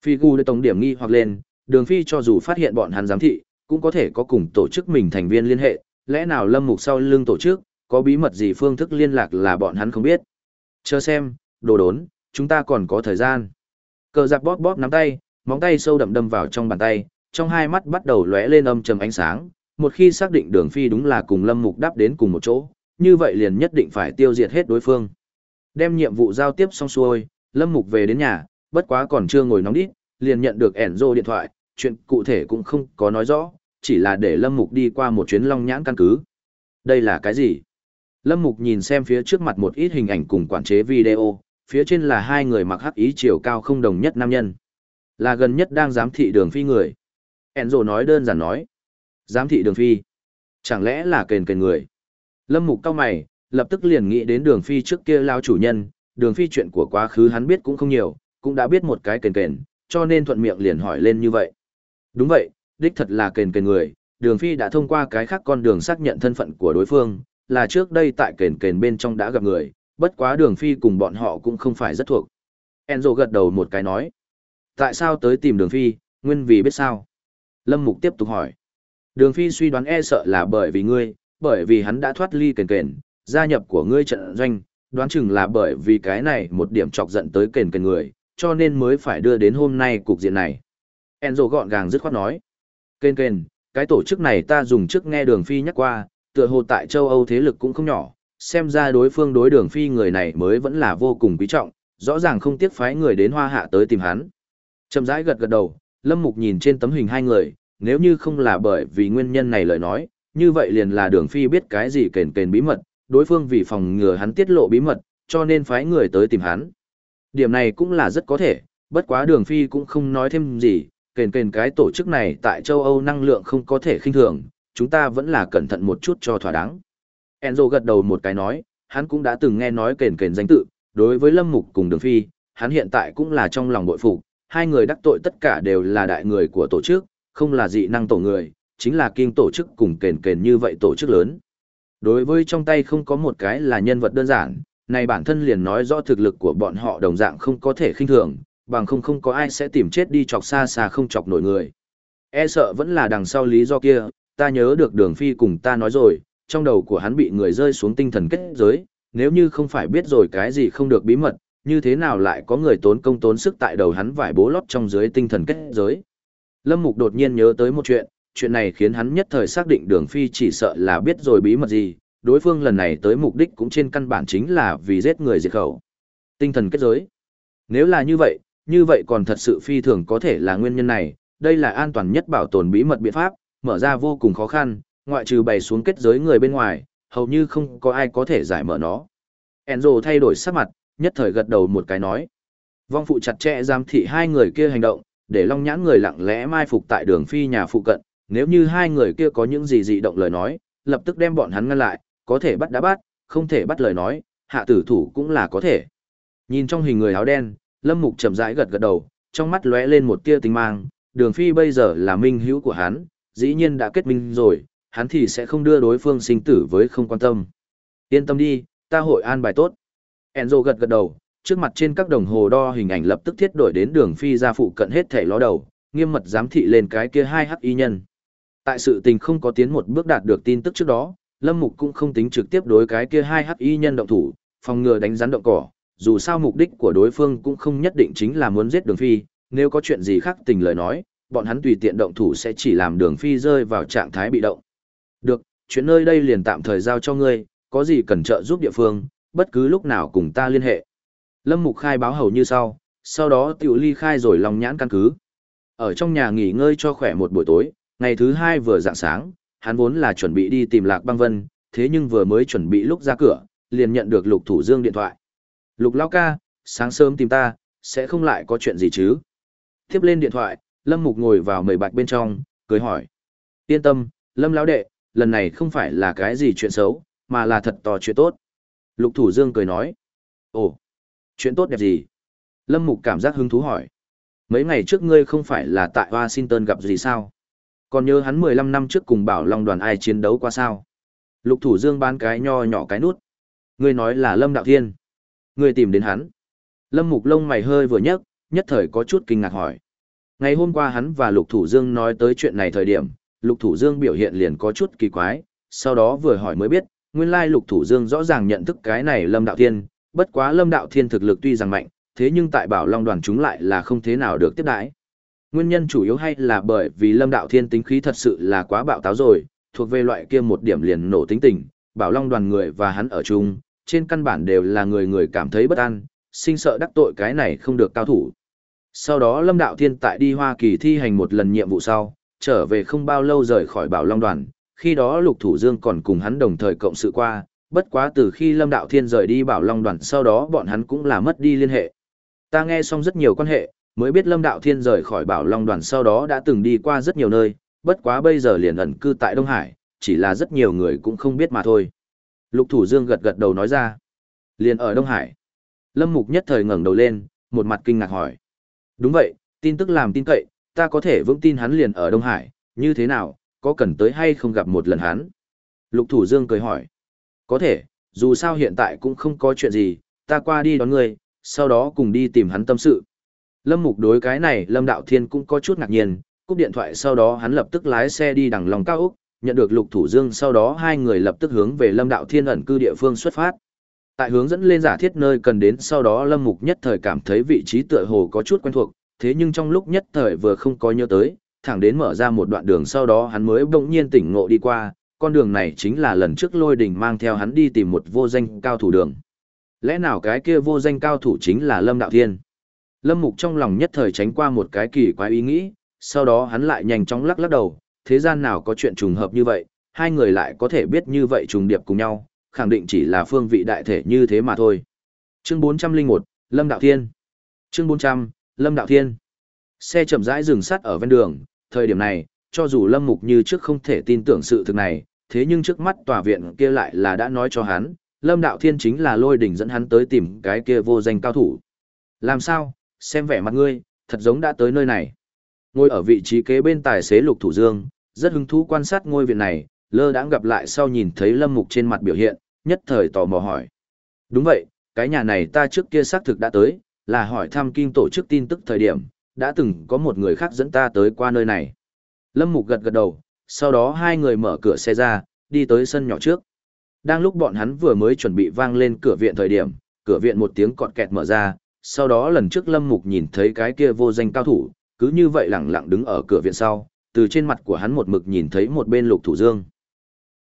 Phi gu để tổng điểm nghi hoặc lên, đường phi cho dù phát hiện bọn hắn giám thị, cũng có thể có cùng tổ chức mình thành viên liên hệ, lẽ nào lâm mục sau lưng tổ chức, có bí mật gì phương thức liên lạc là bọn hắn không biết. Chờ xem, đồ đốn, chúng ta còn có thời gian. Cờ giặc bóp bóp nắm tay, móng tay sâu đậm đâm vào trong bàn tay, trong hai mắt bắt đầu lóe lên âm trầm ánh sáng. Một khi xác định đường phi đúng là cùng lâm mục đáp đến cùng một chỗ, như vậy liền nhất định phải tiêu diệt hết đối phương. Đem nhiệm vụ giao tiếp xong xuôi, lâm mục về đến nhà, bất quá còn chưa ngồi nóng đít, liền nhận được Enzo điện thoại, chuyện cụ thể cũng không có nói rõ, chỉ là để lâm mục đi qua một chuyến long nhãn căn cứ. Đây là cái gì? Lâm Mục nhìn xem phía trước mặt một ít hình ảnh cùng quản chế video, phía trên là hai người mặc hắc ý chiều cao không đồng nhất nam nhân. Là gần nhất đang giám thị đường phi người. Enzo nói đơn giản nói. Giám thị đường phi. Chẳng lẽ là kền kền người. Lâm Mục cao mày, lập tức liền nghĩ đến đường phi trước kia lao chủ nhân, đường phi chuyện của quá khứ hắn biết cũng không nhiều, cũng đã biết một cái kền kền, cho nên thuận miệng liền hỏi lên như vậy. Đúng vậy, đích thật là kền kền người, đường phi đã thông qua cái khác con đường xác nhận thân phận của đối phương, là trước đây tại kền kền bên trong đã gặp người, bất quá đường phi cùng bọn họ cũng không phải rất thuộc. Enzo gật đầu một cái nói. Tại sao tới tìm đường phi, nguyên vì biết sao? Lâm Mục tiếp tục hỏi. Đường phi suy đoán e sợ là bởi vì ngươi, bởi vì hắn đã thoát ly kền kền, gia nhập của ngươi trận doanh, đoán chừng là bởi vì cái này một điểm chọc giận tới kền kền người, cho nên mới phải đưa đến hôm nay cục diện này. Enzo gọn gàng dứt khoát nói. Kền kền, cái tổ chức này ta dùng trước nghe đường phi nhắc qua, tựa hồ tại châu Âu thế lực cũng không nhỏ, xem ra đối phương đối đường phi người này mới vẫn là vô cùng quý trọng, rõ ràng không tiếc phái người đến hoa hạ tới tìm hắn. Chậm rãi gật gật đầu, Lâm Mục nhìn trên tấm hình hai người, nếu như không là bởi vì nguyên nhân này lời nói, như vậy liền là đường phi biết cái gì kền kền bí mật, đối phương vì phòng ngừa hắn tiết lộ bí mật, cho nên phái người tới tìm hắn. Điểm này cũng là rất có thể, bất quá đường phi cũng không nói thêm gì, kền kền cái tổ chức này tại châu Âu năng lượng không có thể khinh thường, chúng ta vẫn là cẩn thận một chút cho thỏa đáng. Enzo gật đầu một cái nói, hắn cũng đã từng nghe nói kền kền danh tự, đối với Lâm Mục cùng Đường Phi, hắn hiện tại cũng là trong lòng bội phục, hai người đắc tội tất cả đều là đại người của tổ chức, không là dị năng tổ người, chính là kim tổ chức cùng kền kền như vậy tổ chức lớn. Đối với trong tay không có một cái là nhân vật đơn giản, này bản thân liền nói rõ thực lực của bọn họ đồng dạng không có thể khinh thường, bằng không không có ai sẽ tìm chết đi chọc xa xa không chọc nổi người. E sợ vẫn là đằng sau lý do kia, ta nhớ được đường phi cùng ta nói rồi, trong đầu của hắn bị người rơi xuống tinh thần kết giới, nếu như không phải biết rồi cái gì không được bí mật, như thế nào lại có người tốn công tốn sức tại đầu hắn vải bố lót trong dưới tinh thần kết giới. Lâm Mục đột nhiên nhớ tới một chuyện, chuyện này khiến hắn nhất thời xác định đường phi chỉ sợ là biết rồi bí mật gì, đối phương lần này tới mục đích cũng trên căn bản chính là vì giết người diệt khẩu. Tinh thần kết giới. Nếu là như vậy, như vậy còn thật sự phi thường có thể là nguyên nhân này, đây là an toàn nhất bảo tồn bí mật biện pháp, mở ra vô cùng khó khăn, ngoại trừ bày xuống kết giới người bên ngoài, hầu như không có ai có thể giải mở nó. Enzo thay đổi sắc mặt, nhất thời gật đầu một cái nói. Vong phụ chặt chẽ giám thị hai người kia hành động, để long nhãn người lặng lẽ mai phục tại đường phi nhà phụ cận, nếu như hai người kia có những gì dị động lời nói, lập tức đem bọn hắn ngăn lại, có thể bắt đã bắt, không thể bắt lời nói, hạ tử thủ cũng là có thể. Nhìn trong hình người áo đen, Lâm Mục chậm rãi gật gật đầu, trong mắt lóe lên một tia tinh mang, Đường Phi bây giờ là minh hữu của hắn, dĩ nhiên đã kết minh rồi, hắn thì sẽ không đưa đối phương sinh tử với không quan tâm. Yên tâm đi, ta hội an bài tốt. Enzo gật gật đầu, trước mặt trên các đồng hồ đo hình ảnh lập tức thiết đổi đến đường phi ra phụ cận hết thể ló đầu, nghiêm mật giám thị lên cái kia hai hắc y nhân. Tại sự tình không có tiến một bước đạt được tin tức trước đó, Lâm Mục cũng không tính trực tiếp đối cái kia hai hắc y nhân động thủ, phòng ngừa đánh rắn động cỏ, dù sao mục đích của đối phương cũng không nhất định chính là muốn giết đường phi, nếu có chuyện gì khác tình lời nói, bọn hắn tùy tiện động thủ sẽ chỉ làm đường phi rơi vào trạng thái bị động. Được, chuyện nơi đây liền tạm thời giao cho ngươi, có gì cần trợ giúp địa phương, bất cứ lúc nào cùng ta liên hệ. Lâm Mục khai báo hầu như sau, sau đó tiểu ly khai rồi lòng nhãn căn cứ. Ở trong nhà nghỉ ngơi cho khỏe một buổi tối, ngày thứ hai vừa dạng sáng, hắn vốn là chuẩn bị đi tìm Lạc Băng Vân, thế nhưng vừa mới chuẩn bị lúc ra cửa, liền nhận được Lục Thủ Dương điện thoại. Lục Lao ca, sáng sớm tìm ta, sẽ không lại có chuyện gì chứ? Tiếp lên điện thoại, Lâm Mục ngồi vào mười bạch bên trong, cười hỏi. Yên tâm, Lâm Lão đệ, lần này không phải là cái gì chuyện xấu, mà là thật to chuyện tốt. Lục Thủ Dương cười nói. Ồ, chuyện tốt đẹp gì? Lâm Mục cảm giác hứng thú hỏi. Mấy ngày trước ngươi không phải là tại Washington gặp gì sao? Còn nhớ hắn 15 năm trước cùng bảo Long đoàn ai chiến đấu qua sao? Lục Thủ Dương bán cái nho nhỏ cái nút. Ngươi nói là Lâm Đạo Thiên. Ngươi tìm đến hắn. Lâm Mục lông mày hơi vừa nhấc, nhất thời có chút kinh ngạc hỏi. Ngày hôm qua hắn và Lục Thủ Dương nói tới chuyện này thời điểm, Lục Thủ Dương biểu hiện liền có chút kỳ quái, sau đó vừa hỏi mới biết, nguyên lai Lục Thủ Dương rõ ràng nhận thức cái này Lâm Đạo Thiên, bất quá Lâm Đạo Thiên thực lực tuy rằng mạnh, thế nhưng tại Bảo Long đoàn chúng lại là không thế nào được tiếp đãi. Nguyên nhân chủ yếu hay là bởi vì Lâm Đạo Thiên tính khí thật sự là quá bạo táo rồi, thuộc về loại kia một điểm liền nổ tính tình, Bảo Long đoàn người và hắn ở chung, trên căn bản đều là người người cảm thấy bất an, sinh sợ đắc tội cái này không được cao thủ. Sau đó Lâm Đạo Thiên tại đi Hoa Kỳ thi hành một lần nhiệm vụ sau, trở về không bao lâu rời khỏi Bảo Long đoàn, khi đó Lục Thủ Dương còn cùng hắn đồng thời cộng sự qua, bất quá từ khi Lâm Đạo Thiên rời đi Bảo Long đoàn sau đó bọn hắn cũng là mất đi liên hệ. Ta nghe xong rất nhiều quan hệ, mới biết Lâm Đạo Thiên rời khỏi Bảo Long đoàn sau đó đã từng đi qua rất nhiều nơi, bất quá bây giờ liền ẩn cư tại Đông Hải, chỉ là rất nhiều người cũng không biết mà thôi. Lục Thủ Dương gật gật đầu nói ra. Liền ở Đông Hải. Lâm Mục nhất thời ngẩng đầu lên, một mặt kinh ngạc hỏi. Đúng vậy, tin tức làm tin cậy, ta có thể vững tin hắn liền ở Đông Hải, như thế nào, có cần tới hay không gặp một lần hắn? Lục Thủ Dương cười hỏi. Có thể, dù sao hiện tại cũng không có chuyện gì, ta qua đi đón người, sau đó cùng đi tìm hắn tâm sự. Lâm Mục đối cái này Lâm Đạo Thiên cũng có chút ngạc nhiên, cúp điện thoại sau đó hắn lập tức lái xe đi đằng lòng cao Úc, nhận được Lục Thủ Dương sau đó hai người lập tức hướng về Lâm Đạo Thiên ẩn cư địa phương xuất phát. Tại hướng dẫn lên giả thiết nơi cần đến sau đó Lâm Mục nhất thời cảm thấy vị trí tựa hồ có chút quen thuộc, thế nhưng trong lúc nhất thời vừa không có nhớ tới, thẳng đến mở ra một đoạn đường sau đó hắn mới bỗng nhiên tỉnh ngộ đi qua, con đường này chính là lần trước lôi đình mang theo hắn đi tìm một vô danh cao thủ đường. Lẽ nào cái kia vô danh cao thủ chính là Lâm Đạo Thiên? Lâm Mục trong lòng nhất thời tránh qua một cái kỳ quái ý nghĩ, sau đó hắn lại nhanh chóng lắc lắc đầu, thế gian nào có chuyện trùng hợp như vậy, hai người lại có thể biết như vậy trùng điệp cùng nhau, khẳng định chỉ là phương vị đại thể như thế mà thôi. Chương 401, Lâm Đạo Thiên. Chương 400, Lâm Đạo Thiên. Xe chậm rãi dừng sắt ở ven đường, thời điểm này, cho dù Lâm Mục như trước không thể tin tưởng sự thực này, thế nhưng trước mắt tòa viện kia lại là đã nói cho hắn, Lâm Đạo Thiên chính là lôi đỉnh dẫn hắn tới tìm cái kia vô danh cao thủ. Làm sao, xem vẻ mặt ngươi, thật giống đã tới nơi này. Ngồi ở vị trí kế bên tài xế Lục Thủ Dương, rất hứng thú quan sát ngôi viện này, lơ đãng gặp lại sau nhìn thấy Lâm Mục trên mặt biểu hiện, nhất thời tò mò hỏi. Đúng vậy, cái nhà này ta trước kia xác thực đã tới, là hỏi thăm kinh tổ chức tin tức thời điểm, đã từng có một người khác dẫn ta tới qua nơi này. Lâm Mục gật gật đầu, sau đó hai người mở cửa xe ra, đi tới sân nhỏ trước. Đang lúc bọn hắn vừa mới chuẩn bị vang lên cửa viện thời điểm, cửa viện một tiếng cọt kẹt mở ra, sau đó lần trước Lâm Mục nhìn thấy cái kia vô danh cao thủ, cứ như vậy lặng lặng đứng ở cửa viện sau, từ trên mặt của hắn một mực nhìn thấy một bên Lục Thủ Dương.